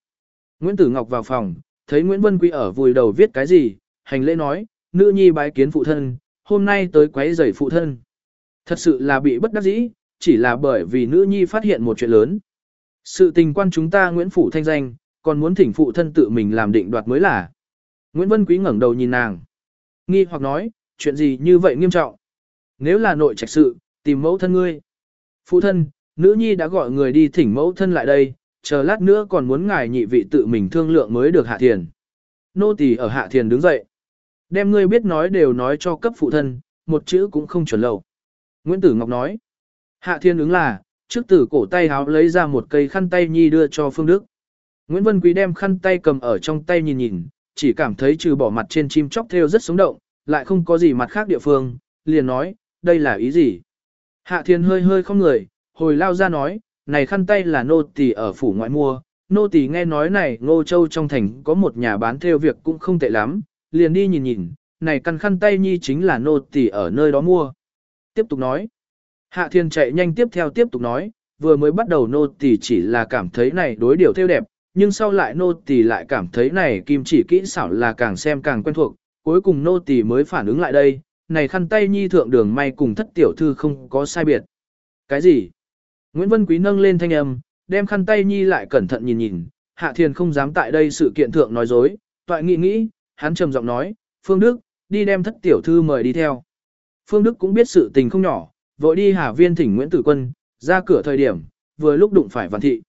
Nguyễn Tử Ngọc vào phòng, thấy Nguyễn Vân Quý ở vùi đầu viết cái gì, hành lễ nói, nữ nhi bái kiến phụ thân, hôm nay tới quấy rầy phụ thân. Thật sự là bị bất đắc dĩ, chỉ là bởi vì nữ nhi phát hiện một chuyện lớn. Sự tình quan chúng ta Nguyễn Phủ thanh danh, còn muốn thỉnh phụ thân tự mình làm định đoạt mới là. Nguyễn Vân Quý ngẩng đầu nhìn nàng. Nghi hoặc nói, chuyện gì như vậy nghiêm trọng? Nếu là nội trạch sự, tìm mẫu thân ngươi. Phụ thân, nữ nhi đã gọi người đi thỉnh mẫu thân lại đây, chờ lát nữa còn muốn ngài nhị vị tự mình thương lượng mới được hạ thiền. Nô tỳ ở hạ thiền đứng dậy. Đem ngươi biết nói đều nói cho cấp phụ thân, một chữ cũng không chuẩn lầu. Nguyễn Tử Ngọc nói. Hạ thiên ứng là, trước tử cổ tay háo lấy ra một cây khăn tay nhi đưa cho Phương Đức. Nguyễn Vân Quý đem khăn tay cầm ở trong tay nhìn nhìn, chỉ cảm thấy trừ bỏ mặt trên chim chóc theo rất sống động, lại không có gì mặt khác địa phương, liền nói, đây là ý gì? Hạ thiên hơi hơi không người, hồi lao ra nói, này khăn tay là nô tỳ ở phủ ngoại mua, nô tỳ nghe nói này ngô châu trong thành có một nhà bán theo việc cũng không tệ lắm, liền đi nhìn nhìn, này căn khăn tay nhi chính là nô tỳ ở nơi đó mua. Tiếp tục nói, hạ thiên chạy nhanh tiếp theo tiếp tục nói, vừa mới bắt đầu nô tỳ chỉ là cảm thấy này đối điều theo đẹp, nhưng sau lại nô tỳ lại cảm thấy này kim chỉ kỹ xảo là càng xem càng quen thuộc, cuối cùng nô tỳ mới phản ứng lại đây, này khăn tay nhi thượng đường may cùng thất tiểu thư không có sai biệt. Cái gì? Nguyễn Vân Quý nâng lên thanh âm, đem khăn tay nhi lại cẩn thận nhìn nhìn, Hạ Thiền không dám tại đây sự kiện thượng nói dối, toại nghĩ nghĩ, hắn trầm giọng nói, Phương Đức, đi đem thất tiểu thư mời đi theo. Phương Đức cũng biết sự tình không nhỏ, vội đi Hà Viên thỉnh Nguyễn Tử Quân, ra cửa thời điểm, vừa lúc đụng phải Văn Thị.